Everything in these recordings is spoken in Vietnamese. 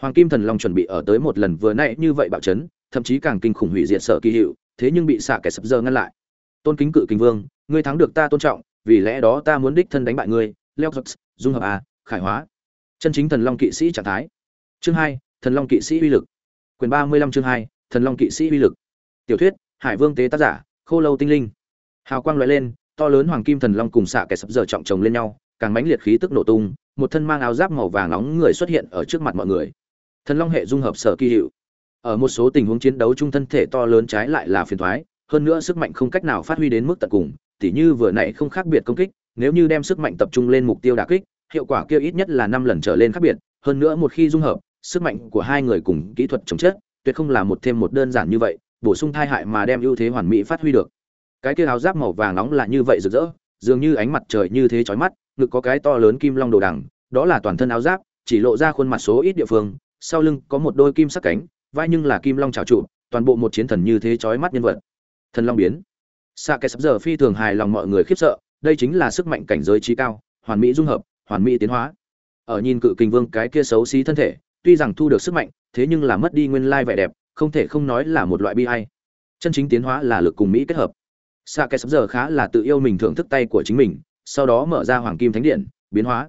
hoàng kim thần long chuẩn bị ở tới một lần vừa nãy như vậy bạo chấn, thậm chí càng kinh khủng hủy diệt sợ kỳ hiệu, thế nhưng bị xạ kẻ sập giờ ngăn lại. Tôn kính cự kình vương, ngươi thắng được ta tôn trọng, vì lẽ đó ta muốn đích thân đánh bại ngươi, leo dung hợp a, khải hóa. Chân chính thần long kỵ sĩ trạng thái. Chương hai, thần long kỵ sĩ uy lực. Quyền ba mươi lăm chương hai, thần long kỵ sĩ uy lực. Tiểu thuyết, hải vương tế tác giả, khô lâu tinh linh. Hào quang lóe lên, to lớn hoàng kim thần long cùng xạ kẻ sập giờ trọng chồng lên nhau, càng mãnh liệt khí tức nổ tung, một thân mang áo giáp màu vàng nóng người xuất hiện ở trước mặt mọi người thần long hệ dung hợp sở kỳ hiệu. Ở một số tình huống chiến đấu chung thân thể to lớn trái lại là phiền thoái, hơn nữa sức mạnh không cách nào phát huy đến mức tận cùng, tỉ như vừa nãy không khác biệt công kích, nếu như đem sức mạnh tập trung lên mục tiêu đả kích, hiệu quả kia ít nhất là năm lần trở lên khác biệt, hơn nữa một khi dung hợp, sức mạnh của hai người cùng kỹ thuật chống chết tuyệt không là một thêm một đơn giản như vậy, bổ sung thai hại mà đem ưu thế hoàn mỹ phát huy được. Cái kia áo giáp màu vàng nóng là như vậy rực rỡ, dường như ánh mặt trời như thế chói mắt, ngực có cái to lớn kim long đồ đằng, đó là toàn thân áo giáp, chỉ lộ ra khuôn mặt số ít địa phương sau lưng có một đôi kim sắc cánh, vai nhưng là kim long trào trụ, toàn bộ một chiến thần như thế chói mắt nhân vật. Thần long biến. Xạ kẻ sắp giờ phi thường hài lòng mọi người khiếp sợ, đây chính là sức mạnh cảnh giới trí cao, hoàn mỹ dung hợp, hoàn mỹ tiến hóa. Ở nhìn cự kình vương cái kia xấu xí thân thể, tuy rằng thu được sức mạnh, thế nhưng là mất đi nguyên lai vẻ đẹp, không thể không nói là một loại bi hay chân chính tiến hóa là lực cùng mỹ kết hợp. Xạ kẻ sắp giờ khá là tự yêu mình thưởng thức tay của chính mình, sau đó mở ra hoàng kim thánh điện, biến hóa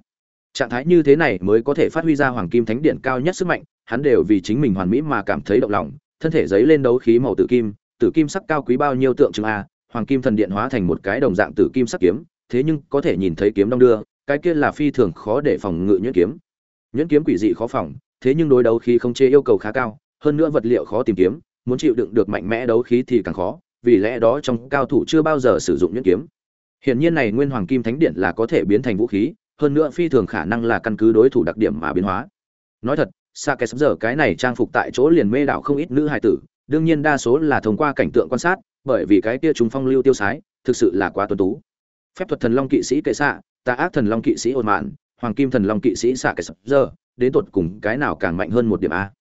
trạng thái như thế này mới có thể phát huy ra hoàng kim thánh điện cao nhất sức mạnh hắn đều vì chính mình hoàn mỹ mà cảm thấy động lòng thân thể giấy lên đấu khí màu tử kim tử kim sắc cao quý bao nhiêu tượng trưng a hoàng kim thần điện hóa thành một cái đồng dạng tử kim sắc kiếm thế nhưng có thể nhìn thấy kiếm đong đưa cái kia là phi thường khó để phòng ngự nhuyễn kiếm. Nhuyễn kiếm quỷ dị khó phòng thế nhưng đối đấu khí không chế yêu cầu khá cao hơn nữa vật liệu khó tìm kiếm muốn chịu đựng được mạnh mẽ đấu khí thì càng khó vì lẽ đó trong cao thủ chưa bao giờ sử dụng nhuyễn kiếm. Hiển nhiên này Nguyên Hoàng Kim Thánh Điện là có thể biến thành vũ khí, hơn nữa phi thường khả năng là căn cứ đối thủ đặc điểm mà biến hóa. Nói thật, Sake giờ cái này trang phục tại chỗ liền mê đảo không ít nữ hài tử, đương nhiên đa số là thông qua cảnh tượng quan sát, bởi vì cái kia chúng phong lưu tiêu sái, thực sự là quá tuấn tú. Phép thuật thần long kỵ sĩ kệ xạ, tà ác thần long kỵ sĩ ôn mạn, hoàng kim thần long kỵ sĩ Sake giờ, đến tột cùng cái nào càng mạnh hơn một điểm a.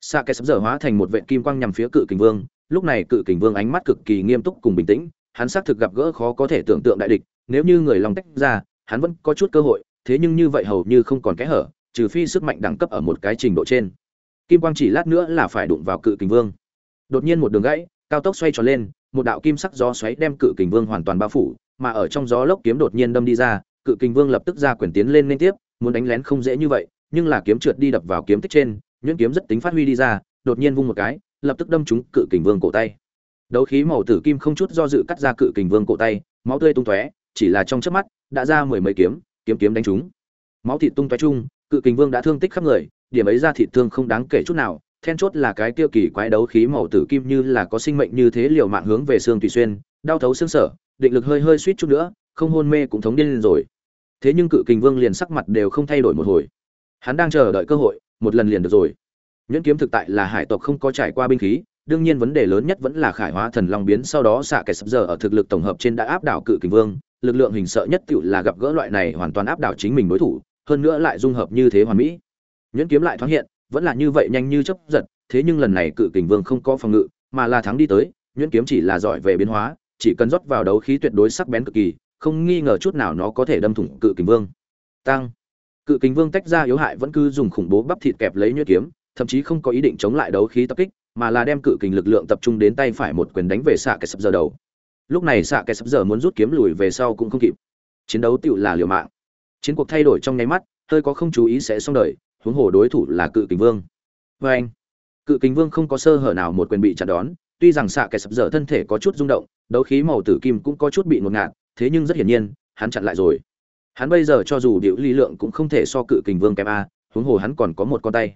Sake giờ hóa thành một vệt kim quang nhằm phía cự kình vương, lúc này cự kình vương ánh mắt cực kỳ nghiêm túc cùng bình tĩnh, hắn xác thực gặp gỡ khó có thể tưởng tượng đại địch, nếu như người lòng tách ra, hắn vẫn có chút cơ hội, thế nhưng như vậy hầu như không còn kẽ hở, trừ phi sức mạnh đẳng cấp ở một cái trình độ trên. Kim quang chỉ lát nữa là phải đụng vào cự kình vương. Đột nhiên một đường gãy, cao tốc xoay tròn lên, một đạo kim sắc gió xoáy đem cự kình vương hoàn toàn bao phủ, mà ở trong gió lốc kiếm đột nhiên đâm đi ra, cự kình vương lập tức ra quyền tiến lên liên tiếp, muốn đánh lén không dễ như vậy, nhưng là kiếm trượt đi đập vào kiếm tích trên, nhuyễn kiếm rất tính phát huy đi ra, đột nhiên vung một cái, lập tức đâm trúng cự kình vương cổ tay đấu khí màu tử kim không chút do dự cắt ra cự kình vương cổ tay máu tươi tung tóe chỉ là trong chớp mắt, đã ra mười mấy kiếm kiếm kiếm đánh trúng. Máu thịt tung tóe chung, cự kình vương đã thương tích khắp người, điểm ấy ra thịt thương không đáng kể chút nào, then chốt là cái tiêu kỳ quái đấu khí màu tử kim như là có sinh mệnh như thế liều mạng hướng về xương tùy xuyên, đau thấu xương sở, định lực hơi hơi suýt chút nữa, không hôn mê cũng thống điên lên rồi. Thế nhưng cự kình vương liền sắc mặt đều không thay đổi một hồi. Hắn đang chờ đợi cơ hội, một lần liền được rồi. Nhuyễn kiếm thực tại là hải tộc không có trải qua binh khí, đương nhiên vấn đề lớn nhất vẫn là khải hóa thần long biến sau đó xạ kẻ sập giờ ở thực lực tổng hợp trên đã áp đảo cự kình vương lực lượng hình sợ nhất tựu là gặp gỡ loại này hoàn toàn áp đảo chính mình đối thủ, hơn nữa lại dung hợp như thế hoàn mỹ. Nhuyễn kiếm lại thoáng hiện, vẫn là như vậy nhanh như chớp giật, thế nhưng lần này cự kình vương không có phòng ngự, mà là thắng đi tới, nhuyễn kiếm chỉ là giỏi về biến hóa, chỉ cần rót vào đấu khí tuyệt đối sắc bén cực kỳ, không nghi ngờ chút nào nó có thể đâm thủng cự kình vương. Tăng. Cự kình vương tách ra yếu hại vẫn cứ dùng khủng bố bắp thịt kẹp lấy nhuyễn kiếm, thậm chí không có ý định chống lại đấu khí tập kích, mà là đem cự kình lực lượng tập trung đến tay phải một quyền đánh về xạ kẻ sập giờ đầu lúc này xạ kẻ sập giờ muốn rút kiếm lùi về sau cũng không kịp. Chiến đấu tựu là liều mạng. Chiến cuộc thay đổi trong nháy mắt, hơi có không chú ý sẽ xong đời, huống hồ đối thủ là cự kình vương. Vê anh, cự kình vương không có sơ hở nào một quyền bị chặn đón, tuy rằng xạ kẻ sập giờ thân thể có chút rung động, đấu khí màu tử kim cũng có chút bị ngột ngạt, thế nhưng rất hiển nhiên, hắn chặn lại rồi. Hắn bây giờ cho dù điệu ly lượng cũng không thể so cự kình vương kém a, huống hồ hắn còn có một con tay.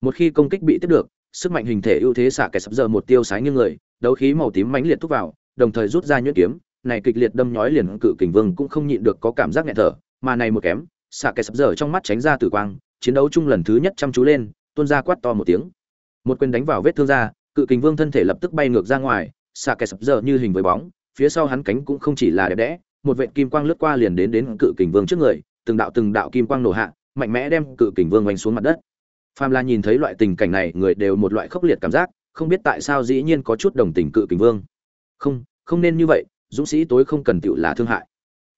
Một khi công kích bị tiếp được, sức mạnh hình thể ưu thế xạ kẻ sập giờ một tiêu sái như người, đấu khí màu tím mãnh liệt thúc vào đồng thời rút ra nhuyễn kiếm, này kịch liệt đâm nhói liền cự kình vương cũng không nhịn được có cảm giác nghẹt thở, mà này một kém, xạ kẻ sập dở trong mắt tránh ra tử quang, chiến đấu chung lần thứ nhất chăm chú lên, tuôn ra quát to một tiếng. Một quyền đánh vào vết thương ra, cự kình vương thân thể lập tức bay ngược ra ngoài, xạ kẻ sập dở như hình với bóng, phía sau hắn cánh cũng không chỉ là đẹp đẽ, một vệt kim quang lướt qua liền đến đến cự kình vương trước người, từng đạo từng đạo kim quang nổ hạ, mạnh mẽ đem cự kình vương oanh xuống mặt đất. Phàm là nhìn thấy loại tình cảnh này, người đều một loại khốc liệt cảm giác, không biết tại sao dĩ nhiên có chút đồng tình cự kình vương không không nên như vậy, dũng sĩ tối không cần tựu là thương hại.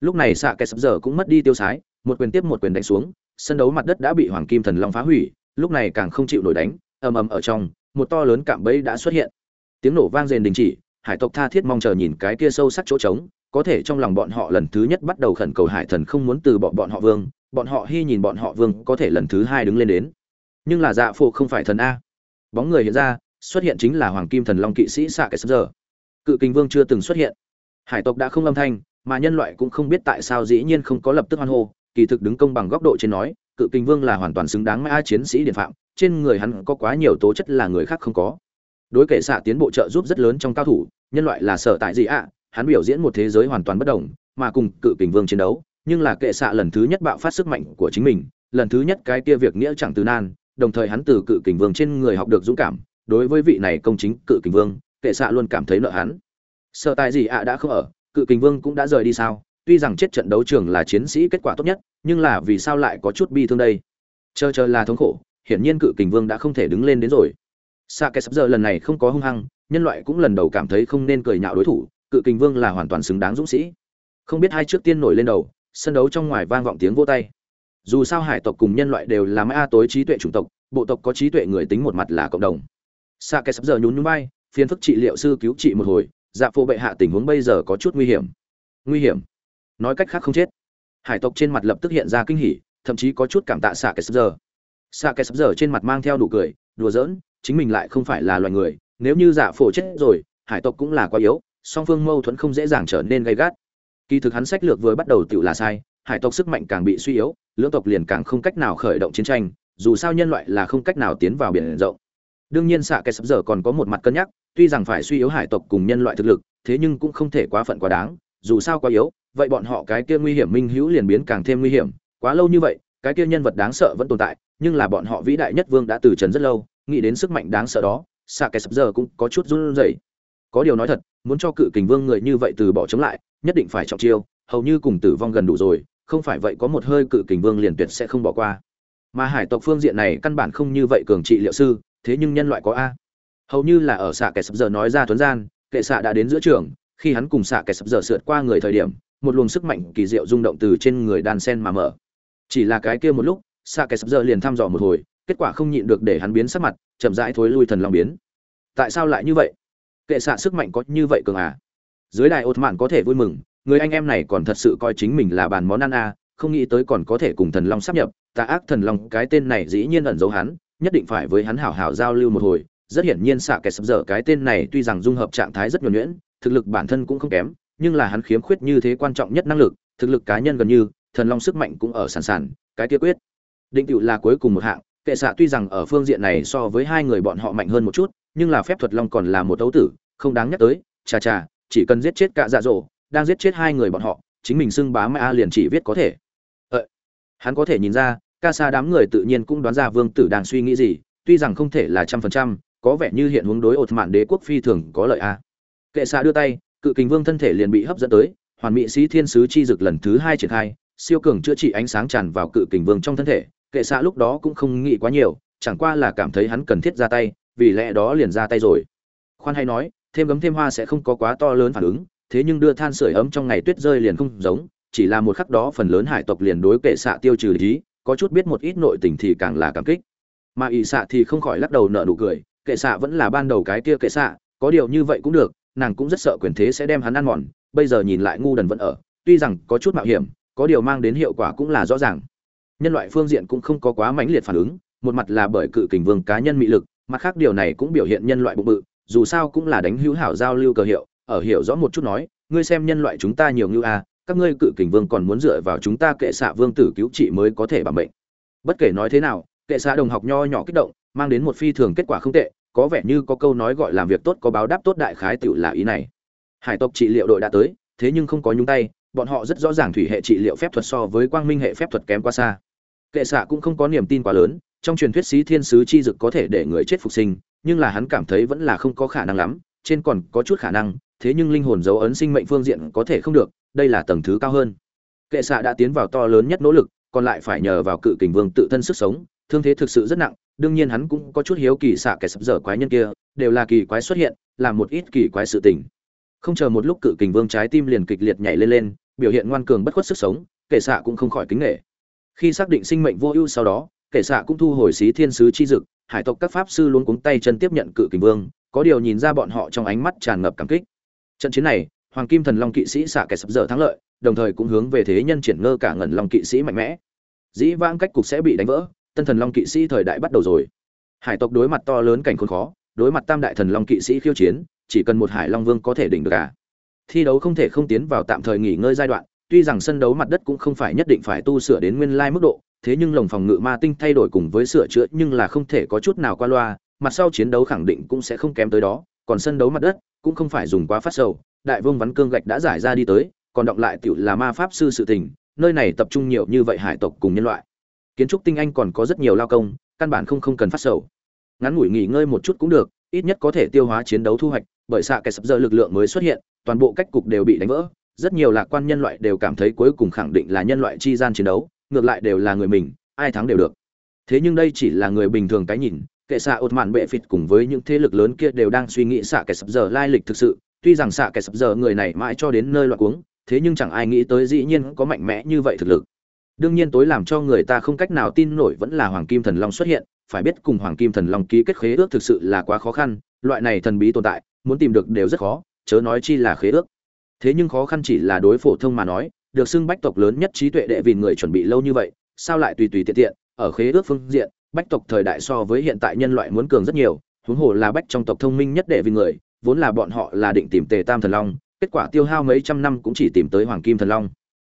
Lúc này xạ kẻ sập giờ cũng mất đi tiêu sái, một quyền tiếp một quyền đánh xuống, sân đấu mặt đất đã bị hoàng kim thần long phá hủy, lúc này càng không chịu nổi đánh, ầm ầm ở trong, một to lớn cạm bẫy đã xuất hiện. Tiếng nổ vang rền đình chỉ, hải tộc tha thiết mong chờ nhìn cái kia sâu sắc chỗ trống, có thể trong lòng bọn họ lần thứ nhất bắt đầu khẩn cầu hải thần không muốn từ bỏ bọn họ vương, bọn họ hy nhìn bọn họ vương có thể lần thứ hai đứng lên đến. Nhưng là dạ phụ không phải thần a. Bóng người hiện ra, xuất hiện chính là hoàng kim thần long kỵ sĩ xạ cái giờ cự kinh vương chưa từng xuất hiện. Hải tộc đã không âm thanh, mà nhân loại cũng không biết tại sao dĩ nhiên không có lập tức hoan hô. Kỳ thực đứng công bằng góc độ trên nói, cự kinh vương là hoàn toàn xứng đáng mã chiến sĩ điện phạm, trên người hắn có quá nhiều tố chất là người khác không có. Đối kệ xạ tiến bộ trợ giúp rất lớn trong cao thủ, nhân loại là sợ tại gì ạ? Hắn biểu diễn một thế giới hoàn toàn bất đồng, mà cùng cự kình vương chiến đấu, nhưng là kệ xạ lần thứ nhất bạo phát sức mạnh của chính mình, lần thứ nhất cái kia việc nghĩa chẳng từ nan, đồng thời hắn từ cự kình vương trên người học được dũng cảm. Đối với vị này công chính cự kình vương kệ xạ luôn cảm thấy nợ hắn sợ tài gì ạ đã không ở cự kình vương cũng đã rời đi sao tuy rằng chết trận đấu trường là chiến sĩ kết quả tốt nhất nhưng là vì sao lại có chút bi thương đây chờ chờ là thống khổ hiển nhiên cự kình vương đã không thể đứng lên đến rồi Sa Kẻ Sắp giờ lần này không có hung hăng, nhân loại cũng lần đầu cảm thấy không nên cười nhạo đối thủ, cự kình vương là hoàn toàn xứng đáng dũng sĩ. Không biết hai trước tiên nổi lên đầu, sân đấu trong ngoài vang vọng tiếng vỗ tay. Dù sao hải tộc cùng nhân loại đều là ma tối trí tuệ chủng tộc, bộ tộc có trí tuệ người tính một mặt là cộng đồng. Sa Kẻ Sắp giờ nhún nhún vai, phiền phức trị liệu sư cứu trị một hồi, dạ phô bệ hạ tình huống bây giờ có chút nguy hiểm. Nguy hiểm? Nói cách khác không chết. Hải tộc trên mặt lập tức hiện ra kinh hỉ, thậm chí có chút cảm tạ xạ Kẻ Sắp giờ. xạ Kẻ Sắp giờ trên mặt mang theo đủ cười, đùa giỡn, chính mình lại không phải là loài người nếu như dạ phổ chết rồi hải tộc cũng là quá yếu song phương mâu thuẫn không dễ dàng trở nên gay gắt kỳ thực hắn sách lược vừa bắt đầu tự là sai hải tộc sức mạnh càng bị suy yếu lưỡng tộc liền càng không cách nào khởi động chiến tranh dù sao nhân loại là không cách nào tiến vào biển rộng đương nhiên xạ kẻ sắp giờ còn có một mặt cân nhắc tuy rằng phải suy yếu hải tộc cùng nhân loại thực lực, thế nhưng cũng không thể quá phận quá đáng, dù sao quá yếu, vậy bọn họ cái kia nguy hiểm minh hữu liền biến càng thêm nguy hiểm, quá lâu như vậy, cái kia nhân vật đáng sợ vẫn tồn tại, nhưng là bọn họ vĩ đại nhất vương đã từ trần rất lâu, nghĩ đến sức mạnh đáng sợ đó xạ kẻ sập giờ cũng có chút run rẩy. Có điều nói thật, muốn cho cự kình vương người như vậy từ bỏ chống lại, nhất định phải trọng chiêu, hầu như cùng tử vong gần đủ rồi, không phải vậy có một hơi cự kình vương liền tuyệt sẽ không bỏ qua. Mà hải tộc phương diện này căn bản không như vậy cường trị liệu sư, thế nhưng nhân loại có a hầu như là ở xạ kẻ sập giờ nói ra tuấn gian kệ xạ đã đến giữa trường khi hắn cùng xạ kẻ sập giờ sượt qua người thời điểm một luồng sức mạnh kỳ diệu rung động từ trên người đan sen mà mở. Chỉ là cái kia một lúc xạ kẻ sập giờ liền thăm dò một hồi kết quả không nhịn được để hắn biến sắc mặt chậm rãi thối lui thần long biến. Tại sao lại như vậy? Kệ xạ sức mạnh có như vậy cường à? Dưới đài ột mạn có thể vui mừng người anh em này còn thật sự coi chính mình là bàn món ăn à, không nghĩ tới còn có thể cùng thần long sắp nhập tà ác thần long cái tên này dĩ nhiên ẩn giấu hắn nhất định phải với hắn hảo hảo giao lưu một hồi rất hiển nhiên xạ kẻ sập dở cái tên này tuy rằng dung hợp trạng thái rất nhuẩn nhuyễn thực lực bản thân cũng không kém nhưng là hắn khiếm khuyết như thế quan trọng nhất năng lực thực lực cá nhân gần như thần long sức mạnh cũng ở sàn sàn cái kia quyết. Định tựu là cuối cùng một hạng kệ xạ tuy rằng ở phương diện này so với hai người bọn họ mạnh hơn một chút nhưng là phép thuật long còn là một đấu tử không đáng nhắc tới chà chà chỉ cần giết chết cả dạ dỗ đang giết chết hai người bọn họ chính mình xưng bá ma liền chỉ viết có thể. Ờ, hắn có thể nhìn ra ca xa đám người tự nhiên cũng đoán ra vương tử đang suy nghĩ gì tuy rằng không thể là trăm phần trăm có vẻ như hiện hướng đối ột mạn đế quốc phi thường có lợi a. Kệ xạ đưa tay, cự kình vương thân thể liền bị hấp dẫn tới, hoàn mỹ sĩ thiên sứ chi dực lần thứ hai triển khai, siêu cường chữa trị ánh sáng tràn vào cự kình vương trong thân thể, kệ xạ lúc đó cũng không nghĩ quá nhiều, chẳng qua là cảm thấy hắn cần thiết ra tay, vì lẽ đó liền ra tay rồi. Khoan hay nói, thêm gấm thêm hoa sẽ không có quá to lớn phản ứng, thế nhưng đưa than sửa ấm trong ngày tuyết rơi liền không giống, chỉ là một khắc đó phần lớn hải tộc liền đối kệ xạ tiêu trừ lý, có chút biết một ít nội tình thì càng là cảm kích. Mà ỵ xạ thì không khỏi lắc đầu nợ nụ cười kệ xạ vẫn là ban đầu cái kia kệ xạ, có điều như vậy cũng được, nàng cũng rất sợ quyền thế sẽ đem hắn ăn mòn, bây giờ nhìn lại ngu đần vẫn ở, tuy rằng có chút mạo hiểm, có điều mang đến hiệu quả cũng là rõ ràng. Nhân loại phương diện cũng không có quá mãnh liệt phản ứng, một mặt là bởi cự kình vương cá nhân mị lực, mặt khác điều này cũng biểu hiện nhân loại bụng bự, dù sao cũng là đánh hữu hảo giao lưu cờ hiệu, ở hiểu rõ một chút nói, ngươi xem nhân loại chúng ta nhiều như a, các ngươi cự kình vương còn muốn dựa vào chúng ta kệ xạ vương tử cứu trị mới có thể bảo mệnh. Bất kể nói thế nào, kệ xạ đồng học nho nhỏ kích động mang đến một phi thường kết quả không tệ, có vẻ như có câu nói gọi làm việc tốt có báo đáp tốt đại khái tựu là ý này. Hải tộc trị liệu đội đã tới, thế nhưng không có nhúng tay, bọn họ rất rõ ràng thủy hệ trị liệu phép thuật so với quang minh hệ phép thuật kém quá xa. Kệ xạ cũng không có niềm tin quá lớn, trong truyền thuyết sĩ thiên sứ chi dực có thể để người chết phục sinh, nhưng là hắn cảm thấy vẫn là không có khả năng lắm, trên còn có chút khả năng, thế nhưng linh hồn dấu ấn sinh mệnh phương diện có thể không được, đây là tầng thứ cao hơn. Kệ xạ đã tiến vào to lớn nhất nỗ lực, còn lại phải nhờ vào cự kình vương tự thân sức sống thương thế thực sự rất nặng, đương nhiên hắn cũng có chút hiếu kỳ xạ kẻ sập dở quái nhân kia, đều là kỳ quái xuất hiện làm một ít kỳ quái sự tình. Không chờ một lúc cự kình vương trái tim liền kịch liệt nhảy lên lên, biểu hiện ngoan cường bất khuất sức sống kệ xạ cũng không khỏi kính nghệ khi xác định sinh mệnh vô ưu sau đó kệ xạ cũng thu hồi xí thiên sứ chi dực, hải tộc các pháp sư luôn cuống tay chân tiếp nhận cự kình vương, có điều nhìn ra bọn họ trong ánh mắt tràn ngập cảm kích. Trận chiến này, hoàng kim thần long kỵ sĩ xạ kẻ sập dở thắng lợi, đồng thời cũng hướng về thế nhân triển ngơ cả ngẩn lòng kỵ sĩ mạnh mẽ. Dĩ vãng cách cục sẽ bị đánh vỡ tân thần long kỵ sĩ thời đại bắt đầu rồi. Hải tộc đối mặt to lớn cảnh khốn khó, đối mặt tam đại thần long kỵ sĩ khiêu chiến, chỉ cần một hải long vương có thể đỉnh được cả. Thi đấu không thể không tiến vào tạm thời nghỉ ngơi giai đoạn, tuy rằng sân đấu mặt đất cũng không phải nhất định phải tu sửa đến nguyên lai mức độ, thế nhưng lồng phòng ngự ma tinh thay đổi cùng với sửa chữa nhưng là không thể có chút nào qua loa, mặt sau chiến đấu khẳng định cũng sẽ không kém tới đó, còn sân đấu mặt đất cũng không phải dùng quá phát sầu, đại vương vắn cương gạch đã giải ra đi tới, còn động lại tiểu là ma pháp sư sự tình, nơi này tập trung nhiều như vậy hải tộc cùng nhân loại kiến trúc tinh anh còn có rất nhiều lao công, căn bản không không cần phát sầu. Ngắn ngủi nghỉ ngơi một chút cũng được, ít nhất có thể tiêu hóa chiến đấu thu hoạch, bởi xạ kẻ sập giờ lực lượng mới xuất hiện, toàn bộ cách cục đều bị đánh vỡ. Rất nhiều lạc quan nhân loại đều cảm thấy cuối cùng khẳng định là nhân loại chi gian chiến đấu, ngược lại đều là người mình, ai thắng đều được. Thế nhưng đây chỉ là người bình thường cái nhìn, kệ xạ ột mạn bệ phịt cùng với những thế lực lớn kia đều đang suy nghĩ xạ kẻ sập giờ lai lịch thực sự. Tuy rằng xạ kẻ sập giờ người này mãi cho đến nơi loạn cuống, thế nhưng chẳng ai nghĩ tới dĩ nhiên có mạnh mẽ như vậy thực lực đương nhiên tối làm cho người ta không cách nào tin nổi vẫn là hoàng kim thần long xuất hiện, phải biết cùng hoàng kim thần long ký kết khế ước thực sự là quá khó khăn, loại này thần bí tồn tại, muốn tìm được đều rất khó, chớ nói chi là khế ước. Thế nhưng khó khăn chỉ là đối phổ thông mà nói, được xưng bách tộc lớn nhất trí tuệ đệ vì người chuẩn bị lâu như vậy, sao lại tùy tùy tiện tiện, ở khế ước phương diện, bách tộc thời đại so với hiện tại nhân loại muốn cường rất nhiều, huống hồ là bách trong tộc thông minh nhất đệ vì người, vốn là bọn họ là định tìm tề tam thần long, kết quả tiêu hao mấy trăm năm cũng chỉ tìm tới hoàng kim thần long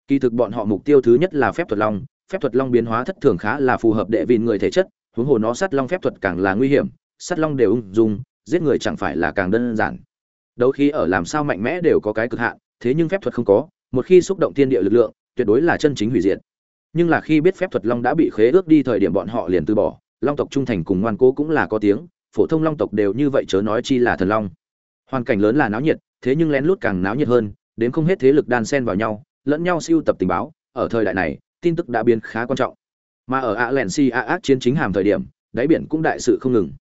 kỳ thực bọn họ mục tiêu thứ nhất là phép thuật long, phép thuật long biến hóa thất thường khá là phù hợp đệ vịn người thể chất, huống hồ nó sát long phép thuật càng là nguy hiểm, sát long đều ung dung, giết người chẳng phải là càng đơn giản. Đấu khí ở làm sao mạnh mẽ đều có cái cực hạn, thế nhưng phép thuật không có, một khi xúc động thiên địa lực lượng, tuyệt đối là chân chính hủy diệt. Nhưng là khi biết phép thuật long đã bị khế ước đi thời điểm bọn họ liền từ bỏ, long tộc trung thành cùng ngoan cố cũng là có tiếng, phổ thông long tộc đều như vậy chớ nói chi là thần long. Hoàn cảnh lớn là náo nhiệt, thế nhưng lén lút càng náo nhiệt hơn, đến không hết thế lực đan xen vào nhau lẫn nhau siêu tập tình báo, ở thời đại này, tin tức đã biến khá quan trọng. Mà ở a len si a ác chiến chính hàm thời điểm, đáy biển cũng đại sự không ngừng.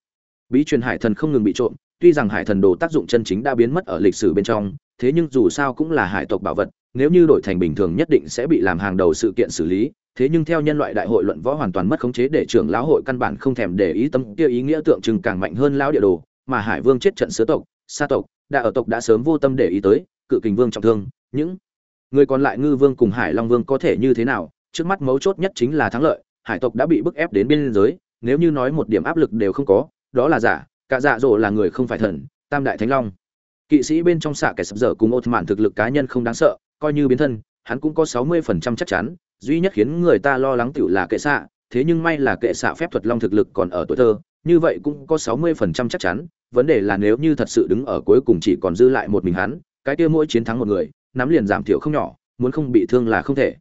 Bí truyền hải thần không ngừng bị trộm, tuy rằng hải thần đồ tác dụng chân chính đã biến mất ở lịch sử bên trong, thế nhưng dù sao cũng là hải tộc bảo vật, nếu như đổi thành bình thường nhất định sẽ bị làm hàng đầu sự kiện xử lý, thế nhưng theo nhân loại đại hội luận võ hoàn toàn mất khống chế để trưởng lão hội căn bản không thèm để ý tâm kia ý nghĩa tượng trưng càng mạnh hơn lão địa đồ, mà hải vương chết trận sứ tộc, sa tộc, đã ở tộc đã sớm vô tâm để ý tới, cự kình vương trọng thương, những người còn lại ngư vương cùng hải long vương có thể như thế nào? Trước mắt mấu chốt nhất chính là thắng lợi, hải tộc đã bị bức ép đến biên giới, nếu như nói một điểm áp lực đều không có, đó là giả, cả dạ dỗ là người không phải thần, tam đại thánh long. Kỵ sĩ bên trong xạ kẻ sập dở cùng ô mạn thực lực cá nhân không đáng sợ, coi như biến thân, hắn cũng có sáu mươi phần trăm chắc chắn, duy nhất khiến người ta lo lắng tựu là kệ xạ, thế nhưng may là kệ xạ phép thuật long thực lực còn ở tuổi thơ, như vậy cũng có sáu mươi phần trăm chắc chắn, vấn đề là nếu như thật sự đứng ở cuối cùng chỉ còn dư lại một mình hắn, cái kia mỗi chiến thắng một người nắm liền giảm thiểu không nhỏ, muốn không bị thương là không thể.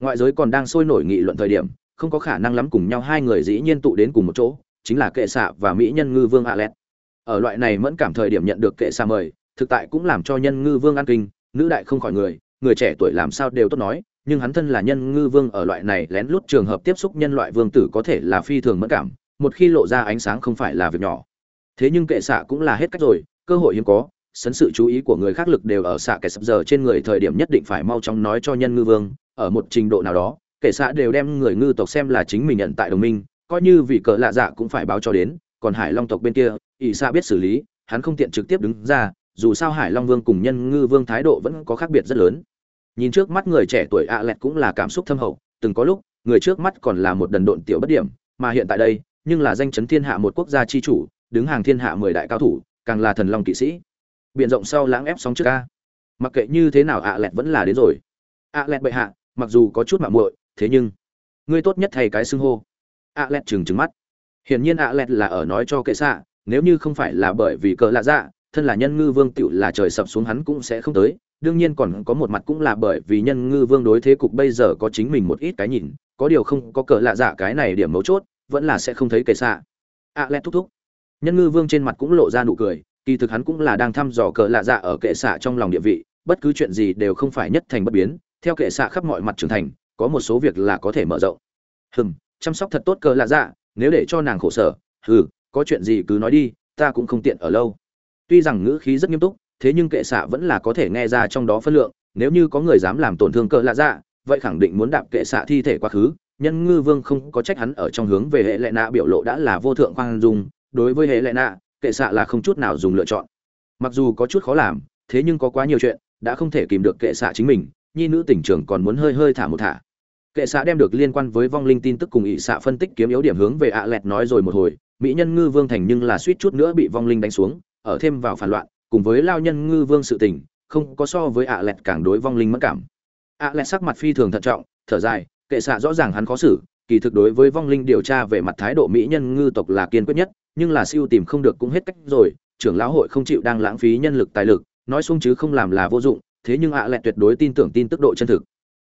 Ngoại giới còn đang sôi nổi nghị luận thời điểm, không có khả năng lắm cùng nhau hai người dĩ nhiên tụ đến cùng một chỗ, chính là kệ xạ và mỹ nhân ngư vương alet. Ở loại này mẫn cảm thời điểm nhận được kệ xạ mời, thực tại cũng làm cho nhân ngư vương an kinh, nữ đại không khỏi người người trẻ tuổi làm sao đều tốt nói, nhưng hắn thân là nhân ngư vương ở loại này lén lút trường hợp tiếp xúc nhân loại vương tử có thể là phi thường mẫn cảm, một khi lộ ra ánh sáng không phải là việc nhỏ. Thế nhưng kệ xạ cũng là hết cách rồi, cơ hội hiếm có sấn sự chú ý của người khác lực đều ở xạ kẻ sập giờ trên người thời điểm nhất định phải mau chóng nói cho nhân ngư vương, ở một trình độ nào đó, kẻ xạ đều đem người ngư tộc xem là chính mình nhận tại đồng minh, coi như vì cỡ lạ dạ cũng phải báo cho đến, còn hải long tộc bên kia, ỷ xạ biết xử lý, hắn không tiện trực tiếp đứng ra, dù sao hải long vương cùng nhân ngư vương thái độ vẫn có khác biệt rất lớn. Nhìn trước mắt người trẻ tuổi ạ lẹt cũng là cảm xúc thâm hậu, từng có lúc, người trước mắt còn là một đần độn tiểu bất điểm, mà hiện tại đây, nhưng là danh chấn thiên hạ một quốc gia chi chủ, đứng hàng thiên hạ mười đại cao thủ, càng là thần long kỵ sĩ biện rộng sau lãng ép sóng trước ca. Mặc kệ như thế nào ạ, lẹt vẫn là đến rồi. Ạ, lẹt bệ hạ, mặc dù có chút mạng muội, thế nhưng, ngươi tốt nhất thay cái xưng hô. Ạ, lẹt trừng trừng mắt. Hiển nhiên ạ, lẹt là ở nói cho kệ xạ, nếu như không phải là bởi vì cờ lạ dạ thân là nhân ngư vương tựu là trời sập xuống hắn cũng sẽ không tới. Đương nhiên còn có một mặt cũng là bởi vì nhân ngư vương đối thế cục bây giờ có chính mình một ít cái nhìn, có điều không có cờ lạ dạ cái này điểm mấu chốt, vẫn là sẽ không thấy kệ xạ. Ạ, lẹt thúc thúc. Nhân ngư vương trên mặt cũng lộ ra nụ cười kỳ thực hắn cũng là đang thăm dò cờ lạ dạ ở kệ xạ trong lòng địa vị, bất cứ chuyện gì đều không phải nhất thành bất biến, theo kệ xạ khắp mọi mặt trưởng thành, có một số việc là có thể mở rộng. Hừm, chăm sóc thật tốt cờ lạ dạ nếu để cho nàng khổ sở, hừ, có chuyện gì cứ nói đi, ta cũng không tiện ở lâu. Tuy rằng ngữ khí rất nghiêm túc, thế nhưng kệ xạ vẫn là có thể nghe ra trong đó phân lượng, nếu như có người dám làm tổn thương cờ lạ dạ vậy khẳng định muốn đạp kệ xạ thi thể quá khứ. Nhân ngư vương không có trách hắn ở trong hướng về hệ lệ nạ biểu lộ đã là vô thượng khoan dung, đối với hệ lệ nạ kệ xạ là không chút nào dùng lựa chọn. Mặc dù có chút khó làm, thế nhưng có quá nhiều chuyện đã không thể kìm được kệ xạ chính mình, nhi nữ tỉnh trưởng còn muốn hơi hơi thả một thả. Kệ xạ đem được liên quan với vong linh tin tức cùng ỵ xạ phân tích kiếm yếu điểm hướng về ạ lẹt nói rồi một hồi, mỹ nhân ngư vương thành nhưng là suýt chút nữa bị vong linh đánh xuống, ở thêm vào phản loạn, cùng với lao nhân ngư vương sự tình, không có so với ạ lẹt càng đối vong linh mất cảm. Ạ lẹt sắc mặt phi thường thận trọng, thở dài kệ xạ rõ ràng hắn khó xử, kỳ thực đối với vong linh điều tra về mặt thái độ mỹ nhân ngư tộc là kiên quyết nhất nhưng là siêu tìm không được cũng hết cách rồi, trưởng lão hội không chịu đang lãng phí nhân lực tài lực, nói xung chứ không làm là vô dụng, thế nhưng ạ lại tuyệt đối tin tưởng tin tức độ chân thực.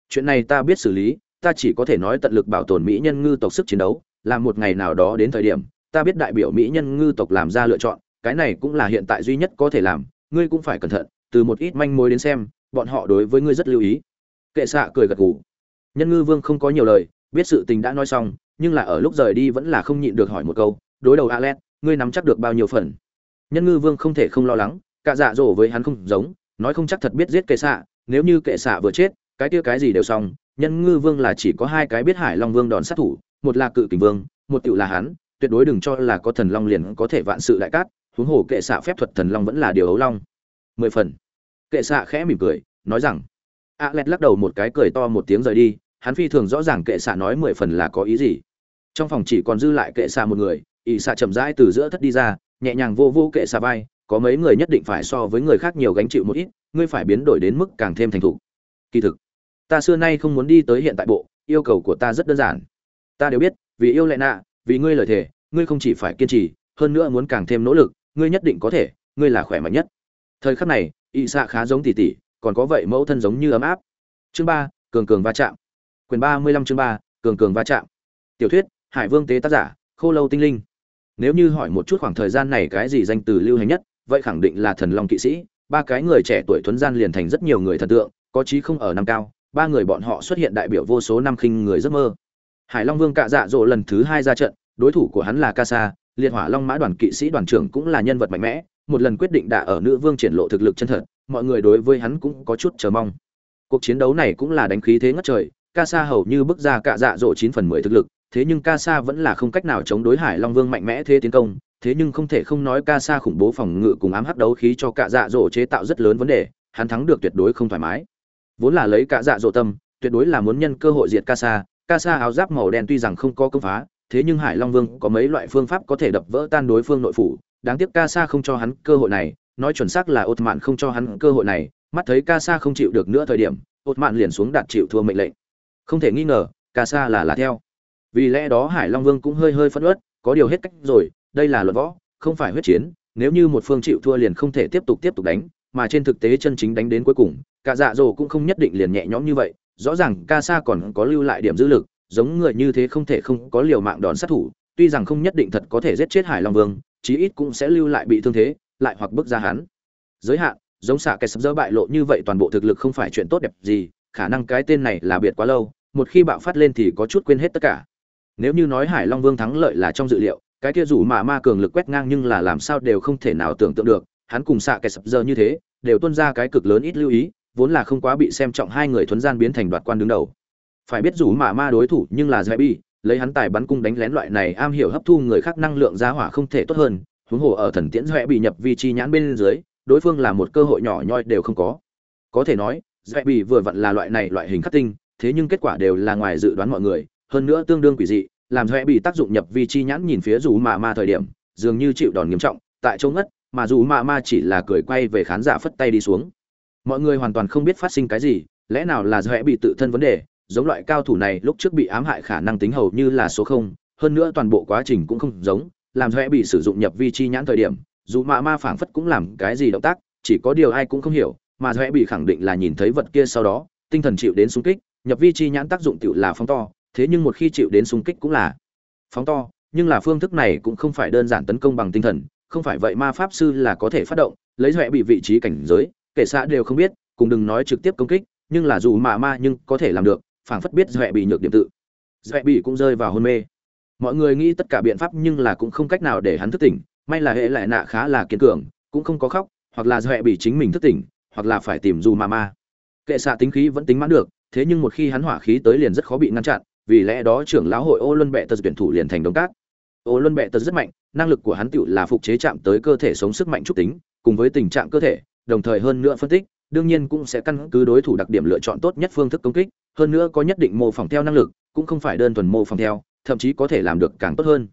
Chuyện này ta biết xử lý, ta chỉ có thể nói tận lực bảo tồn mỹ nhân ngư tộc sức chiến đấu, là một ngày nào đó đến thời điểm, ta biết đại biểu mỹ nhân ngư tộc làm ra lựa chọn, cái này cũng là hiện tại duy nhất có thể làm, ngươi cũng phải cẩn thận, từ một ít manh mối đến xem, bọn họ đối với ngươi rất lưu ý. Kệ xạ cười gật gù. Nhân ngư vương không có nhiều lời, biết sự tình đã nói xong, nhưng là ở lúc rời đi vẫn là không nhịn được hỏi một câu đối đầu alet, ngươi nắm chắc được bao nhiêu phần? Nhân ngư vương không thể không lo lắng, cả dạ dỗ với hắn không giống, nói không chắc thật biết giết kệ xạ, nếu như kệ xạ vừa chết, cái kia cái gì đều xong. Nhân ngư vương là chỉ có hai cái biết hải long vương đòn sát thủ, một là cự kình vương, một tiểu là hắn, tuyệt đối đừng cho là có thần long liền có thể vạn sự đại cát, huống hồ kệ xạ phép thuật thần long vẫn là điều ấu long. Mười phần. Kệ xạ khẽ mỉm cười, nói rằng, Alet lắc đầu một cái cười to một tiếng rời đi, hắn phi thường rõ ràng kệ xạ nói mười phần là có ý gì. Trong phòng chỉ còn dư lại kệ xạ một người ỷ xạ chậm rãi từ giữa thất đi ra, nhẹ nhàng vô vô kệ xạ vai, có mấy người nhất định phải so với người khác nhiều gánh chịu một ít, ngươi phải biến đổi đến mức càng thêm thành thục. Kỳ thực, ta xưa nay không muốn đi tới hiện tại bộ, yêu cầu của ta rất đơn giản. Ta đều biết, vì yêu lệ nạ, vì ngươi lời thề, ngươi không chỉ phải kiên trì, hơn nữa muốn càng thêm nỗ lực, ngươi nhất định có thể, ngươi là khỏe mạnh nhất. Thời khắc này ỵ xạ khá giống tỷ tỷ còn có vậy mẫu thân giống như ấm áp. Chương ba, cường cường va chạm. Quyền ba mươi lăm chương ba, cường cường va chạm. Tiểu thuyết, hải vương tế tác giả, khô lâu tinh linh nếu như hỏi một chút khoảng thời gian này cái gì danh từ lưu hành nhất, vậy khẳng định là thần long kỵ sĩ. Ba cái người trẻ tuổi thuấn gian liền thành rất nhiều người thần tượng, có chí không ở năm cao, ba người bọn họ xuất hiện đại biểu vô số năm khinh người giấc mơ. Hải long vương cạ dạ dỗ lần thứ hai ra trận, đối thủ của hắn là ca sa, liệt hỏa long mã đoàn kỵ sĩ đoàn trưởng cũng là nhân vật mạnh mẽ, một lần quyết định đã ở nữ vương triển lộ thực lực chân thật, mọi người đối với hắn cũng có chút chờ mong. Cuộc chiến đấu này cũng là đánh khí thế ngất trời, ca sa hầu như bước ra cạ dạ dỗ chín phần mười thực lực thế nhưng ca sa vẫn là không cách nào chống đối hải long vương mạnh mẽ thế tiến công, thế nhưng không thể không nói ca sa khủng bố phòng ngự cùng ám hắc đấu khí cho cạ dạ dỗ chế tạo rất lớn vấn đề, hắn thắng được tuyệt đối không thoải mái. Vốn là lấy cạ dạ dỗ tâm, tuyệt đối là muốn nhân cơ hội diệt ca sa ca sa áo giáp màu đen tuy rằng không có công phá, thế nhưng hải long vương có mấy loại phương pháp có thể đập vỡ tan đối phương nội phủ, đáng tiếc ca sa không cho hắn cơ hội này, nói chuẩn xác là ột mạn không cho hắn cơ hội này, mắt thấy ca sa không chịu được nữa thời điểm ột mạn liền xuống đạt chịu thua mệnh lệnh. Không thể nghi ngờ, ca sa là là theo vì lẽ đó hải long vương cũng hơi hơi phân uất, có điều hết cách rồi, đây là luật võ, không phải huyết chiến, nếu như một phương chịu thua liền không thể tiếp tục tiếp tục đánh, mà trên thực tế chân chính đánh đến cuối cùng, cả dạ dỗ cũng không nhất định liền nhẹ nhõm như vậy, rõ ràng ca sa còn có lưu lại điểm dữ lực, giống người như thế không thể không có liều mạng đòn sát thủ, tuy rằng không nhất định thật có thể giết chết hải long vương, chí ít cũng sẽ lưu lại bị thương thế, lại hoặc bức ra hắn. Giới hạn, giống xạ cái sập dỡ bại lộ như vậy toàn bộ thực lực không phải chuyện tốt đẹp gì, khả năng cái tên này là biệt quá lâu, một khi bạo phát lên thì có chút quên hết tất cả nếu như nói hải long vương thắng lợi là trong dự liệu, cái kia rủ mà ma cường lực quét ngang nhưng là làm sao đều không thể nào tưởng tượng được, hắn cùng xạ kẻ sập giờ như thế, đều tuân ra cái cực lớn ít lưu ý, vốn là không quá bị xem trọng hai người thuấn gian biến thành đoạt quan đứng đầu. Phải biết rủ mà ma đối thủ nhưng là dễ bi lấy hắn tài bắn cung đánh lén loại này am hiểu hấp thu người khác năng lượng giá hỏa không thể tốt hơn, huống hồ ở thần tiễn dễ bị nhập vi chi nhãn bên dưới, đối phương là một cơ hội nhỏ nhoi đều không có. Có thể nói dễ bị vừa vặn là loại này loại hình khắc tinh, thế nhưng kết quả đều là ngoài dự đoán mọi người hơn nữa tương đương quỷ dị, làm dễ bị tác dụng nhập vi chi nhãn nhìn phía dù mạ ma thời điểm, dường như chịu đòn nghiêm trọng, tại chỗ ngất, mà dù mạ ma chỉ là cười quay về khán giả phất tay đi xuống. Mọi người hoàn toàn không biết phát sinh cái gì, lẽ nào là dễ bị tự thân vấn đề, giống loại cao thủ này lúc trước bị ám hại khả năng tính hầu như là số không, hơn nữa toàn bộ quá trình cũng không giống, làm dễ bị sử dụng nhập vi chi nhãn thời điểm, dù mạ ma phảng phất cũng làm cái gì động tác, chỉ có điều ai cũng không hiểu, mà dễ bị khẳng định là nhìn thấy vật kia sau đó, tinh thần chịu đến xung kích, nhập vi chi nhãn tác dụng tựu là phóng to thế nhưng một khi chịu đến xung kích cũng là phóng to, nhưng là phương thức này cũng không phải đơn giản tấn công bằng tinh thần, không phải vậy ma pháp sư là có thể phát động, lấy huệ bị vị trí cảnh giới, kể xã đều không biết, cùng đừng nói trực tiếp công kích, nhưng là dù mà ma nhưng có thể làm được, phảng phất biết huệ bị nhược điểm tự. Huệ bị cũng rơi vào hôn mê. Mọi người nghĩ tất cả biện pháp nhưng là cũng không cách nào để hắn thức tỉnh, may là hệ lại nạ khá là kiên cường, cũng không có khóc, hoặc là huệ bị chính mình thức tỉnh, hoặc là phải tìm dù mà ma. Kệ xạ tính khí vẫn tính mãn được, thế nhưng một khi hắn hỏa khí tới liền rất khó bị ngăn chặn vì lẽ đó trưởng lão hội ô luân bệ tật tuyển thủ liền thành đồng cát. Ô luân bệ tật rất mạnh, năng lực của hắn tựu là phục chế chạm tới cơ thể sống sức mạnh trúc tính, cùng với tình trạng cơ thể, đồng thời hơn nữa phân tích, đương nhiên cũng sẽ căn cứ đối thủ đặc điểm lựa chọn tốt nhất phương thức công kích, hơn nữa có nhất định mô phỏng theo năng lực, cũng không phải đơn thuần mô phỏng theo, thậm chí có thể làm được càng tốt hơn.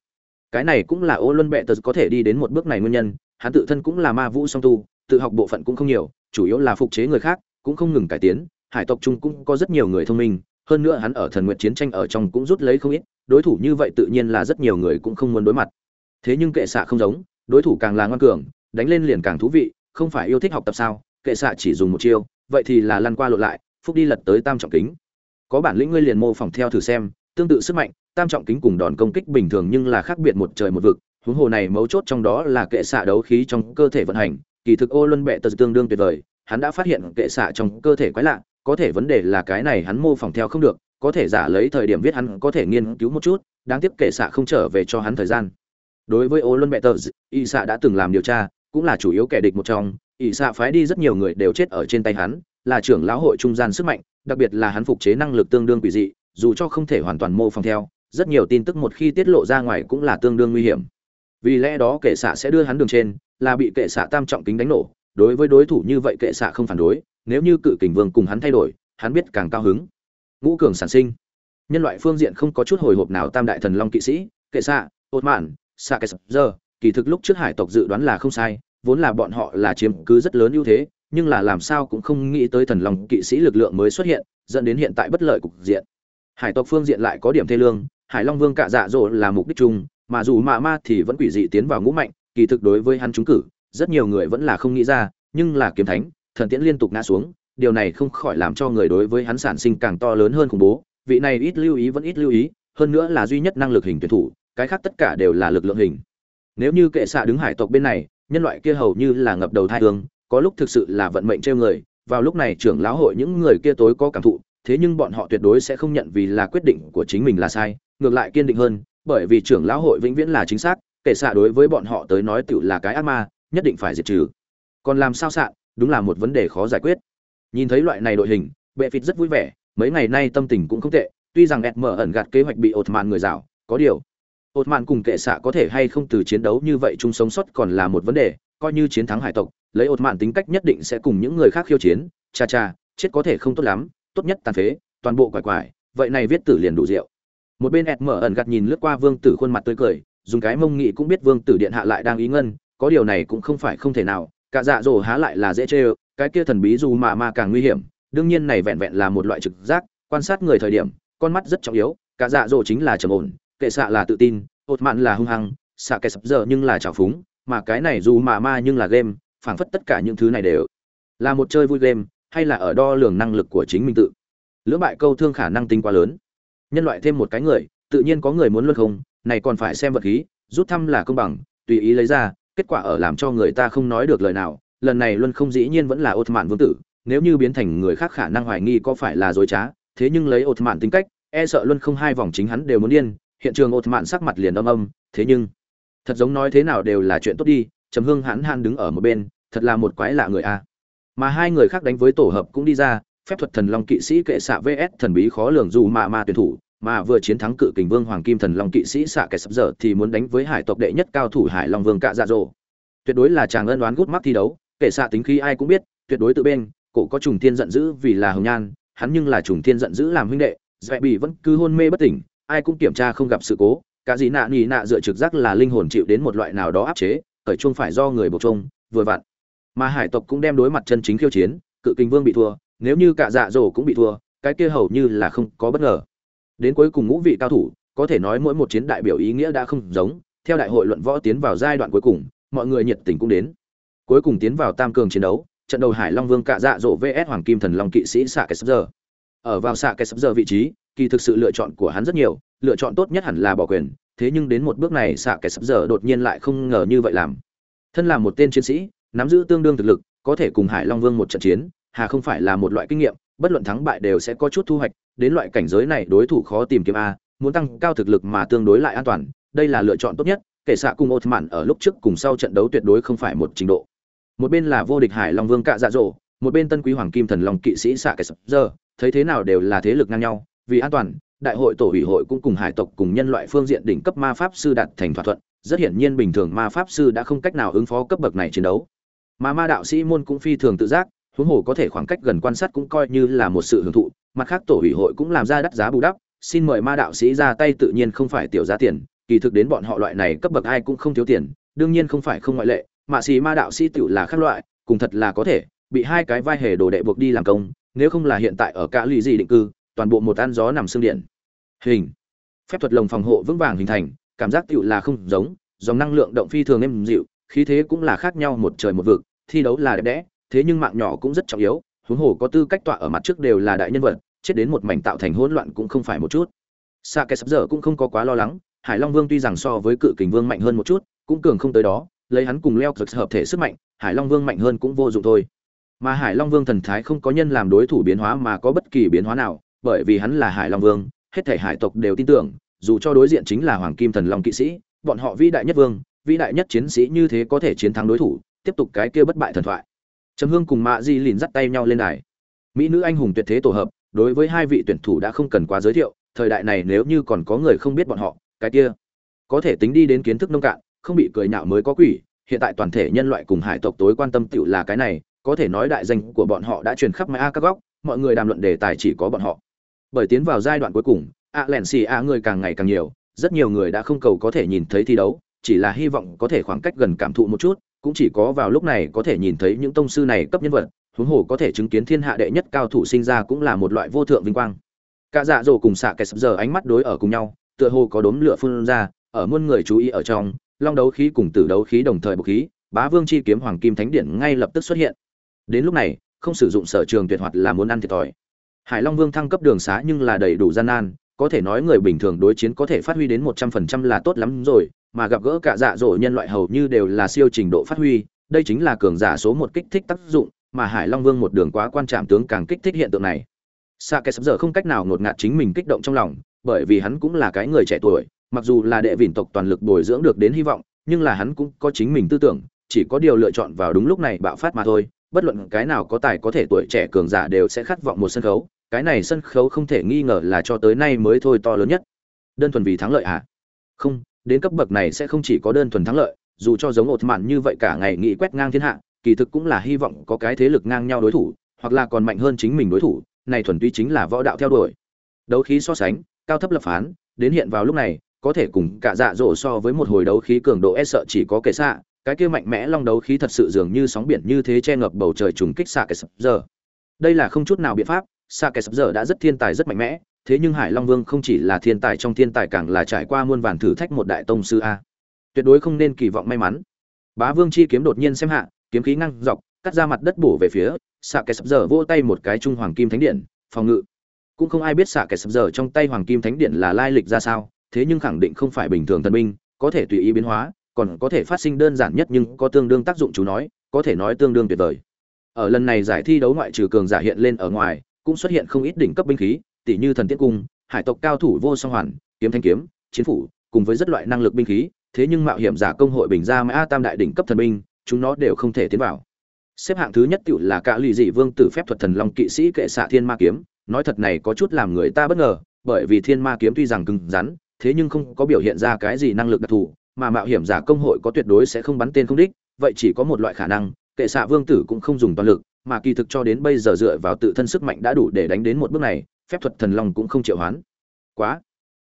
Cái này cũng là ô luân bệ tật có thể đi đến một bước này nguyên nhân, hắn tự thân cũng là ma vũ song tu, tự học bộ phận cũng không nhiều, chủ yếu là phục chế người khác, cũng không ngừng cải tiến, hải tộc chung cũng có rất nhiều người thông minh hơn nữa hắn ở thần nguyện chiến tranh ở trong cũng rút lấy không ít, đối thủ như vậy tự nhiên là rất nhiều người cũng không muốn đối mặt. Thế nhưng kệ xạ không giống, đối thủ càng là ngoan cường, đánh lên liền càng thú vị, không phải yêu thích học tập sao, kệ xạ chỉ dùng một chiêu, vậy thì là lăn qua lộn lại, phúc đi lật tới tam trọng kính. Có bản lĩnh ngươi liền mô phỏng theo thử xem, tương tự sức mạnh, tam trọng kính cùng đòn công kích bình thường nhưng là khác biệt một trời một vực, huống hồ này mấu chốt trong đó là kệ xạ đấu khí trong cơ thể vận hành, kỳ thực ô luân bệ tật tương đương tuyệt vời, hắn đã phát hiện kệ xạ trong cơ thể quái lạ có thể vấn đề là cái này hắn mô phỏng theo không được, có thể giả lấy thời điểm viết hắn có thể nghiên cứu một chút, đáng tiếc kệ xạ không trở về cho hắn thời gian. Đối với ô luân bệ tờ, y xạ đã từng làm điều tra, cũng là chủ yếu kẻ địch một trong, y xạ phái đi rất nhiều người đều chết ở trên tay hắn, là trưởng lão hội trung gian sức mạnh, đặc biệt là hắn phục chế năng lực tương đương quỷ dị, dù cho không thể hoàn toàn mô phỏng theo, rất nhiều tin tức một khi tiết lộ ra ngoài cũng là tương đương nguy hiểm. Vì lẽ đó kệ xạ sẽ đưa hắn đường trên, là bị kệ xạ tam trọng kính đánh nổ, đối với đối thủ như vậy kệ xạ không phản đối nếu như cự kình vương cùng hắn thay đổi, hắn biết càng cao hứng. Ngũ cường sản sinh. Nhân loại phương diện không có chút hồi hộp nào tam đại thần long kỵ sĩ, kệ xạ ột mạn xạ kệ sập giờ kỳ thực lúc trước hải tộc dự đoán là không sai, vốn là bọn họ là chiếm cứ rất lớn ưu thế, nhưng là làm sao cũng không nghĩ tới thần long kỵ sĩ lực lượng mới xuất hiện, dẫn đến hiện tại bất lợi cục diện. Hải tộc phương diện lại có điểm thê lương, hải long vương cạ dạ dỗ là mục đích chung, mà dù mạ ma thì vẫn quỷ dị tiến vào ngũ mạnh, kỳ thực đối với hắn trúng cử, rất nhiều người vẫn là không nghĩ ra, nhưng là kiếm thánh thần tiễn liên tục ngã xuống, điều này không khỏi làm cho người đối với hắn sản sinh càng to lớn hơn khủng bố, vị này ít lưu ý vẫn ít lưu ý, hơn nữa là duy nhất năng lực hình tuyển thủ, cái khác tất cả đều là lực lượng hình. Nếu như kệ xạ đứng hải tộc bên này, nhân loại kia hầu như là ngập đầu thai hương, có lúc thực sự là vận mệnh trêu người, vào lúc này trưởng lão hội những người kia tối có cảm thụ, thế nhưng bọn họ tuyệt đối sẽ không nhận vì là quyết định của chính mình là sai, ngược lại kiên định hơn, bởi vì trưởng lão hội vĩnh viễn là chính xác, kệ xạ đối với bọn họ tới nói tựu là cái ác ma, nhất định phải diệt trừ. Còn làm sao sạn đúng là một vấn đề khó giải quyết. Nhìn thấy loại này đội hình, bệ phịt rất vui vẻ, mấy ngày nay tâm tình cũng không tệ, tuy rằng ẹt mở ẩn gạt kế hoạch bị ột mạn người rào, có điều ột mạn cùng kệ xạ có thể hay không từ chiến đấu như vậy chung sống sót còn là một vấn đề, coi như chiến thắng hải tộc, lấy ột mạn tính cách nhất định sẽ cùng những người khác khiêu chiến, cha cha, chết có thể không tốt lắm, tốt nhất tàn phế, toàn bộ quải quải, vậy này viết tử liền đủ rượu. Một bên ẹt mở ẩn gạt nhìn lướt qua vương tử khuôn mặt tươi cười, dùng cái mông nghị cũng biết vương tử điện hạ lại đang ý ngân, có điều này cũng không phải không thể nào cả dạ dỗ há lại là dễ chê cái kia thần bí dù mà mà càng nguy hiểm, đương nhiên này vẹn vẹn là một loại trực giác, quan sát người thời điểm, con mắt rất trọng yếu, cả dạ dỗ chính là trầm ổn, kệ xạ là tự tin hột mạn là hung hăng, xạ kẻ sập giờ nhưng là trào phúng, mà cái này dù mà ma nhưng là game, phảng phất tất cả những thứ này đều là một chơi vui game, hay là ở đo lường năng lực của chính mình tự. Lưỡng bại câu thương khả năng tính quá lớn. Nhân loại thêm một cái người, tự nhiên có người muốn luân không, này còn phải xem vật khí, rút thăm là công bằng, tùy ý lấy ra kết quả ở làm cho người ta không nói được lời nào, lần này luân không dĩ nhiên vẫn là ột mạn vương tử, nếu như biến thành người khác khả năng hoài nghi có phải là dối trá, thế nhưng lấy ột mạn tính cách e sợ luân không hai vòng chính hắn đều muốn điên, hiện trường ột mạn sắc mặt liền âm âm, thế nhưng, thật giống nói thế nào đều là chuyện tốt đi, trầm hương hãn hãn đứng ở một bên, thật là một quái lạ người a. Mà hai người khác đánh với tổ hợp cũng đi ra, phép thuật thần long kỵ sĩ kệ xạ vs thần bí khó lường dù mà mà tuyển thủ mà vừa chiến thắng cự kình vương hoàng kim thần long kỵ sĩ xạ kẻ sắp giờ thì muốn đánh với hải tộc đệ nhất cao thủ hải long vương cạ dạ dỗ tuyệt đối là chàng ân đoán gút mắt thi đấu, kể xạ tính khi ai cũng biết, tuyệt đối tự bên cổ có trùng thiên giận dữ vì là hồng nhan, hắn nhưng là trùng thiên giận dữ làm huynh đệ dạy bị vẫn cứ hôn mê bất tỉnh, ai cũng kiểm tra không gặp sự cố, cả gì nạ nhì nạ dựa trực giác là linh hồn chịu đến một loại nào đó áp chế ở chung phải do người buộc chung vừa vặn. Mà hải tộc cũng đem đối mặt chân chính khiêu chiến, cự kình vương bị thua, nếu như cả dạ dỗ cũng bị thua, cái kia hầu như là không có bất ngờ đến cuối cùng ngũ vị cao thủ, có thể nói mỗi một chiến đại biểu ý nghĩa đã không giống, theo đại hội luận võ tiến vào giai đoạn cuối cùng, mọi người nhiệt tình cũng đến. Cuối cùng tiến vào tam cường chiến đấu, trận đầu hải long vương cạ dạ dỗ vs hoàng kim thần long kỵ sĩ xạ cái sắp giờ. Ở vào xạ cái sắp giờ vị trí, kỳ thực sự lựa chọn của hắn rất nhiều, lựa chọn tốt nhất hẳn là bỏ quyền, thế nhưng đến một bước này xạ cái sắp giờ đột nhiên lại không ngờ như vậy làm. Thân là một tên chiến sĩ, nắm giữ tương đương thực lực, có thể cùng hải long vương một trận chiến, hà không phải là một loại kinh nghiệm bất luận thắng bại đều sẽ có chút thu hoạch, đến loại cảnh giới này đối thủ khó tìm kiếm a, muốn tăng cao thực lực mà tương đối lại an toàn, đây là lựa chọn tốt nhất, kể xạ cùng Ottoman mạn ở lúc trước cùng sau trận đấu tuyệt đối không phải một trình độ. Một bên là vô địch hải long vương cạ dạ dỗ, một bên tân quý hoàng kim thần long kỵ sĩ Sạ kẻ sập giờ thấy thế nào đều là thế lực ngang nhau, vì an toàn, đại hội tổ ủy hội cũng cùng hải tộc cùng nhân loại phương diện đỉnh cấp ma pháp sư đạt thành thỏa thuận, rất hiển nhiên bình thường ma pháp sư đã không cách nào ứng phó cấp bậc này chiến đấu. Mà ma đạo sĩ môn cũng phi thường tự giác huống hồ có thể khoảng cách gần quan sát cũng coi như là một sự hưởng thụ, mặt khác tổ ủy hội cũng làm ra đắt giá bù đắp, xin mời ma đạo sĩ ra tay tự nhiên không phải tiểu giá tiền, kỳ thực đến bọn họ loại này cấp bậc ai cũng không thiếu tiền, đương nhiên không phải không ngoại lệ mạ xì ma đạo sĩ tiểu là khác loại, cùng thật là có thể, bị hai cái vai hề đồ đệ buộc đi làm công, nếu không là hiện tại ở cả lì gì định cư, toàn bộ một ăn gió nằm xương điện. Hình. Phép thuật lồng phòng hộ vững vàng hình thành, cảm giác tựu là không giống, dòng năng lượng động phi thường êm dịu, khí thế cũng là khác nhau một trời một vực, thi đấu là đẹp đẽ thế nhưng mạng nhỏ cũng rất trọng yếu, huống hồ có tư cách tọa ở mặt trước đều là đại nhân vật, chết đến một mảnh tạo thành hỗn loạn cũng không phải một chút. Sa kẻ sắp giờ cũng không có quá lo lắng, hải long vương tuy rằng so với cự kình vương mạnh hơn một chút, cũng cường không tới đó, lấy hắn cùng leo cực hợp thể sức mạnh, hải long vương mạnh hơn cũng vô dụng thôi. Mà hải long vương thần thái không có nhân làm đối thủ biến hóa mà có bất kỳ biến hóa nào, bởi vì hắn là hải long vương, hết thể hải tộc đều tin tưởng, dù cho đối diện chính là hoàng kim thần long kỵ sĩ, bọn họ vĩ đại nhất vương, vĩ đại nhất chiến sĩ như thế có thể chiến thắng đối thủ, tiếp tục cái kia bất bại thần thoại trầm hương cùng mạ di lìn dắt tay nhau lên đài. Mỹ nữ anh hùng tuyệt thế tổ hợp, đối với hai vị tuyển thủ đã không cần quá giới thiệu, thời đại này nếu như còn có người không biết bọn họ, cái kia có thể tính đi đến kiến thức nông cạn, không bị cười nhạo mới có quỷ. Hiện tại toàn thể nhân loại cùng hải tộc tối quan tâm tựu là cái này, có thể nói đại danh của bọn họ đã truyền khắp mãi a các góc, mọi người đàm luận đề tài chỉ có bọn họ. Bởi tiến vào giai đoạn cuối cùng a lẻn xì a người càng ngày càng nhiều, rất nhiều người đã không cầu có thể nhìn thấy thi đấu, chỉ là hy vọng có thể khoảng cách gần cảm thụ một chút cũng chỉ có vào lúc này có thể nhìn thấy những tông sư này cấp nhân vật, huống hồ có thể chứng kiến thiên hạ đệ nhất cao thủ sinh ra cũng là một loại vô thượng vinh quang. Cả dạ dỗ cùng xạ kẻ sập giờ ánh mắt đối ở cùng nhau, tựa hồ có đốm lửa phun ra, ở muôn người chú ý ở trong, long đấu khí cùng tử đấu khí đồng thời bộc khí, bá vương chi kiếm hoàng kim thánh điện ngay lập tức xuất hiện. Đến lúc này, không sử dụng sở trường tuyệt hoạt là muốn ăn thiệt thòi. Hải long vương thăng cấp đường xá nhưng là đầy đủ gian nan, có thể nói người bình thường đối chiến có thể phát huy đến một trăm phần trăm là tốt lắm rồi mà gặp gỡ cả dạ dỗ nhân loại hầu như đều là siêu trình độ phát huy, đây chính là cường giả số một kích thích tác dụng, mà hải long vương một đường quá quan trạm tướng càng kích thích hiện tượng này. Xa kẻ sắp giờ không cách nào ngột ngạt chính mình kích động trong lòng, bởi vì hắn cũng là cái người trẻ tuổi, mặc dù là đệ vịn tộc toàn lực bồi dưỡng được đến hy vọng, nhưng là hắn cũng có chính mình tư tưởng, chỉ có điều lựa chọn vào đúng lúc này bạo phát mà thôi, bất luận cái nào có tài có thể tuổi trẻ cường giả đều sẽ khát vọng một sân khấu, cái này sân khấu không thể nghi ngờ là cho tới nay mới thôi to lớn nhất. Đơn thuần vì thắng lợi à? Không đến cấp bậc này sẽ không chỉ có đơn thuần thắng lợi, dù cho giống ột mạn như vậy cả ngày nghị quét ngang thiên hạ, kỳ thực cũng là hy vọng có cái thế lực ngang nhau đối thủ, hoặc là còn mạnh hơn chính mình đối thủ, này thuần túy chính là võ đạo theo đuổi. Đấu khí so sánh, cao thấp lập phán, đến hiện vào lúc này, có thể cùng cả dạ dỗ so với một hồi đấu khí cường độ e sợ chỉ có kẻ xạ, cái kia mạnh mẽ long đấu khí thật sự dường như sóng biển như thế che ngập bầu trời trùng kích xạ kẻ sập giờ. Đây là không chút nào biện pháp, xạ kẻ sập giờ đã rất thiên tài rất mạnh mẽ thế nhưng hải long vương không chỉ là thiên tài, trong thiên tài càng là trải qua muôn vàn thử thách một đại tông sư a. Tuyệt đối không nên kỳ vọng may mắn. Bá vương chi kiếm đột nhiên xem hạ, kiếm khí ngăng dọc, cắt ra mặt đất bổ về phía xạ kẻ sập giờ vỗ tay một cái trung hoàng kim thánh điện, phòng ngự. Cũng không ai biết xạ kẻ sập giờ trong tay hoàng kim thánh điện là lai lịch ra sao, thế nhưng khẳng định không phải bình thường thần binh, có thể tùy ý biến hóa, còn có thể phát sinh đơn giản nhất nhưng có tương đương tác dụng chú nói, có thể nói tương đương tuyệt vời. Ở lần này giải thi đấu ngoại trừ cường giả hiện lên ở ngoài, cũng xuất hiện không ít đỉnh cấp binh khí tỷ như thần tiết cung, hải tộc cao thủ vô song hoàn, kiếm thanh kiếm, chiến phủ, cùng với rất loại năng lực binh khí, thế nhưng mạo hiểm giả công hội bình ra mã tam đại đỉnh cấp thần binh, chúng nó đều không thể tiến vào. Xếp hạng thứ nhất tựu là cả lì dị vương tử phép thuật thần long kỵ sĩ kệ xạ thiên ma kiếm, nói thật này có chút làm người ta bất ngờ, bởi vì thiên ma kiếm tuy rằng cứng rắn, thế nhưng không có biểu hiện ra cái gì năng lực đặc thù, mà mạo hiểm giả công hội có tuyệt đối sẽ không bắn tên không đích, vậy chỉ có một loại khả năng, kệ xạ vương tử cũng không dùng toàn lực, mà kỳ thực cho đến bây giờ dựa vào tự thân sức mạnh đã đủ để đánh đến một bước này phép thuật thần long cũng không triệu hoán. Quá.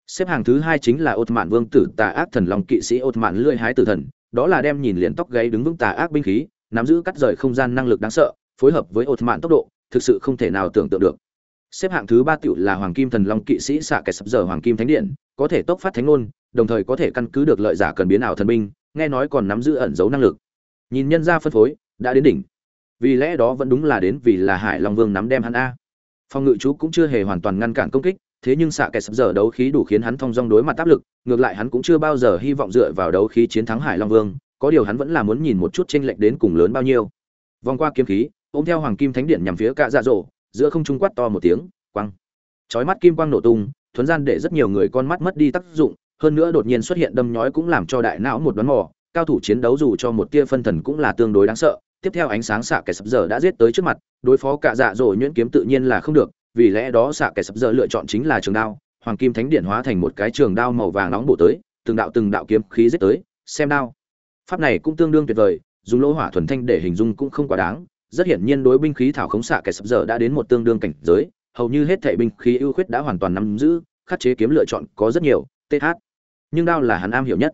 Xếp hàng thứ hai chính là ột mạn vương tử tà ác thần long kỵ sĩ ột mạn lưỡi hái tử thần, đó là đem nhìn liền tóc gáy đứng vững tà ác binh khí, nắm giữ cắt rời không gian năng lực đáng sợ, phối hợp với ột mạn tốc độ, thực sự không thể nào tưởng tượng được. Xếp hạng thứ ba tiểu là hoàng kim thần long kỵ sĩ xạ kẻ sập giờ hoàng kim thánh điện, có thể tốc phát thánh ngôn, đồng thời có thể căn cứ được lợi giả cần biến ảo thần binh, nghe nói còn nắm giữ ẩn dấu năng lực. Nhìn nhân ra phân phối, đã đến đỉnh. Vì lẽ đó vẫn đúng là đến vì là hải long vương nắm đem hắn a phòng ngự chú cũng chưa hề hoàn toàn ngăn cản công kích, thế nhưng xạ kẻ sập giờ đấu khí đủ khiến hắn thông dong đối mặt áp lực, ngược lại hắn cũng chưa bao giờ hy vọng dựa vào đấu khí chiến thắng hải long vương, có điều hắn vẫn là muốn nhìn một chút chênh lệch đến cùng lớn bao nhiêu. Vòng qua kiếm khí, ôm theo hoàng kim thánh điện nhằm phía cạ dạ dỗ, giữa không trung quát to một tiếng, quăng. Chói mắt kim quang nổ tung, thuấn gian để rất nhiều người con mắt mất đi tác dụng, hơn nữa đột nhiên xuất hiện đâm nhói cũng làm cho đại não một đoán mò, cao thủ chiến đấu dù cho một tia phân thần cũng là tương đối đáng sợ tiếp theo ánh sáng xạ kẻ sập giờ đã giết tới trước mặt, đối phó cả dạ dỗ nhuyễn kiếm tự nhiên là không được, vì lẽ đó xạ kẻ sập giờ lựa chọn chính là trường đao, hoàng kim thánh điện hóa thành một cái trường đao màu vàng nóng bổ tới, từng đạo từng đạo kiếm khí giết tới, xem đao. Pháp này cũng tương đương tuyệt vời, dùng lỗ hỏa thuần thanh để hình dung cũng không quá đáng, rất hiển nhiên đối binh khí thảo khống xạ kẻ sập giờ đã đến một tương đương cảnh giới, hầu như hết thảy binh khí ưu khuyết đã hoàn toàn nắm giữ, khắc chế kiếm lựa chọn có rất nhiều th nhưng đao là hắn am hiểu nhất.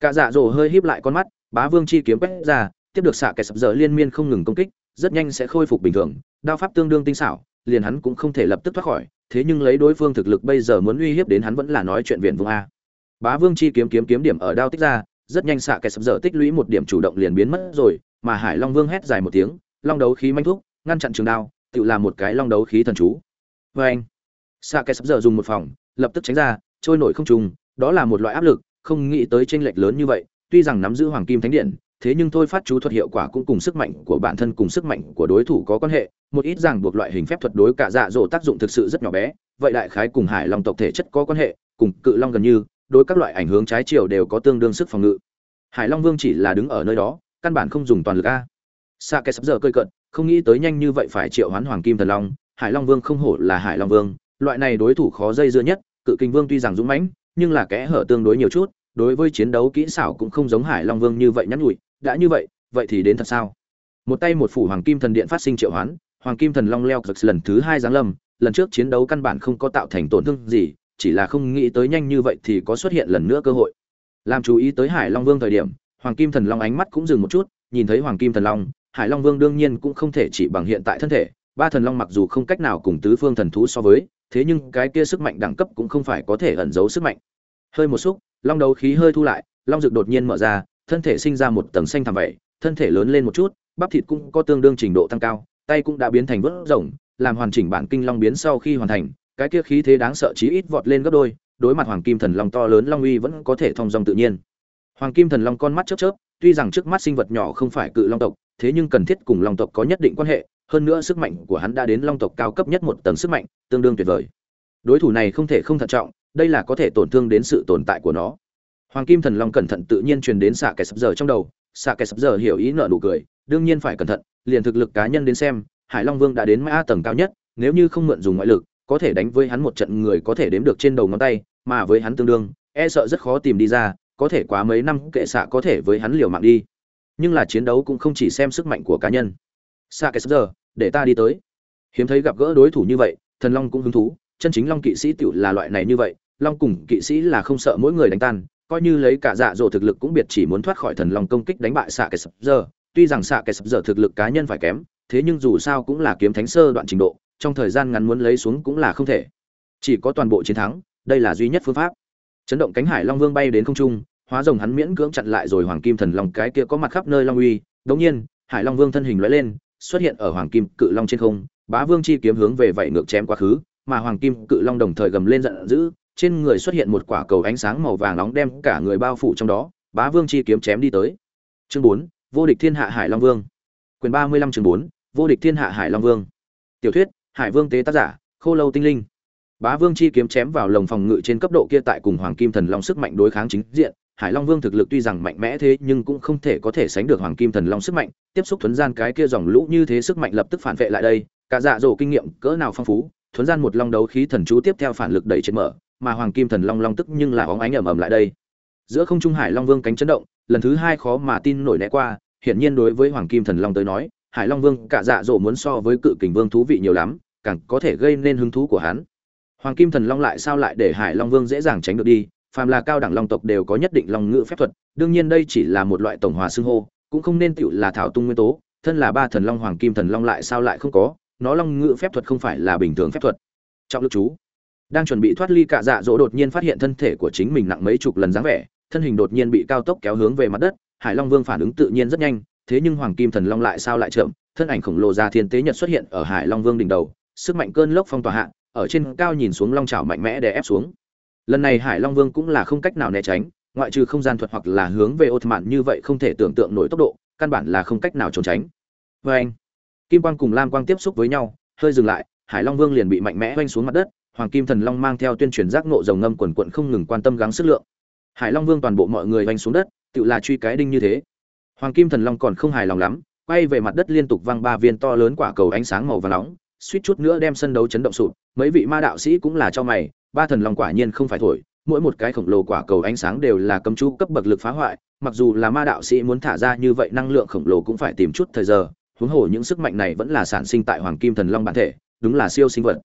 Cả dạ dỗ hơi híp lại con mắt, bá vương chi kiếm quét ra tiếp được xạ kẻ sập giờ liên miên không ngừng công kích, rất nhanh sẽ khôi phục bình thường, đao pháp tương đương tinh xảo, liền hắn cũng không thể lập tức thoát khỏi, thế nhưng lấy đối phương thực lực bây giờ muốn uy hiếp đến hắn vẫn là nói chuyện viện vương a. Bá vương chi kiếm kiếm kiếm điểm ở đao tích ra, rất nhanh xạ kẻ sập giờ tích lũy một điểm chủ động liền biến mất rồi, mà hải long vương hét dài một tiếng, long đấu khí manh thúc, ngăn chặn trường đao, tự làm một cái long đấu khí thần chú. Vê anh xạ kẻ sập giờ dùng một phòng, lập tức tránh ra, trôi nổi không trùng, đó là một loại áp lực, không nghĩ tới tranh lệch lớn như vậy, tuy rằng nắm giữ hoàng kim thánh điện thế nhưng thôi phát chú thuật hiệu quả cũng cùng sức mạnh của bản thân cùng sức mạnh của đối thủ có quan hệ. Một ít ràng buộc loại hình phép thuật đối cả dạ dỗ tác dụng thực sự rất nhỏ bé. Vậy đại khái cùng hải long tộc thể chất có quan hệ, cùng cự long gần như, đối các loại ảnh hướng trái chiều đều có tương đương sức phòng ngự. Hải long vương chỉ là đứng ở nơi đó, căn bản không dùng toàn lực a. Xa kẻ sắp giờ cơi cận không nghĩ tới nhanh như vậy phải triệu hoán hoàng kim thần long. Hải long vương không hổ là hải long vương, loại này đối thủ khó dây dưa nhất. Cự kinh vương tuy rằng dũng mãnh, nhưng là kẽ hở tương đối nhiều chút, đối với chiến đấu kỹ xảo cũng không giống hải long vương như vậy nhắn nhủi đã như vậy vậy thì đến thật sao? Một tay một phủ hoàng kim thần điện phát sinh triệu hoán, hoàng kim thần long leo cực lần thứ hai giáng lâm, lần trước chiến đấu căn bản không có tạo thành tổn thương gì, chỉ là không nghĩ tới nhanh như vậy thì có xuất hiện lần nữa cơ hội. Làm chú ý tới hải long vương thời điểm, hoàng kim thần long ánh mắt cũng dừng một chút, nhìn thấy hoàng kim thần long, hải long vương đương nhiên cũng không thể chỉ bằng hiện tại thân thể, ba thần long mặc dù không cách nào cùng tứ phương thần thú so với, thế nhưng cái kia sức mạnh đẳng cấp cũng không phải có thể ẩn giấu sức mạnh. Hơi một xúc, long đấu khí hơi thu lại, long rực đột nhiên mở ra thân thể sinh ra một tầng xanh thẳm vậy, thân thể lớn lên một chút, bắp thịt cũng có tương đương trình độ tăng cao, tay cũng đã biến thành vớt rồng, làm hoàn chỉnh bản kinh long biến sau khi hoàn thành, cái kia khí thế đáng sợ chí ít vọt lên gấp đôi, đối mặt hoàng kim thần long to lớn long uy vẫn có thể thông dong tự nhiên. Hoàng kim thần long con mắt chớp chớp, tuy rằng trước mắt sinh vật nhỏ không phải cự long tộc, thế nhưng cần thiết cùng long tộc có nhất định quan hệ, hơn nữa sức mạnh của hắn đã đến long tộc cao cấp nhất một tầng sức mạnh, tương đương tuyệt vời. Đối thủ này không thể không thận trọng, đây là có thể tổn thương đến sự tồn tại của nó hoàng kim thần long cẩn thận tự nhiên truyền đến xạ kẻ sập giờ trong đầu. Xạ kẻ sập giờ hiểu ý nợ nụ cười, đương nhiên phải cẩn thận, liền thực lực cá nhân đến xem, hải long vương đã đến mã tầng cao nhất, nếu như không mượn dùng ngoại lực, có thể đánh với hắn một trận người có thể đếm được trên đầu ngón tay, mà với hắn tương đương e sợ rất khó tìm đi ra, có thể quá mấy năm kệ xạ có thể với hắn liều mạng đi. Nhưng là chiến đấu cũng không chỉ xem sức mạnh của cá nhân. Xạ kẻ sập giờ, để ta đi tới. Hiếm thấy gặp gỡ đối thủ như vậy, thần long cũng hứng thú, chân chính long kỵ sĩ tiểu là loại này như vậy, long cùng kỵ sĩ là không sợ mỗi người đánh tan coi như lấy cả dạ dỗ thực lực cũng biệt chỉ muốn thoát khỏi thần long công kích đánh bại xạ kẻ sập giờ. Tuy rằng xạ kẻ sập giờ thực lực cá nhân phải kém, thế nhưng dù sao cũng là kiếm thánh sơ đoạn trình độ, trong thời gian ngắn muốn lấy xuống cũng là không thể. Chỉ có toàn bộ chiến thắng, đây là duy nhất phương pháp. Chấn động cánh hải long vương bay đến không trung, hóa rồng hắn miễn cưỡng chặn lại rồi hoàng kim thần long cái kia có mặt khắp nơi long uy. Đống nhiên, hải long vương thân hình lóe lên, xuất hiện ở hoàng kim cự long trên không, bá vương chi kiếm hướng về vậy ngược chém quá khứ, mà hoàng kim cự long đồng thời gầm lên giận dữ trên người xuất hiện một quả cầu ánh sáng màu vàng nóng đem cả người bao phủ trong đó, bá vương chi kiếm chém đi tới. Chương bốn, vô địch thiên hạ hải long vương. Quyền ba mươi lăm chương bốn, vô địch thiên hạ hải long vương. Tiểu thuyết, hải vương tế tác giả, khô lâu tinh linh. Bá vương chi kiếm chém vào lồng phòng ngự trên cấp độ kia tại cùng hoàng kim thần long sức mạnh đối kháng chính diện. Hải long vương thực lực tuy rằng mạnh mẽ thế nhưng cũng không thể có thể sánh được hoàng kim thần long sức mạnh. Tiếp xúc thuần gian cái kia dòng lũ như thế sức mạnh lập tức phản vệ lại đây. Cả dạ dỗ kinh nghiệm cỡ nào phong phú thuần gian một long đấu khí thần chú tiếp theo phản lực đẩy trên mở mà hoàng kim thần long long tức nhưng là óng ánh ầm ầm lại đây. Giữa không trung hải long vương cánh chấn động, lần thứ hai khó mà tin nổi né qua, hiển nhiên đối với hoàng kim thần long tới nói, hải long vương cả dạ dỗ muốn so với cự kình vương thú vị nhiều lắm, càng có thể gây nên hứng thú của hắn. Hoàng kim thần long lại sao lại để hải long vương dễ dàng tránh được đi, phàm là cao đẳng long tộc đều có nhất định long ngữ phép thuật, đương nhiên đây chỉ là một loại tổng hòa xưng hô, cũng không nên tựu là thảo tung nguyên tố, thân là ba thần long hoàng kim thần long lại sao lại không có, nó long ngữ phép thuật không phải là bình thường phép thuật. Trọng lực chú đang chuẩn bị thoát ly cạ dạ dỗ đột nhiên phát hiện thân thể của chính mình nặng mấy chục lần dáng vẻ, thân hình đột nhiên bị cao tốc kéo hướng về mặt đất, hải long vương phản ứng tự nhiên rất nhanh, thế nhưng hoàng kim thần long lại sao lại chậm, thân ảnh khổng lồ ra thiên tế nhật xuất hiện ở hải long vương đỉnh đầu, sức mạnh cơn lốc phong tỏa hạ, ở trên cao nhìn xuống long trào mạnh mẽ để ép xuống. Lần này hải long vương cũng là không cách nào né tránh, ngoại trừ không gian thuật hoặc là hướng về ột mạn như vậy không thể tưởng tượng nổi tốc độ, căn bản là không cách nào trốn tránh. Vê anh kim quang cùng lam quang tiếp xúc với nhau, hơi dừng lại, hải long vương liền bị mạnh mẽ oanh xuống mặt đất hoàng kim thần long mang theo tuyên truyền giác ngộ rồng ngâm quần quận không ngừng quan tâm gắng sức lượng. Hải long vương toàn bộ mọi người vanh xuống đất, tự là truy cái đinh như thế. Hoàng kim thần long còn không hài lòng lắm, quay về mặt đất liên tục văng ba viên to lớn quả cầu ánh sáng màu và nóng, suýt chút nữa đem sân đấu chấn động sụp. Mấy vị ma đạo sĩ cũng là cho mày, ba thần long quả nhiên không phải thổi, mỗi một cái khổng lồ quả cầu ánh sáng đều là cấm chú cấp bậc lực phá hoại, mặc dù là ma đạo sĩ muốn thả ra như vậy năng lượng khổng lồ cũng phải tìm chút thời giờ. Huống hồ những sức mạnh này vẫn là sản sinh tại hoàng kim thần long bản thể, đúng là siêu sinh vật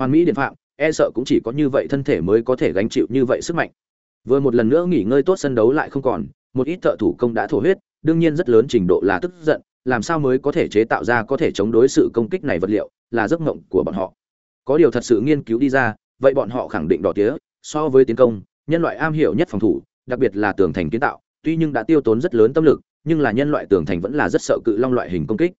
hoàn mỹ điện phạm e sợ cũng chỉ có như vậy thân thể mới có thể gánh chịu như vậy sức mạnh. Vừa một lần nữa nghỉ ngơi tốt sân đấu lại không còn, một ít thợ thủ công đã thổ huyết, đương nhiên rất lớn trình độ là tức giận, làm sao mới có thể chế tạo ra có thể chống đối sự công kích này vật liệu, là giấc mộng của bọn họ. Có điều thật sự nghiên cứu đi ra, vậy bọn họ khẳng định đỏ tía, so với tiến công, nhân loại am hiểu nhất phòng thủ, đặc biệt là tường thành kiến tạo, tuy nhưng đã tiêu tốn rất lớn tâm lực, nhưng là nhân loại tường thành vẫn là rất sợ cự long loại hình công kích.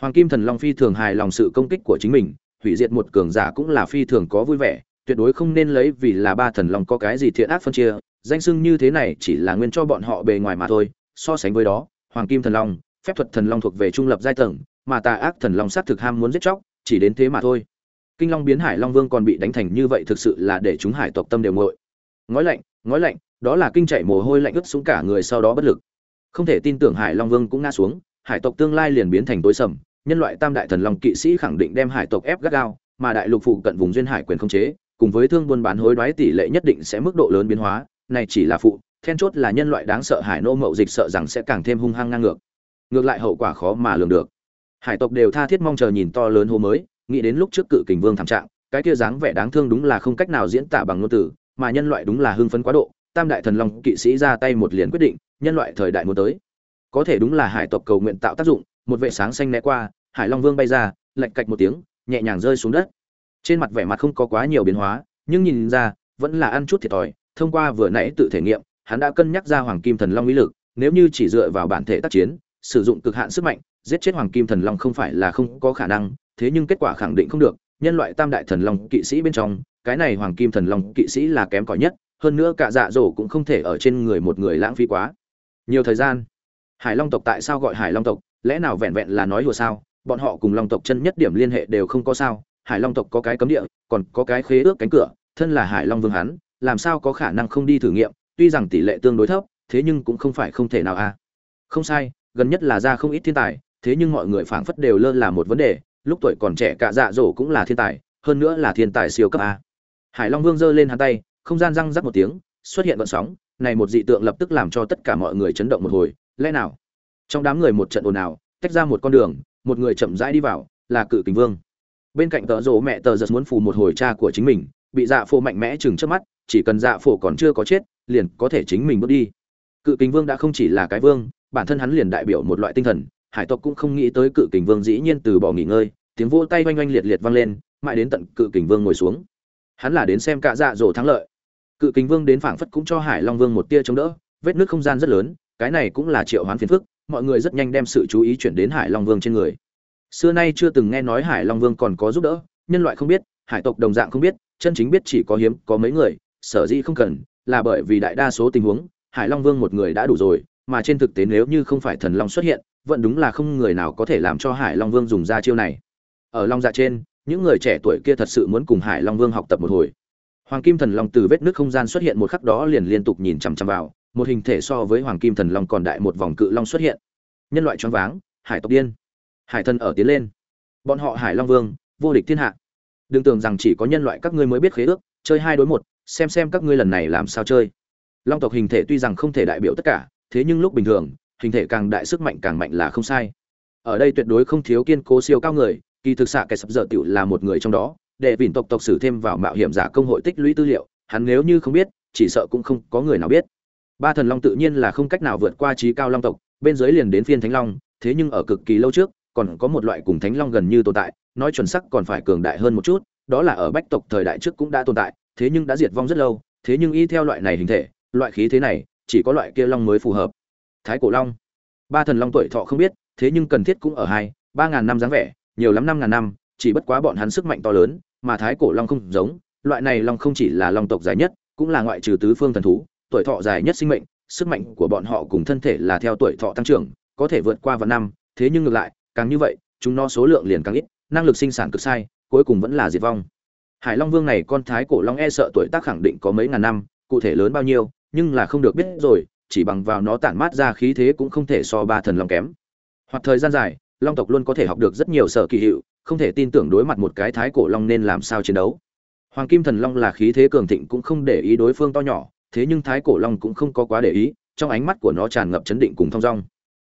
Hoàng kim thần long phi thường hài lòng sự công kích của chính mình hủy diệt một cường giả cũng là phi thường có vui vẻ, tuyệt đối không nên lấy vì là ba thần long có cái gì thiện ác phân chia, danh sưng như thế này chỉ là nguyên cho bọn họ bề ngoài mà thôi, so sánh với đó, hoàng kim thần long, phép thuật thần long thuộc về trung lập giai tầng, mà tà ác thần long sát thực ham muốn giết chóc, chỉ đến thế mà thôi. Kinh long biến hải long vương còn bị đánh thành như vậy thực sự là để chúng hải tộc tâm đều ngội ngói lạnh ngói lạnh, đó là kinh chạy mồ hôi lạnh ướt xuống cả người sau đó bất lực. Không thể tin tưởng hải long vương cũng ngã xuống, hải tộc tương lai liền biến thành tối sầm nhân loại tam đại thần long kỵ sĩ khẳng định đem hải tộc ép gắt gao, mà đại lục phụ cận vùng duyên hải quyền không chế, cùng với thương buôn bán hối đoái tỷ lệ nhất định sẽ mức độ lớn biến hóa, này chỉ là phụ, then chốt là nhân loại đáng sợ hải nô mậu dịch sợ rằng sẽ càng thêm hung hăng ngang ngược. Ngược lại hậu quả khó mà lường được. Hải tộc đều tha thiết mong chờ nhìn to lớn hô mới, nghĩ đến lúc trước cự kình vương thảm trạng, cái kia dáng vẻ đáng thương đúng là không cách nào diễn tả bằng ngôn từ, mà nhân loại đúng là hưng phấn quá độ, tam đại thần long kỵ sĩ ra tay một liền quyết định, nhân loại thời đại muốn tới. Có thể đúng là hải tộc cầu nguyện tạo tác dụng, một vệ sáng xanh né qua hải long vương bay ra, lạch cạch một tiếng, nhẹ nhàng rơi xuống đất. Trên mặt vẻ mặt không có quá nhiều biến hóa, nhưng nhìn ra, vẫn là ăn chút thiệt thòi. Thông qua vừa nãy tự thể nghiệm, hắn đã cân nhắc ra hoàng kim thần long uy lực. Nếu như chỉ dựa vào bản thể tác chiến, sử dụng cực hạn sức mạnh, giết chết hoàng kim thần long không phải là không có khả năng, thế nhưng kết quả khẳng định không được. Nhân loại tam đại thần long kỵ sĩ bên trong, cái này hoàng kim thần long kỵ sĩ là kém cỏi nhất, hơn nữa cả dạ dỗ cũng không thể ở trên người một người lãng phí quá. Nhiều thời gian. Hải long tộc tại sao gọi hải long tộc? Lẽ nào vẹn vẹn là nói hùa sao? Bọn họ cùng long tộc chân nhất điểm liên hệ đều không có sao, hải long tộc có cái cấm địa, còn có cái khế ước cánh cửa, thân là hải long vương hắn, làm sao có khả năng không đi thử nghiệm, tuy rằng tỷ lệ tương đối thấp, thế nhưng cũng không phải không thể nào a. À. không sai, gần nhất là ra không ít thiên tài, thế nhưng mọi người phảng phất đều lơ là một vấn đề, lúc tuổi còn trẻ cả dạ dỗ cũng là thiên tài, hơn nữa là thiên tài siêu cấp a. À? Hải long vương giơ lên hắn tay, không gian răng rắc một tiếng, xuất hiện vận sóng, này một dị tượng lập tức làm cho tất cả mọi người chấn động một hồi, lẽ nào? Trong đám người một trận ồn ào, tách ra một con đường một người chậm rãi đi vào, là cự kình vương. Bên cạnh tợ rỗ mẹ tờ giật muốn phù một hồi cha của chính mình, bị dạ phổ mạnh mẽ chừng trước mắt, chỉ cần dạ phổ còn chưa có chết, liền có thể chính mình bước đi. Cự kình vương đã không chỉ là cái vương, bản thân hắn liền đại biểu một loại tinh thần, hải tộc cũng không nghĩ tới cự kình vương dĩ nhiên từ bỏ nghỉ ngơi, tiếng vỗ tay oanh oanh liệt liệt vang lên, mãi đến tận cự kình vương ngồi xuống. Hắn là đến xem cả dạ dỗ thắng lợi. Cự kình vương đến phảng phất cũng cho hải long vương một tia chống đỡ, vết nước không gian rất lớn, cái này cũng là triệu hoán phiền phức mọi người rất nhanh đem sự chú ý chuyển đến hải long vương trên người. Xưa nay chưa từng nghe nói hải long vương còn có giúp đỡ, nhân loại không biết, hải tộc đồng dạng không biết, chân chính biết chỉ có hiếm, có mấy người, sở dĩ không cần, là bởi vì đại đa số tình huống, hải long vương một người đã đủ rồi, mà trên thực tế nếu như không phải thần long xuất hiện, vẫn đúng là không người nào có thể làm cho hải long vương dùng ra chiêu này. Ở long dạ trên, những người trẻ tuổi kia thật sự muốn cùng hải long vương học tập một hồi. Hoàng kim thần long từ vết nước không gian xuất hiện một khắc đó liền liên tục nhìn chằm chằm vào một hình thể so với hoàng kim thần long còn đại một vòng cự long xuất hiện. Nhân loại choáng váng, hải tộc điên. Hải thần ở tiến lên. Bọn họ hải long vương, vô địch thiên hạ. Đừng tưởng rằng chỉ có nhân loại các ngươi mới biết khế ước, chơi hai đối một, xem xem các ngươi lần này làm sao chơi. Long tộc hình thể tuy rằng không thể đại biểu tất cả, thế nhưng lúc bình thường, hình thể càng đại sức mạnh càng mạnh là không sai. Ở đây tuyệt đối không thiếu kiên cố siêu cao người, kỳ thực xạ kẻ sập dở tiểu là một người trong đó để vỉn tộc tộc sử thêm vào mạo hiểm giả công hội tích lũy tư liệu, hắn nếu như không biết, chỉ sợ cũng không có người nào biết ba thần long tự nhiên là không cách nào vượt qua trí cao long tộc, bên dưới liền đến phiên thánh long, thế nhưng ở cực kỳ lâu trước, còn có một loại cùng thánh long gần như tồn tại, nói chuẩn sắc còn phải cường đại hơn một chút, đó là ở bách tộc thời đại trước cũng đã tồn tại, thế nhưng đã diệt vong rất lâu, thế nhưng y theo loại này hình thể, loại khí thế này, chỉ có loại kia long mới phù hợp. Thái cổ long. Ba thần long tuổi thọ không biết, thế nhưng cần thiết cũng ở hai, ba ngàn năm dáng vẻ, nhiều lắm năm ngàn năm, chỉ bất quá bọn hắn sức mạnh to lớn, mà thái cổ long không giống, loại này long không chỉ là long tộc dài nhất, cũng là ngoại trừ tứ phương thần thú tuổi thọ dài nhất sinh mệnh, sức mạnh của bọn họ cùng thân thể là theo tuổi thọ tăng trưởng, có thể vượt qua vạn năm, thế nhưng ngược lại, càng như vậy, chúng nó số lượng liền càng ít, năng lực sinh sản cực sai, cuối cùng vẫn là diệt vong. Hải long vương này con thái cổ long e sợ tuổi tác khẳng định có mấy ngàn năm, cụ thể lớn bao nhiêu, nhưng là không được biết rồi, chỉ bằng vào nó tản mát ra khí thế cũng không thể so ba thần long kém. Hoặc thời gian dài, long tộc luôn có thể học được rất nhiều sở kỳ hiệu, không thể tin tưởng đối mặt một cái thái cổ long nên làm sao chiến đấu. Hoàng kim thần long là khí thế cường thịnh cũng không để ý đối phương to nhỏ thế nhưng thái cổ long cũng không có quá để ý, trong ánh mắt của nó tràn ngập chấn định cùng thong dong.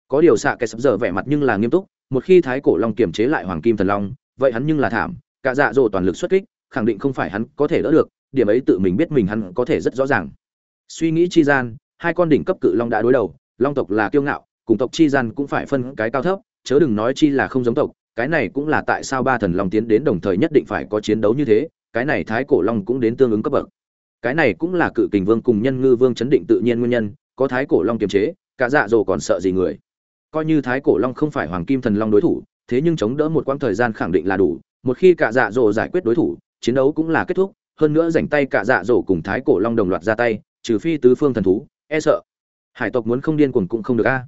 Có điều xạ kẻ sập giờ vẻ mặt nhưng là nghiêm túc, một khi thái cổ long kiềm chế lại hoàng kim thần long, vậy hắn nhưng là thảm, cả dạ dỗ toàn lực xuất kích, khẳng định không phải hắn có thể đỡ được, điểm ấy tự mình biết mình hắn có thể rất rõ ràng. Suy nghĩ chi gian, hai con đỉnh cấp cự long đã đối đầu, long tộc là kiêu ngạo, cùng tộc chi gian cũng phải phân cái cao thấp, chớ đừng nói chi là không giống tộc, cái này cũng là tại sao ba thần long tiến đến đồng thời nhất định phải có chiến đấu như thế, cái này thái cổ long cũng đến tương ứng cấp bậc cái này cũng là cự kình vương cùng nhân ngư vương chấn định tự nhiên nguyên nhân, có thái cổ long kiềm chế, cả dạ dỗ còn sợ gì người. Coi như thái cổ long không phải hoàng kim thần long đối thủ, thế nhưng chống đỡ một quãng thời gian khẳng định là đủ, một khi cả dạ dỗ giải quyết đối thủ, chiến đấu cũng là kết thúc, hơn nữa rảnh tay cả dạ dỗ cùng thái cổ long đồng loạt ra tay, trừ phi tứ phương thần thú e sợ. Hải tộc muốn không điên cuồng cũng không được a.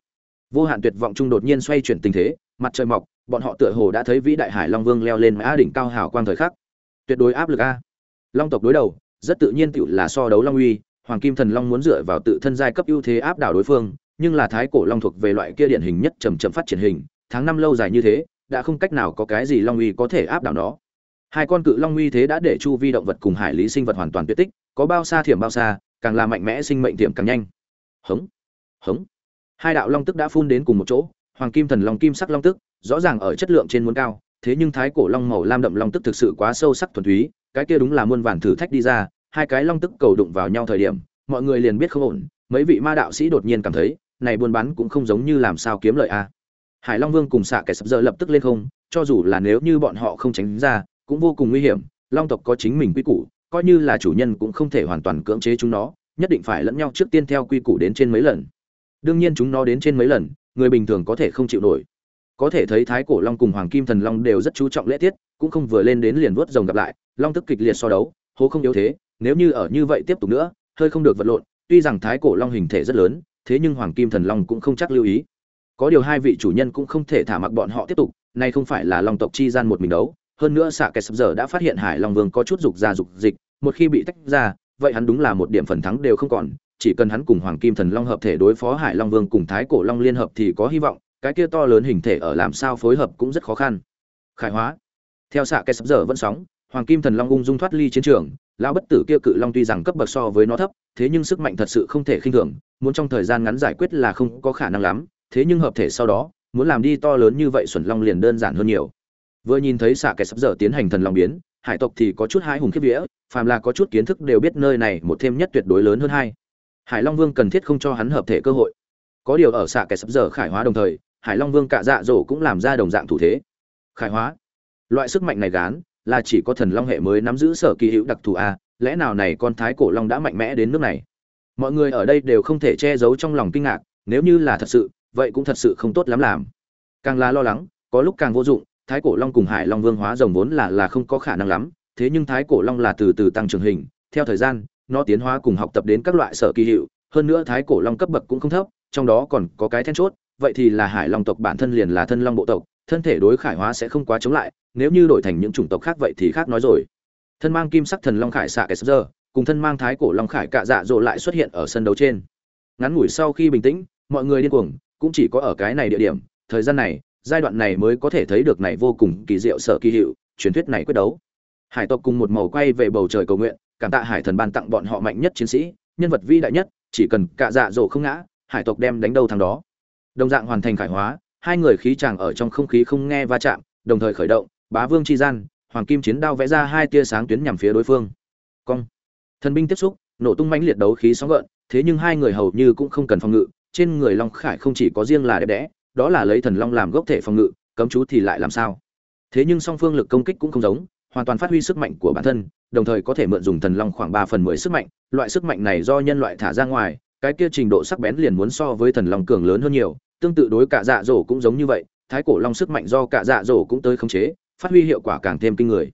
Vô hạn tuyệt vọng chung đột nhiên xoay chuyển tình thế, mặt trời mọc, bọn họ tựa hồ đã thấy vĩ đại hải long vương leo lên mã đỉnh cao hào quang thời khắc. Tuyệt đối áp lực a. Long tộc đối đầu rất tự nhiên tựu là so đấu long uy, hoàng kim thần long muốn dựa vào tự thân giai cấp ưu thế áp đảo đối phương, nhưng là thái cổ long thuộc về loại kia điển hình nhất chầm chậm phát triển hình, tháng năm lâu dài như thế, đã không cách nào có cái gì long uy có thể áp đảo nó. Hai con cự long uy thế đã để chu vi động vật cùng hải lý sinh vật hoàn toàn tuyệt tích, có bao xa thiểm bao xa, càng là mạnh mẽ sinh mệnh thiểm càng nhanh. Hống hống. Hai đạo long tức đã phun đến cùng một chỗ, hoàng kim thần long kim sắc long tức, rõ ràng ở chất lượng trên muốn cao, thế nhưng thái cổ long màu lam đậm long tức thực sự quá sâu sắc thuần túy cái kia đúng là muôn vàn thử thách đi ra, hai cái long tức cầu đụng vào nhau thời điểm, mọi người liền biết không ổn, mấy vị ma đạo sĩ đột nhiên cảm thấy, này buôn bán cũng không giống như làm sao kiếm lợi a. Hải long vương cùng xạ kẻ sập giờ lập tức lên không, cho dù là nếu như bọn họ không tránh ra, cũng vô cùng nguy hiểm, long tộc có chính mình quy củ, coi như là chủ nhân cũng không thể hoàn toàn cưỡng chế chúng nó, nhất định phải lẫn nhau trước tiên theo quy củ đến trên mấy lần. Đương nhiên chúng nó đến trên mấy lần, người bình thường có thể không chịu nổi có thể thấy thái cổ long cùng hoàng kim thần long đều rất chú trọng lễ tiết, cũng không vừa lên đến liền vuốt rồng gặp lại, long tức kịch liệt so đấu, hố không yếu thế, nếu như ở như vậy tiếp tục nữa, hơi không được vật lộn, tuy rằng thái cổ long hình thể rất lớn, thế nhưng hoàng kim thần long cũng không chắc lưu ý. Có điều hai vị chủ nhân cũng không thể thả mặc bọn họ tiếp tục, nay không phải là long tộc chi gian một mình đấu, hơn nữa xạ kẻ sập giờ đã phát hiện hải long vương có chút dục ra dục dịch, một khi bị tách ra, vậy hắn đúng là một điểm phần thắng đều không còn, chỉ cần hắn cùng hoàng kim thần long hợp thể đối phó hải long vương cùng thái cổ long liên hợp thì có hy vọng cái kia to lớn hình thể ở làm sao phối hợp cũng rất khó khăn. Khải hóa. Theo xạ kẻ sắp giờ vẫn sóng, hoàng kim thần long ung dung thoát ly chiến trường, lão bất tử kia cự long tuy rằng cấp bậc so với nó thấp, thế nhưng sức mạnh thật sự không thể khinh thường, muốn trong thời gian ngắn giải quyết là không có khả năng lắm, thế nhưng hợp thể sau đó, muốn làm đi to lớn như vậy xuẩn long liền đơn giản hơn nhiều. Vừa nhìn thấy xạ kẻ sắp dở tiến hành thần long biến, hải tộc thì có chút hai hùng khiếp vía, phàm là có chút kiến thức đều biết nơi này một thêm nhất tuyệt đối lớn hơn hai. Hải long vương cần thiết không cho hắn hợp thể cơ hội. Có điều ở xạ kẻ sắp dở khải hóa đồng thời hải long vương cạ dạ dỗ cũng làm ra đồng dạng thủ thế. Khải hóa. Loại sức mạnh này gán, là chỉ có thần long hệ mới nắm giữ sở kỳ hữu đặc thù a lẽ nào này con thái cổ long đã mạnh mẽ đến nước này? Mọi người ở đây đều không thể che giấu trong lòng kinh ngạc, nếu như là thật sự, vậy cũng thật sự không tốt lắm làm. Càng là lo lắng, có lúc càng vô dụng, thái cổ long cùng hải long vương hóa rồng vốn là là không có khả năng lắm, thế nhưng thái cổ long là từ từ tăng trưởng hình, theo thời gian, nó tiến hóa cùng học tập đến các loại sở kỳ hiệu hơn nữa thái cổ long cấp bậc cũng không thấp, trong đó còn có cái then chốt vậy thì là hải long tộc bản thân liền là thân long bộ tộc, thân thể đối khải hóa sẽ không quá chống lại, nếu như đổi thành những chủng tộc khác vậy thì khác nói rồi. Thân mang kim sắc thần long khải xạ sr cùng thân mang thái cổ long khải cạ dạ dỗ lại xuất hiện ở sân đấu trên. Ngắn ngủi sau khi bình tĩnh, mọi người điên cuồng, cũng chỉ có ở cái này địa điểm, thời gian này, giai đoạn này mới có thể thấy được này vô cùng kỳ diệu sở kỳ hiệu, truyền thuyết này quyết đấu. Hải tộc cùng một màu quay về bầu trời cầu nguyện, cảm tạ hải thần ban tặng bọn họ mạnh nhất chiến sĩ, nhân vật vĩ đại nhất, chỉ cần cạ dạ dỗ không ngã, hải tộc đem đánh đâu thằng đó đồng dạng hoàn thành khải hóa, hai người khí chàng ở trong không khí không nghe va chạm, đồng thời khởi động, bá vương chi gian, hoàng kim chiến đao vẽ ra hai tia sáng tuyến nhằm phía đối phương. Cong. Thần binh tiếp xúc, nổ tung mãnh liệt đấu khí sóng gợn, thế nhưng hai người hầu như cũng không cần phòng ngự, trên người long khải không chỉ có riêng là đẹp đẽ, đó là lấy thần long làm gốc thể phòng ngự, cấm chú thì lại làm sao? Thế nhưng song phương lực công kích cũng không giống, hoàn toàn phát huy sức mạnh của bản thân, đồng thời có thể mượn dùng thần long khoảng ba phần mười sức mạnh, loại sức mạnh này do nhân loại thả ra ngoài, cái kia trình độ sắc bén liền muốn so với thần long cường lớn hơn nhiều tương tự đối cả dạ dỗ cũng giống như vậy, thái cổ long sức mạnh do cả dạ dỗ cũng tới khống chế, phát huy hiệu quả càng thêm kinh người.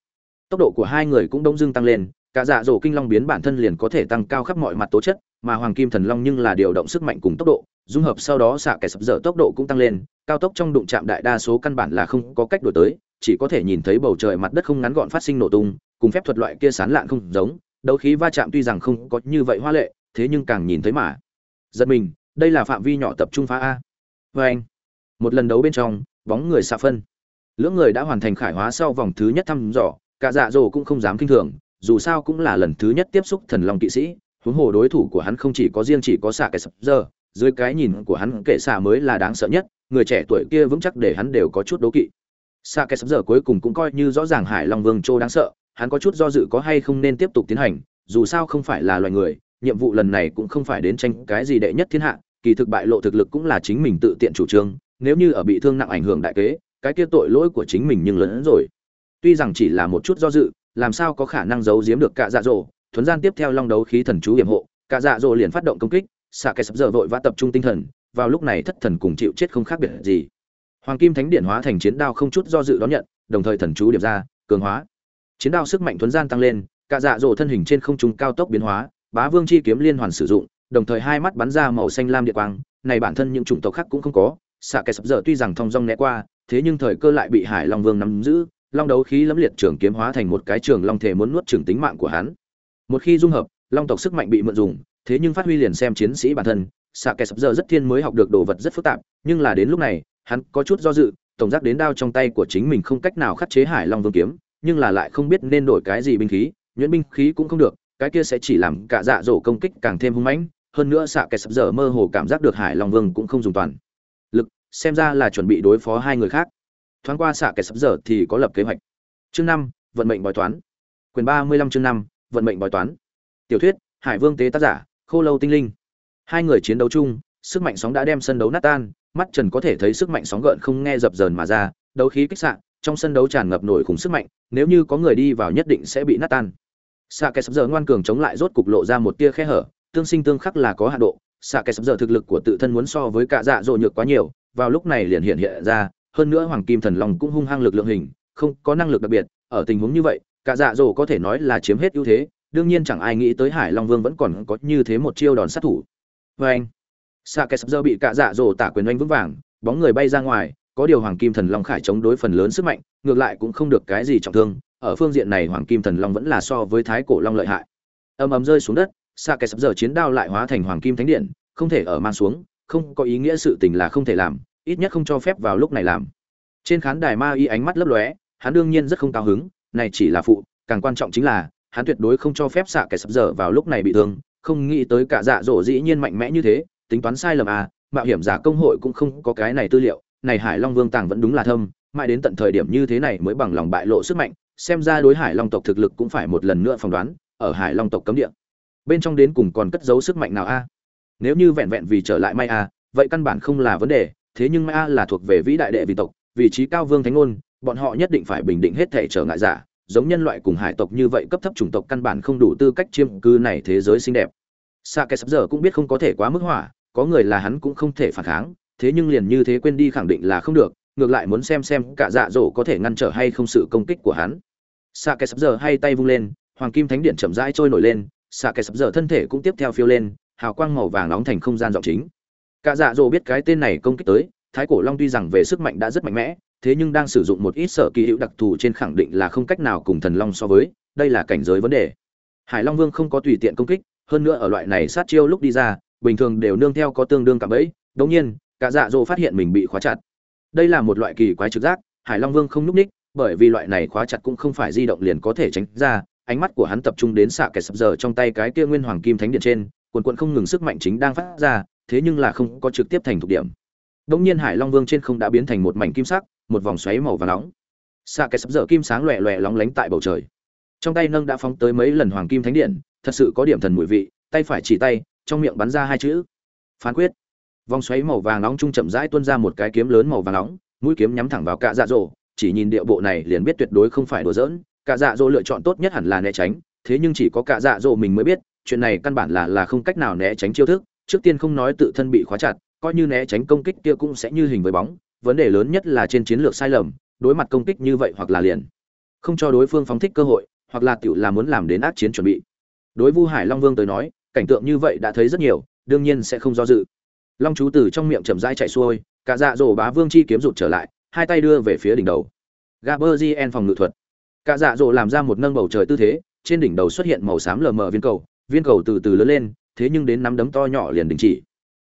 Tốc độ của hai người cũng đông dưng tăng lên, cả dạ dỗ kinh long biến bản thân liền có thể tăng cao khắp mọi mặt tố chất, mà hoàng kim thần long nhưng là điều động sức mạnh cùng tốc độ, dung hợp sau đó xạ kẻ sập dở tốc độ cũng tăng lên, cao tốc trong đụng chạm đại đa số căn bản là không có cách đổi tới, chỉ có thể nhìn thấy bầu trời mặt đất không ngắn gọn phát sinh nổ tung, cùng phép thuật loại kia sán lạn không giống, đấu khí va chạm tuy rằng không có như vậy hoa lệ, thế nhưng càng nhìn thấy mà. Giật mình, đây là phạm vi nhỏ tập trung phá a vê anh, một lần đấu bên trong, bóng người xạ phân. Lưỡng người đã hoàn thành khải hóa sau vòng thứ nhất thăm dò, cả dạ dỗ cũng không dám kinh thường, dù sao cũng là lần thứ nhất tiếp xúc thần long kỵ sĩ. Huống hồ đối thủ của hắn không chỉ có riêng chỉ có xạ cái sập giờ dưới cái nhìn của hắn kệ xạ mới là đáng sợ nhất, người trẻ tuổi kia vững chắc để hắn đều có chút đố kỵ. Xạ cái sập giờ cuối cùng cũng coi như rõ ràng hải long vương châu đáng sợ, hắn có chút do dự có hay không nên tiếp tục tiến hành, dù sao không phải là loài người, nhiệm vụ lần này cũng không phải đến tranh cái gì đệ nhất thiên hạ kỳ thực bại lộ thực lực cũng là chính mình tự tiện chủ trương, nếu như ở bị thương nặng ảnh hưởng đại kế, cái kia tội lỗi của chính mình nhưng lớn hơn rồi. Tuy rằng chỉ là một chút do dự, làm sao có khả năng giấu giếm được cả dạ dỗ, thuấn gian tiếp theo long đấu khí thần chú hiểm hộ cả dạ dỗ liền phát động công kích xạ kẻ sập giờ vội vã tập trung tinh thần, vào lúc này thất thần cùng chịu chết không khác biệt gì. Hoàng kim thánh điện hóa thành chiến đao không chút do dự đón nhận, đồng thời thần chú điểm ra, cường hóa. Chiến đao sức mạnh thuấn gian tăng lên cả dạ dỗ thân hình trên không trung cao tốc biến hóa, bá vương chi kiếm liên hoàn sử dụng đồng thời hai mắt bắn ra màu xanh lam địa quang, này bản thân những chủng tộc khác cũng không có. Xạ kẻ sập dở tuy rằng thong dong né qua, thế nhưng thời cơ lại bị hải long vương nắm giữ, long đấu khí lẫm liệt trường kiếm hóa thành một cái trường long thể muốn nuốt trường tính mạng của hắn. Một khi dung hợp, long tộc sức mạnh bị mượn dùng, thế nhưng phát huy liền xem chiến sĩ bản thân, xạ kẻ sập dở rất thiên mới học được đồ vật rất phức tạp, nhưng là đến lúc này, hắn có chút do dự, tổng giác đến đao trong tay của chính mình không cách nào khắc chế hải long vương kiếm, nhưng là lại không biết nên đổi cái gì binh khí, nhuyễn binh khí cũng không được, cái kia sẽ chỉ làm cả dạ dỗ công kích càng thêm hung mãnh hơn nữa xạ kẻ sập giờ mơ hồ cảm giác được hải long vương cũng không dùng toàn lực, xem ra là chuẩn bị đối phó hai người khác. Thoáng qua xạ kẻ sập giờ thì có lập kế hoạch. Chương năm, vận mệnh bói toán. Quyền ba mươi lăm chương năm, vận mệnh bói toán. Tiểu thuyết, hải vương tế tác giả, khô lâu tinh linh. Hai người chiến đấu chung, sức mạnh sóng đã đem sân đấu nát tan, mắt trần có thể thấy sức mạnh sóng gợn không nghe dập dờn mà ra, đấu khí kích sạn trong sân đấu tràn ngập nổi khủng sức mạnh, nếu như có người đi vào nhất định sẽ bị nát tan. Xạ kẻ sập giờ ngoan cường chống lại rốt cục lộ ra một tia khe hở tương sinh tương khắc là có hạ độ, xạ kẻ sập giờ thực lực của tự thân muốn so với cả dạ dỗ nhược quá nhiều, vào lúc này liền hiện hiện ra, hơn nữa hoàng kim thần long cũng hung hăng lực lượng hình, không có năng lực đặc biệt, ở tình huống như vậy, cả dạ dỗ có thể nói là chiếm hết ưu thế, đương nhiên chẳng ai nghĩ tới hải long vương vẫn còn có như thế một chiêu đòn sát thủ. Vê anh, xạ kẻ sập giờ bị cả dạ dỗ tả quyền oanh vững vàng, bóng người bay ra ngoài, có điều hoàng kim thần long khải chống đối phần lớn sức mạnh, ngược lại cũng không được cái gì trọng thương, ở phương diện này hoàng kim thần long vẫn là so với thái cổ long lợi hại. Ầm ầm rơi xuống đất xạ kẻ sập giờ chiến đao lại hóa thành hoàng kim thánh điện, không thể ở mang xuống, không có ý nghĩa sự tình là không thể làm, ít nhất không cho phép vào lúc này làm. Trên khán đài ma y ánh mắt lấp lóe, hắn đương nhiên rất không cao hứng, này chỉ là phụ, càng quan trọng chính là, hắn tuyệt đối không cho phép xạ kẻ sập giờ vào lúc này bị thương, không nghĩ tới cả dạ dỗ dĩ nhiên mạnh mẽ như thế, tính toán sai lầm à mạo hiểm giả công hội cũng không có cái này tư liệu, này hải long vương tàng vẫn đúng là thâm, mãi đến tận thời điểm như thế này mới bằng lòng bại lộ sức mạnh, xem ra đối hải long tộc thực lực cũng phải một lần nữa phỏng đoán, ở hải long tộc cấm địa bên trong đến cùng còn cất giấu sức mạnh nào a? Nếu như vẹn vẹn vì trở lại may a vậy căn bản không là vấn đề, thế nhưng may a là thuộc về vĩ đại đệ vị tộc, vị trí cao vương thánh ngôn, bọn họ nhất định phải bình định hết thể trở ngại giả, giống nhân loại cùng hải tộc như vậy cấp thấp chủng tộc căn bản không đủ tư cách chiêm cư này thế giới xinh đẹp. Xa kẻ sắp giờ cũng biết không có thể quá mức hỏa, có người là hắn cũng không thể phản kháng, thế nhưng liền như thế quên đi khẳng định là không được, ngược lại muốn xem xem cả dạ dỗ có thể ngăn trở hay không sự công kích của hắn. Xa kẻ sắp giờ hay tay vung lên, hoàng kim thánh điện chậm rãi trôi nổi lên xạ kẻ sập giờ thân thể cũng tiếp theo phiêu lên, hào quang màu vàng nóng thành không gian rộng chính. Cả dạ dỗ biết cái tên này công kích tới, thái cổ long tuy rằng về sức mạnh đã rất mạnh mẽ, thế nhưng đang sử dụng một ít sở kỳ hữu đặc thù trên khẳng định là không cách nào cùng thần long so với, đây là cảnh giới vấn đề. Hải long vương không có tùy tiện công kích, hơn nữa ở loại này sát chiêu lúc đi ra, bình thường đều nương theo có tương đương cả bẫy đống nhiên, cả dạ dỗ phát hiện mình bị khóa chặt. Đây là một loại kỳ quái trực giác, hải long vương không núp ních, bởi vì loại này khóa chặt cũng không phải di động liền có thể tránh ra ánh mắt của hắn tập trung đến xạ kẻ sập giờ trong tay cái kia nguyên hoàng kim thánh điện trên quần quận không ngừng sức mạnh chính đang phát ra, thế nhưng là không có trực tiếp thành thuộc điểm. Đống nhiên hải long vương trên không đã biến thành một mảnh kim sắc, một vòng xoáy màu vàng nóng. Xạ kẻ sập giờ kim sáng loẹ loẹ lóng lánh tại bầu trời. Trong tay nâng đã phóng tới mấy lần hoàng kim thánh điện, thật sự có điểm thần mùi vị, tay phải chỉ tay, trong miệng bắn ra hai chữ. Phán quyết. Vòng xoáy màu vàng nóng trung chậm rãi tuôn ra một cái kiếm lớn màu vàng nóng, mũi kiếm nhắm thẳng vào cạ dạ dỗ chỉ nhìn điệu bộ này liền biết tuyệt đối không phải đùa giỡn Cả dạ dỗ lựa chọn tốt nhất hẳn là né tránh, thế nhưng chỉ có cả dạ dỗ mình mới biết, chuyện này căn bản là là không cách nào né tránh chiêu thức. Trước tiên không nói tự thân bị khóa chặt, coi như né tránh công kích kia cũng sẽ như hình với bóng. Vấn đề lớn nhất là trên chiến lược sai lầm, đối mặt công kích như vậy hoặc là liền, không cho đối phương phóng thích cơ hội, hoặc là tiểu là muốn làm đến ác chiến chuẩn bị. Đối vu hải long vương tới nói, cảnh tượng như vậy đã thấy rất nhiều, đương nhiên sẽ không do dự. Long chú từ trong miệng chậm rãi chạy xuôi, cả dạ dỗ bá vương chi kiếm rụt trở lại, hai tay đưa về phía đỉnh đầu. Gaberzien phòng ngự thuật cả dạ dỗ làm ra một nâng bầu trời tư thế, trên đỉnh đầu xuất hiện màu xám lờ mờ viên cầu viên cầu từ từ lớn lên, thế nhưng đến nắm đấm to nhỏ liền đình chỉ.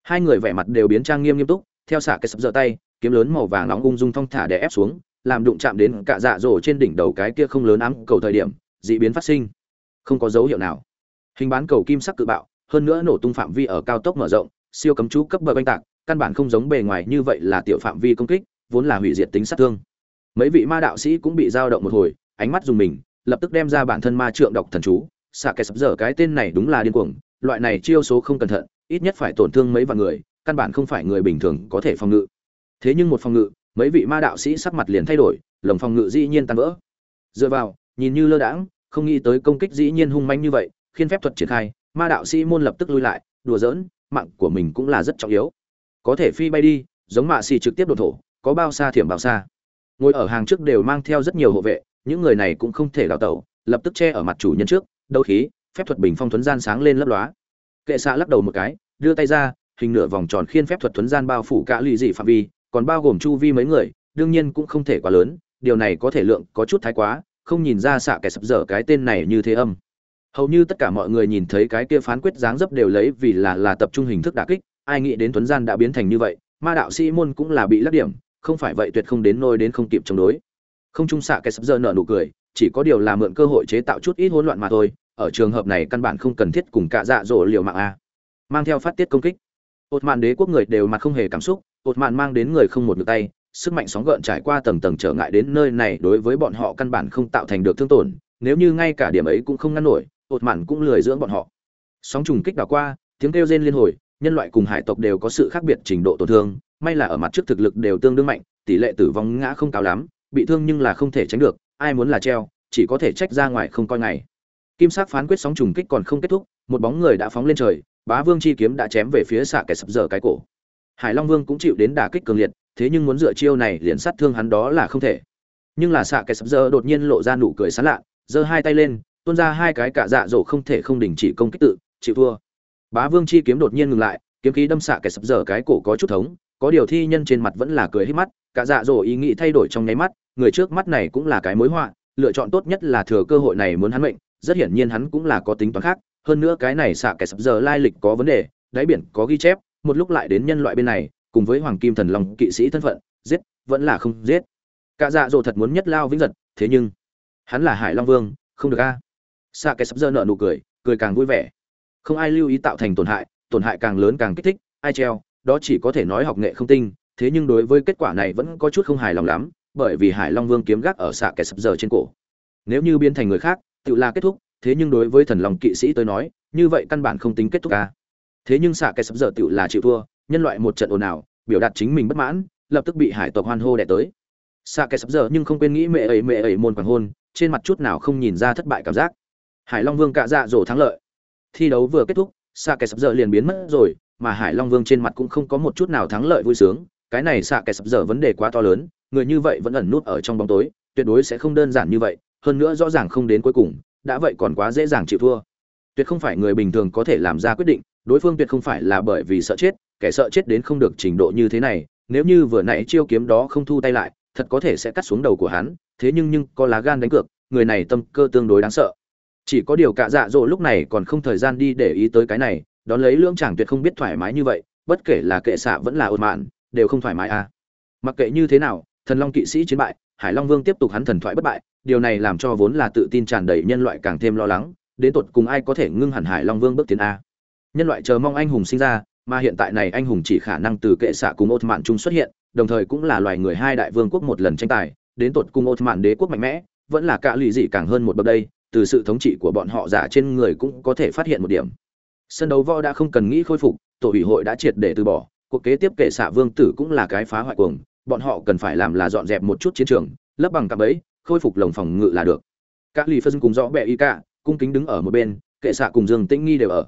Hai người vẻ mặt đều biến trang nghiêm nghiêm túc, theo xạ cái sập giơ tay, kiếm lớn màu vàng nóng ung dung thong thả đè ép xuống, làm đụng chạm đến cả dạ dỗ trên đỉnh đầu cái kia không lớn ám cầu thời điểm dị biến phát sinh. Không có dấu hiệu nào. Hình bán cầu kim sắc cự bạo, hơn nữa nổ tung phạm vi ở cao tốc mở rộng, siêu cấm chú cấp bậc banh tạc, căn bản không giống bề ngoài như vậy là tiểu phạm vi công kích, vốn là hủy diệt tính sát thương. Mấy vị ma đạo sĩ cũng bị dao động một hồi ánh mắt dùng mình, lập tức đem ra bản thân ma trượng độc thần chú, xạ kẻ sập dở cái tên này đúng là điên cuồng, loại này chiêu số không cẩn thận, ít nhất phải tổn thương mấy vạn người, căn bản không phải người bình thường có thể phòng ngự. Thế nhưng một phòng ngự, mấy vị ma đạo sĩ sắc mặt liền thay đổi, lồng phòng ngự dĩ nhiên tan vỡ. Dựa vào, nhìn như lơ đãng, không nghĩ tới công kích dĩ nhiên hung manh như vậy khiến phép thuật triển khai, ma đạo sĩ môn lập tức lui lại, đùa giỡn, mạng của mình cũng là rất trọng yếu. Có thể phi bay đi, giống mạ xì trực tiếp đột thổ, có bao xa thiểm bao xa. Ngồi ở hàng trước đều mang theo rất nhiều hộ vệ những người này cũng không thể đào tẩu, lập tức che ở mặt chủ nhân trước, đấu khí, phép thuật bình phong thuấn gian sáng lên lấp lóa. Kệ xạ lắc đầu một cái, đưa tay ra, hình nửa vòng tròn khiên phép thuật thuấn gian bao phủ cả lì dị phạm vi, còn bao gồm chu vi mấy người, đương nhiên cũng không thể quá lớn, điều này có thể lượng có chút thái quá, không nhìn ra xạ kẻ sập dở cái tên này như thế âm. Hầu như tất cả mọi người nhìn thấy cái kia phán quyết dáng dấp đều lấy vì là là tập trung hình thức đả kích, ai nghĩ đến Thuấn gian đã biến thành như vậy, ma đạo sĩ môn cũng là bị lắc điểm, không phải vậy tuyệt không đến nôi đến không kịp chống đối không trung xạ cái sập giờ nở nụ cười, chỉ có điều là mượn cơ hội chế tạo chút ít hỗn loạn mà thôi, ở trường hợp này căn bản không cần thiết cùng cả dạ dỗ liều mạng a. Mang theo phát tiết công kích. Ột mạn đế quốc người đều mặt không hề cảm xúc ột mạn mang đến người không một ngược tay, sức mạnh sóng gợn trải qua tầng tầng trở ngại đến nơi này đối với bọn họ căn bản không tạo thành được thương tổn, nếu như ngay cả điểm ấy cũng không ngăn nổi ột mạn cũng lười dưỡng bọn họ. Sóng trùng kích đảo qua, tiếng kêu rên liên hồi, nhân loại cùng hải tộc đều có sự khác biệt trình độ tổn thương, may là ở mặt trước thực lực đều tương đương mạnh, tỷ lệ tử vong ngã không cao lắm bị thương nhưng là không thể tránh được, ai muốn là treo, chỉ có thể trách ra ngoài không coi ngày. Kim sắc phán quyết sóng trùng kích còn không kết thúc, một bóng người đã phóng lên trời, bá vương chi kiếm đã chém về phía xạ kẻ sập dở cái cổ. Hải long vương cũng chịu đến đả kích cường liệt, thế nhưng muốn dựa chiêu này liền sát thương hắn đó là không thể. Nhưng là xạ kẻ sập dở đột nhiên lộ ra nụ cười sán lạ, giơ hai tay lên, tuôn ra hai cái cả dạ dỗ không thể không đình chỉ công kích tự, chịu thua. Bá vương chi kiếm đột nhiên ngừng lại, kiếm khí đâm xạ kẻ sập dở cái cổ có chút thống, có điều thi nhân trên mặt vẫn là cười hết mắt cả dạ dỗ ý nghĩ thay đổi trong nháy mắt người trước mắt này cũng là cái mối họa, lựa chọn tốt nhất là thừa cơ hội này muốn hắn mệnh, rất hiển nhiên hắn cũng là có tính toán khác, hơn nữa cái này xạ kẻ sập giờ lai lịch có vấn đề, đáy biển có ghi chép, một lúc lại đến nhân loại bên này, cùng với hoàng kim thần long kỵ sĩ thân phận, giết, vẫn là không giết. Cả dạ dỗ thật muốn nhất lao vĩnh giật, thế nhưng, hắn là hải long vương, không được a. Xạ kẻ sập giờ nợ nụ cười cười càng vui vẻ. Không ai lưu ý tạo thành tổn hại tổn hại càng lớn càng kích thích, ai treo, đó chỉ có thể nói học nghệ không tinh, thế nhưng đối với kết quả này vẫn có chút không hài lòng lắm bởi vì hải long vương kiếm gác ở xạ kẻ sập giờ trên cổ. Nếu như biến thành người khác tự là kết thúc, thế nhưng đối với thần long kỵ sĩ tới nói, như vậy căn bản không tính kết thúc ca thế nhưng xạ kẻ sập giờ tự là chịu thua, nhân loại một trận ồn ào, biểu đạt chính mình bất mãn, lập tức bị hải tộc hoan hô đẻ tới. Xạ kẻ sập giờ nhưng không quên nghĩ mẹ ấy mẹ ấy môn quảng hôn, trên mặt chút nào không nhìn ra thất bại cảm giác. Hải long vương cạ dạ dỗ thắng lợi. Thi đấu vừa kết thúc, xạ kẻ sập giờ liền biến mất rồi, mà hải long vương trên mặt cũng không có một chút nào thắng lợi vui sướng. Cái này xạ kẻ sập giờ vấn đề quá to lớn người như vậy vẫn ẩn nút ở trong bóng tối, tuyệt đối sẽ không đơn giản như vậy, hơn nữa rõ ràng không đến cuối cùng, đã vậy còn quá dễ dàng chịu thua. Tuyệt không phải người bình thường có thể làm ra quyết định, đối phương tuyệt không phải là bởi vì sợ chết, kẻ sợ chết đến không được trình độ như thế này, nếu như vừa nãy chiêu kiếm đó không thu tay lại, thật có thể sẽ cắt xuống đầu của hắn, thế nhưng nhưng có lá gan đánh cược, người này tâm cơ tương đối đáng sợ. Chỉ có điều cạ dạ dỗ lúc này còn không thời gian đi để ý tới cái này, đón lấy lưỡng chàng tuyệt không biết thoải mái như vậy, bất kể là kệ xạ vẫn là ột mạn, đều không thoải mái à. Mặc kệ như thế nào thần long kỵ sĩ chiến bại, hải long vương tiếp tục hắn thần thoại bất bại, điều này làm cho vốn là tự tin tràn đầy nhân loại càng thêm lo lắng, đến tột cùng ai có thể ngưng hẳn hải long vương bước tiến a. Nhân loại chờ mong anh hùng sinh ra, mà hiện tại này anh hùng chỉ khả năng từ kệ xạ cùng ột mạn chung xuất hiện, đồng thời cũng là loài người hai đại vương quốc một lần tranh tài, đến tột cùng ột mạn đế quốc mạnh mẽ, vẫn là cả lụy dị càng hơn một bậc đây, từ sự thống trị của bọn họ giả trên người cũng có thể phát hiện một điểm. Sân đấu võ đã không cần nghĩ khôi phục, tổ ủy hội đã triệt để từ bỏ, cuộc kế tiếp kệ xạ vương tử cũng là cái phá hoại cuồng bọn họ cần phải làm là dọn dẹp một chút chiến trường lấp bằng cạm ấy, khôi phục lồng phòng ngự là được. Các lì phân cùng rõ bẹ y cả cung kính đứng ở một bên kệ xạ cùng dương tĩnh nghi đều ở.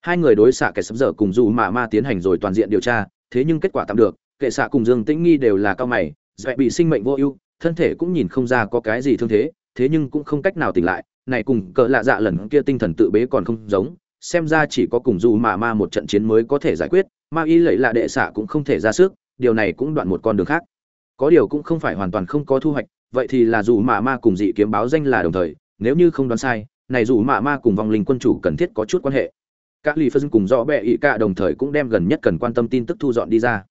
Hai người đối xạ kẻ sắp dở cùng dù mà ma tiến hành rồi toàn diện điều tra thế nhưng kết quả tạm được kệ xạ cùng dương tĩnh nghi đều là cao mày dẹp bị sinh mệnh vô ưu thân thể cũng nhìn không ra có cái gì thương thế thế nhưng cũng không cách nào tỉnh lại này cùng cỡ lạ dạ lần kia tinh thần tự bế còn không giống xem ra chỉ có cùng dù mà ma một trận chiến mới có thể giải quyết ma y lẫy lạ đệ xạ cũng không thể ra sức điều này cũng đoạn một con đường khác. Có điều cũng không phải hoàn toàn không có thu hoạch, vậy thì là dù mạ ma cùng dị kiếm báo danh là đồng thời, nếu như không đoán sai, này dù mạ ma cùng vong linh quân chủ cần thiết có chút quan hệ. Các lì phân cùng rõ bẹ ý cả đồng thời cũng đem gần nhất cần quan tâm tin tức thu dọn đi ra.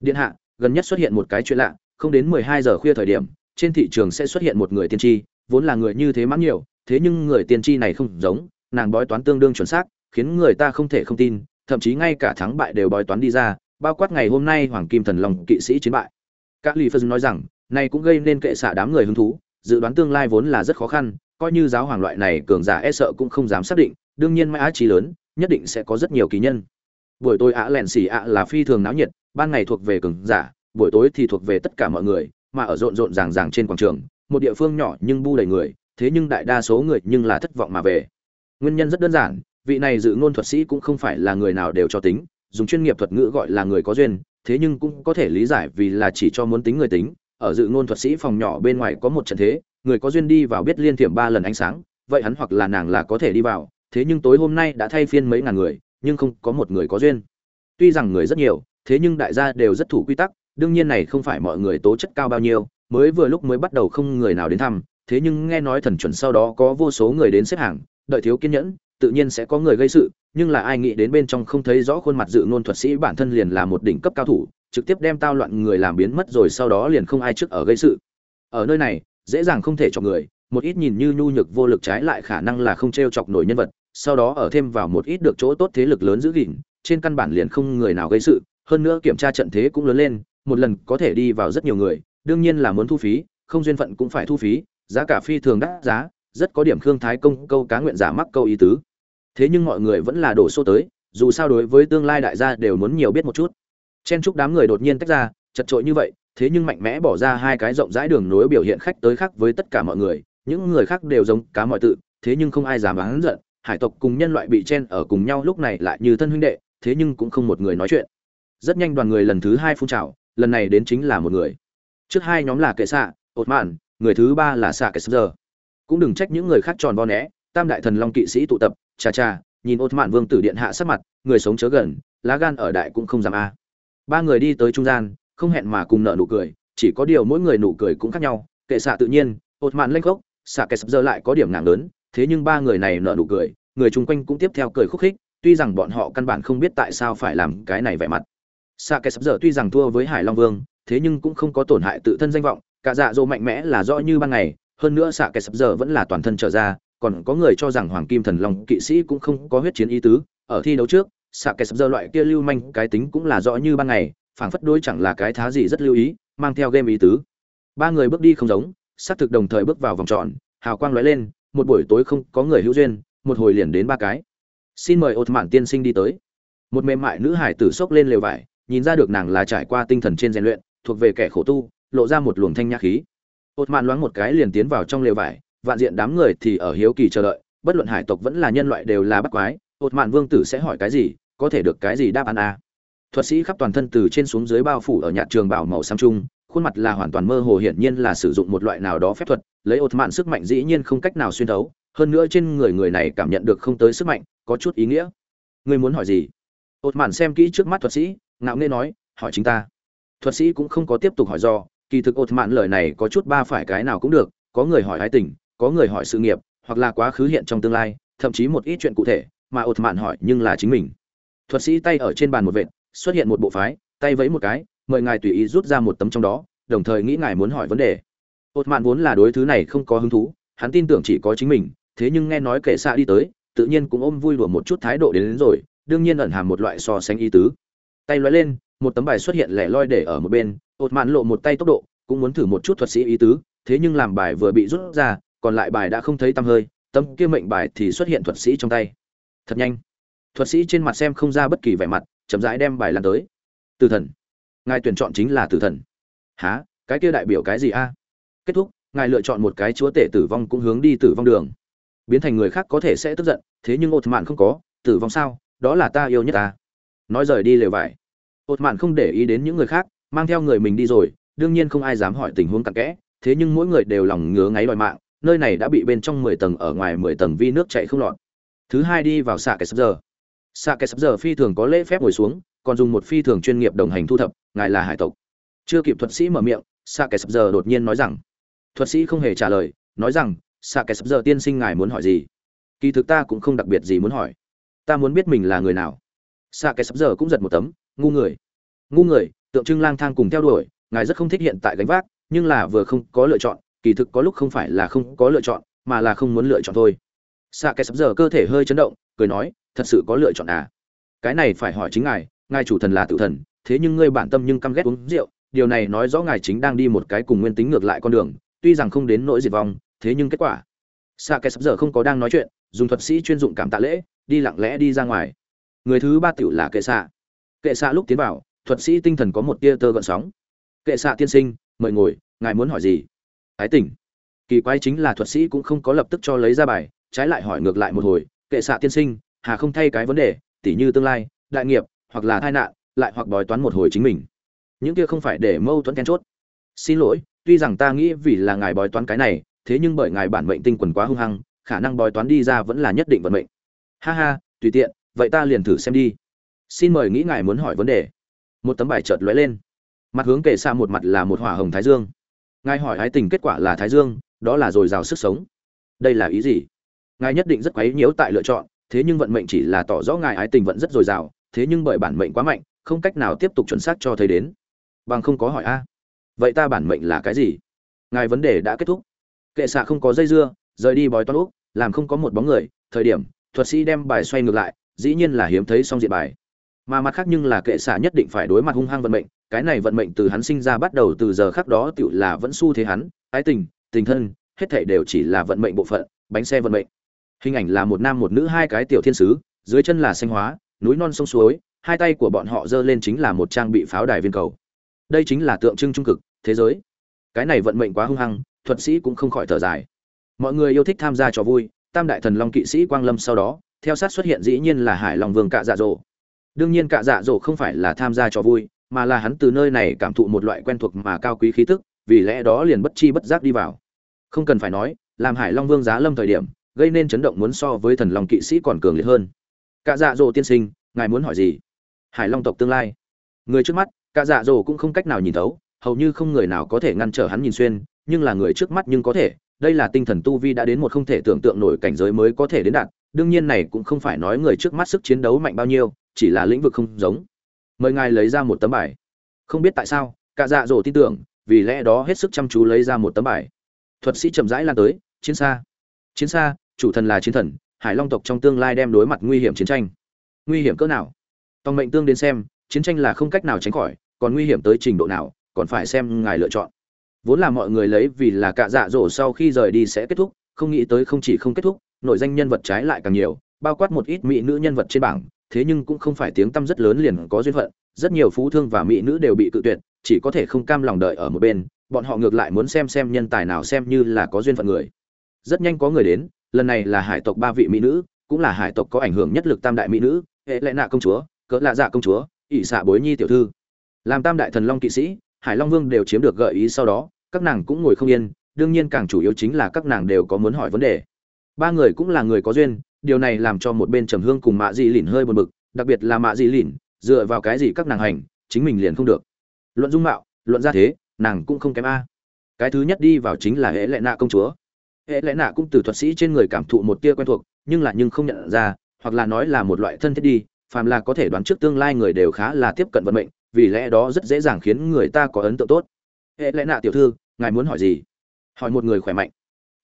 Điện hạ, gần nhất xuất hiện một cái chuyện lạ, không đến mười hai giờ khuya thời điểm, trên thị trường sẽ xuất hiện một người tiên tri, vốn là người như thế mãn nhiều, thế nhưng người tiên tri này không giống, nàng bói toán tương đương chuẩn xác, khiến người ta không thể không tin, thậm chí ngay cả thắng bại đều bói toán đi ra bao quát ngày hôm nay hoàng kim thần long kỵ sĩ chiến bại. Các lì phân nói rằng, này cũng gây nên kệ xạ đám người hứng thú, dự đoán tương lai vốn là rất khó khăn, coi như giáo hoàng loại này cường giả e sợ cũng không dám xác định, đương nhiên mãi á trí lớn, nhất định sẽ có rất nhiều kỳ nhân. Buổi tối ạ lẹn xì ạ là phi thường náo nhiệt, ban ngày thuộc về cường giả, buổi tối thì thuộc về tất cả mọi người, mà ở rộn rộn ràng ràng trên quảng trường, một địa phương nhỏ nhưng bu đầy người, thế nhưng đại đa số người nhưng là thất vọng mà về. Nguyên nhân rất đơn giản, vị này dự ngôn thuật sĩ cũng không phải là người nào đều cho tính dùng chuyên nghiệp thuật ngữ gọi là người có duyên, thế nhưng cũng có thể lý giải vì là chỉ cho muốn tính người tính. Ở dự ngôn thuật sĩ phòng nhỏ bên ngoài có một trận thế, người có duyên đi vào biết liên thiểm ba lần ánh sáng, vậy hắn hoặc là nàng là có thể đi vào, thế nhưng tối hôm nay đã thay phiên mấy ngàn người, nhưng không có một người có duyên. Tuy rằng người rất nhiều, thế nhưng đại gia đều rất thủ quy tắc, đương nhiên này không phải mọi người tố chất cao bao nhiêu, mới vừa lúc mới bắt đầu không người nào đến thăm, thế nhưng nghe nói thần chuẩn sau đó có vô số người đến xếp hàng, đợi thiếu kiên nhẫn tự nhiên sẽ có người gây sự, nhưng là ai nghĩ đến bên trong không thấy rõ khuôn mặt dự ngôn thuật sĩ bản thân liền là một đỉnh cấp cao thủ, trực tiếp đem tao loạn người làm biến mất rồi sau đó liền không ai trước ở gây sự. Ở nơi này, dễ dàng không thể chọc người, một ít nhìn như nhu nhược vô lực trái lại khả năng là không t r e o chọc nổi nhân vật, sau đó ở thêm vào một ít được chỗ tốt thế lực lớn giữ gìn, trên căn bản liền không người nào gây sự, hơn nữa kiểm tra trận thế cũng lớn lên, một lần có thể đi vào rất nhiều người, đương nhiên là muốn thu phí, không duyên phận cũng phải thu phí, giá cả phi thường đắt giá, rất có điểm khương thái công câu cá nguyện giả mắc câu ý tứ thế nhưng mọi người vẫn là đổ xô tới, dù sao đối với tương lai đại gia đều muốn nhiều biết một chút. Chen chúc đám người đột nhiên tách ra, chật trội như vậy, thế nhưng mạnh mẽ bỏ ra hai cái rộng rãi đường nối biểu hiện khách tới khác với tất cả mọi người, những người khác đều giống cá mọi tự, thế nhưng không ai dám bán giận, hải tộc cùng nhân loại bị chen ở cùng nhau lúc này lại như thân huynh đệ, thế nhưng cũng không một người nói chuyện. Rất nhanh đoàn người lần thứ hai phun trào, lần này đến chính là một người. Trước hai nhóm là kệ xạ ột mạn, người thứ ba là xạ kệ giờ. Cũng đừng trách những người khác tròn vo né, tam đại thần long kỵ sĩ tụ tập cha cha nhìn ột mạn vương tử điện hạ sắc mặt, người sống chớ gần, lá gan ở đại cũng không dám a. Ba người đi tới trung gian, không hẹn mà cùng nợ nụ cười, chỉ có điều mỗi người nụ cười cũng khác nhau, kệ xạ tự nhiên ột mạn lanh khốc, xạ kẻ sập giờ lại có điểm nặng lớn, thế nhưng ba người này nợ nụ cười, người chung quanh cũng tiếp theo cười khúc khích, tuy rằng bọn họ căn bản không biết tại sao phải làm cái này vẻ mặt. Xạ kẻ sập giờ tuy rằng thua với hải long vương, thế nhưng cũng không có tổn hại tự thân danh vọng, cả dạ dỗ mạnh mẽ là rõ như ban ngày, hơn nữa xạ kẻ sập giờ vẫn là toàn thân trở ra còn có người cho rằng hoàng kim thần long kỵ sĩ cũng không có huyết chiến ý tứ, ở thi đấu trước xạ kẻ sập dơ loại kia lưu manh cái tính cũng là rõ như ban ngày, phảng phất đôi chẳng là cái thá gì rất lưu ý, mang theo game ý tứ. Ba người bước đi không giống xác thực đồng thời bước vào vòng tròn, hào quang lóe lên, một buổi tối không có người hữu duyên, một hồi liền đến ba cái. Xin mời ột mạn tiên sinh đi tới. Một mềm mại nữ hải tử sốc lên lều vải, nhìn ra được nàng là trải qua tinh thần trên rèn luyện, thuộc về kẻ khổ tu, lộ ra một luồng thanh nhã khí. Ột mạn loáng một cái liền tiến vào trong lều vải vạn diện đám người thì ở hiếu kỳ chờ đợi, bất luận hải tộc vẫn là nhân loại đều là bắt quái ột mạn vương tử sẽ hỏi cái gì, có thể được cái gì đáp án à? thuật sĩ khắp toàn thân từ trên xuống dưới bao phủ ở nhạt trường bảo màu xám trung, khuôn mặt là hoàn toàn mơ hồ hiển nhiên là sử dụng một loại nào đó phép thuật, lấy ột mạn sức mạnh dĩ nhiên không cách nào xuyên thấu, hơn nữa trên người người này cảm nhận được không tới sức mạnh, có chút ý nghĩa. Ngươi muốn hỏi gì? Ột mạn xem kỹ trước mắt thuật sĩ, ngạo nghễ nói, hỏi chính ta. Thuật sĩ cũng không có tiếp tục hỏi do, kỳ thực ột mạn lời này có chút ba phải cái nào cũng được, có người hỏi ái tình có người hỏi sự nghiệp hoặc là quá khứ hiện trong tương lai thậm chí một ít chuyện cụ thể mà ột mạn hỏi nhưng là chính mình. Thuật sĩ tay ở trên bàn một vệt xuất hiện một bộ phái tay vẫy một cái mời ngài tùy ý rút ra một tấm trong đó đồng thời nghĩ ngài muốn hỏi vấn đề. Ột mạn vốn là đối thứ này không có hứng thú hắn tin tưởng chỉ có chính mình thế nhưng nghe nói kệ xạ đi tới tự nhiên cũng ôm vui đùa một chút thái độ đến, đến rồi đương nhiên ẩn hàm một loại so sánh ý tứ. Tay lóe lên một tấm bài xuất hiện lẻ loi để ở một bên ột mạn lộ một tay tốc độ cũng muốn thử một chút thuật sĩ ý tứ thế nhưng làm bài vừa bị rút ra còn lại bài đã không thấy tăm hơi, tấm kia mệnh bài thì xuất hiện thuật sĩ trong tay. Thật nhanh. Thuật sĩ trên mặt xem không ra bất kỳ vẻ mặt, chậm rãi đem bài lan tới. Tử thần. Ngài tuyển chọn chính là tử thần. Há cái kia đại biểu cái gì a? Kết thúc, ngài lựa chọn một cái chúa tể tử vong cũng hướng đi tử vong đường. Biến thành người khác có thể sẽ tức giận, thế nhưng ột mạn không có, tử vong sao? Đó là ta yêu nhất ta. Nói rời đi lều vải. Ột mạn không để ý đến những người khác, mang theo người mình đi rồi, đương nhiên không ai dám hỏi tình huống cặn kẽ, thế nhưng mỗi người đều lòng ngứa ngáy đòi mạng nơi này đã bị bên trong mười tầng ở ngoài mười tầng vi nước chạy không lọt. Thứ hai đi vào xạ kẻ sắp giờ. Xạ kẻ sắp giờ phi thường có lễ phép ngồi xuống, còn dùng một phi thường chuyên nghiệp đồng hành thu thập, ngài là hải tộc. Chưa kịp thuật sĩ mở miệng, xạ kẻ sắp giờ đột nhiên nói rằng, thuật sĩ không hề trả lời, nói rằng, xạ kẻ sắp giờ tiên sinh ngài muốn hỏi gì? Kỳ thực ta cũng không đặc biệt gì muốn hỏi. Ta muốn biết mình là người nào. Xạ kẻ sắp giờ cũng giật một tấm, ngu người. Ngu người, tượng trưng lang thang cùng theo đuổi, ngài rất không thích hiện tại gánh vác, nhưng là vừa không có lựa chọn kỳ thực có lúc không phải là không có lựa chọn, mà là không muốn lựa chọn thôi. Xạ kẻ sắp giờ cơ thể hơi chấn động, cười nói, thật sự có lựa chọn à? Cái này phải hỏi chính ngài ngài chủ thần là tự thần, thế nhưng ngươi bản tâm nhưng căm ghét uống rượu, điều này nói rõ ngài chính đang đi một cái cùng nguyên tính ngược lại con đường, tuy rằng không đến nỗi diệt vong, thế nhưng kết quả. Xạ kẻ sắp giờ không có đang nói chuyện, dùng thuật sĩ chuyên dụng cảm tạ lễ, đi lặng lẽ đi ra ngoài. Người thứ ba tiểu là kệ xạ kệ xạ lúc tiến vào, thuật sĩ tinh thần có một tia tơ gợn sóng. Kệ xạ tiên sinh, mời ngồi, ngài muốn hỏi gì? Ái tỉnh kỳ quái chính là thuật sĩ cũng không có lập tức cho lấy ra bài, trái lại hỏi ngược lại một hồi, kệ xạ tiên sinh, hà không thay cái vấn đề, tỉ như tương lai, đại nghiệp, hoặc là tai nạn, lại hoặc bói toán một hồi chính mình. Những kia không phải để mâu thuẫn then chốt. Xin lỗi, tuy rằng ta nghĩ vì là ngài bói toán cái này, thế nhưng bởi ngài bản mệnh tinh quần quá hung hăng, khả năng bói toán đi ra vẫn là nhất định vận mệnh. Ha ha, tùy tiện, vậy ta liền thử xem đi. Xin mời nghĩ ngài muốn hỏi vấn đề. Một tấm bài chợt lóe lên. Mặt hướng kệ xa một mặt là một hỏa hồng thái dương ngài hỏi ái tình kết quả là thái dương, đó là dồi dào sức sống. Đây là ý gì? Ngài nhất định rất quấy nhiễu tại lựa chọn, thế nhưng vận mệnh chỉ là tỏ rõ ngài ái tình vẫn rất dồi dào, thế nhưng bởi bản mệnh quá mạnh, không cách nào tiếp tục chuẩn xác cho thấy đến. Bằng không có hỏi a. Vậy ta bản mệnh là cái gì? Ngài vấn đề đã kết thúc. Kệ xạ không có dây dưa, rời đi bói toán úp làm không có một bóng người, thời điểm, thuật sĩ đem bài xoay ngược lại, dĩ nhiên là hiếm thấy xong diện bài mà mặt khác nhưng là kệ xạ nhất định phải đối mặt hung hăng vận mệnh, cái này vận mệnh từ hắn sinh ra bắt đầu từ giờ khác đó tựu là vẫn xu thế hắn, ái tình tình thân, hết thể đều chỉ là vận mệnh bộ phận, bánh xe vận mệnh. Hình ảnh là một nam một nữ hai cái tiểu thiên sứ, dưới chân là xanh hóa, núi non sông suối, hai tay của bọn họ giơ lên chính là một trang bị pháo đài viên cầu. Đây chính là tượng trưng trung cực, thế giới. Cái này vận mệnh quá hung hăng, thuật sĩ cũng không khỏi thở dài. Mọi người yêu thích tham gia trò vui, tam đại thần long kỵ sĩ quang lâm sau đó, theo sát xuất hiện dĩ nhiên là hải long vương cạ dạ dỗ đương nhiên cạ dạ dỗ không phải là tham gia trò vui, mà là hắn từ nơi này cảm thụ một loại quen thuộc mà cao quý khí tức, vì lẽ đó liền bất chi bất giác đi vào. Không cần phải nói, làm hải long vương giá lâm thời điểm, gây nên chấn động muốn so với thần long kỵ sĩ còn cường liệt hơn. Cạ dạ dỗ tiên sinh, ngài muốn hỏi gì? Hải long tộc tương lai. Người trước mắt, cạ dạ dỗ cũng không cách nào nhìn thấu, hầu như không người nào có thể ngăn trở hắn nhìn xuyên, nhưng là người trước mắt nhưng có thể, đây là tinh thần tu vi đã đến một không thể tưởng tượng nổi cảnh giới mới có thể đến đạt, đương nhiên này cũng không phải nói người trước mắt sức chiến đấu mạnh bao nhiêu chỉ là lĩnh vực không giống. Mời ngài lấy ra một tấm bài. Không biết tại sao, cả dạ dỗ tin tưởng, vì lẽ đó hết sức chăm chú lấy ra một tấm bài. Thuật sĩ chậm rãi lan tới, chiến xa. Chiến xa, chủ thần là chiến thần, hải long tộc trong tương lai đem đối mặt nguy hiểm chiến tranh. Nguy hiểm cỡ nào? Tòng mệnh tương đến xem, chiến tranh là không cách nào tránh khỏi, còn nguy hiểm tới trình độ nào, còn phải xem ngài lựa chọn. Vốn là mọi người lấy vì là cả dạ dỗ sau khi rời đi sẽ kết thúc, không nghĩ tới không chỉ không kết thúc, nội danh nhân vật trái lại càng nhiều, bao quát một ít mỹ nữ nhân vật trên bảng thế nhưng cũng không phải tiếng tăm rất lớn liền có duyên phận, rất nhiều phú thương và mỹ nữ đều bị cự tuyệt, chỉ có thể không cam lòng đợi ở một bên, bọn họ ngược lại muốn xem xem nhân tài nào xem như là có duyên phận người. Rất nhanh có người đến, lần này là hải tộc ba vị mỹ nữ, cũng là hải tộc có ảnh hưởng nhất lực tam đại mỹ nữ, hệ lệ nạ công chúa, cỡ lạ dạ công chúa, ỷ xạ bối nhi tiểu thư. Làm tam đại thần long kỵ sĩ, hải long vương đều chiếm được gợi ý sau đó, các nàng cũng ngồi không yên, đương nhiên càng chủ yếu chính là các nàng đều có muốn hỏi vấn đề. Ba người cũng là người có duyên điều này làm cho một bên trầm hương cùng mạ dị lìn hơi buồn bực, đặc biệt là mạ dị lìn, dựa vào cái gì các nàng hành, chính mình liền không được. Luận dung mạo, luận ra thế, nàng cũng không kém a. Cái thứ nhất đi vào chính là hệ lệ nạ công chúa. Hệ lệ nạ cũng từ thuật sĩ trên người cảm thụ một tia quen thuộc, nhưng là nhưng không nhận ra, hoặc là nói là một loại thân thiết đi, phàm là có thể đoán trước tương lai người đều khá là tiếp cận vận mệnh, vì lẽ đó rất dễ dàng khiến người ta có ấn tượng tốt. Hệ lệ nạ tiểu thư, ngài muốn hỏi gì? Hỏi một người khỏe mạnh.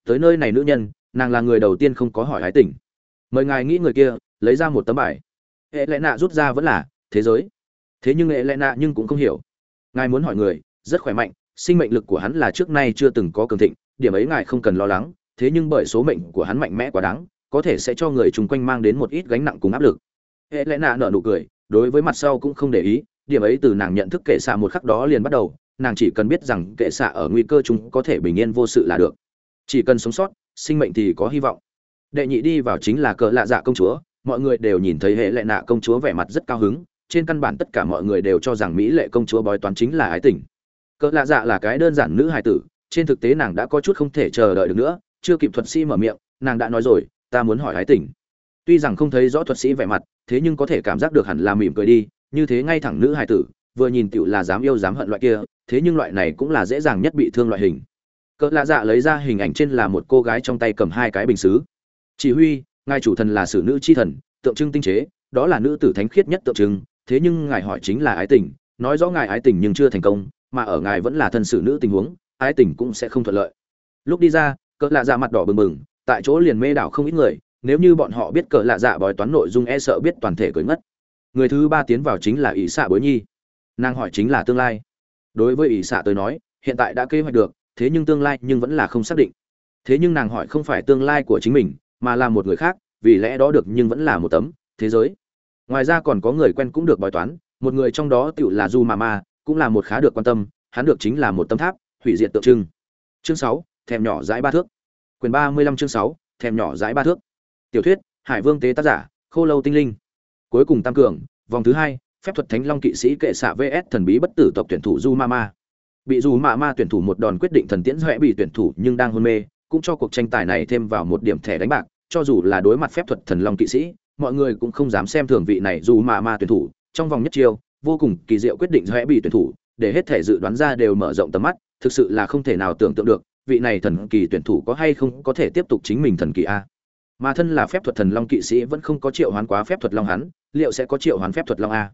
Tới nơi này nữ nhân, nàng là người đầu tiên không có hỏi hái tình mời ngài nghĩ người kia, lấy ra một tấm bài. Hệ lẽ nạ rút ra vẫn là, thế giới. Thế nhưng hệ lẽ nạ nhưng cũng không hiểu. Ngài muốn hỏi người, rất khỏe mạnh, sinh mệnh lực của hắn là trước nay chưa từng có cường thịnh, điểm ấy ngài không cần lo lắng, thế nhưng bởi số mệnh của hắn mạnh mẽ quá đáng, có thể sẽ cho người chung quanh mang đến một ít gánh nặng cùng áp lực. Hệ lẽ nạ nở nụ cười, đối với mặt sau cũng không để ý, điểm ấy từ nàng nhận thức kệ xạ một khắc đó liền bắt đầu, nàng chỉ cần biết rằng kệ xạ ở nguy cơ chúng có thể bình yên vô sự là được. Chỉ cần sống sót, sinh mệnh thì có hy vọng đệ nhị đi vào chính là cờ lạ dạ công chúa, mọi người đều nhìn thấy hệ lệ nạ công chúa vẻ mặt rất cao hứng, trên căn bản tất cả mọi người đều cho rằng mỹ lệ công chúa bói toán chính là ái tình. Cỡ lạ dạ là cái đơn giản nữ hài tử, trên thực tế nàng đã có chút không thể chờ đợi được nữa, chưa kịp thuật sĩ mở miệng, nàng đã nói rồi, ta muốn hỏi ái tình. Tuy rằng không thấy rõ thuật sĩ vẻ mặt, thế nhưng có thể cảm giác được hẳn là mỉm cười đi, như thế ngay thẳng nữ hài tử, vừa nhìn tựu là dám yêu dám hận loại kia, thế nhưng loại này cũng là dễ dàng nhất bị thương loại hình. Cỡ lạ dạ lấy ra hình ảnh trên là một cô gái trong tay cầm hai cái bình xứ chỉ huy, ngài chủ thần là sử nữ chi thần, tượng trưng tinh chế, đó là nữ tử thánh khiết nhất tượng trưng, thế nhưng ngài hỏi chính là ái tình, nói rõ ngài ái tình nhưng chưa thành công, mà ở ngài vẫn là thân sử nữ tình huống, ái tình cũng sẽ không thuận lợi. Lúc đi ra, cỡ lạ dạ mặt đỏ bừng bừng, tại chỗ liền mê đảo không ít người, nếu như bọn họ biết cờ lạ dạ bói toán nội dung e sợ biết toàn thể cưới ngất. Người thứ ba tiến vào chính là ỷ xạ bối nhi. Nàng hỏi chính là tương lai. Đối với ỷ xạ tôi nói, hiện tại đã kế hoạch được, thế nhưng tương lai nhưng vẫn là không xác định. Thế nhưng nàng hỏi không phải tương lai của chính mình mà là một người khác, vì lẽ đó được nhưng vẫn là một tấm thế giới. Ngoài ra còn có người quen cũng được bói toán, một người trong đó tựu là du mama, cũng là một khá được quan tâm, hắn được chính là một tấm tháp, hủy diệt tượng trưng. Chương sáu, thèm nhỏ dãi ba thước. Quyền ba mươi lăm chương sáu, thèm nhỏ dãi ba thước. Tiểu thuyết, hải vương tế tác giả, khô lâu tinh linh. Cuối cùng tam cường, vòng thứ hai, phép thuật thánh long kỵ sĩ kệ xạ vs thần bí bất tử tộc tuyển thủ du mama. Bị dù mạ ma tuyển thủ một đòn quyết định thần tiễn huệ bị tuyển thủ nhưng đang hôn mê cũng cho cuộc tranh tài này thêm vào một điểm thẻ đánh bạc, cho dù là đối mặt phép thuật thần long kỵ sĩ, mọi người cũng không dám xem thường vị này dù mà ma tuyển thủ, trong vòng nhất chiêu, vô cùng kỳ diệu quyết định huệ bị tuyển thủ, để hết thể dự đoán ra đều mở rộng tầm mắt, thực sự là không thể nào tưởng tượng được, vị này thần kỳ tuyển thủ có hay không có thể tiếp tục chính mình thần kỳ a. Mà thân là phép thuật thần long kỵ sĩ vẫn không có triệu hoán quá phép thuật long hắn, liệu sẽ có triệu hoán phép thuật long a?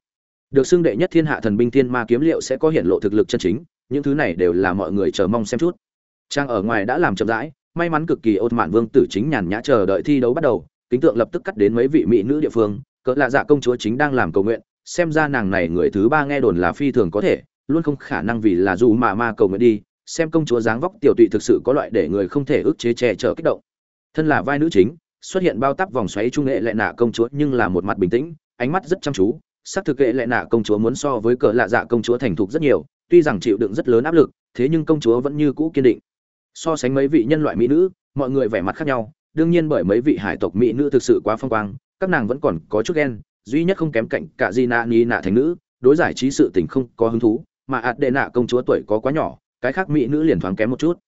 Được xưng đệ nhất thiên hạ thần binh thiên ma kiếm liệu sẽ có hiện lộ thực lực chân chính, những thứ này đều là mọi người chờ mong xem chút. Trang ở ngoài đã làm chậm rãi may mắn cực kỳ ột mạn vương tử chính nhàn nhã chờ đợi thi đấu bắt đầu, kính tượng lập tức cắt đến mấy vị mỹ nữ địa phương, cỡ lạ dạ công chúa chính đang làm cầu nguyện, xem ra nàng này người thứ ba nghe đồn là phi thường có thể, luôn không khả năng vì là dù mà ma cầu nguyện đi, xem công chúa dáng vóc tiểu tụy thực sự có loại để người không thể ức chế che chở kích động. Thân là vai nữ chính, xuất hiện bao tắp vòng xoáy trung nghệ lệ nạ công chúa nhưng là một mặt bình tĩnh, ánh mắt rất chăm chú, sắc thực nghệ lệ nạ công chúa muốn so với cỡ lạ dạ công chúa thành thục rất nhiều, tuy rằng chịu đựng rất lớn áp lực, thế nhưng công chúa vẫn như cũ kiên định so sánh mấy vị nhân loại mỹ nữ, mọi người vẻ mặt khác nhau. Đương nhiên bởi mấy vị hải tộc mỹ nữ thực sự quá phong quang, các nàng vẫn còn có chút ghen, duy nhất không kém cạnh cả di nạ ni nạ thành nữ, đối giải trí sự tình không có hứng thú, mà ạt đệ nạ công chúa tuổi có quá nhỏ, cái khác mỹ nữ liền thoáng kém một chút.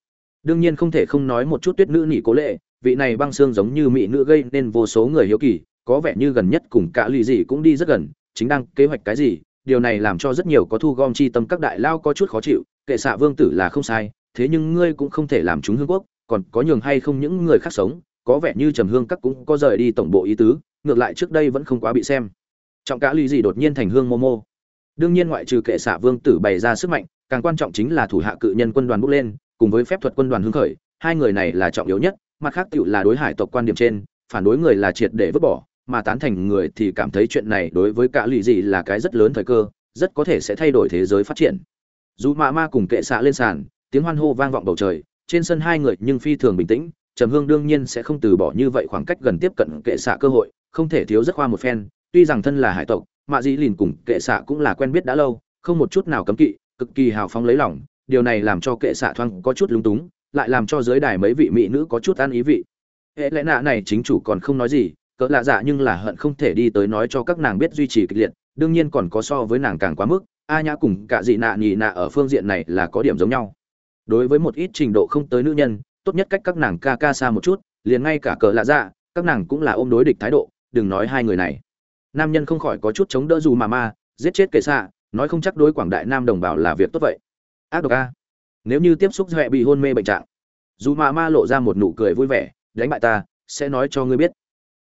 Đương nhiên không thể không nói một chút tuyết nữ nỉ cố lệ, vị này băng xương giống như mỹ nữ gây nên vô số người hiếu kỳ, có vẻ như gần nhất cùng cả lì gì cũng đi rất gần, chính đang kế hoạch cái gì, điều này làm cho rất nhiều có thu gom chi tâm các đại lao có chút khó chịu, kệ xạ vương tử là không sai thế nhưng ngươi cũng không thể làm chúng hương quốc, còn có nhường hay không những người khác sống, có vẻ như trầm hương các cũng có rời đi tổng bộ ý tứ, ngược lại trước đây vẫn không quá bị xem. Trọng cả lý gì đột nhiên thành hương momo đương nhiên ngoại trừ kệ xạ vương tử bày ra sức mạnh, càng quan trọng chính là thủ hạ cự nhân quân đoàn bước lên, cùng với phép thuật quân đoàn hưng khởi, hai người này là trọng yếu nhất, mặt khác tựu là đối hải tộc quan điểm trên, phản đối người là triệt để vứt bỏ, mà tán thành người thì cảm thấy chuyện này đối với cả lì gì là cái rất lớn thời cơ, rất có thể sẽ thay đổi thế giới phát triển. Dù mạ ma cùng kệ xạ lên sàn tiếng hoan hô vang vọng bầu trời, trên sân hai người nhưng phi thường bình tĩnh, trầm hương đương nhiên sẽ không từ bỏ như vậy khoảng cách gần tiếp cận kệ xạ cơ hội, không thể thiếu rất khoa một phen, tuy rằng thân là hải tộc mạ dĩ lìn cùng kệ xạ cũng là quen biết đã lâu, không một chút nào cấm kỵ, cực kỳ hào phóng lấy lòng, điều này làm cho kệ xạ thoang có chút lúng túng, lại làm cho giới đài mấy vị mỹ nữ có chút ăn ý vị. Hệ lẽ nạ này chính chủ còn không nói gì, cỡ lạ dạ nhưng là hận không thể đi tới nói cho các nàng biết duy trì kịch liệt, đương nhiên còn có so với nàng càng quá mức, a nhã cùng cả dị nạ nhì nạ ở phương diện này là có điểm giống nhau đối với một ít trình độ không tới nữ nhân, tốt nhất cách các nàng ca ca xa một chút, liền ngay cả cờ lạ dạ các nàng cũng là ôm đối địch thái độ, đừng nói hai người này. Nam nhân không khỏi có chút chống đỡ dù mà ma, giết chết kệ xạ nói không chắc đối quảng đại nam đồng bào là việc tốt vậy. Ác độc a. Nếu như tiếp xúc huệ bị hôn mê bệnh trạng, dù mà ma lộ ra một nụ cười vui vẻ, đánh bại ta, sẽ nói cho ngươi biết.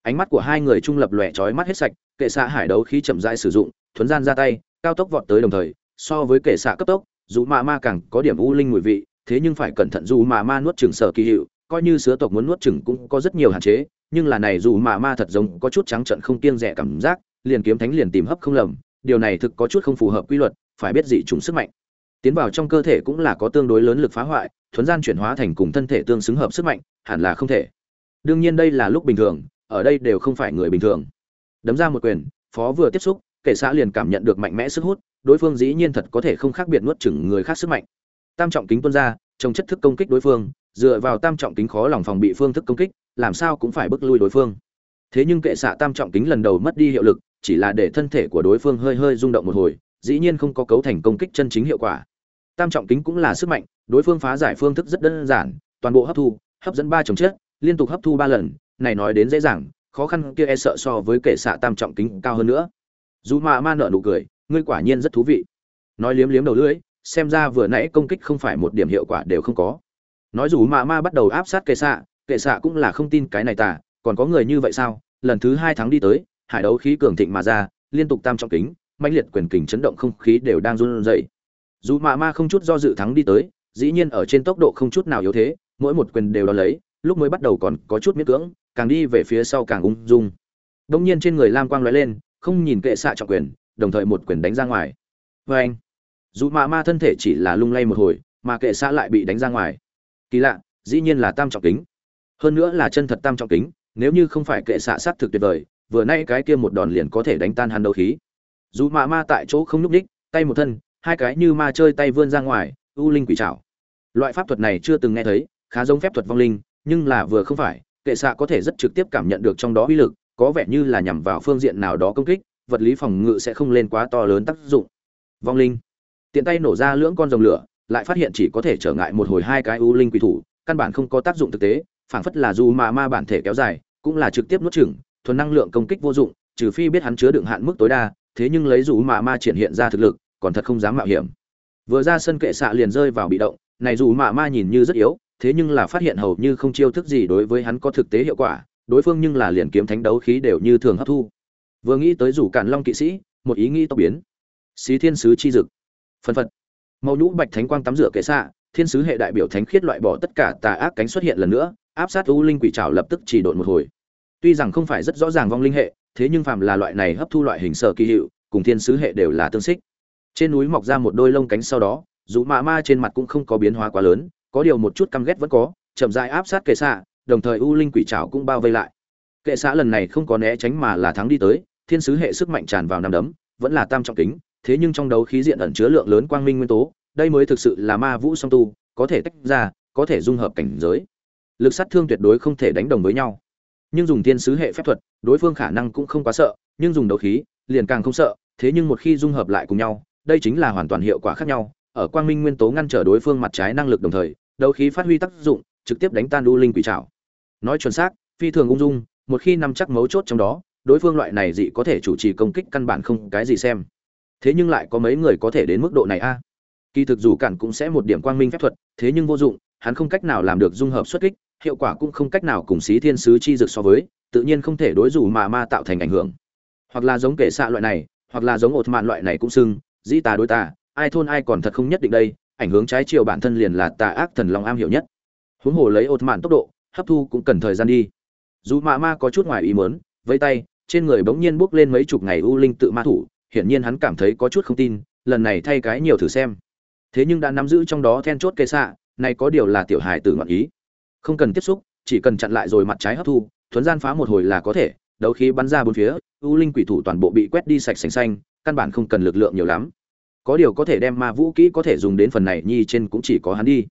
Ánh mắt của hai người trung lập lòe trói mắt hết sạch kệ xạ hải đấu khí chậm rãi sử dụng, thuấn gian ra tay, cao tốc vọt tới đồng thời, so với kệ xạ cấp tốc, dù mà ma càng có điểm u linh mùi vị thế nhưng phải cẩn thận dù mà ma nuốt chừng sở kỳ hiệu, coi như sứa tộc muốn nuốt chừng cũng có rất nhiều hạn chế, nhưng là này dù mà ma thật giống có chút trắng trận không kiêng rẻ cảm giác, liền kiếm thánh liền tìm hấp không lầm, điều này thực có chút không phù hợp quy luật, phải biết dị chúng sức mạnh. Tiến vào trong cơ thể cũng là có tương đối lớn lực phá hoại, thuấn gian chuyển hóa thành cùng thân thể tương xứng hợp sức mạnh, hẳn là không thể. Đương nhiên đây là lúc bình thường, ở đây đều không phải người bình thường. Đấm ra một quyền, phó vừa tiếp xúc kể xã liền cảm nhận được mạnh mẽ sức hút, đối phương dĩ nhiên thật có thể không khác biệt nuốt chửng người khác sức mạnh tam trọng kính tuôn ra trồng chất thức công kích đối phương dựa vào tam trọng kính khó lòng phòng bị phương thức công kích làm sao cũng phải bức lui đối phương. Thế nhưng kệ xạ tam trọng kính lần đầu mất đi hiệu lực chỉ là để thân thể của đối phương hơi hơi rung động một hồi dĩ nhiên không có cấu thành công kích chân chính hiệu quả. Tam trọng kính cũng là sức mạnh đối phương phá giải phương thức rất đơn giản toàn bộ hấp thu hấp dẫn ba chồng chất, liên tục hấp thu ba lần này nói đến dễ dàng khó khăn kia e sợ so với kệ xạ tam trọng kính cao hơn nữa. Dù mà ma nợ nụ cười ngươi quả nhiên rất thú vị. Nói liếm liếm đầu lưỡi xem ra vừa nãy công kích không phải một điểm hiệu quả đều không có. Nói dù mạ ma bắt đầu áp sát kệ xạ kệ xạ cũng là không tin cái này tả còn có người như vậy sao? Lần thứ hai tháng đi tới, hải đấu khí cường thịnh mà ra, liên tục tam trọng kính, mãnh liệt quyền kình chấn động không khí đều đang run rẩy. Dù mạ ma không chút do dự thắng đi tới, dĩ nhiên ở trên tốc độ không chút nào yếu thế, mỗi một quyền đều đo lấy, lúc mới bắt đầu còn có chút miễn cưỡng, càng đi về phía sau càng ung dung. Đông nhiên trên người lam quang lóe lên, không nhìn kệ xạ trọng quyền, đồng thời một quyền đánh ra ngoài. Vê anh dù mạ ma thân thể chỉ là lung lay một hồi, mà kệ xạ lại bị đánh ra ngoài. Kỳ lạ, dĩ nhiên là tam trọng kính. Hơn nữa là chân thật tam trọng kính, nếu như không phải kệ xạ sát thực tuyệt vời, vừa nay cái kia một đòn liền có thể đánh tan hắn đấu khí. Dù mạ ma tại chỗ không nhúc ních tay một thân, hai cái như ma chơi tay vươn ra ngoài, u linh quỷ trảo. Loại pháp thuật này chưa từng nghe thấy, khá giống phép thuật vong linh, nhưng là vừa không phải, kệ xạ có thể rất trực tiếp cảm nhận được trong đó uy lực, có vẻ như là nhằm vào phương diện nào đó công kích, vật lý phòng ngự sẽ không lên quá to lớn tác dụng. Vong linh tiện tay nổ ra lưỡng con rồng lửa, lại phát hiện chỉ có thể trở ngại một hồi hai cái u linh quỷ thủ, căn bản không có tác dụng thực tế, phảng phất là dù mà ma bản thể kéo dài, cũng là trực tiếp nuốt chửng, thuần năng lượng công kích vô dụng, trừ phi biết hắn chứa đựng hạn mức tối đa, thế nhưng lấy dù mà ma triển hiện ra thực lực, còn thật không dám mạo hiểm. Vừa ra sân kệ xạ liền rơi vào bị động, này dù mà ma nhìn như rất yếu, thế nhưng là phát hiện hầu như không chiêu thức gì đối với hắn có thực tế hiệu quả, đối phương nhưng là liền kiếm thánh đấu khí đều như thường hấp thu. Vừa nghĩ tới rủ cản long kỵ sĩ, một ý nghĩ tốc biến. Xí thiên sứ chi dực phân phật. Màu nhũ bạch thánh quang tắm rửa kệ xạ, thiên sứ hệ đại biểu thánh khiết loại bỏ tất cả tà ác cánh xuất hiện lần nữa, áp sát u linh quỷ trảo lập tức chỉ độn một hồi. Tuy rằng không phải rất rõ ràng vong linh hệ, thế nhưng phàm là loại này hấp thu loại hình sở kỳ hiệu, cùng thiên sứ hệ đều là tương xích. Trên núi mọc ra một đôi lông cánh sau đó, dù mạ ma trên mặt cũng không có biến hóa quá lớn, có điều một chút căm ghét vẫn có, chậm dại áp sát kệ xạ, đồng thời u linh quỷ trảo cũng bao vây lại. Kệ xạ lần này không có né tránh mà là thắng đi tới, thiên sứ hệ sức mạnh tràn vào năm đấm, vẫn là tam trọng kính thế nhưng trong đấu khí diện ẩn chứa lượng lớn quang minh nguyên tố, đây mới thực sự là ma vũ song tu, có thể tách ra, có thể dung hợp cảnh giới. Lực sát thương tuyệt đối không thể đánh đồng với nhau. Nhưng dùng thiên sứ hệ phép thuật, đối phương khả năng cũng không quá sợ, nhưng dùng đấu khí, liền càng không sợ, thế nhưng một khi dung hợp lại cùng nhau, đây chính là hoàn toàn hiệu quả khác nhau. Ở quang minh nguyên tố ngăn trở đối phương mặt trái năng lực đồng thời, đấu khí phát huy tác dụng, trực tiếp đánh tan u linh quỷ trảo. Nói chuẩn xác, phi thường ung dung, một khi nắm chắc mấu chốt trong đó, đối phương loại này dị có thể chủ trì công kích căn bản không cái gì xem thế nhưng lại có mấy người có thể đến mức độ này a? Kỳ thực dù cản cũng sẽ một điểm quang minh phép thuật, thế nhưng vô dụng, hắn không cách nào làm được dung hợp xuất kích, hiệu quả cũng không cách nào cùng xí thiên sứ chi dược so với, tự nhiên không thể đối dù mà ma tạo thành ảnh hưởng. Hoặc là giống kể xạ loại này, hoặc là giống ột mạn loại này cũng xưng, dĩ tà đối tà, ai thôn ai còn thật không nhất định đây, ảnh hướng trái chiều bản thân liền là tà ác thần long am hiểu nhất. Huống hồ lấy ột mạn tốc độ, hấp thu cũng cần thời gian đi. Dù mà ma có chút ngoài ý mớn vây tay, trên người bỗng nhiên bước lên mấy chục ngày u linh tự ma thủ hiển nhiên hắn cảm thấy có chút không tin, lần này thay cái nhiều thử xem. Thế nhưng đã nắm giữ trong đó then chốt kê xạ, này có điều là tiểu hài tử ngọn ý. Không cần tiếp xúc, chỉ cần chặn lại rồi mặt trái hấp thu, thuấn gian phá một hồi là có thể, đấu khí bắn ra bốn phía, u linh quỷ thủ toàn bộ bị quét đi sạch sành xanh, căn bản không cần lực lượng nhiều lắm. Có điều có thể đem ma vũ kỹ có thể dùng đến phần này, nhi trên cũng chỉ có hắn đi.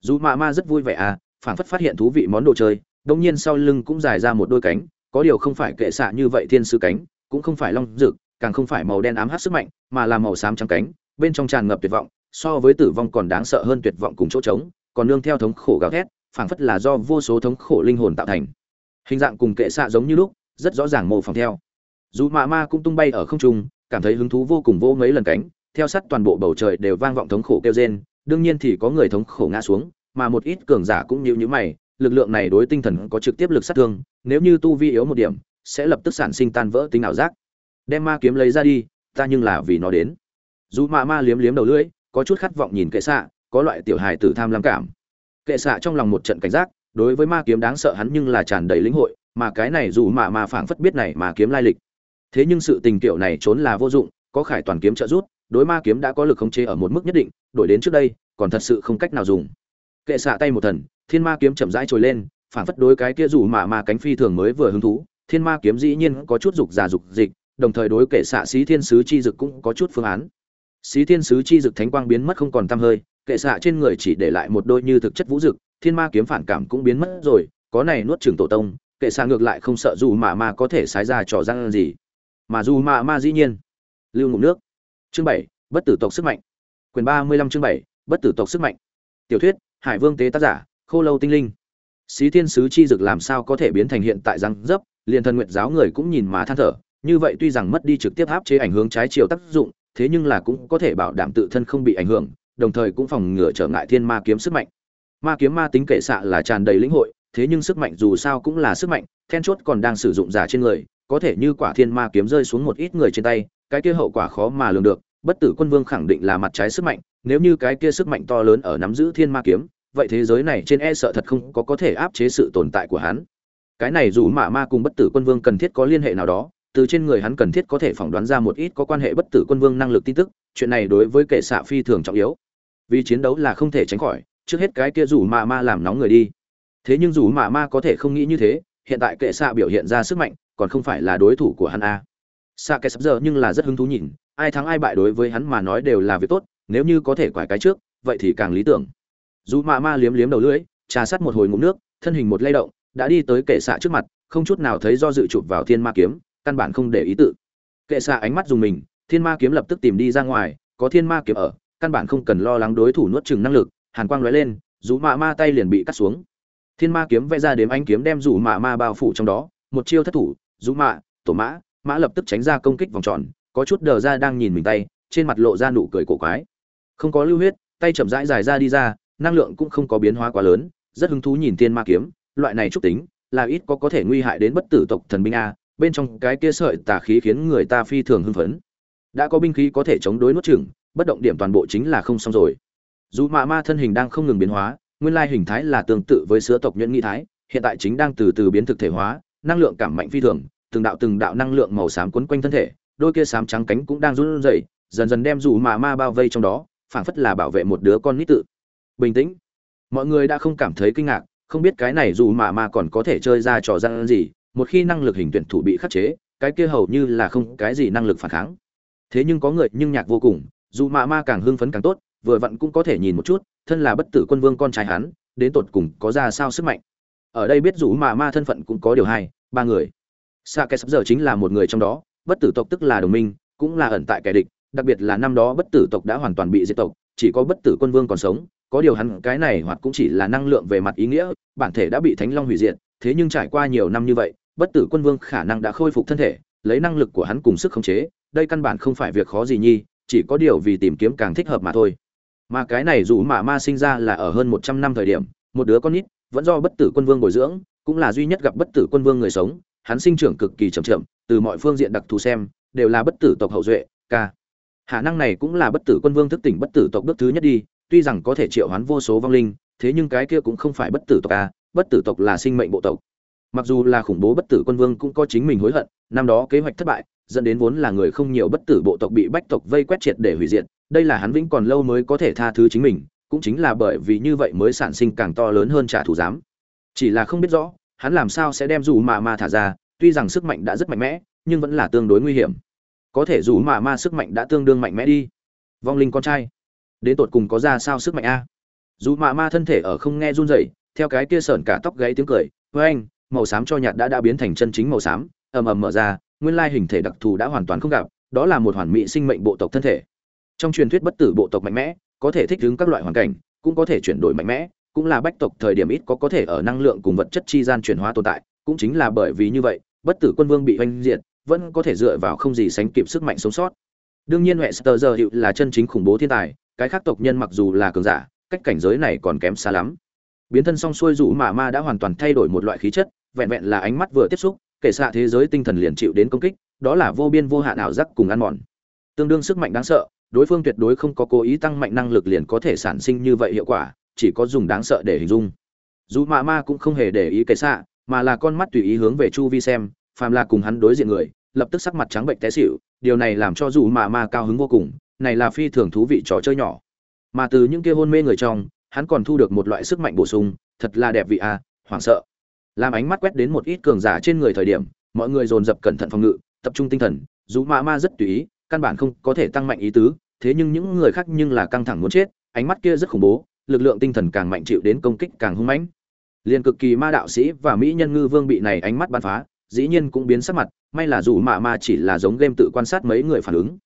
Dù ma ma rất vui vẻ à phảng phất phát hiện thú vị món đồ chơi đông nhiên sau lưng cũng dài ra một đôi cánh, có điều không phải kệ xạ như vậy thiên sư cánh, cũng không phải long rực càng không phải màu đen ám hát sức mạnh, mà là màu xám trắng cánh, bên trong tràn ngập tuyệt vọng, so với tử vong còn đáng sợ hơn tuyệt vọng cùng chỗ trống, còn nương theo thống khổ gào thét, phảng phất là do vô số thống khổ linh hồn tạo thành. Hình dạng cùng kệ xạ giống như lúc, rất rõ ràng mô phỏng theo. Dù mạ ma cũng tung bay ở không trung, cảm thấy hứng thú vô cùng vô mấy lần cánh, theo sát toàn bộ bầu trời đều vang vọng thống khổ kêu rên, đương nhiên thì có người thống khổ ngã xuống, mà một ít cường giả cũng nhíu nhíu mày, lực lượng này đối tinh thần có trực tiếp lực sát thương, nếu như tu vi yếu một điểm, sẽ lập tức sản sinh tan vỡ tính ảo giác đem ma kiếm lấy ra đi, ta nhưng là vì nó đến. Dù mạ ma liếm liếm đầu lưỡi, có chút khát vọng nhìn kệ xạ, có loại tiểu hài tử tham lam cảm. Kệ xạ trong lòng một trận cảnh giác, đối với ma kiếm đáng sợ hắn nhưng là tràn đầy lĩnh hội, mà cái này dù mạ ma phảng phất biết này mà kiếm lai lịch. Thế nhưng sự tình kiểu này trốn là vô dụng, có khải toàn kiếm trợ rút đối ma kiếm đã có lực khống chế ở một mức nhất định, đổi đến trước đây, còn thật sự không cách nào dùng. Kệ xạ tay một thần, thiên ma kiếm chậm rãi trồi lên, phảng phất đối cái kia dù mạ ma cánh phi thường mới vừa hứng thú, thiên ma kiếm dĩ nhiên có chút dục già dục dịch đồng thời đối kệ xạ xí thiên sứ chi dực cũng có chút phương án. Xí thiên sứ chi dực thánh quang biến mất không còn tăm hơi kệ xạ trên người chỉ để lại một đôi như thực chất vũ dực, thiên ma kiếm phản cảm cũng biến mất rồi, có này nuốt trường tổ tông kệ xạ ngược lại không sợ dù mà ma có thể sái ra trò răng gì. Mà dù mà ma dĩ nhiên, lưu ngụm nước. Chương bảy, bất tử tộc sức mạnh. Quyền ba mươi lăm chương bảy, bất tử tộc sức mạnh. Tiểu thuyết, hải vương tế tác giả, khô lâu tinh linh. Xí thiên sứ chi dực làm sao có thể biến thành hiện tại răng dấp, liền thần nguyện giáo người cũng nhìn mà than thở như vậy tuy rằng mất đi trực tiếp áp chế ảnh hưởng trái chiều tác dụng, thế nhưng là cũng có thể bảo đảm tự thân không bị ảnh hưởng, đồng thời cũng phòng ngừa trở ngại thiên ma kiếm sức mạnh. Ma kiếm ma tính kệ xạ là tràn đầy lĩnh hội, thế nhưng sức mạnh dù sao cũng là sức mạnh, then chốt còn đang sử dụng giả trên người, có thể như quả thiên ma kiếm rơi xuống một ít người trên tay, cái kia hậu quả khó mà lường được, bất tử quân vương khẳng định là mặt trái sức mạnh, nếu như cái kia sức mạnh to lớn ở nắm giữ thiên ma kiếm, vậy thế giới này trên e sợ thật không có có thể áp chế sự tồn tại của hắn. Cái này dù mà ma cùng bất tử quân vương cần thiết có liên hệ nào đó từ trên người hắn cần thiết có thể phỏng đoán ra một ít có quan hệ bất tử quân vương năng lực tin tức, chuyện này đối với kệ xạ phi thường trọng yếu. Vì chiến đấu là không thể tránh khỏi, trước hết cái kia dù mạ ma làm nóng người đi. Thế nhưng dù mạ ma có thể không nghĩ như thế, hiện tại kệ xạ biểu hiện ra sức mạnh, còn không phải là đối thủ của hắn a xạ kệ sắp giờ nhưng là rất hứng thú nhìn, ai thắng ai bại đối với hắn mà nói đều là việc tốt, nếu như có thể quải cái trước, vậy thì càng lý tưởng. Dù mạ ma liếm liếm đầu lưỡi, trà sắt một hồi ngụm nước, thân hình một lay động, đã đi tới kệ xạ trước mặt, không chút nào thấy do dự chụp vào thiên ma kiếm căn bản không để ý tự. Kệ xạ ánh mắt dùng mình, thiên ma kiếm lập tức tìm đi ra ngoài, có thiên ma kiếm ở, căn bản không cần lo lắng đối thủ nuốt chừng năng lực, hàn quang lóe lên dù mạ ma tay liền bị cắt xuống. Thiên ma kiếm vẽ ra đếm anh kiếm đem dù mạ ma bao phủ trong đó, một chiêu thất thủ dù mạ, tổ mã mã lập tức tránh ra công kích vòng tròn, có chút đờ ra đang nhìn mình tay, trên mặt lộ ra nụ cười cổ quái. Không có lưu huyết, tay chậm rãi dài ra đi ra, năng lượng cũng không có biến hóa quá lớn, rất hứng thú nhìn thiên ma kiếm, loại này trúc tính, là ít có có thể nguy hại đến bất tử tộc thần binh a bên trong cái kia sợi tà khí khiến người ta phi thường hưng phấn. Đã có binh khí có thể chống đối nuốt chửng, bất động điểm toàn bộ chính là không xong rồi. Dù mạ ma thân hình đang không ngừng biến hóa, nguyên lai hình thái là tương tự với sữa tộc nhuyễn nghi thái, hiện tại chính đang từ từ biến thực thể hóa, năng lượng cảm mạnh phi thường, từng đạo từng đạo năng lượng màu xám quấn quanh thân thể, đôi kia xám trắng cánh cũng đang run rẩy, dần dần đem dù mạ ma bao vây trong đó, phảng phất là bảo vệ một đứa con nít tự. Bình tĩnh. Mọi người đã không cảm thấy kinh ngạc, không biết cái này dù mạ ma còn có thể chơi ra trò gian gì một khi năng lực hình tuyển thủ bị khắc chế, cái kia hầu như là không cái gì năng lực phản kháng. Thế nhưng có người nhưng nhạc vô cùng, dù mạ ma càng hưng phấn càng tốt, vừa vặn cũng có thể nhìn một chút, thân là bất tử quân vương con trai hắn, đến tột cùng có ra sao sức mạnh. Ở đây biết dù mạ ma thân phận cũng có điều hai, ba người. Xa kẻ sắp giờ chính là một người trong đó, bất tử tộc tức là đồng minh, cũng là ẩn tại kẻ địch, đặc biệt là năm đó bất tử tộc đã hoàn toàn bị diệt tộc, chỉ có bất tử quân vương còn sống, có điều hắn cái này hoặc cũng chỉ là năng lượng về mặt ý nghĩa, bản thể đã bị thánh long hủy diệt, thế nhưng trải qua nhiều năm như vậy bất tử quân vương khả năng đã khôi phục thân thể, lấy năng lực của hắn cùng sức khống chế, đây căn bản không phải việc khó gì nhi, chỉ có điều vì tìm kiếm càng thích hợp mà thôi. Mà cái này dù mà ma sinh ra là ở hơn một trăm năm thời điểm, một đứa con nít vẫn do bất tử quân vương bồi dưỡng, cũng là duy nhất gặp bất tử quân vương người sống, hắn sinh trưởng cực kỳ chậm chậm, từ mọi phương diện đặc thù xem, đều là bất tử tộc hậu duệ, ca. Khả năng này cũng là bất tử quân vương thức tỉnh bất tử tộc bước thứ nhất đi, tuy rằng có thể triệu hoán vô số vong linh, thế nhưng cái kia cũng không phải bất tử tộc ca bất tử tộc là sinh mệnh bộ tộc mặc dù là khủng bố bất tử quân vương cũng có chính mình hối hận, năm đó kế hoạch thất bại, dẫn đến vốn là người không nhiều bất tử bộ tộc bị bách tộc vây quét triệt để hủy diệt, đây là hắn vĩnh còn lâu mới có thể tha thứ chính mình, cũng chính là bởi vì như vậy mới sản sinh càng to lớn hơn trả thù giám. Chỉ là không biết rõ, hắn làm sao sẽ đem dù mà ma thả ra, tuy rằng sức mạnh đã rất mạnh mẽ, nhưng vẫn là tương đối nguy hiểm. Có thể dù mà ma sức mạnh đã tương đương mạnh mẽ đi. Vong linh con trai, đến tột cùng có ra sao sức mạnh a? Dù mà ma thân thể ở không nghe run rẩy, theo cái kia sởn cả tóc gáy tiếng cười với anh màu xám cho nhạt đã đã biến thành chân chính màu xám, ầm ầm mở ra, nguyên lai hình thể đặc thù đã hoàn toàn không gặp, đó là một hoàn mỹ sinh mệnh bộ tộc thân thể. Trong truyền thuyết bất tử bộ tộc mạnh mẽ, có thể thích ứng các loại hoàn cảnh, cũng có thể chuyển đổi mạnh mẽ, cũng là bách tộc thời điểm ít có có thể ở năng lượng cùng vật chất chi gian chuyển hóa tồn tại, cũng chính là bởi vì như vậy, bất tử quân vương bị oanh diệt, vẫn có thể dựa vào không gì sánh kịp sức mạnh sống sót. Đương nhiên huệ sơ giờ hiệu là chân chính khủng bố thiên tài, cái khác tộc nhân mặc dù là cường giả, cách cảnh giới này còn kém xa lắm biến thân xong xuôi rủ mạ ma đã hoàn toàn thay đổi một loại khí chất, vẹn vẹn là ánh mắt vừa tiếp xúc, kể xạ thế giới tinh thần liền chịu đến công kích, đó là vô biên vô hạn ảo giác cùng ăn mòn. Tương đương sức mạnh đáng sợ, đối phương tuyệt đối không có cố ý tăng mạnh năng lực liền có thể sản sinh như vậy hiệu quả, chỉ có dùng đáng sợ để hình dung. Dù mạ ma cũng không hề để ý kể xạ, mà là con mắt tùy ý hướng về chu vi xem, phàm là cùng hắn đối diện người, lập tức sắc mặt trắng bệnh té xỉu, điều này làm cho dù mạ ma cao hứng vô cùng, này là phi thường thú vị trò chơi nhỏ. Mà từ những kia hôn mê người trong hắn còn thu được một loại sức mạnh bổ sung, thật là đẹp vị a, hoảng sợ. Làm ánh mắt quét đến một ít cường giả trên người thời điểm, mọi người dồn dập cẩn thận phòng ngự, tập trung tinh thần, dù mạ ma rất tùy ý, căn bản không có thể tăng mạnh ý tứ, thế nhưng những người khác nhưng là căng thẳng muốn chết, ánh mắt kia rất khủng bố, lực lượng tinh thần càng mạnh chịu đến công kích càng hung mãnh. Liền cực kỳ ma đạo sĩ và mỹ nhân ngư vương bị này ánh mắt bắn phá, dĩ nhiên cũng biến sắc mặt, may là dù mạ ma chỉ là giống game tự quan sát mấy người phản ứng.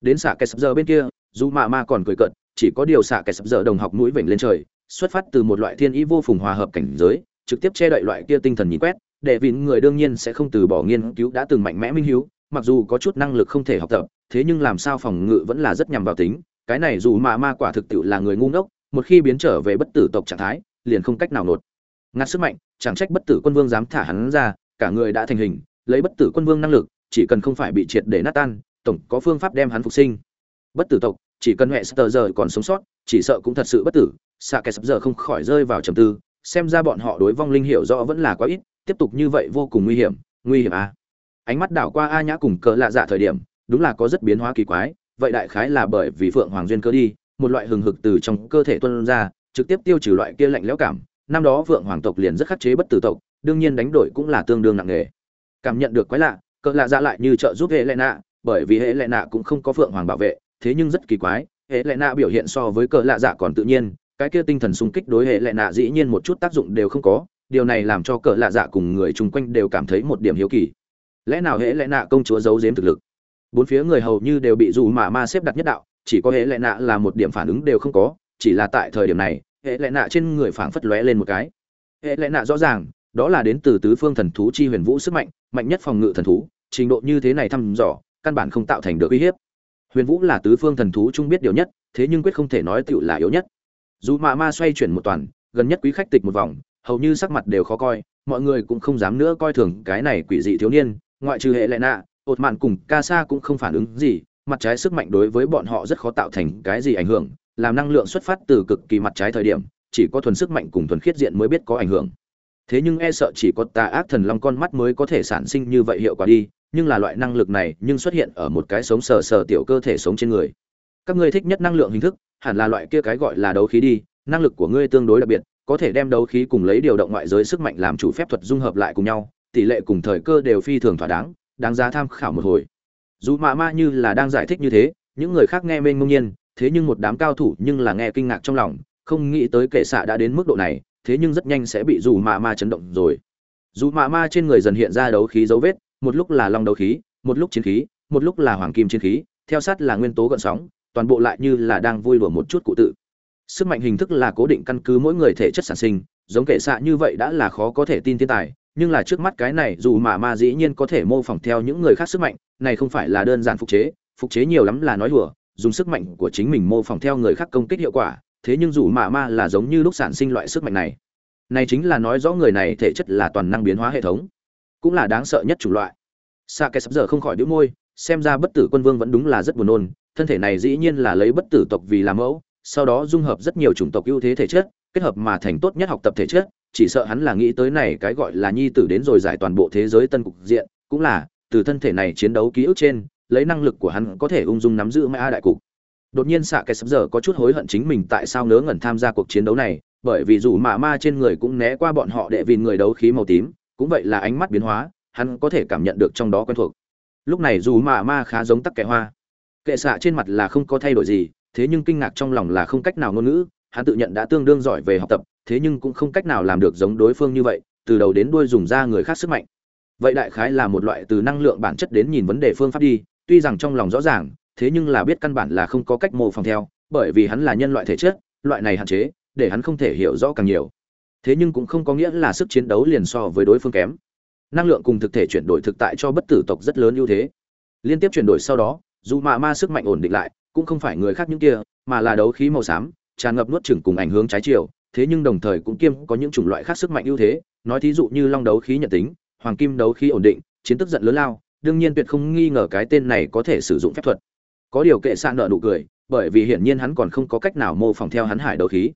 Đến xả kẻ sập giờ bên kia, dù mạ ma còn cười cợt chỉ có điều xạ kẻ sập dở đồng học mũi vểnh lên trời, xuất phát từ một loại thiên ý vô phùng hòa hợp cảnh giới, trực tiếp che đậy loại kia tinh thần nhìn quét, để vì người đương nhiên sẽ không từ bỏ nghiên cứu đã từng mạnh mẽ minh hiếu, mặc dù có chút năng lực không thể học tập, thế nhưng làm sao phòng ngự vẫn là rất nhằm vào tính, cái này dù mà ma quả thực tiệu là người ngu ngốc, một khi biến trở về bất tử tộc trạng thái, liền không cách nào nột. Ngắt sức mạnh, chẳng trách bất tử quân vương dám thả hắn ra, cả người đã thành hình, lấy bất tử quân vương năng lực, chỉ cần không phải bị triệt để nát tan, tổng có phương pháp đem hắn phục sinh. Bất tử tộc chỉ cần hệ sờ giờ còn sống sót, chỉ sợ cũng thật sự bất tử. Xạ kẻ sập giờ không khỏi rơi vào trầm tư, xem ra bọn họ đối vong linh hiểu rõ vẫn là quá ít, tiếp tục như vậy vô cùng nguy hiểm nguy hiểm à? Ánh mắt đảo qua a nhã cùng cỡ lạ dạ thời điểm, đúng là có rất biến hóa kỳ quái, vậy đại khái là bởi vì phượng hoàng duyên cơ đi, một loại hừng hực từ trong cơ thể tuân ra, trực tiếp tiêu trừ loại kia lạnh lẽo cảm. Năm đó phượng hoàng tộc liền rất khắc chế bất tử tộc, đương nhiên đánh đổi cũng là tương đương nặng nề. Cảm nhận được quái lạ cỡ lạ dạ lại như trợ giúp hệ lệ nạ, bởi vì hệ lệ nạ cũng không có phượng hoàng bảo vệ thế nhưng rất kỳ quái, hệ lệ nạ biểu hiện so với cỡ lạ dạ còn tự nhiên, cái kia tinh thần sung kích đối hệ lệ nạ dĩ nhiên một chút tác dụng đều không có, điều này làm cho cỡ lạ dạ cùng người chung quanh đều cảm thấy một điểm hiếu kỳ. Lẽ nào hệ lệ nạ công chúa giấu giếm thực lực? Bốn phía người hầu như đều bị dù mà ma xếp đặt nhất đạo, chỉ có hệ lệ nạ là một điểm phản ứng đều không có, chỉ là tại thời điểm này, hệ lệ nạ trên người phảng phất lóe lên một cái. Hệ lệ nạ rõ ràng, đó là đến từ tứ phương thần thú chi huyền vũ sức mạnh mạnh nhất phòng ngự thần thú, trình độ như thế này thăm dò, căn bản không tạo thành được uy hiếp huyền vũ là tứ phương thần thú chung biết điều nhất, thế nhưng quyết không thể nói tựu là yếu nhất. Dù mạ ma xoay chuyển một toàn, gần nhất quý khách tịch một vòng, hầu như sắc mặt đều khó coi, mọi người cũng không dám nữa coi thường cái này quỷ dị thiếu niên, ngoại trừ hệ lệ nạ, ột mạn cùng ca sa cũng không phản ứng gì, mặt trái sức mạnh đối với bọn họ rất khó tạo thành cái gì ảnh hưởng, làm năng lượng xuất phát từ cực kỳ mặt trái thời điểm, chỉ có thuần sức mạnh cùng thuần khiết diện mới biết có ảnh hưởng. Thế nhưng e sợ chỉ có tà ác thần long con mắt mới có thể sản sinh như vậy hiệu quả đi nhưng là loại năng lực này nhưng xuất hiện ở một cái sống sờ sờ tiểu cơ thể sống trên người. Các ngươi thích nhất năng lượng hình thức, hẳn là loại kia cái gọi là đấu khí đi, năng lực của ngươi tương đối đặc biệt, có thể đem đấu khí cùng lấy điều động ngoại giới sức mạnh làm chủ phép thuật dung hợp lại cùng nhau, tỷ lệ cùng thời cơ đều phi thường thỏa đáng đáng giá tham khảo một hồi. Dù mạ ma như là đang giải thích như thế, những người khác nghe mênh mông nhiên, thế nhưng một đám cao thủ nhưng là nghe kinh ngạc trong lòng, không nghĩ tới kệ xạ đã đến mức độ này, thế nhưng rất nhanh sẽ bị dù mạ ma chấn động rồi. Dù mạ ma trên người dần hiện ra đấu khí dấu vết một lúc là long đấu khí, một lúc chiến khí, một lúc là hoàng kim chiến khí, theo sát là nguyên tố gợn sóng, toàn bộ lại như là đang vui đùa một chút cụ tự. Sức mạnh hình thức là cố định căn cứ mỗi người thể chất sản sinh, giống kệ xạ như vậy đã là khó có thể tin thiên tài, nhưng là trước mắt cái này dù mà ma dĩ nhiên có thể mô phỏng theo những người khác sức mạnh, này không phải là đơn giản phục chế phục chế nhiều lắm là nói đùa, dùng sức mạnh của chính mình mô phỏng theo người khác công kích hiệu quả, thế nhưng dù mà ma là giống như lúc sản sinh loại sức mạnh này. Này chính là nói rõ người này thể chất là toàn năng biến hóa hệ thống cũng là đáng sợ nhất chủng loại. Sa cái sắp giờ không khỏi đĩu môi, xem ra bất tử quân vương vẫn đúng là rất buồn nôn, thân thể này dĩ nhiên là lấy bất tử tộc vì làm mẫu, sau đó dung hợp rất nhiều chủng tộc ưu thế thể chất, kết hợp mà thành tốt nhất học tập thể chất, chỉ sợ hắn là nghĩ tới này cái gọi là nhi tử đến rồi giải toàn bộ thế giới tân cục diện, cũng là, từ thân thể này chiến đấu ký ức trên, lấy năng lực của hắn có thể ung dung nắm giữ mã đại cục. Đột nhiên xạ cái sắp giờ có chút hối hận chính mình tại sao ngớ ngẩn tham gia cuộc chiến đấu này, bởi vì dù mạ ma trên người cũng né qua bọn họ để vì người đấu khí màu tím cũng vậy là ánh mắt biến hóa, hắn có thể cảm nhận được trong đó quen thuộc. Lúc này dù mạ ma khá giống tắc kẽ hoa. Kệ xạ trên mặt là không có thay đổi gì, thế nhưng kinh ngạc trong lòng là không cách nào ngôn ngữ, hắn tự nhận đã tương đương giỏi về học tập, thế nhưng cũng không cách nào làm được giống đối phương như vậy, từ đầu đến đuôi dùng ra người khác sức mạnh. Vậy đại khái là một loại từ năng lượng bản chất đến nhìn vấn đề phương pháp đi, tuy rằng trong lòng rõ ràng, thế nhưng là biết căn bản là không có cách mô phỏng theo, bởi vì hắn là nhân loại thể chất, loại này hạn chế, để hắn không thể hiểu rõ càng nhiều thế nhưng cũng không có nghĩa là sức chiến đấu liền so với đối phương kém. Năng lượng cùng thực thể chuyển đổi thực tại cho bất tử tộc rất lớn ưu thế. Liên tiếp chuyển đổi sau đó, dù mà ma sức mạnh ổn định lại, cũng không phải người khác những kia, mà là đấu khí màu xám, tràn ngập nuốt chửng cùng ảnh hướng trái chiều, thế nhưng đồng thời cũng kiêm có những chủng loại khác sức mạnh ưu thế, nói thí dụ như long đấu khí nhận tính, hoàng kim đấu khí ổn định, chiến tức giận lớn lao, đương nhiên tuyệt không nghi ngờ cái tên này có thể sử dụng phép thuật. Có điều kệ xạ nợ nụ cười, bởi vì hiển nhiên hắn còn không có cách nào mô phỏng theo hắn hải đấu khí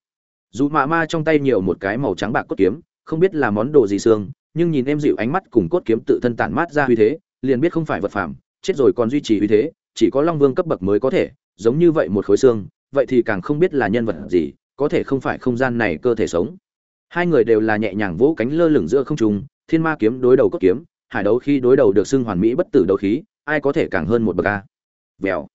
dù mạ ma trong tay nhiều một cái màu trắng bạc cốt kiếm, không biết là món đồ gì xương, nhưng nhìn em dịu ánh mắt cùng cốt kiếm tự thân tản mát ra uy thế, liền biết không phải vật phẩm chết rồi còn duy trì uy thế, chỉ có long vương cấp bậc mới có thể, giống như vậy một khối xương, vậy thì càng không biết là nhân vật gì, có thể không phải không gian này cơ thể sống. Hai người đều là nhẹ nhàng vỗ cánh lơ lửng giữa không trung, thiên ma kiếm đối đầu cốt kiếm, hải đấu khi đối đầu được xưng hoàn mỹ bất tử đấu khí, ai có thể càng hơn một bậc a? Vèo.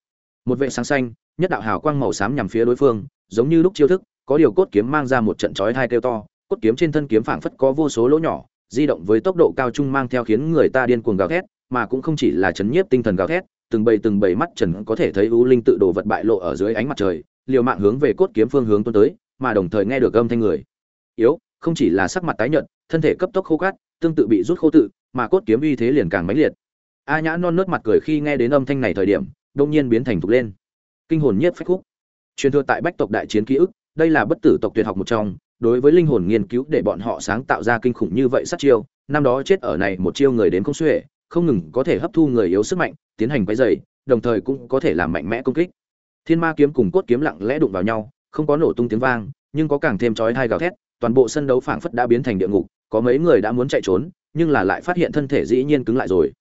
Một vệ sáng xanh, nhất đạo hào quang màu xám nhằm phía đối phương, giống như lúc chiêu thức có điều cốt kiếm mang ra một trận chói thai kêu to, cốt kiếm trên thân kiếm phảng phất có vô số lỗ nhỏ, di động với tốc độ cao trung mang theo khiến người ta điên cuồng gào thét, mà cũng không chỉ là chấn nhiếp tinh thần gào thét, từng bầy từng bầy mắt trần có thể thấy u linh tự đồ vật bại lộ ở dưới ánh mặt trời, liều mạng hướng về cốt kiếm phương hướng tuôn tới, mà đồng thời nghe được âm thanh người. Yếu, không chỉ là sắc mặt tái nhợt, thân thể cấp tốc khô cát, tương tự bị rút khô tự, mà cốt kiếm uy thế liền càng mãnh liệt. A nhã non nớt mặt cười khi nghe đến âm thanh này thời điểm, đột nhiên biến thành thục lên. Kinh hồn nhiếp phách khúc. Truyền thừa tại bách tộc đại chiến ký ức đây là bất tử tộc tuyệt học một trong, đối với linh hồn nghiên cứu để bọn họ sáng tạo ra kinh khủng như vậy sát chiêu, năm đó chết ở này một chiêu người đến không xuể, không ngừng có thể hấp thu người yếu sức mạnh, tiến hành quấy dày đồng thời cũng có thể làm mạnh mẽ công kích. Thiên ma kiếm cùng cốt kiếm lặng lẽ đụng vào nhau, không có nổ tung tiếng vang, nhưng có càng thêm chói hai gào thét, toàn bộ sân đấu phảng phất đã biến thành địa ngục, có mấy người đã muốn chạy trốn, nhưng là lại phát hiện thân thể dĩ nhiên cứng lại rồi.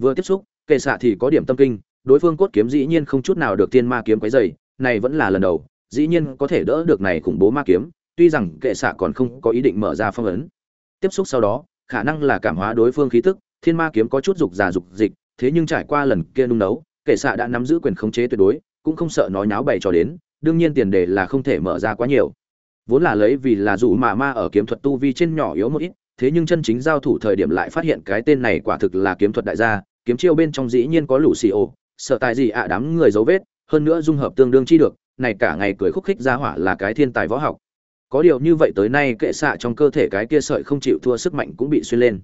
Vừa tiếp xúc, kệ xạ thì có điểm tâm kinh, đối phương cốt kiếm dĩ nhiên không chút nào được thiên ma kiếm quấy dày này vẫn là lần đầu dĩ nhiên có thể đỡ được này khủng bố ma kiếm, tuy rằng kệ xạ còn không có ý định mở ra phong ấn. Tiếp xúc sau đó, khả năng là cảm hóa đối phương khí tức, thiên ma kiếm có chút dục già dục dịch, thế nhưng trải qua lần kia nung nấu, kệ xạ đã nắm giữ quyền khống chế tuyệt đối, cũng không sợ nói nháo bày cho đến, đương nhiên tiền đề là không thể mở ra quá nhiều. Vốn là lấy vì là dù mà ma ở kiếm thuật tu vi trên nhỏ yếu một ít, thế nhưng chân chính giao thủ thời điểm lại phát hiện cái tên này quả thực là kiếm thuật đại gia, kiếm chiêu bên trong dĩ nhiên có lũ xì ồ sợ tài gì ạ đám người dấu vết, hơn nữa dung hợp tương đương chi được này cả ngày cười khúc khích ra hỏa là cái thiên tài võ học. Có điều như vậy tới nay kệ xạ trong cơ thể cái kia sợi không chịu thua sức mạnh cũng bị xuyên lên.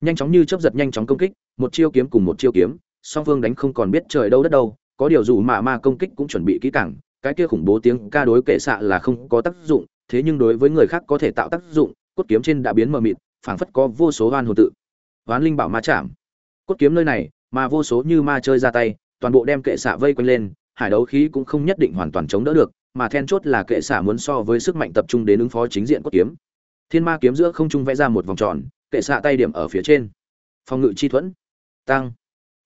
Nhanh chóng như chớp giật nhanh chóng công kích, một chiêu kiếm cùng một chiêu kiếm, song phương đánh không còn biết trời đâu đất đâu, có điều dù mà ma công kích cũng chuẩn bị kỹ càng, cái kia khủng bố tiếng ca đối kệ xạ là không có tác dụng, thế nhưng đối với người khác có thể tạo tác dụng, cốt kiếm trên đã biến mờ mịt, phảng phất có vô số hoan hồn tự. Hoán linh bảo ma chạm. Cốt kiếm nơi này, mà vô số như ma chơi ra tay, toàn bộ đem kệ xạ vây quanh lên hải đấu khí cũng không nhất định hoàn toàn chống đỡ được, mà then chốt là kệ xả muốn so với sức mạnh tập trung đến ứng phó chính diện cốt kiếm. Thiên ma kiếm giữa không trung vẽ ra một vòng tròn, kệ xạ tay điểm ở phía trên. Phòng ngự chi thuẫn. Tăng.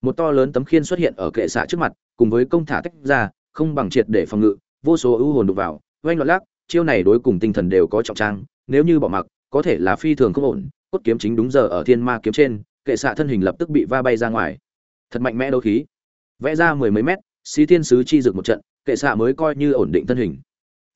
Một to lớn tấm khiên xuất hiện ở kệ xạ trước mặt, cùng với công thả tách ra, không bằng triệt để phòng ngự, vô số ưu hồn đục vào, oanh loạn lắc, chiêu này đối cùng tinh thần đều có trọng trang, nếu như bỏ mặc, có thể là phi thường không ổn, cốt kiếm chính đúng giờ ở thiên ma kiếm trên, kệ xạ thân hình lập tức bị va bay ra ngoài. Thật mạnh mẽ đấu khí. Vẽ ra mười mấy mét xí thiên sứ chi dược một trận, kệ xạ mới coi như ổn định thân hình.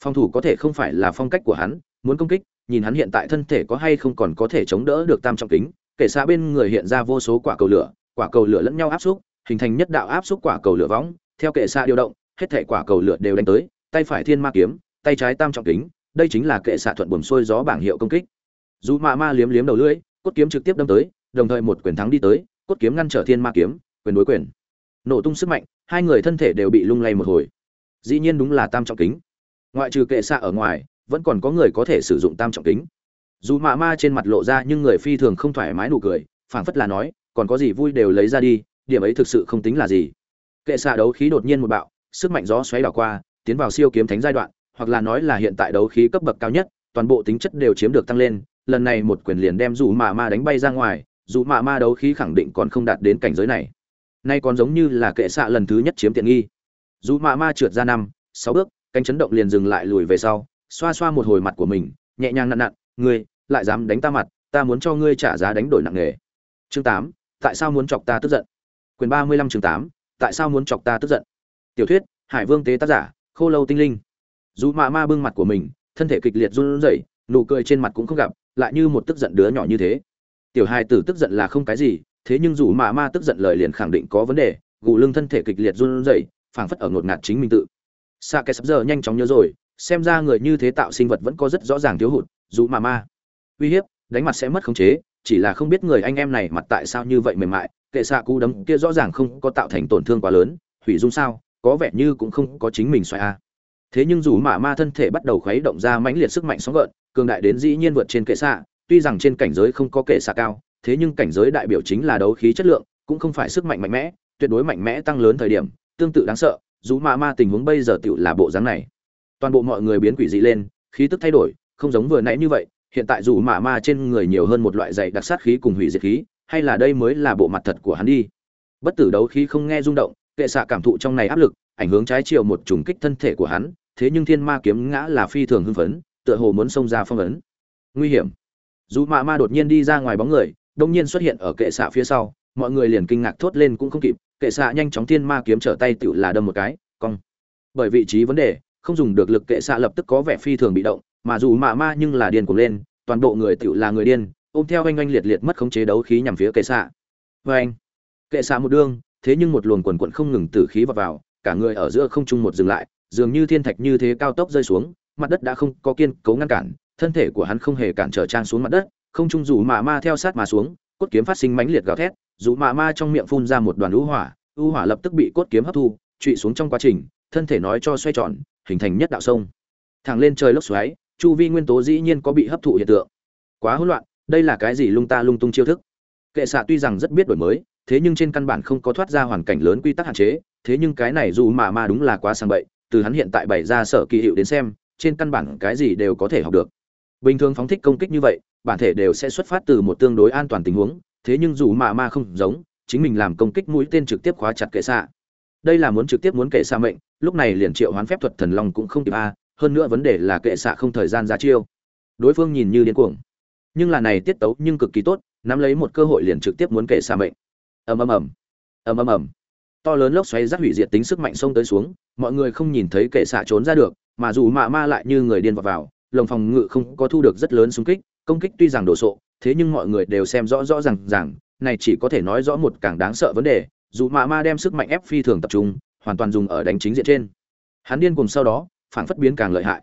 Phòng thủ có thể không phải là phong cách của hắn, muốn công kích, nhìn hắn hiện tại thân thể có hay không còn có thể chống đỡ được tam trọng kính, kệ xạ bên người hiện ra vô số quả cầu lửa, quả cầu lửa lẫn nhau áp xúc, hình thành nhất đạo áp xúc quả cầu lửa võng, theo kệ xạ điều động, hết thể quả cầu lửa đều đánh tới, tay phải thiên ma kiếm, tay trái tam trọng kính, đây chính là kệ xạ thuận buồm xuôi gió bảng hiệu công kích. Dù ma ma liếm liếm đầu lưỡi, cốt kiếm trực tiếp đâm tới, đồng thời một quyền thắng đi tới, cốt kiếm ngăn trở thiên ma kiếm, quyền đối quyền. Nổ tung sức mạnh hai người thân thể đều bị lung lay một hồi. Dĩ nhiên đúng là tam trọng kính. Ngoại trừ kệ xạ ở ngoài, vẫn còn có người có thể sử dụng tam trọng kính. Dù mạ ma trên mặt lộ ra nhưng người phi thường không thoải mái nụ cười, phảng phất là nói, còn có gì vui đều lấy ra đi, điểm ấy thực sự không tính là gì. Kệ xạ đấu khí đột nhiên một bạo, sức mạnh gió xoáy đảo qua, tiến vào siêu kiếm thánh giai đoạn, hoặc là nói là hiện tại đấu khí cấp bậc cao nhất, toàn bộ tính chất đều chiếm được tăng lên, lần này một quyền liền đem dù mạ ma đánh bay ra ngoài, dù mạ ma đấu khí khẳng định còn không đạt đến cảnh giới này nay còn giống như là kệ xạ lần thứ nhất chiếm tiện nghi. Dù mạ ma trượt ra năm, sáu bước, cánh chấn động liền dừng lại lùi về sau, xoa xoa một hồi mặt của mình, nhẹ nhàng nặn nặn, ngươi, lại dám đánh ta mặt, ta muốn cho ngươi trả giá đánh đổi nặng nề. Chương tám, tại sao muốn chọc ta tức giận? Quyền ba mươi lăm chương tám, tại sao muốn chọc ta tức giận? Tiểu thuyết, hải vương tế tác giả, khô lâu tinh linh. Dù mạ ma bưng mặt của mình, thân thể kịch liệt run rẩy, nụ cười trên mặt cũng không gặp, lại như một tức giận đứa nhỏ như thế. Tiểu hài tử tức giận là không cái gì thế nhưng dù mạ ma tức giận lời liền khẳng định có vấn đề, gù lưng thân thể kịch liệt run rẩy, phảng phất ở ngột ngạt chính mình tự. Xa cái sắp giờ nhanh chóng nhớ rồi, xem ra người như thế tạo sinh vật vẫn có rất rõ ràng thiếu hụt, dù mà ma. Uy hiếp, đánh mặt sẽ mất khống chế, chỉ là không biết người anh em này mặt tại sao như vậy mềm mại, kệ xạ cú đấm kia rõ ràng không có tạo thành tổn thương quá lớn, hủy dung sao, có vẻ như cũng không có chính mình xoay a. Thế nhưng dù mà ma thân thể bắt đầu khuấy động ra mãnh liệt sức mạnh sóng gợn, cường đại đến dĩ nhiên vượt trên kệ xạ, tuy rằng trên cảnh giới không có kệ xạ cao thế nhưng cảnh giới đại biểu chính là đấu khí chất lượng, cũng không phải sức mạnh mạnh mẽ, tuyệt đối mạnh mẽ tăng lớn thời điểm, tương tự đáng sợ, dù ma ma tình huống bây giờ tựu là bộ dáng này. Toàn bộ mọi người biến quỷ dị lên, khí tức thay đổi, không giống vừa nãy như vậy, hiện tại dù ma ma trên người nhiều hơn một loại dày đặc sát khí cùng hủy diệt khí, hay là đây mới là bộ mặt thật của hắn đi. Bất tử đấu khí không nghe rung động, kệ xạ cảm thụ trong này áp lực, ảnh hưởng trái chiều một trùng kích thân thể của hắn, thế nhưng thiên ma kiếm ngã là phi thường hưng phấn, tựa hồ muốn xông ra phong ấn. Nguy hiểm. Dù mạ ma đột nhiên đi ra ngoài bóng người đông nhiên xuất hiện ở kệ xạ phía sau, mọi người liền kinh ngạc thốt lên cũng không kịp, kệ xạ nhanh chóng thiên ma kiếm trở tay tự là đâm một cái, cong. Bởi vị trí vấn đề, không dùng được lực kệ xạ lập tức có vẻ phi thường bị động, mà dù mạ ma nhưng là điên cuồng lên, toàn bộ người tự là người điên, ôm theo oanh oanh liệt liệt mất khống chế đấu khí nhằm phía kệ xạ. Vê anh kệ xạ một đương thế nhưng một luồng quần quận không ngừng từ khí vào vào, cả người ở giữa không trung một dừng lại, dường như thiên thạch như thế cao tốc rơi xuống, mặt đất đã không có kiên cấu ngăn cản, thân thể của hắn không hề cản trở trang xuống mặt đất không trung dù mạ ma theo sát mà xuống, cốt kiếm phát sinh mãnh liệt gào thét dù mạ ma trong miệng phun ra một đoàn lũ hỏa u hỏa lập tức bị cốt kiếm hấp thu, trụy xuống trong quá trình, thân thể nói cho xoay tròn, hình thành nhất đạo sông. Thẳng lên trời lốc xoáy, chu vi nguyên tố dĩ nhiên có bị hấp thụ hiện tượng. Quá hỗn loạn, đây là cái gì lung ta lung tung chiêu thức? Kệ xạ tuy rằng rất biết đổi mới, thế nhưng trên căn bản không có thoát ra hoàn cảnh lớn quy tắc hạn chế, thế nhưng cái này dù mà ma đúng là quá sang bậy, từ hắn hiện tại bày ra sở kỳ hiệu đến xem, trên căn bản cái gì đều có thể học được. Bình thường phóng thích công kích như vậy bản thể đều sẽ xuất phát từ một tương đối an toàn tình huống, thế nhưng dù mạ ma không giống, chính mình làm công kích mũi tên trực tiếp khóa chặt kệ xạ. Đây là muốn trực tiếp muốn kệ xạ mệnh, lúc này liền triệu hoán phép thuật thần long cũng không kịp a, hơn nữa vấn đề là kệ xạ không thời gian ra chiêu. Đối phương nhìn như điên cuồng. Nhưng là này tiết tấu nhưng cực kỳ tốt, nắm lấy một cơ hội liền trực tiếp muốn kệ xạ mệnh. Ầm ầm ầm. Ầm ầm ầm. To lớn lốc xoáy rắc hủy diệt tính sức mạnh xông tới xuống, mọi người không nhìn thấy kệ xạ trốn ra được, mà dù mạ ma lại như người điên vào vào, lồng phòng ngự không có thu được rất lớn xung kích công kích tuy rằng đồ sộ, thế nhưng mọi người đều xem rõ rõ rằng rằng này chỉ có thể nói rõ một càng đáng sợ vấn đề, dù mạ ma đem sức mạnh ép phi thường tập trung, hoàn toàn dùng ở đánh chính diện trên. Hắn điên cùng sau đó phản phất biến càng lợi hại.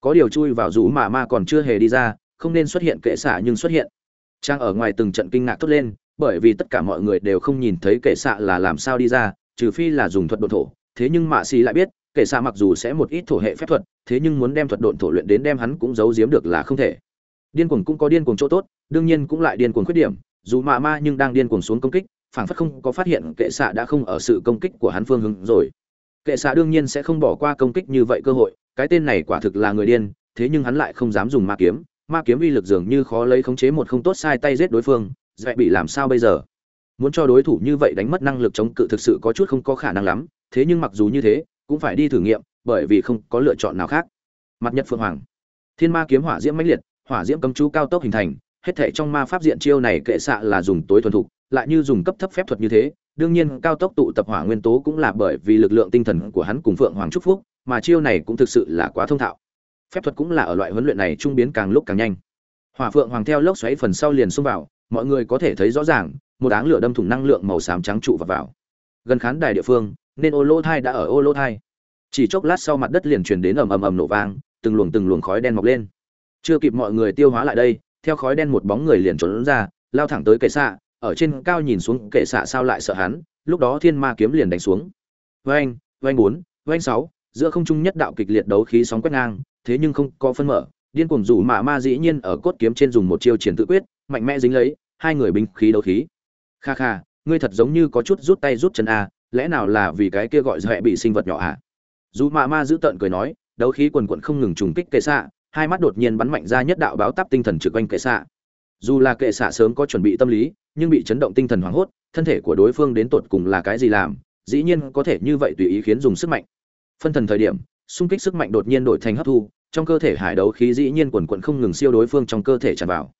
Có điều chui vào dù mạ ma còn chưa hề đi ra, không nên xuất hiện kệ xạ nhưng xuất hiện. Trang ở ngoài từng trận kinh ngạc thốt lên, bởi vì tất cả mọi người đều không nhìn thấy kệ xạ là làm sao đi ra, trừ phi là dùng thuật độn thổ. Thế nhưng mạ xì lại biết, kệ xạ mặc dù sẽ một ít thổ hệ phép thuật, thế nhưng muốn đem thuật độn thổ luyện đến đem hắn cũng giấu giếm được là không thể điên cuồng cũng có điên cuồng chỗ tốt, đương nhiên cũng lại điên cuồng khuyết điểm, dù mạ ma nhưng đang điên cuồng xuống công kích, phảng phất không có phát hiện kệ xạ đã không ở sự công kích của hắn phương hướng rồi. Kệ xạ đương nhiên sẽ không bỏ qua công kích như vậy cơ hội, cái tên này quả thực là người điên, thế nhưng hắn lại không dám dùng ma kiếm ma kiếm uy lực dường như khó lấy khống chế một không tốt sai tay giết đối phương, dễ bị làm sao bây giờ? Muốn cho đối thủ như vậy đánh mất năng lực chống cự thực sự có chút không có khả năng lắm, thế nhưng mặc dù như thế, cũng phải đi thử nghiệm, bởi vì không có lựa chọn nào khác. Mặt nhật phượng hoàng. Thiên ma kiếm hỏa diễm mãnh liệt hỏa diễm cấm chú cao tốc hình thành hết thảy trong ma pháp diện chiêu này kệ xạ là dùng tối thuần thục lại như dùng cấp thấp phép thuật như thế đương nhiên cao tốc tụ tập hỏa nguyên tố cũng là bởi vì lực lượng tinh thần của hắn cùng phượng hoàng trúc phúc mà chiêu này cũng thực sự là quá thông thạo. Phép thuật cũng là ở loại huấn luyện này trung biến càng lúc càng nhanh. Hỏa phượng hoàng theo lốc xoáy phần sau liền xông vào mọi người có thể thấy rõ ràng một áng lửa đâm thủng năng lượng màu xám trắng trụ vào, vào. gần khán đài địa phương nên ô lô thai đã ở ô lô thai. Chỉ chốc lát sau mặt đất liền truyền đến ầm ầm ầm nổ vang từng luồng từng luồng khói đen mọc lên chưa kịp mọi người tiêu hóa lại đây, theo khói đen một bóng người liền trốn ra, lao thẳng tới kệ xạ, ở trên cao nhìn xuống kệ xạ sao lại sợ hắn, lúc đó thiên ma kiếm liền đánh xuống. Vanh vanh bốn vanh sáu, giữa không trung nhất đạo kịch liệt đấu khí sóng quét ngang, thế nhưng không có phân mở, điên cuồng rủ mạ ma dĩ nhiên ở cốt kiếm trên dùng một chiêu triển tự quyết, mạnh mẽ dính lấy, hai người binh khí đấu khí. Kha kha, ngươi thật giống như có chút rút tay rút chân a lẽ nào là vì cái kia gọi dọa bị sinh vật nhỏ à? Dù mạ ma giữ tợn cười nói, đấu khí quần quận không ngừng trùng kích kệ xạ hai mắt đột nhiên bắn mạnh ra nhất đạo báo táp tinh thần trực quanh kệ xạ. Dù là kệ xạ sớm có chuẩn bị tâm lý, nhưng bị chấn động tinh thần hoảng hốt, thân thể của đối phương đến tột cùng là cái gì làm, dĩ nhiên có thể như vậy tùy ý khiến dùng sức mạnh. Phân thần thời điểm, xung kích sức mạnh đột nhiên đổi thành hấp thu, trong cơ thể hải đấu khí dĩ nhiên quần quận không ngừng siêu đối phương trong cơ thể tràn vào.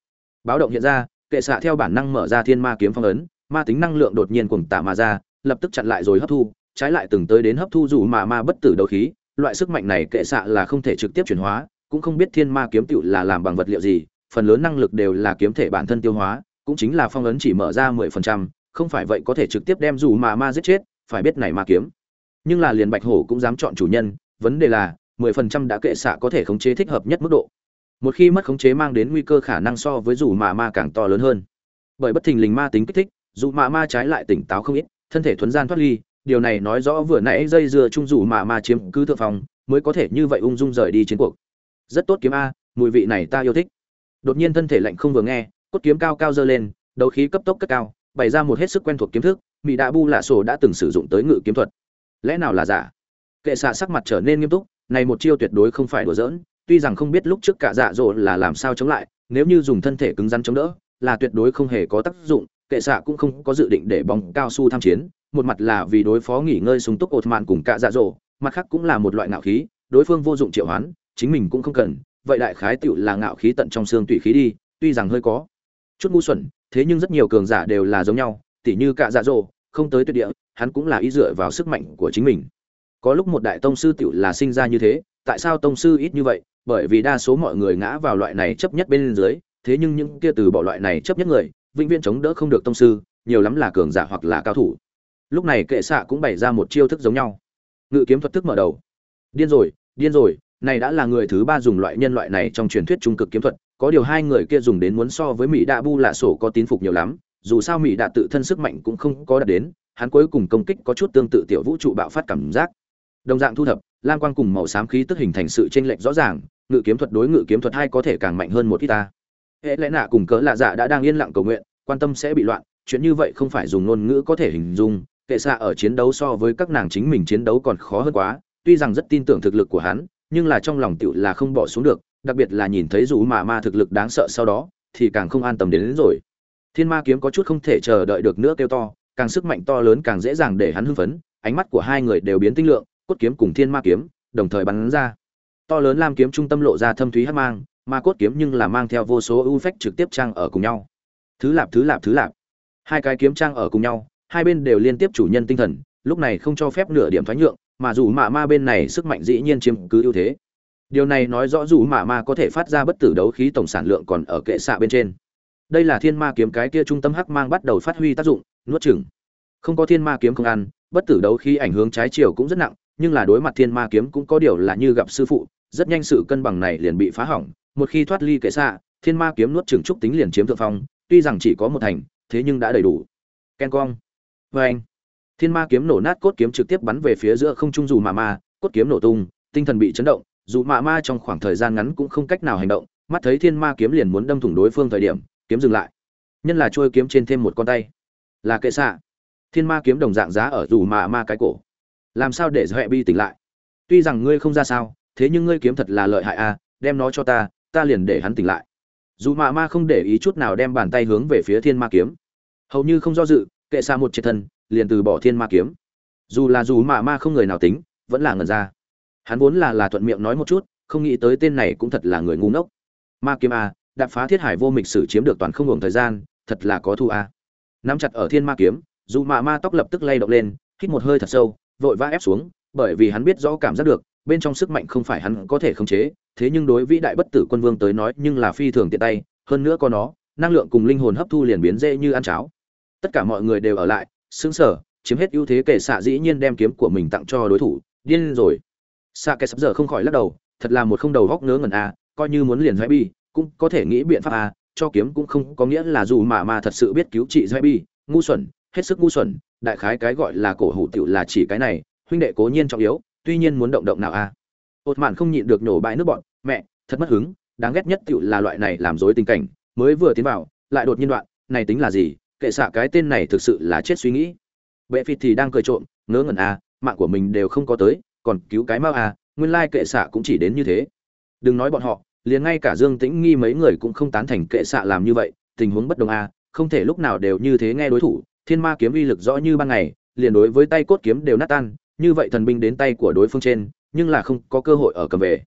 Báo động hiện ra, kệ xạ theo bản năng mở ra thiên ma kiếm phong ấn, ma tính năng lượng đột nhiên cùng tạ mà ra, lập tức chặn lại rồi hấp thu, trái lại từng tới đến hấp thu dù mà ma bất tử đấu khí, loại sức mạnh này kệ xạ là không thể trực tiếp chuyển hóa cũng không biết thiên ma kiếm tựu là làm bằng vật liệu gì, phần lớn năng lực đều là kiếm thể bản thân tiêu hóa, cũng chính là phong ấn chỉ mở ra mười phần trăm, không phải vậy có thể trực tiếp đem dù mà ma giết chết, phải biết này ma kiếm. Nhưng là liền bạch hổ cũng dám chọn chủ nhân, vấn đề là mười phần trăm đã kệ xạ có thể khống chế thích hợp nhất mức độ. Một khi mất khống chế mang đến nguy cơ khả năng so với dù mà ma càng to lớn hơn. Bởi bất thình lình ma tính kích thích, dù mà ma trái lại tỉnh táo không ít, thân thể thuấn gian thoát ly, điều này nói rõ vừa nãy dây dưa chung dù mà ma chiếm cứ thượng phòng mới có thể như vậy ung dung rời đi chiến cuộc rất tốt kiếm a, mùi vị này ta yêu thích. Đột nhiên thân thể lạnh không vừa nghe, cốt kiếm cao cao dơ lên, đấu khí cấp tốc cất cao, bày ra một hết sức quen thuộc kiếm thức mỹ đạ bu lạ sổ đã từng sử dụng tới ngự kiếm thuật. Lẽ nào là giả? Kệ xạ sắc mặt trở nên nghiêm túc, này một chiêu tuyệt đối không phải đùa giỡn, tuy rằng không biết lúc trước cả dạ dỗ là làm sao chống lại, nếu như dùng thân thể cứng rắn chống đỡ, là tuyệt đối không hề có tác dụng, kệ xạ cũng không có dự định để bóng cao su tham chiến, một mặt là vì đối phó nghỉ ngơi súng túc ột mạn cùng cả dạ dỗ, mặt khác cũng là một loại ngạo khí, đối phương vô dụng triệu hoán chính mình cũng không cần, vậy đại khái tựu là ngạo khí tận trong xương tùy khí đi, tuy rằng hơi có chút ngu xuẩn, thế nhưng rất nhiều cường giả đều là giống nhau, tỉ như cả dạ dỗ, không tới tuyệt địa, hắn cũng là ý dựa vào sức mạnh của chính mình. Có lúc một đại tông sư tựu là sinh ra như thế, tại sao tông sư ít như vậy? Bởi vì đa số mọi người ngã vào loại này chấp nhất bên dưới, thế nhưng những kia từ bỏ loại này chấp nhất người, vĩnh viễn chống đỡ không được tông sư, nhiều lắm là cường giả hoặc là cao thủ. Lúc này kệ xạ cũng bày ra một chiêu thức giống nhau. Ngự kiếm thuật thức mở đầu. Điên rồi điên rồi này đã là người thứ ba dùng loại nhân loại này trong truyền thuyết trung cực kiếm thuật, có điều hai người kia dùng đến muốn so với mỹ đạ bu lạ sổ có tín phục nhiều lắm, dù sao mỹ đạ tự thân sức mạnh cũng không có đạt đến, hắn cuối cùng công kích có chút tương tự tiểu vũ trụ bạo phát cảm giác. Đồng dạng thu thập lam quang cùng màu xám khí tức hình thành sự chênh lệch rõ ràng, ngự kiếm thuật đối ngự kiếm thuật hai có thể càng mạnh hơn một ít ta. Hệ lẽ nạ cùng cớ lạ dạ đã đang yên lặng cầu nguyện, quan tâm sẽ bị loạn, chuyện như vậy không phải dùng ngôn ngữ có thể hình dung, kệ xạ ở chiến đấu so với các nàng chính mình chiến đấu còn khó hơn quá, tuy rằng rất tin tưởng thực lực của hắn nhưng là trong lòng tựu là không bỏ xuống được đặc biệt là nhìn thấy dù mà ma thực lực đáng sợ sau đó thì càng không an tâm đến, đến rồi. Thiên ma kiếm có chút không thể chờ đợi được nữa kêu to càng sức mạnh to lớn càng dễ dàng để hắn hưng phấn ánh mắt của hai người đều biến tinh lượng cốt kiếm cùng thiên ma kiếm đồng thời bắn ra. To lớn lam kiếm trung tâm lộ ra thâm thúy hắc mang ma cốt kiếm nhưng là mang theo vô số ưu phách trực tiếp trang ở cùng nhau. Thứ lạp thứ lạp thứ lạp. Hai cái kiếm trang ở cùng nhau hai bên đều liên tiếp chủ nhân tinh thần lúc này không cho phép nửa điểm thoái nhượng mà dù mạ ma bên này sức mạnh dĩ nhiên chiếm cứ ưu thế. Điều này nói rõ dù mạ ma có thể phát ra bất tử đấu khí tổng sản lượng còn ở kệ xạ bên trên. Đây là thiên ma kiếm cái kia trung tâm hắc mang bắt đầu phát huy tác dụng, nuốt chừng không có thiên ma kiếm không ăn, bất tử đấu khí ảnh hưởng trái chiều cũng rất nặng, nhưng là đối mặt thiên ma kiếm cũng có điều là như gặp sư phụ, rất nhanh sự cân bằng này liền bị phá hỏng, một khi thoát ly kệ xạ, thiên ma kiếm nuốt chừng trúc tính liền chiếm thượng phong, tuy rằng chỉ có một thành, thế nhưng đã đầy đủ. Ken cong vê vâng anh thiên ma kiếm nổ nát cốt kiếm trực tiếp bắn về phía giữa không trung dù mà ma cốt kiếm nổ tung tinh thần bị chấn động dù mà ma trong khoảng thời gian ngắn cũng không cách nào hành động mắt thấy thiên ma kiếm liền muốn đâm thủng đối phương thời điểm kiếm dừng lại. Nhân là trôi kiếm trên thêm một con tay. Là kệ xạ. Thiên ma kiếm đồng dạng giá ở dù mà ma cái cổ. Làm sao để huệ bi tỉnh lại? Tuy rằng ngươi không ra sao thế nhưng ngươi kiếm thật là lợi hại a à, đem nó cho ta ta liền để hắn tỉnh lại. Dù mạ ma không để ý chút nào đem bàn tay hướng về phía thiên ma kiếm. Hầu như không do dự kệ xa một triệt thân liền từ bỏ thiên ma kiếm. Dù là dù mạ ma không người nào tính, vẫn là ngần ra. Hắn vốn là là thuận miệng nói một chút, không nghĩ tới tên này cũng thật là người ngu ngốc. Ma kiếm a, đạp phá thiết hải vô mịch sử chiếm được toàn không ngừng thời gian, thật là có thu a. Nắm chặt ở thiên ma kiếm, dù mạ ma tóc lập tức lay động lên, hít một hơi thật sâu, vội vã ép xuống, bởi vì hắn biết rõ cảm giác được, bên trong sức mạnh không phải hắn có thể khống chế, thế nhưng đối vĩ đại bất tử quân vương tới nói nhưng là phi thường tiện tay, hơn nữa có nó, năng lượng cùng linh hồn hấp thu liền biến dễ như ăn cháo. Tất cả mọi người đều ở lại xứng sở chiếm hết ưu thế kể xạ dĩ nhiên đem kiếm của mình tặng cho đối thủ, điên rồi. Xạ kẻ sắp giờ không khỏi lắc đầu, thật là một không đầu góc ngớ ngẩn a coi như muốn liền dõi bi, cũng có thể nghĩ biện pháp a cho kiếm cũng không có nghĩa là dù mà mà thật sự biết cứu trị dõi bi, ngu xuẩn, hết sức ngu xuẩn, đại khái cái gọi là cổ hủ tiểu là chỉ cái này, huynh đệ cố nhiên trọng yếu, tuy nhiên muốn động động nào à. a ột mạn không nhịn được nhổ bãi nước bọn mẹ, thật mất hứng, đáng ghét nhất tiểu là loại này làm dối tình cảnh, mới vừa tiến vào, lại đột nhiên đoạn, này tính là gì? Kệ xạ cái tên này thực sự là chết suy nghĩ. Bệ phịt thì đang cười trộm ngớ ngẩn à, mạng của mình đều không có tới còn cứu cái mau à, nguyên lai kệ xạ cũng chỉ đến như thế. Đừng nói bọn họ liền ngay cả dương tĩnh nghi mấy người cũng không tán thành kệ xạ làm như vậy tình huống bất đồng à, không thể lúc nào đều như thế nghe đối thủ thiên ma kiếm uy lực rõ như ban ngày liền đối với tay cốt kiếm đều nát tan như vậy thần binh đến tay của đối phương trên nhưng là không có cơ hội ở cầm về.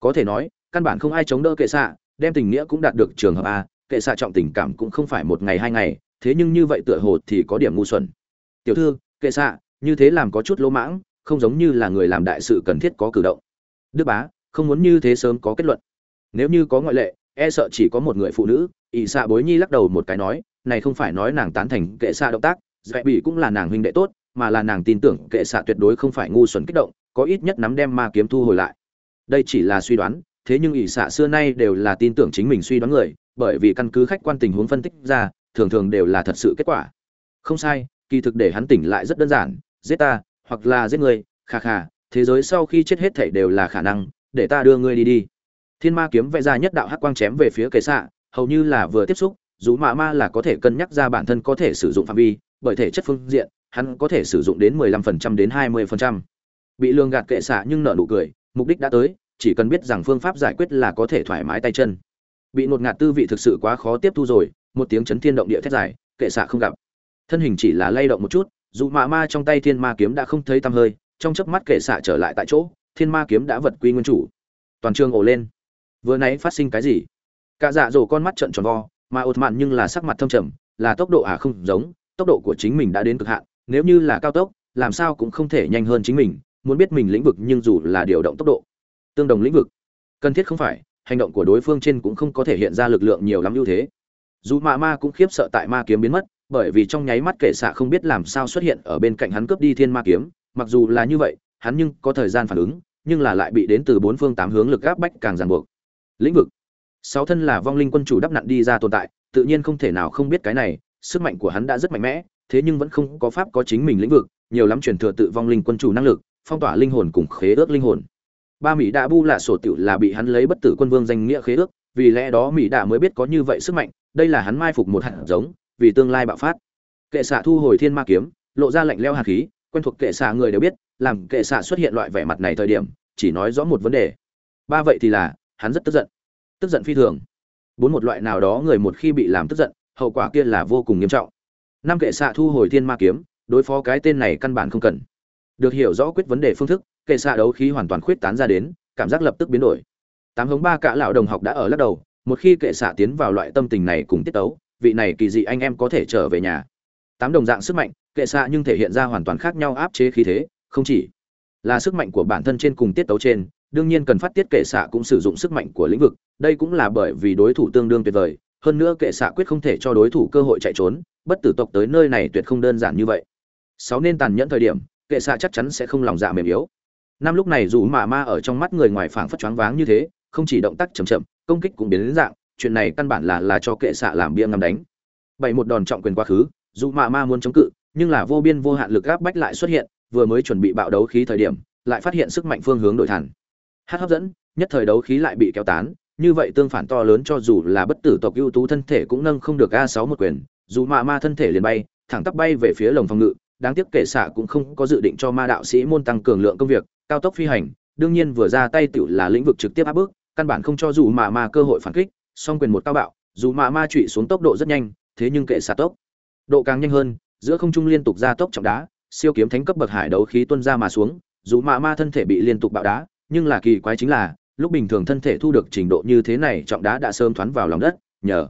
Có thể nói căn bản không ai chống đỡ kệ xạ đem tình nghĩa cũng đạt được trường hợp a kệ xạ trọng tình cảm cũng không phải một ngày hai ngày thế nhưng như vậy tựa hồ thì có điểm ngu xuẩn. Tiểu thư, kệ xạ, như thế làm có chút lỗ mãng, không giống như là người làm đại sự cần thiết có cử động. Đức bá, không muốn như thế sớm có kết luận. Nếu như có ngoại lệ e sợ chỉ có một người phụ nữ y xạ bối nhi lắc đầu một cái nói, này không phải nói nàng tán thành kệ xạ động tác dạy bị cũng là nàng huynh đệ tốt, mà là nàng tin tưởng kệ xạ tuyệt đối không phải ngu xuẩn kích động, có ít nhất nắm đem ma kiếm thu hồi lại. Đây chỉ là suy đoán, thế nhưng ỷ xạ xưa nay đều là tin tưởng chính mình suy đoán người, bởi vì căn cứ khách quan tình huống phân tích ra thường thường đều là thật sự kết quả. Không sai, kỳ thực để hắn tỉnh lại rất đơn giản, giết ta, hoặc là giết người khà khà thế giới sau khi chết hết thảy đều là khả năng, để ta đưa ngươi đi đi. Thiên ma kiếm vẽ ra nhất đạo hắc quang chém về phía kệ xạ, hầu như là vừa tiếp xúc, dù mạ ma là có thể cân nhắc ra bản thân có thể sử dụng phạm vi, bởi thể chất phương diện, hắn có thể sử dụng đến 15% đến 20%. bị lương gạt kệ xạ nhưng nợ nụ cười, mục đích đã tới, chỉ cần biết rằng phương pháp giải quyết là có thể thoải mái tay chân. Bị ngột ngạt tư vị thực sự quá khó tiếp thu rồi một tiếng chấn thiên động địa thét dài, kệ xạ không gặp. Thân hình chỉ là lay động một chút, dù mạ ma trong tay thiên ma kiếm đã không thấy tăm hơi, trong chớp mắt kệ xạ trở lại tại chỗ, thiên ma kiếm đã vật quy nguyên chủ. Toàn trường ổ lên. Vừa nãy phát sinh cái gì? Cả dạ dỗ con mắt trợn tròn vo, mà ột mạn nhưng là sắc mặt thâm trầm, là tốc độ à không giống, tốc độ của chính mình đã đến cực hạn, nếu như là cao tốc, làm sao cũng không thể nhanh hơn chính mình, muốn biết mình lĩnh vực nhưng dù là điều động tốc độ. Tương đồng lĩnh vực. Cần thiết không phải, hành động của đối phương trên cũng không có thể hiện ra lực lượng nhiều lắm ưu thế dù mạ ma cũng khiếp sợ tại ma kiếm biến mất, bởi vì trong nháy mắt kệ xạ không biết làm sao xuất hiện ở bên cạnh hắn cướp đi thiên ma kiếm. Mặc dù là như vậy, hắn nhưng có thời gian phản ứng, nhưng là lại bị đến từ bốn phương tám hướng lực áp bách càng ràng buộc. Lĩnh vực. Sáu thân là vong linh quân chủ đắp nặn đi ra tồn tại, tự nhiên không thể nào không biết cái này, sức mạnh của hắn đã rất mạnh mẽ, thế nhưng vẫn không có pháp có chính mình lĩnh vực, nhiều lắm truyền thừa tự vong linh quân chủ năng lực, phong tỏa linh hồn cùng khế ước linh hồn. Ba mỹ đã bu là sổ tiểu là bị hắn lấy bất tử quân vương danh nghĩa khế ước vì lẽ đó mỹ đạ mới biết có như vậy sức mạnh, đây là hắn mai phục một hạt giống, vì tương lai bạo phát. Kệ xạ thu hồi thiên ma kiếm, lộ ra lạnh leo hạt khí, quen thuộc kệ xạ người đều biết, làm kệ xạ xuất hiện loại vẻ mặt này thời điểm, chỉ nói rõ một vấn đề. Ba vậy thì là, hắn rất tức giận. Tức giận phi thường. Bốn một loại nào đó người một khi bị làm tức giận, hậu quả kia là vô cùng nghiêm trọng. Năm kệ xạ thu hồi thiên ma kiếm, đối phó cái tên này căn bản không cần. Được hiểu rõ quyết vấn đề phương thức, kệ xạ đấu khí hoàn toàn khuyết tán ra đến, cảm giác lập tức biến đổi tám hướng ba cả lão đồng học đã ở lắc đầu, một khi kệ xạ tiến vào loại tâm tình này cùng tiết tấu, vị này kỳ dị anh em có thể trở về nhà. Tám đồng dạng sức mạnh, kệ xạ nhưng thể hiện ra hoàn toàn khác nhau áp chế khí thế, không chỉ là sức mạnh của bản thân trên cùng tiết tấu trên, đương nhiên cần phát tiết kệ xạ cũng sử dụng sức mạnh của lĩnh vực, đây cũng là bởi vì đối thủ tương đương tuyệt vời, hơn nữa kệ xạ quyết không thể cho đối thủ cơ hội chạy trốn, bất tử tộc tới nơi này tuyệt không đơn giản như vậy. Sáu nên tàn nhẫn thời điểm, kệ xạ chắc chắn sẽ không lòng dạ mềm yếu. Năm lúc này dù mà ma ở trong mắt người ngoài phảng phất choáng váng như thế không chỉ động tác chậm chậm, công kích cũng biến đến dạng, chuyện này căn bản là là cho kệ xạ làm bia ngắm đánh. Bảy một đòn trọng quyền quá khứ, dù mà ma muốn chống cự, nhưng là vô biên vô hạn lực áp bách lại xuất hiện, vừa mới chuẩn bị bạo đấu khí thời điểm, lại phát hiện sức mạnh phương hướng đổi thẳng. Hát hấp dẫn, nhất thời đấu khí lại bị kéo tán, như vậy tương phản to lớn cho dù là bất tử tộc ưu tú thân thể cũng nâng không được a sáu một quyền, dù mà ma thân thể liền bay, thẳng tắp bay về phía lồng phòng ngự, đáng tiếc kệ xạ cũng không có dự định cho ma đạo sĩ môn tăng cường lượng công việc, cao tốc phi hành, đương nhiên vừa ra tay tiểu là lĩnh vực trực tiếp áp bức căn bản không cho dù mà ma cơ hội phản kích, song quyền một cao bạo, dù mà ma trụy xuống tốc độ rất nhanh, thế nhưng kệ xạ tốc. Độ càng nhanh hơn, giữa không trung liên tục ra tốc trọng đá, siêu kiếm thánh cấp bậc hải đấu khí tuôn ra mà xuống, dù mà ma thân thể bị liên tục bạo đá, nhưng là kỳ quái chính là, lúc bình thường thân thể thu được trình độ như thế này, trọng đá đã sớm thoán vào lòng đất, nhờ.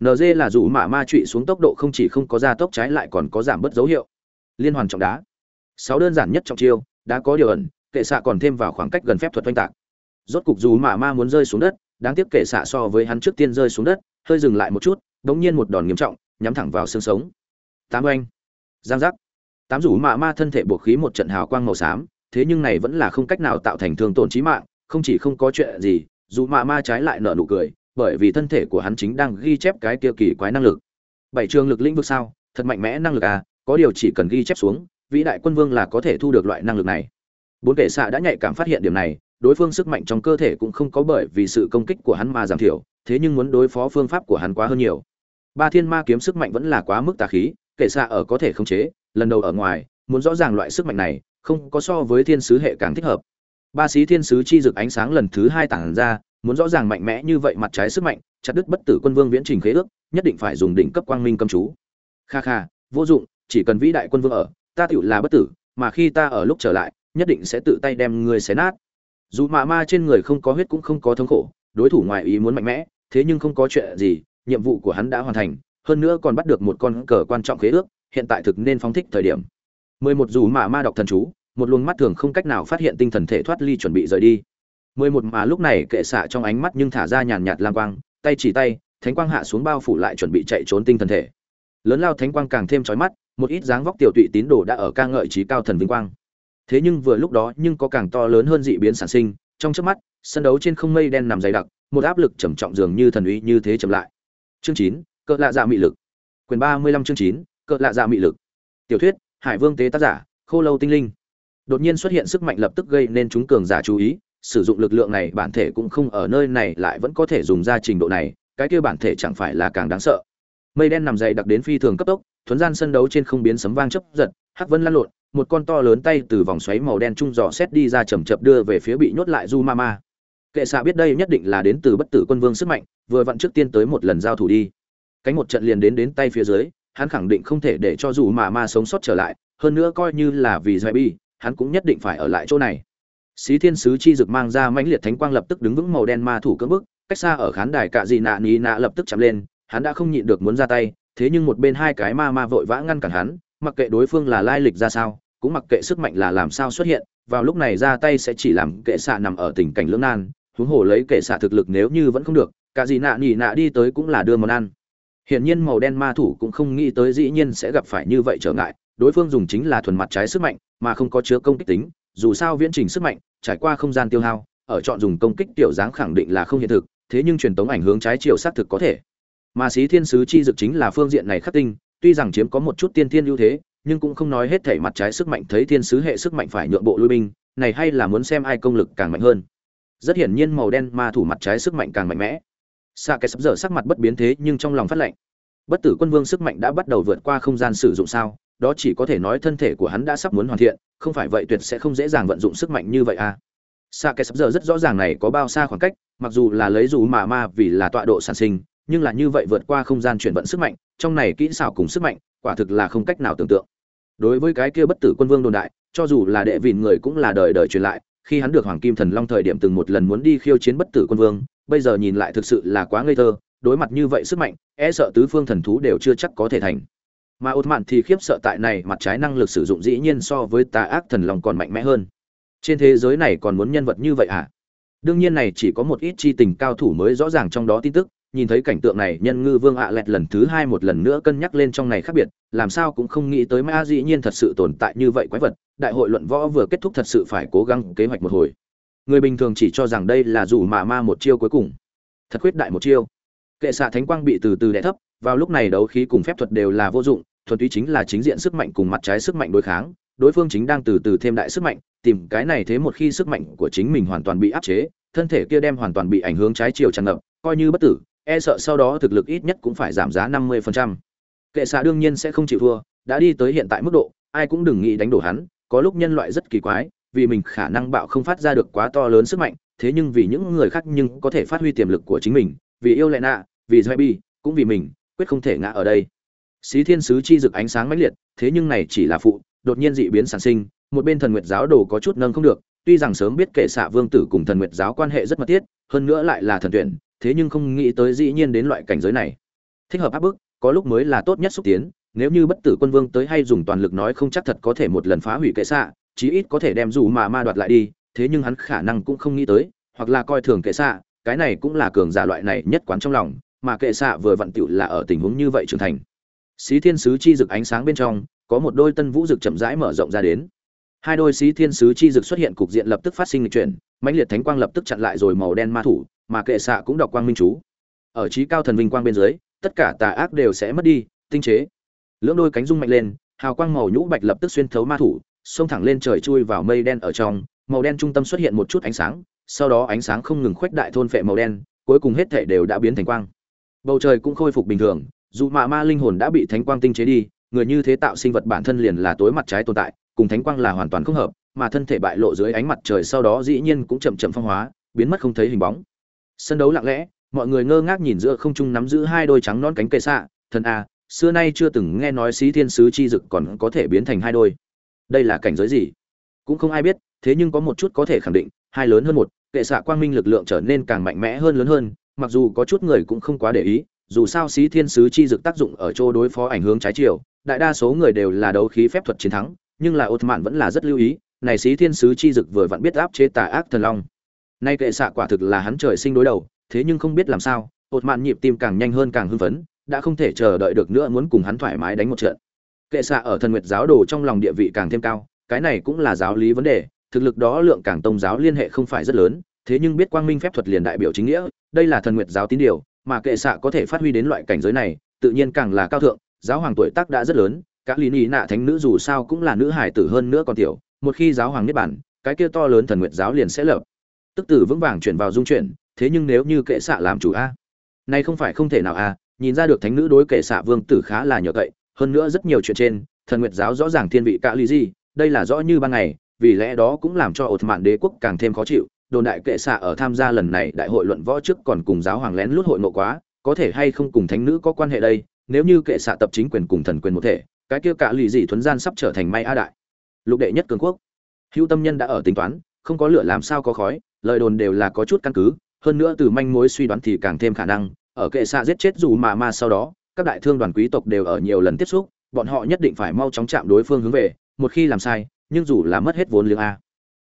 Nd là dù mạ ma trụy xuống tốc độ không chỉ không có gia tốc trái lại còn có giảm bớt dấu hiệu. Liên hoàn trọng đá. Sáu đơn giản nhất trong chiêu đã có điều ẩn, kệ xạ còn thêm vào khoảng cách gần phép thuật oanh tạc rốt cục dù mạ ma muốn rơi xuống đất, đáng tiếc kệ xạ so với hắn trước tiên rơi xuống đất, hơi dừng lại một chút, đống nhiên một đòn nghiêm trọng, nhắm thẳng vào xương sống. Tám oanh. Giang giác. Tám rủ mạ ma thân thể buộc khí một trận hào quang màu xám, thế nhưng này vẫn là không cách nào tạo thành thương tổn trí mạng, không chỉ không có chuyện gì, dù mạ ma trái lại nở nụ cười, bởi vì thân thể của hắn chính đang ghi chép cái kia kỳ quái năng lực. Bảy trường lực lĩnh vực sao? Thật mạnh mẽ năng lực à có điều chỉ cần ghi chép xuống, vĩ đại quân vương là có thể thu được loại năng lực này. Bốn kẻ xạ đã nhạy cảm phát hiện điểm này đối phương sức mạnh trong cơ thể cũng không có bởi vì sự công kích của hắn mà giảm thiểu, thế nhưng muốn đối phó phương pháp của hắn quá hơn nhiều. Ba thiên ma kiếm sức mạnh vẫn là quá mức tà khí kể xa ở có thể khống chế, lần đầu ở ngoài, muốn rõ ràng loại sức mạnh này, không có so với thiên sứ hệ càng thích hợp. Ba sĩ thiên sứ chi dực ánh sáng lần thứ hai tản ra, muốn rõ ràng mạnh mẽ như vậy mặt trái sức mạnh, chặt đứt bất tử quân vương viễn trình khế ước, nhất định phải dùng đỉnh cấp quang minh cầm chú. Kha kha, vô dụng, chỉ cần vĩ đại quân vương ở, ta tựu là bất tử, mà khi ta ở lúc trở lại, nhất định sẽ tự tay đem người xé nát dù mạ ma trên người không có huyết cũng không có thống khổ, đối thủ ngoài ý muốn mạnh mẽ, thế nhưng không có chuyện gì, nhiệm vụ của hắn đã hoàn thành, hơn nữa còn bắt được một con cờ quan trọng khế ước, hiện tại thực nên phóng thích thời điểm. Mười một dù mạ ma đọc thần chú, một luồng mắt thường không cách nào phát hiện tinh thần thể thoát ly chuẩn bị rời đi. Mười một mà lúc này kệ xạ trong ánh mắt nhưng thả ra nhàn nhạt lang quang, tay chỉ tay, thánh quang hạ xuống bao phủ lại chuẩn bị chạy trốn tinh thần thể. Lớn lao thánh quang càng thêm chói mắt, một ít dáng vóc tiểu tụy tín đồ đã ở ca ngợi trí cao thần vinh quang thế nhưng vừa lúc đó nhưng có càng to lớn hơn dị biến sản sinh, trong trước mắt, sân đấu trên không mây đen nằm dày đặc, một áp lực trầm trọng dường như thần uy như thế chậm lại. Chương chín, cỡ lạ dạ mị lực. Quyền ba mươi lăm chương chín, cỡ lạ dạ mị lực. Tiểu thuyết, hải vương tế tác giả, khô lâu tinh linh. Đột nhiên xuất hiện sức mạnh lập tức gây nên chúng cường giả chú ý, sử dụng lực lượng này bản thể cũng không ở nơi này lại vẫn có thể dùng ra trình độ này, cái kia bản thể chẳng phải là càng đáng sợ. Mây đen nằm dày đặc đến phi thường cấp tốc, thuấn gian sân đấu trên không biến sấm vang chấp giật, hắc vân lăn lộn một con to lớn tay từ vòng xoáy màu đen trung dò xét đi ra chầm chập đưa về phía bị nhốt lại du mama. Kệ xạ biết đây nhất định là đến từ bất tử quân vương sức mạnh, vừa vặn trước tiên tới một lần giao thủ đi. Cánh một trận liền đến đến tay phía dưới, hắn khẳng định không thể để cho dù mà ma sống sót trở lại, hơn nữa coi như là vì doại bi, hắn cũng nhất định phải ở lại chỗ này. Xí thiên sứ chi dực mang ra mãnh liệt thánh quang lập tức đứng vững màu đen ma thủ cưỡng bức, cách xa ở khán đài cạ dị nạ ní nạ lập tức chạm lên, hắn đã không nhịn được muốn ra tay, thế nhưng một bên hai cái ma ma vội vã ngăn cản hắn, mặc kệ đối phương là lai lịch ra sao cũng mặc kệ sức mạnh là làm sao xuất hiện, vào lúc này ra tay sẽ chỉ làm kệ xạ nằm ở tình cảnh lưỡng nan, huống hồ lấy kệ xạ thực lực nếu như vẫn không được, cả gì nạ nhỉ nạ đi tới cũng là đưa món ăn. Hiển nhiên màu đen ma thủ cũng không nghĩ tới dĩ nhiên sẽ gặp phải như vậy trở ngại, đối phương dùng chính là thuần mặt trái sức mạnh, mà không có chứa công kích tính, dù sao viễn trình sức mạnh, trải qua không gian tiêu hao, ở chọn dùng công kích tiểu dáng khẳng định là không hiện thực, thế nhưng truyền tống ảnh hướng trái chiều xác thực có thể. Mà sĩ thiên sứ chi dực chính là phương diện này khắc tinh, tuy rằng chiếm có một chút tiên thiên ưu thế nhưng cũng không nói hết thể mặt trái sức mạnh thấy thiên sứ hệ sức mạnh phải nhượng bộ lui binh, này hay là muốn xem ai công lực càng mạnh hơn. Rất hiển nhiên màu đen ma thủ mặt trái sức mạnh càng mạnh mẽ. Xa cái sắp dở sắc mặt bất biến thế nhưng trong lòng phát lệnh. Bất tử quân vương sức mạnh đã bắt đầu vượt qua không gian sử dụng sao, đó chỉ có thể nói thân thể của hắn đã sắp muốn hoàn thiện, không phải vậy tuyệt sẽ không dễ dàng vận dụng sức mạnh như vậy à. Xa kẻ sắp dở rất rõ ràng này có bao xa khoảng cách, mặc dù là lấy dù mà ma vì là tọa độ sản sinh, nhưng là như vậy vượt qua không gian chuyển vận sức mạnh, trong này kỹ xảo cùng sức mạnh quả thực là không cách nào tưởng tượng. Đối với cái kia bất tử quân vương đồn đại, cho dù là đệ vịn người cũng là đời đời truyền lại, khi hắn được hoàng kim thần long thời điểm từng một lần muốn đi khiêu chiến bất tử quân vương, bây giờ nhìn lại thực sự là quá ngây thơ, đối mặt như vậy sức mạnh e sợ tứ phương thần thú đều chưa chắc có thể thành. Mà ột mạn thì khiếp sợ tại này mặt trái năng lực sử dụng dĩ nhiên so với tà ác thần long còn mạnh mẽ hơn. Trên thế giới này còn muốn nhân vật như vậy à? Đương nhiên này chỉ có một ít chi tình cao thủ mới rõ ràng trong đó tin tức nhìn thấy cảnh tượng này, nhân ngư vương ạ lẹt lần thứ hai một lần nữa cân nhắc lên trong này khác biệt, làm sao cũng không nghĩ tới ma dĩ nhiên thật sự tồn tại như vậy quái vật, đại hội luận võ vừa kết thúc thật sự phải cố gắng kế hoạch một hồi. Người bình thường chỉ cho rằng đây là dù mà ma một chiêu cuối cùng. Thật khuyết đại một chiêu. Kệ xạ thánh quang bị từ từ đẻ thấp, vào lúc này đấu khí cùng phép thuật đều là vô dụng, thuần túy chính là chính diện sức mạnh cùng mặt trái sức mạnh đối kháng, đối phương chính đang từ từ thêm đại sức mạnh, tìm cái này thế một khi sức mạnh của chính mình hoàn toàn bị áp chế, thân thể kia đem hoàn toàn bị ảnh hưởng trái chiều tràn ngập, coi như bất tử e sợ sau đó thực lực ít nhất cũng phải giảm giá 50%. Kệ xạ đương nhiên sẽ không chịu thua, đã đi tới hiện tại mức độ, ai cũng đừng nghĩ đánh đổ hắn, có lúc nhân loại rất kỳ quái, vì mình khả năng bạo không phát ra được quá to lớn sức mạnh, thế nhưng vì những người khác nhưng có thể phát huy tiềm lực của chính mình, vì yêu lệ nạ, vì Zebi, cũng vì mình, quyết không thể ngã ở đây. Xí Thiên sứ chi rực ánh sáng mãnh liệt, thế nhưng này chỉ là phụ, đột nhiên dị biến sản sinh, một bên thần nguyệt giáo đồ có chút nâng không được, tuy rằng sớm biết kệ xạ vương tử cùng thần nguyệt giáo quan hệ rất mật thiết, hơn nữa lại là thần tuyển, thế nhưng không nghĩ tới dĩ nhiên đến loại cảnh giới này. Thích hợp áp bức, có lúc mới là tốt nhất xúc tiến, nếu như bất tử quân vương tới hay dùng toàn lực nói không chắc thật có thể một lần phá hủy kệ xạ, chí ít có thể đem dù mà ma đoạt lại đi, thế nhưng hắn khả năng cũng không nghĩ tới, hoặc là coi thường kệ xạ, cái này cũng là cường giả loại này nhất quán trong lòng, mà kệ xạ vừa vặn tựu là ở tình huống như vậy trưởng thành. Xí thiên sứ chi rực ánh sáng bên trong, có một đôi tân vũ rực chậm rãi mở rộng ra đến. Hai đôi xí thiên sứ chi rực xuất hiện cục diện lập tức phát sinh lịch chuyển, mãnh liệt thánh quang lập tức chặn lại rồi màu đen ma thủ mà kệ xạ cũng đọc quang minh chú. Ở trí cao thần vinh quang bên dưới, tất cả tà ác đều sẽ mất đi, tinh chế. Lưỡng đôi cánh rung mạnh lên, hào quang màu nhũ bạch lập tức xuyên thấu ma thủ, xông thẳng lên trời chui vào mây đen ở trong, màu đen trung tâm xuất hiện một chút ánh sáng, sau đó ánh sáng không ngừng khuếch đại thôn phệ màu đen, cuối cùng hết thể đều đã biến thành quang. Bầu trời cũng khôi phục bình thường, dù mạ ma linh hồn đã bị thánh quang tinh chế đi, người như thế tạo sinh vật bản thân liền là tối mặt trái tồn tại, cùng thánh quang là hoàn toàn không hợp, mà thân thể bại lộ dưới ánh mặt trời sau đó dĩ nhiên cũng chậm chậm phong hóa, biến mất không thấy hình bóng sân đấu lặng lẽ, mọi người ngơ ngác nhìn giữa không trung nắm giữ hai đôi trắng non cánh cây xạ. Thần a, xưa nay chưa từng nghe nói xí thiên sứ chi dực còn có thể biến thành hai đôi. Đây là cảnh giới gì? Cũng không ai biết, thế nhưng có một chút có thể khẳng định, hai lớn hơn một, kệ xạ quang minh lực lượng trở nên càng mạnh mẽ hơn lớn hơn, mặc dù có chút người cũng không quá để ý, dù sao xí thiên sứ chi dực tác dụng ở chỗ đối phó ảnh hướng trái chiều, đại đa số người đều là đấu khí phép thuật chiến thắng, nhưng là ột mạn vẫn là rất lưu ý, này xí thiên sứ chi dực vừa vặn biết áp chế tà ác thần long nay kệ xạ quả thực là hắn trời sinh đối đầu, thế nhưng không biết làm sao hột mạn nhịp tim càng nhanh hơn càng hưng phấn, đã không thể chờ đợi được nữa muốn cùng hắn thoải mái đánh một trận. Kệ xạ ở thần nguyệt giáo đồ trong lòng địa vị càng thêm cao, cái này cũng là giáo lý vấn đề, thực lực đó lượng càng tông giáo liên hệ không phải rất lớn, thế nhưng biết quang minh phép thuật liền đại biểu chính nghĩa, đây là thần nguyệt giáo tín điều, mà kệ xạ có thể phát huy đến loại cảnh giới này, tự nhiên càng là cao thượng, giáo hoàng tuổi tác đã rất lớn các lý ý nạ thánh nữ dù sao cũng là nữ hải tử hơn nữa còn tiểu, một khi giáo hoàng niết bản cái kia to lớn thần nguyệt giáo liền sẽ lập tức từ vững vàng chuyển vào dung chuyển, thế nhưng nếu như kệ xạ làm chủ a, nay không phải không thể nào a, nhìn ra được thánh nữ đối kệ xạ vương tử khá là nhờ cậy, hơn nữa rất nhiều chuyện trên, thần nguyệt giáo rõ ràng thiên vị cả lý gì, đây là rõ như ban ngày, vì lẽ đó cũng làm cho ột mạn đế quốc càng thêm khó chịu, đồn đại kệ xạ ở tham gia lần này đại hội luận võ trước còn cùng giáo hoàng lén lút hội ngộ quá, có thể hay không cùng thánh nữ có quan hệ đây, nếu như kệ xạ tập chính quyền cùng thần quyền một thể, cái kia cả lì gì thuấn gian sắp trở thành may a đại. Lục đệ nhất cường quốc. Hữu tâm nhân đã ở tính toán, không có lửa làm sao có khói lời đồn đều là có chút căn cứ, hơn nữa từ manh mối suy đoán thì càng thêm khả năng, ở kệ xạ giết chết dù mà ma sau đó, các đại thương đoàn quý tộc đều ở nhiều lần tiếp xúc, bọn họ nhất định phải mau chóng chạm đối phương hướng về, một khi làm sai, nhưng dù là mất hết vốn liếng a.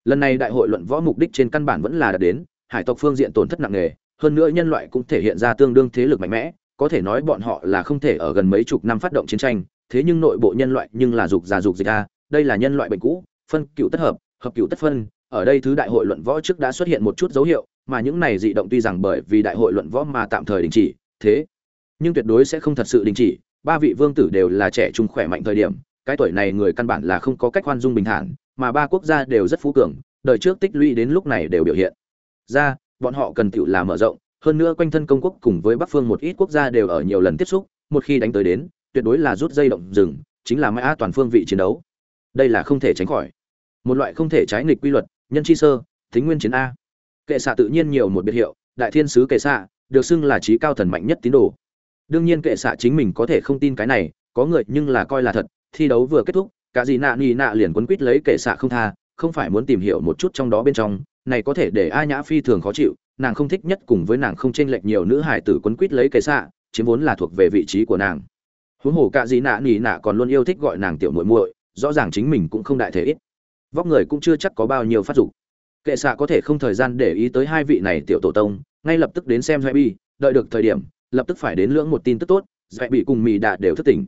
Lần này đại hội luận võ mục đích trên căn bản vẫn là đạt đến, hải tộc phương diện tổn thất nặng nề, hơn nữa nhân loại cũng thể hiện ra tương đương thế lực mạnh mẽ, có thể nói bọn họ là không thể ở gần mấy chục năm phát động chiến tranh, thế nhưng nội bộ nhân loại nhưng là dục già dục dịch a, đây là nhân loại bệnh cũ, phân cựu tất hợp hợp cựu tất phân ở đây thứ đại hội luận võ trước đã xuất hiện một chút dấu hiệu, mà những này dị động tuy rằng bởi vì đại hội luận võ mà tạm thời đình chỉ, thế nhưng tuyệt đối sẽ không thật sự đình chỉ. Ba vị vương tử đều là trẻ trung khỏe mạnh thời điểm, cái tuổi này người căn bản là không có cách khoan dung bình thản, mà ba quốc gia đều rất phú cường, đời trước tích lũy đến lúc này đều biểu hiện ra, bọn họ cần tiểu là mở rộng, hơn nữa quanh thân công quốc cùng với Bắc phương một ít quốc gia đều ở nhiều lần tiếp xúc, một khi đánh tới đến, tuyệt đối là rút dây động rừng, chính là mã toàn phương vị chiến đấu. Đây là không thể tránh khỏi. Một loại không thể trái nghịch quy luật, nhân chi sơ, Thính nguyên chiến a. Kệ xạ tự nhiên nhiều một biệt hiệu, đại thiên sứ kệ xạ, được xưng là trí cao thần mạnh nhất tín đồ. Đương nhiên kệ xạ chính mình có thể không tin cái này, có người nhưng là coi là thật, thi đấu vừa kết thúc, cả gì nạ nì nạ liền quấn quýt lấy kệ xạ không tha, không phải muốn tìm hiểu một chút trong đó bên trong, này có thể để a nhã phi thường khó chịu, nàng không thích nhất cùng với nàng không chênh lệch nhiều nữ hải tử quấn quýt lấy kệ xạ, chiếm vốn là thuộc về vị trí của nàng. Huống hồ cả gì nạ nì nạ còn luôn yêu thích gọi nàng tiểu muội muội, rõ ràng chính mình cũng không đại thể ít vóc người cũng chưa chắc có bao nhiêu phát dục. Kệ xạ có thể không thời gian để ý tới hai vị này tiểu tổ tông, ngay lập tức đến xem dạy bi, đợi được thời điểm, lập tức phải đến lưỡng một tin tức tốt dạy bị cùng mỹ đạ đều thức tỉnh.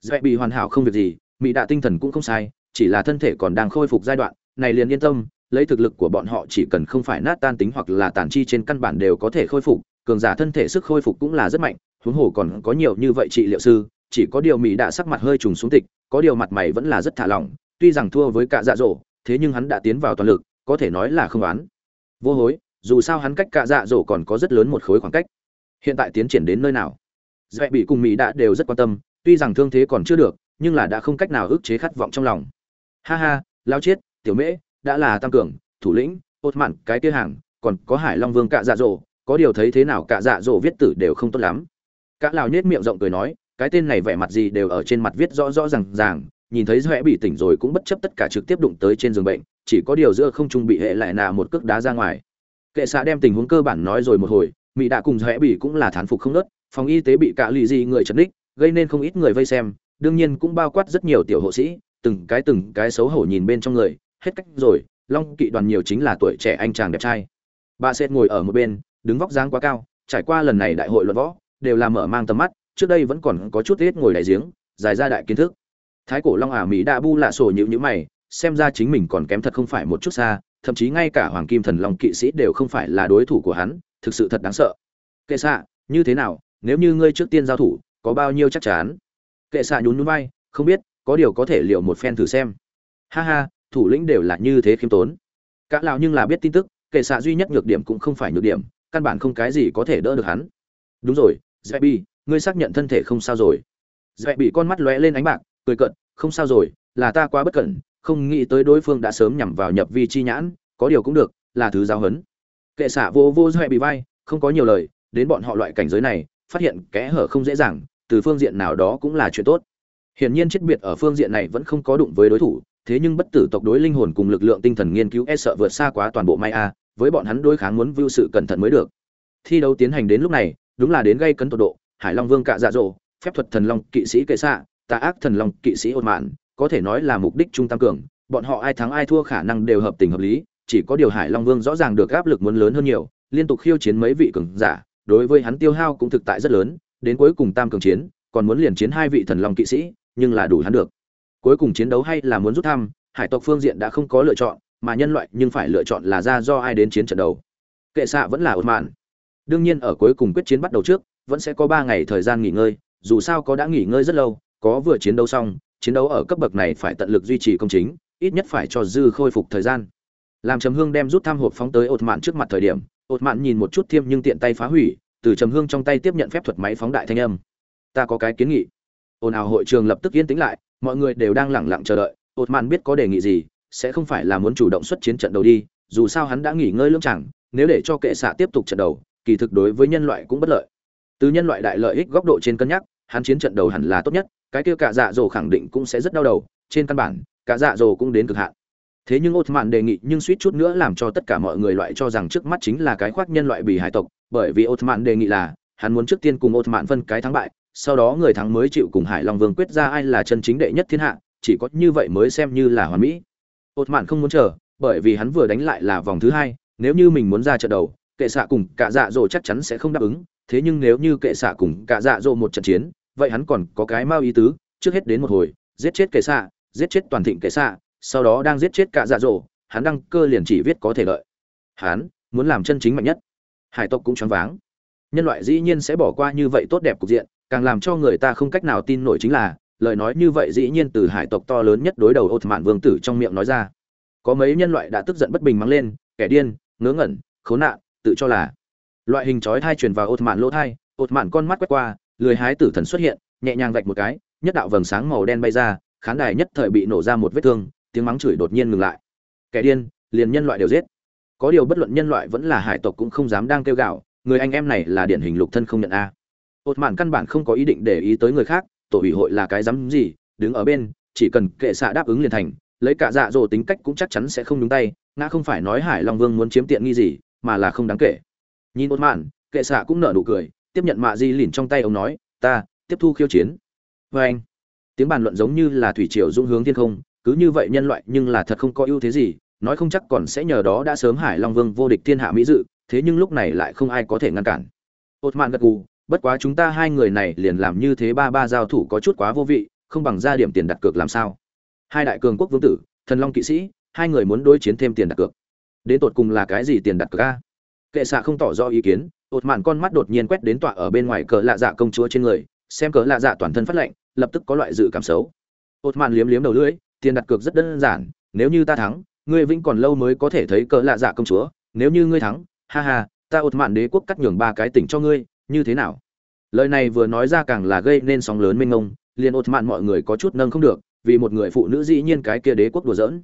Dạy bị hoàn hảo không việc gì mỹ đạ tinh thần cũng không sai, chỉ là thân thể còn đang khôi phục giai đoạn, này liền yên tâm, lấy thực lực của bọn họ chỉ cần không phải nát tan tính hoặc là tàn chi trên căn bản đều có thể khôi phục, cường giả thân thể sức khôi phục cũng là rất mạnh, huống hồ còn có nhiều như vậy trị liệu sư, chỉ có điều mỹ đạ sắc mặt hơi trùng xuống tịch, có điều mặt mày vẫn là rất thả lỏng tuy rằng thua với cả dạ dỗ thế nhưng hắn đã tiến vào toàn lực, có thể nói là không đoán vô hối, dù sao hắn cách cả dạ dỗ còn có rất lớn một khối khoảng cách. Hiện tại tiến triển đến nơi nào? Dạy bị cùng mỹ đã đều rất quan tâm, tuy rằng thương thế còn chưa được, nhưng là đã không cách nào ức chế khát vọng trong lòng. Ha ha, lao chết tiểu mễ, đã là tăng cường, thủ lĩnh ột mặn cái kia hàng, còn có hải long vương cạ dạ dỗ có điều thấy thế nào cạ dạ dỗ viết tử đều không tốt lắm. Cả lào nhết miệng rộng cười nói, cái tên này vẻ mặt gì đều ở trên mặt viết rõ rõ ràng ràng nhìn thấy doẹ bị tỉnh rồi cũng bất chấp tất cả trực tiếp đụng tới trên giường bệnh chỉ có điều giữa không trung bị hệ lại nà một cước đá ra ngoài. Kệ xạ đem tình huống cơ bản nói rồi một hồi mỹ đã cùng doẹ bị cũng là thán phục không ngớt, phòng y tế bị cả lì gì người chấn đích gây nên không ít người vây xem đương nhiên cũng bao quát rất nhiều tiểu hộ sĩ từng cái từng cái xấu hổ nhìn bên trong người hết cách rồi long kỵ đoàn nhiều chính là tuổi trẻ anh chàng đẹp trai. Bà Sệt ngồi ở một bên đứng vóc dáng quá cao trải qua lần này đại hội luận võ đều là mở mang tầm mắt trước đây vẫn còn có chút ít ngồi đại giếng dài ra đại kiến thức thái cổ long ả mỹ đã bu lạ sổ nhữ nhữ mày, xem ra chính mình còn kém thật không phải một chút xa, thậm chí ngay cả hoàng kim thần long kỵ sĩ đều không phải là đối thủ của hắn, thực sự thật đáng sợ. Kệ xạ như thế nào, nếu như ngươi trước tiên giao thủ, có bao nhiêu chắc chắn? Kệ xạ nhún nhún vai, không biết, có điều có thể liệu một phen thử xem. Ha ha, thủ lĩnh đều là như thế khiêm tốn. Cả lão nhưng là biết tin tức, kệ xạ duy nhất nhược điểm cũng không phải nhược điểm, căn bản không cái gì có thể đỡ được hắn. Đúng rồi dẹp bị ngươi xác nhận thân thể không sao rồi. Dẹp bị con mắt lóe lên ánh bạc cười cận không sao rồi, là ta quá bất cẩn, không nghĩ tới đối phương đã sớm nhằm vào nhập vi chi nhãn, có điều cũng được, là thứ giáo hấn kệ xạ vô vô dạy bị vai, không có nhiều lời, đến bọn họ loại cảnh giới này, phát hiện kẽ hở không dễ dàng, từ phương diện nào đó cũng là chuyện tốt. Hiển nhiên chết biệt ở phương diện này vẫn không có đụng với đối thủ, thế nhưng bất tử tộc đối linh hồn cùng lực lượng tinh thần nghiên cứu e sợ vượt xa quá toàn bộ may a với bọn hắn đối kháng muốn vưu sự cẩn thận mới được. Thi đấu tiến hành đến lúc này, đúng là đến gây cấn tột độ, hải long vương cạ dạ dỗ, phép thuật thần long kỵ sĩ kệ xạ tà ác thần long kỵ sĩ ôn mạn, có thể nói là mục đích trung tam cường, bọn họ ai thắng ai thua khả năng đều hợp tình hợp lý, chỉ có điều hải long vương rõ ràng được áp lực muốn lớn hơn nhiều, liên tục khiêu chiến mấy vị cường giả, đối với hắn tiêu hao cũng thực tại rất lớn, đến cuối cùng tam cường chiến, còn muốn liền chiến hai vị thần long kỵ sĩ, nhưng là đủ hắn được. Cuối cùng chiến đấu hay là muốn rút thăm, hải tộc phương diện đã không có lựa chọn, mà nhân loại nhưng phải lựa chọn là ra do ai đến chiến trận đầu. Kệ xạ vẫn là ột mạn. Đương nhiên ở cuối cùng quyết chiến bắt đầu trước, vẫn sẽ có ba ngày thời gian nghỉ ngơi, dù sao có đã nghỉ ngơi rất lâu có vừa chiến đấu xong, chiến đấu ở cấp bậc này phải tận lực duy trì công chính, ít nhất phải cho dư khôi phục thời gian. Làm trầm hương đem rút tham hộp phóng tới ột mạn trước mặt thời điểm ột mạn nhìn một chút thiêm nhưng tiện tay phá hủy, từ trầm hương trong tay tiếp nhận phép thuật máy phóng đại thanh âm. Ta có cái kiến nghị. Ồn ào hội trường lập tức yên tĩnh lại, mọi người đều đang lẳng lặng chờ đợi. Ột mạn biết có đề nghị gì, sẽ không phải là muốn chủ động xuất chiến trận đầu đi, dù sao hắn đã nghỉ ngơi lưỡng chẳng, nếu để cho kệ xạ tiếp tục trận đầu, kỳ thực đối với nhân loại cũng bất lợi. Từ nhân loại đại lợi ích góc độ trên cân nhắc, hắn chiến trận đầu hẳn là tốt nhất cái kia cả dạ dỗ khẳng định cũng sẽ rất đau đầu, trên căn bản, cả dạ dỗ cũng đến cực hạn. Thế nhưng ột mạn đề nghị nhưng suýt chút nữa làm cho tất cả mọi người loại cho rằng trước mắt chính là cái khoác nhân loại bị hải tộc, bởi vì ột mạn đề nghị là, hắn muốn trước tiên cùng ột mạn phân cái thắng bại, sau đó người thắng mới chịu cùng hải long vương quyết ra ai là chân chính đệ nhất thiên hạ, chỉ có như vậy mới xem như là hoàn mỹ. Ột mạn không muốn chờ, bởi vì hắn vừa đánh lại là vòng thứ hai, nếu như mình muốn ra trận đầu, kệ xạ cùng cả dạ dỗ chắc chắn sẽ không đáp ứng, thế nhưng nếu như kệ xạ cùng cả dạ dỗ một trận chiến vậy hắn còn có cái mau ý tứ, trước hết đến một hồi, giết chết kệ xạ, giết chết toàn thịnh kệ xạ, sau đó đang giết chết cả dạ dỗ hắn đăng cơ liền chỉ viết có thể lợi. Hắn muốn làm chân chính mạnh nhất. Hải tộc cũng choáng váng. Nhân loại dĩ nhiên sẽ bỏ qua như vậy tốt đẹp cục diện, càng làm cho người ta không cách nào tin nổi chính là, lời nói như vậy dĩ nhiên từ hải tộc to lớn nhất đối đầu ột mạn vương tử trong miệng nói ra. Có mấy nhân loại đã tức giận bất bình mắng lên, kẻ điên, ngớ ngẩn, khốn nạn, tự cho là. Loại hình chói thai truyền vào ột mạn lỗ thai ột mạn con mắt quét qua lười hái tử thần xuất hiện, nhẹ nhàng vạch một cái, nhất đạo vầng sáng màu đen bay ra, khán đài nhất thời bị nổ ra một vết thương, tiếng mắng chửi đột nhiên ngừng lại. Kẻ điên, liền nhân loại đều giết. Có điều bất luận nhân loại vẫn là hải tộc cũng không dám đang kêu gạo người anh em này là điển hình lục thân không nhận a. Ột mạn căn bản không có ý định để ý tới người khác, tổ ủy hội là cái dám gì, đứng ở bên, chỉ cần kệ xạ đáp ứng liền thành, lấy cả dạ dỗ tính cách cũng chắc chắn sẽ không đúng tay, ngã không phải nói hải long vương muốn chiếm tiện nghi gì, mà là không đáng kể. Nhìn ột mạn, kệ xạ cũng nở nụ cười tiếp nhận mạ di lìn trong tay ông nói, ta, tiếp thu khiêu chiến. Vê anh, tiếng bàn luận giống như là thủy triều dung hướng thiên không, cứ như vậy nhân loại nhưng là thật không có ưu thế gì, nói không chắc còn sẽ nhờ đó đã sớm hải long vương vô địch thiên hạ mỹ dự, thế nhưng lúc này lại không ai có thể ngăn cản. Ột mạn gật gù, bất quá chúng ta hai người này liền làm như thế ba ba giao thủ có chút quá vô vị, không bằng ra điểm tiền đặt cược làm sao? Hai đại cường quốc vương tử, thần long kỵ sĩ, hai người muốn đối chiến thêm tiền đặt cược. Đến tột cùng là cái gì tiền đặt cược a? Kệ xạ không tỏ rõ ý kiến ột mạn con mắt đột nhiên quét đến tọa ở bên ngoài cờ lạ dạ công chúa trên người, xem cờ lạ dạ toàn thân phát lệnh lập tức có loại dự cảm xấu. Ột mạn liếm liếm đầu lưỡi, tiền đặt cược rất đơn giản, nếu như ta thắng, ngươi vĩnh còn lâu mới có thể thấy cờ lạ dạ công chúa, nếu như ngươi thắng, ha ha, ta ột mạn đế quốc cắt nhường ba cái tỉnh cho ngươi, như thế nào? Lời này vừa nói ra càng là gây nên sóng lớn mênh mông, liền ột mạn mọi người có chút nâng không được, vì một người phụ nữ dĩ nhiên cái kia đế quốc đùa giỡn.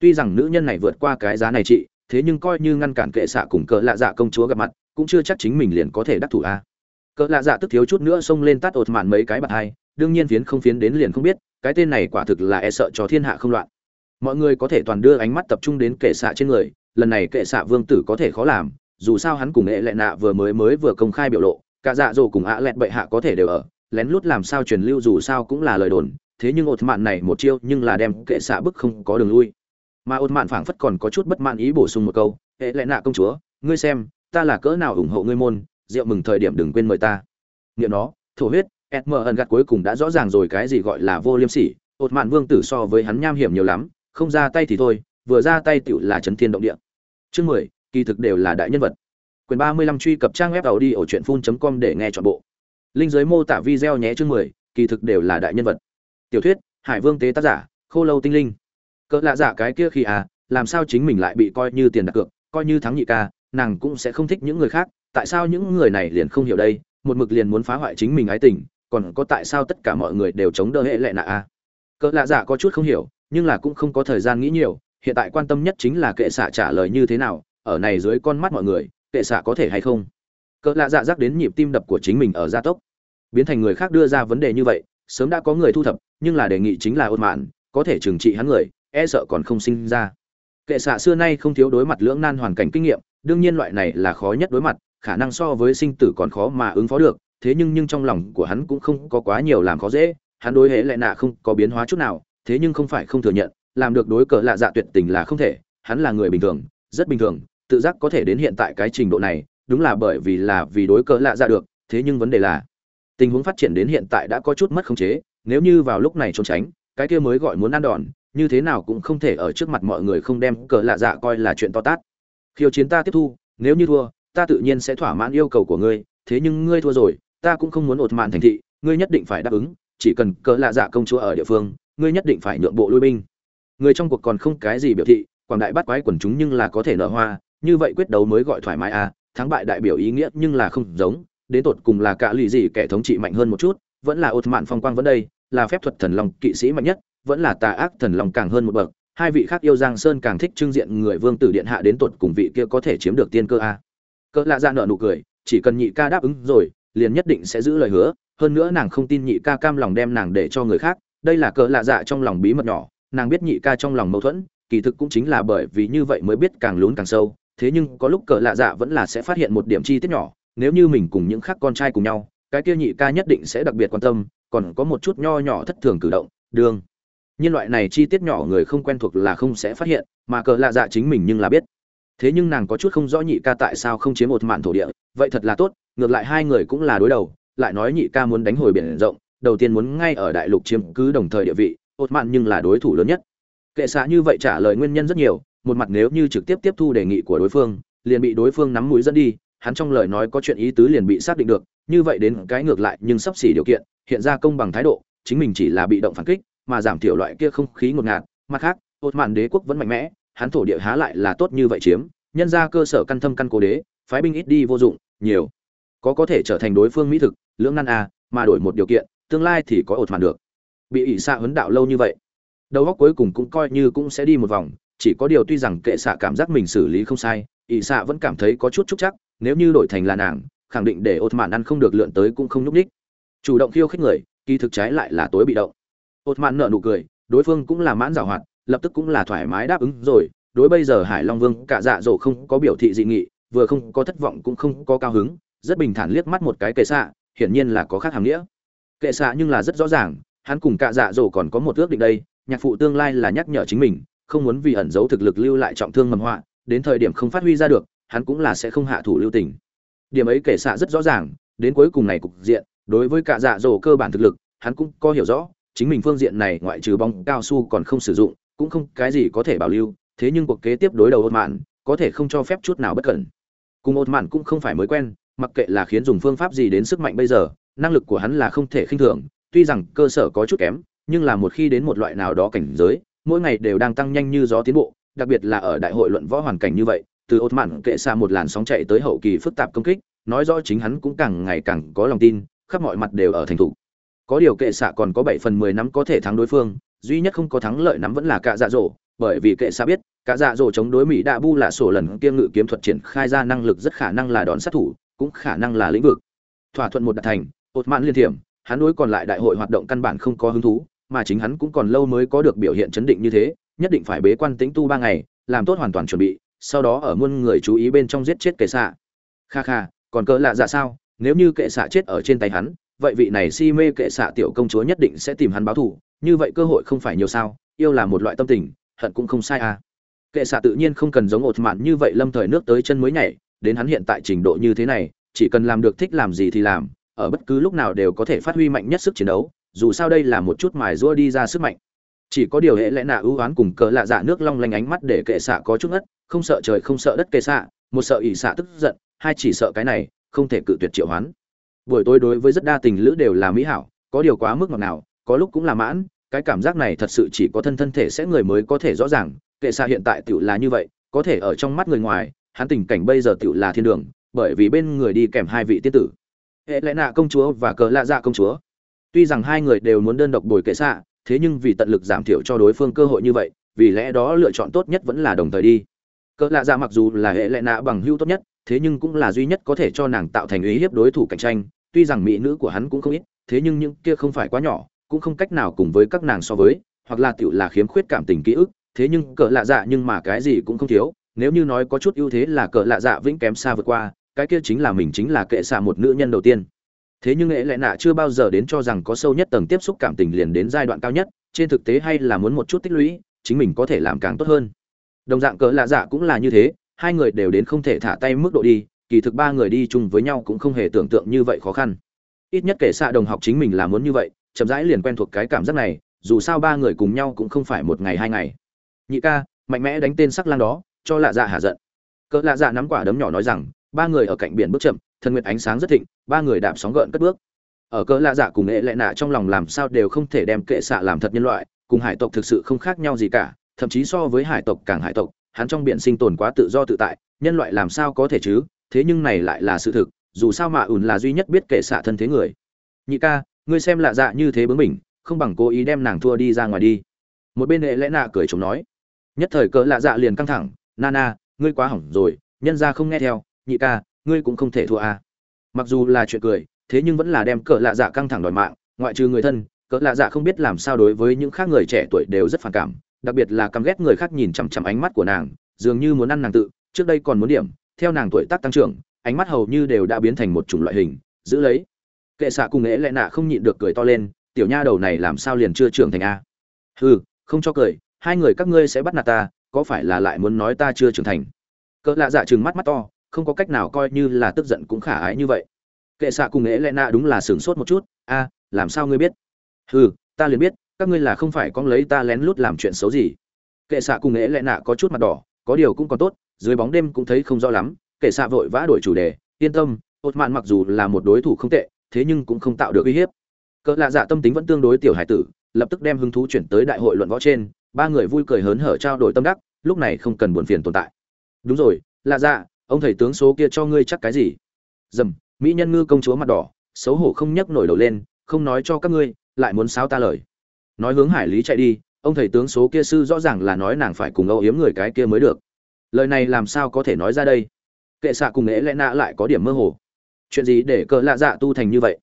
Tuy rằng nữ nhân này vượt qua cái giá này chị, thế nhưng coi như ngăn cản kệ xạ cùng cờ lạ dạ công chúa gặp mặt cũng chưa chắc chính mình liền có thể đắc thủ a. Cỡ lạ dạ tức thiếu chút nữa xông lên tắt ột mạn mấy cái bạc hai, đương nhiên phiến không phiến đến liền không biết, cái tên này quả thực là e sợ cho thiên hạ không loạn. Mọi người có thể toàn đưa ánh mắt tập trung đến kệ xạ trên người, lần này kệ xạ vương tử có thể khó làm, dù sao hắn cùng nghệ lệ nạ vừa mới mới vừa công khai biểu lộ, cả dạ dỗ cùng ạ lẹt bệ hạ có thể đều ở, lén lút làm sao truyền lưu dù sao cũng là lời đồn, thế nhưng ột mạn này một chiêu nhưng là đem kệ xạ bức không có đường lui. Mà ột mạn phảng phất còn có chút bất mãn ý bổ sung một câu hệ lệ nạ công chúa, ngươi xem ta là cỡ nào ủng hộ ngươi môn, rượu mừng thời điểm đừng quên mời ta. Nghiệm nó, thổ huyết sm ẩn gạt cuối cùng đã rõ ràng rồi cái gì gọi là vô liêm sỉ ột mạn vương tử so với hắn nham hiểm nhiều lắm, không ra tay thì thôi, vừa ra tay tựu là chấn thiên động địa. Chương mười, kỳ thực đều là đại nhân vật. Quyền ba mươi lăm truy cập trang web tàu đi ở truyện phun com để nghe chọn bộ. Linh giới mô tả video nhé chương mười, kỳ thực đều là đại nhân vật. Tiểu thuyết, hải vương tế tác giả, khô lâu tinh linh. Cỡ lạ giả cái kia khi à làm sao chính mình lại bị coi như tiền đặt cược, coi như thắng nhị ca nàng cũng sẽ không thích những người khác, tại sao những người này liền không hiểu đây, một mực liền muốn phá hoại chính mình ái tình, còn có tại sao tất cả mọi người đều chống đỡ hệ lệ nạ a? Cỡ lạ dạ có chút không hiểu, nhưng là cũng không có thời gian nghĩ nhiều, hiện tại quan tâm nhất chính là kệ xạ trả lời như thế nào, ở này dưới con mắt mọi người, kệ xạ có thể hay không? Cỡ lạ dạ giác đến nhịp tim đập của chính mình ở gia tốc. Biến thành người khác đưa ra vấn đề như vậy, sớm đã có người thu thập, nhưng là đề nghị chính là ôn mạn, có thể trừng trị hắn người e sợ còn không sinh ra. Kệ xạ xưa nay không thiếu đối mặt lưỡng nan hoàn cảnh kinh nghiệm đương nhiên loại này là khó nhất đối mặt, khả năng so với sinh tử còn khó mà ứng phó được, thế nhưng nhưng trong lòng của hắn cũng không có quá nhiều làm khó dễ, hắn đối hễ lại nạ không có biến hóa chút nào, thế nhưng không phải không thừa nhận, làm được đối cờ lạ dạ tuyệt tình là không thể, hắn là người bình thường, rất bình thường, tự giác có thể đến hiện tại cái trình độ này, đúng là bởi vì là vì đối cờ lạ dạ được, thế nhưng vấn đề là, tình huống phát triển đến hiện tại đã có chút mất khống chế, nếu như vào lúc này trốn tránh, cái kia mới gọi muốn ăn đòn, như thế nào cũng không thể ở trước mặt mọi người không đem cờ lạ dạ coi là chuyện to tát khiêu chiến ta tiếp thu, nếu như thua, ta tự nhiên sẽ thỏa mãn yêu cầu của ngươi, thế nhưng ngươi thua rồi, ta cũng không muốn ột mạn thành thị, ngươi nhất định phải đáp ứng, chỉ cần cờ lạ dạ công chúa ở địa phương, ngươi nhất định phải nhượng bộ lui binh. Người trong cuộc còn không cái gì biểu thị, quảng đại bắt quái quần chúng nhưng là có thể nở hoa, như vậy quyết đấu mới gọi thoải mái à thắng bại đại biểu ý nghĩa nhưng là không giống, đến tột cùng là cả lì gì kẻ thống trị mạnh hơn một chút, vẫn là ột mạn phong quang vẫn đây, là phép thuật thần long kỵ sĩ mạnh nhất, vẫn là tà ác thần long càng hơn một bậc hai vị khác yêu giang sơn càng thích trưng diện người vương tử điện hạ đến tuột cùng vị kia có thể chiếm được tiên cơ a à. cỡ lạ dạ ra nợ nụ cười, chỉ cần nhị ca đáp ứng rồi, liền nhất định sẽ giữ lời hứa, hơn nữa nàng không tin nhị ca cam lòng đem nàng để cho người khác, đây là cỡ lạ dạ trong lòng bí mật nhỏ, nàng biết nhị ca trong lòng mâu thuẫn, kỳ thực cũng chính là bởi vì như vậy mới biết càng lún càng sâu, thế nhưng có lúc cỡ lạ dạ vẫn là sẽ phát hiện một điểm chi tiết nhỏ, nếu như mình cùng những khác con trai cùng nhau, cái kia nhị ca nhất định sẽ đặc biệt quan tâm, còn có một chút nho nhỏ thất thường cử động đương nhân loại này chi tiết nhỏ người không quen thuộc là không sẽ phát hiện, mà cờ lạ dạ chính mình nhưng là biết. Thế nhưng nàng có chút không rõ nhị ca tại sao không chiếm một mạn thổ địa, vậy thật là tốt, ngược lại hai người cũng là đối đầu, lại nói nhị ca muốn đánh hồi biển rộng, đầu tiên muốn ngay ở đại lục chiếm cứ đồng thời địa vị ột mạn nhưng là đối thủ lớn nhất. Kệ xạ như vậy trả lời nguyên nhân rất nhiều, một mặt nếu như trực tiếp tiếp thu đề nghị của đối phương, liền bị đối phương nắm mũi dẫn đi, hắn trong lời nói có chuyện ý tứ liền bị xác định được, như vậy đến cái ngược lại nhưng sắp xỉ điều kiện, hiện ra công bằng thái độ, chính mình chỉ là bị động phản kích mà giảm thiểu loại kia không khí ngột ngạt. Mặt khác ột mạn đế quốc vẫn mạnh mẽ, hắn thổ địa há lại là tốt như vậy chiếm. Nhân ra cơ sở căn thâm căn cố đế, phái binh ít đi vô dụng, nhiều. Có có thể trở thành đối phương mỹ thực, lưỡng nan a à, mà đổi một điều kiện, tương lai thì có ột mạn được. Bị ỷ xạ huấn đạo lâu như vậy, đầu góc cuối cùng cũng coi như cũng sẽ đi một vòng, chỉ có điều tuy rằng kệ xạ cảm giác mình xử lý không sai, ỷ xạ vẫn cảm thấy có chút chúc chắc, nếu như đổi thành là nàng, khẳng định để ột mạn ăn không được lượn tới cũng không nhúc ních chủ động khiêu khích người, kỳ thực trái lại là tối bị động hột mạn nợ nụ cười, đối phương cũng là mãn giảo hoạt, lập tức cũng là thoải mái đáp ứng rồi. Đối bây giờ hải long vương, cả dạ dỗ không có biểu thị dị nghị, vừa không có thất vọng cũng không có cao hứng, rất bình thản liếc mắt một cái kệ xạ, hiển nhiên là có khác hàm nghĩa. Kệ xạ nhưng là rất rõ ràng, hắn cùng cả dạ dỗ còn có một ước định đây, nhạc phụ tương lai là nhắc nhở chính mình, không muốn vì ẩn giấu thực lực lưu lại trọng thương mầm họa, đến thời điểm không phát huy ra được, hắn cũng là sẽ không hạ thủ lưu tình. Điểm ấy kể xạ rất rõ ràng, đến cuối cùng này cục diện, đối với cả dạ dỗ cơ bản thực lực, hắn cũng có hiểu rõ chính mình phương diện này ngoại trừ bóng cao su còn không sử dụng, cũng không cái gì có thể bảo lưu, thế nhưng cuộc kế tiếp đối đầu ột mạn có thể không cho phép chút nào bất cẩn. Cùng ột mạn cũng không phải mới quen, mặc kệ là khiến dùng phương pháp gì đến sức mạnh bây giờ, năng lực của hắn là không thể khinh thường, tuy rằng cơ sở có chút kém, nhưng là một khi đến một loại nào đó cảnh giới, mỗi ngày đều đang tăng nhanh như gió tiến bộ, đặc biệt là ở đại hội luận võ hoàn cảnh như vậy, từ ột mạn kệ xa một làn sóng chạy tới hậu kỳ phức tạp công kích, nói rõ chính hắn cũng càng ngày càng có lòng tin, khắp mọi mặt đều ở thành thủ có điều kệ xạ còn có bảy phần mười năm có thể thắng đối phương, duy nhất không có thắng lợi nắm vẫn là cả dạ dỗ bởi vì kệ xạ biết cả dạ dỗ chống đối mỹ đạ bu là sổ lần kia ngự kiếm thuật triển khai ra năng lực rất khả năng là đòn sát thủ, cũng khả năng là lĩnh vực. Thỏa thuận một đạt thành ột mãn liên thiểm, hắn đối còn lại đại hội hoạt động căn bản không có hứng thú, mà chính hắn cũng còn lâu mới có được biểu hiện chấn định như thế, nhất định phải bế quan tĩnh tu ba ngày, làm tốt hoàn toàn chuẩn bị, sau đó ở muôn người chú ý bên trong giết chết kệ xạ. Kha kha, còn cỡ lạ dạ sao? Nếu như kệ xạ chết ở trên tay hắn vậy vị này si mê kệ xạ tiểu công chúa nhất định sẽ tìm hắn báo thù, như vậy cơ hội không phải nhiều sao, yêu là một loại tâm tình, hận cũng không sai à. Kệ xạ tự nhiên không cần giống ột mạn như vậy lâm thời nước tới chân mới nhảy, đến hắn hiện tại trình độ như thế này, chỉ cần làm được thích làm gì thì làm, ở bất cứ lúc nào đều có thể phát huy mạnh nhất sức chiến đấu, dù sao đây là một chút mài rua đi ra sức mạnh. Chỉ có điều hệ lẽ nạ ưu oán cùng cờ lạ dạ nước long lanh ánh mắt để kệ xạ có chút ngất, không sợ trời không sợ đất kệ xạ, một sợ ỷ xạ tức giận, hai chỉ sợ cái này, không thể cự tuyệt triệu hoán buổi tối đối với rất đa tình lữ đều là mỹ hảo, có điều quá mức ngọt nào có lúc cũng là mãn, cái cảm giác này thật sự chỉ có thân thân thể sẽ người mới có thể rõ ràng, kệ xạ hiện tại tựu là như vậy, có thể ở trong mắt người ngoài, hắn tình cảnh bây giờ tựu là thiên đường, bởi vì bên người đi kèm hai vị tiên tử. Hệ lẽ nạ công chúa và cờ lạ dạ công chúa. Tuy rằng hai người đều muốn đơn độc bồi kệ xạ thế nhưng vì tận lực giảm thiểu cho đối phương cơ hội như vậy, vì lẽ đó lựa chọn tốt nhất vẫn là đồng thời đi. Cỡ lạ dạ mặc dù là hệ lệ nạ bằng hưu tốt nhất, thế nhưng cũng là duy nhất có thể cho nàng tạo thành ý hiếp đối thủ cạnh tranh tuy rằng mỹ nữ của hắn cũng không ít, thế nhưng những kia không phải quá nhỏ, cũng không cách nào cùng với các nàng so với, hoặc là tiểu là khiếm khuyết cảm tình ký ức, thế nhưng cỡ lạ dạ nhưng mà cái gì cũng không thiếu, nếu như nói có chút ưu thế là cỡ lạ dạ vĩnh kém xa vượt qua, cái kia chính là mình chính là kệ xạ một nữ nhân đầu tiên. Thế nhưng nghệ lệ nạ chưa bao giờ đến cho rằng có sâu nhất tầng tiếp xúc cảm tình liền đến giai đoạn cao nhất, trên thực tế hay là muốn một chút tích lũy, chính mình có thể làm càng tốt hơn. Đồng dạng cỡ lạ dạ cũng là như thế, hai người đều đến không thể thả tay mức độ đi kỳ thực ba người đi chung với nhau cũng không hề tưởng tượng như vậy khó khăn. Ít nhất kể xạ đồng học chính mình là muốn như vậy, chậm rãi liền quen thuộc cái cảm giác này, dù sao ba người cùng nhau cũng không phải một ngày hai ngày. Nhị ca, mạnh mẽ đánh tên sắc lang đó, cho lạ dạ hạ giận. Cỡ lạ dạ nắm quả đấm nhỏ nói rằng, ba người ở cạnh biển bước chậm thân nguyệt ánh sáng rất thịnh, ba người đạp sóng gợn cất bước. Ở cỡ lạ dạ cùng nghệ lệ nạ trong lòng làm sao đều không thể đem kệ xạ làm thật nhân loại, cùng hải tộc thực sự không khác nhau gì cả, thậm chí so với hải tộc càng hải tộc, hắn trong biển sinh tồn quá tự do tự tại, nhân loại làm sao có thể chứ? Thế nhưng này lại là sự thực, dù sao mà ủn là duy nhất biết kệ xạ thân thế người. Nhị ca, ngươi xem lạ dạ như thế bướng mình không bằng cố ý đem nàng thua đi ra ngoài đi. Một bên hệ lẽ nạ cười chống nói. Nhất thời cỡ lạ dạ liền căng thẳng nana ngươi quá hỏng rồi, nhân ra không nghe theo, nhị ca, ngươi cũng không thể thua à. mặc dù là chuyện cười, thế nhưng vẫn là đem cỡ lạ dạ căng thẳng đòi mạng, ngoại trừ người thân cỡ lạ dạ không biết làm sao đối với những khác người trẻ tuổi đều rất phản cảm, đặc biệt là căm ghét người khác nhìn chằm chằm ánh mắt của nàng, dường như muốn ăn nàng tự, trước đây còn muốn điểm theo nàng tuổi tác tăng trưởng, ánh mắt hầu như đều đã biến thành một chủng loại hình, giữ lấy. Kệ xạ cùng nghệ lệ nạ không nhịn được cười to lên, tiểu nha đầu này làm sao liền chưa trưởng thành a? Hừ, không cho cười, hai người các ngươi sẽ bắt nạt ta, có phải là lại muốn nói ta chưa trưởng thành? Cỡ lạ dạ chừng mắt mắt to, không có cách nào coi như là tức giận cũng khả ái như vậy. Kệ xạ cùng nghệ lệ nạ đúng là sửng sốt một chút, a, làm sao ngươi biết? Hừ, ta liền biết, các ngươi là không phải con lấy ta lén lút làm chuyện xấu gì. Kệ xạ cùng nghệ lệ nạ có chút mặt đỏ, có điều cũng còn tốt dưới bóng đêm cũng thấy không rõ lắm kệ xạ vội vã đổi chủ đề, yên tâm ột mạn mặc dù là một đối thủ không tệ, thế nhưng cũng không tạo được uy hiếp. Cỡ lạ dạ tâm tính vẫn tương đối tiểu hải tử, lập tức đem hứng thú chuyển tới đại hội luận võ trên, ba người vui cười hớn hở trao đổi tâm đắc, lúc này không cần buồn phiền tồn tại. Đúng rồi, lạ dạ ông thầy tướng số kia cho ngươi chắc cái gì? Dầm, mỹ nhân ngư công chúa mặt đỏ, xấu hổ không nhấc nổi đầu lên, không nói cho các ngươi, lại muốn sao ta lời. Nói hướng hải lý chạy đi, ông thầy tướng số kia sư rõ ràng là nói nàng phải cùng âu yếm người cái kia mới được lời này làm sao có thể nói ra đây? Kệ xạ cùng ế lẽ nạ lại có điểm mơ hồ. Chuyện gì để cỡ lạ dạ tu thành như vậy?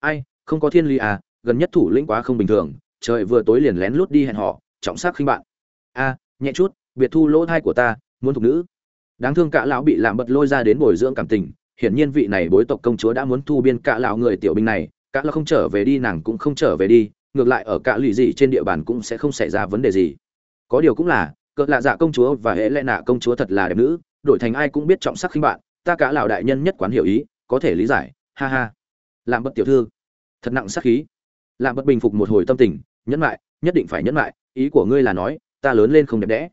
Ai, không có thiên lý à gần nhất thủ lĩnh quá không bình thường, trời vừa tối liền lén lút đi hẹn họ, trọng sắc khinh bạn. A, nhẹ chút, biệt thu lỗ thai của ta, muốn thục nữ. Đáng thương cả lão bị làm bật lôi ra đến bồi dưỡng cảm tình, hiển nhiên vị này bối tộc công chúa đã muốn thu biên cả lão người tiểu binh này, cả lão không trở về đi, nàng cũng không trở về đi, ngược lại ở cả lụy gì trên địa bàn cũng sẽ không xảy ra vấn đề gì. Có điều cũng là cỡ lạ dạ công chúa và hễ lệ nạ công chúa thật là đẹp nữ, đổi thành ai cũng biết trọng sắc khinh bạn, ta cả lão đại nhân nhất quán hiểu ý, có thể lý giải, ha ha. Làm bất tiểu thư, thật nặng sắc khí. Làm bất bình phục một hồi tâm tình, nhẫn lại nhất định phải nhẫn lại ý của ngươi là nói, ta lớn lên không đẹp đẽ.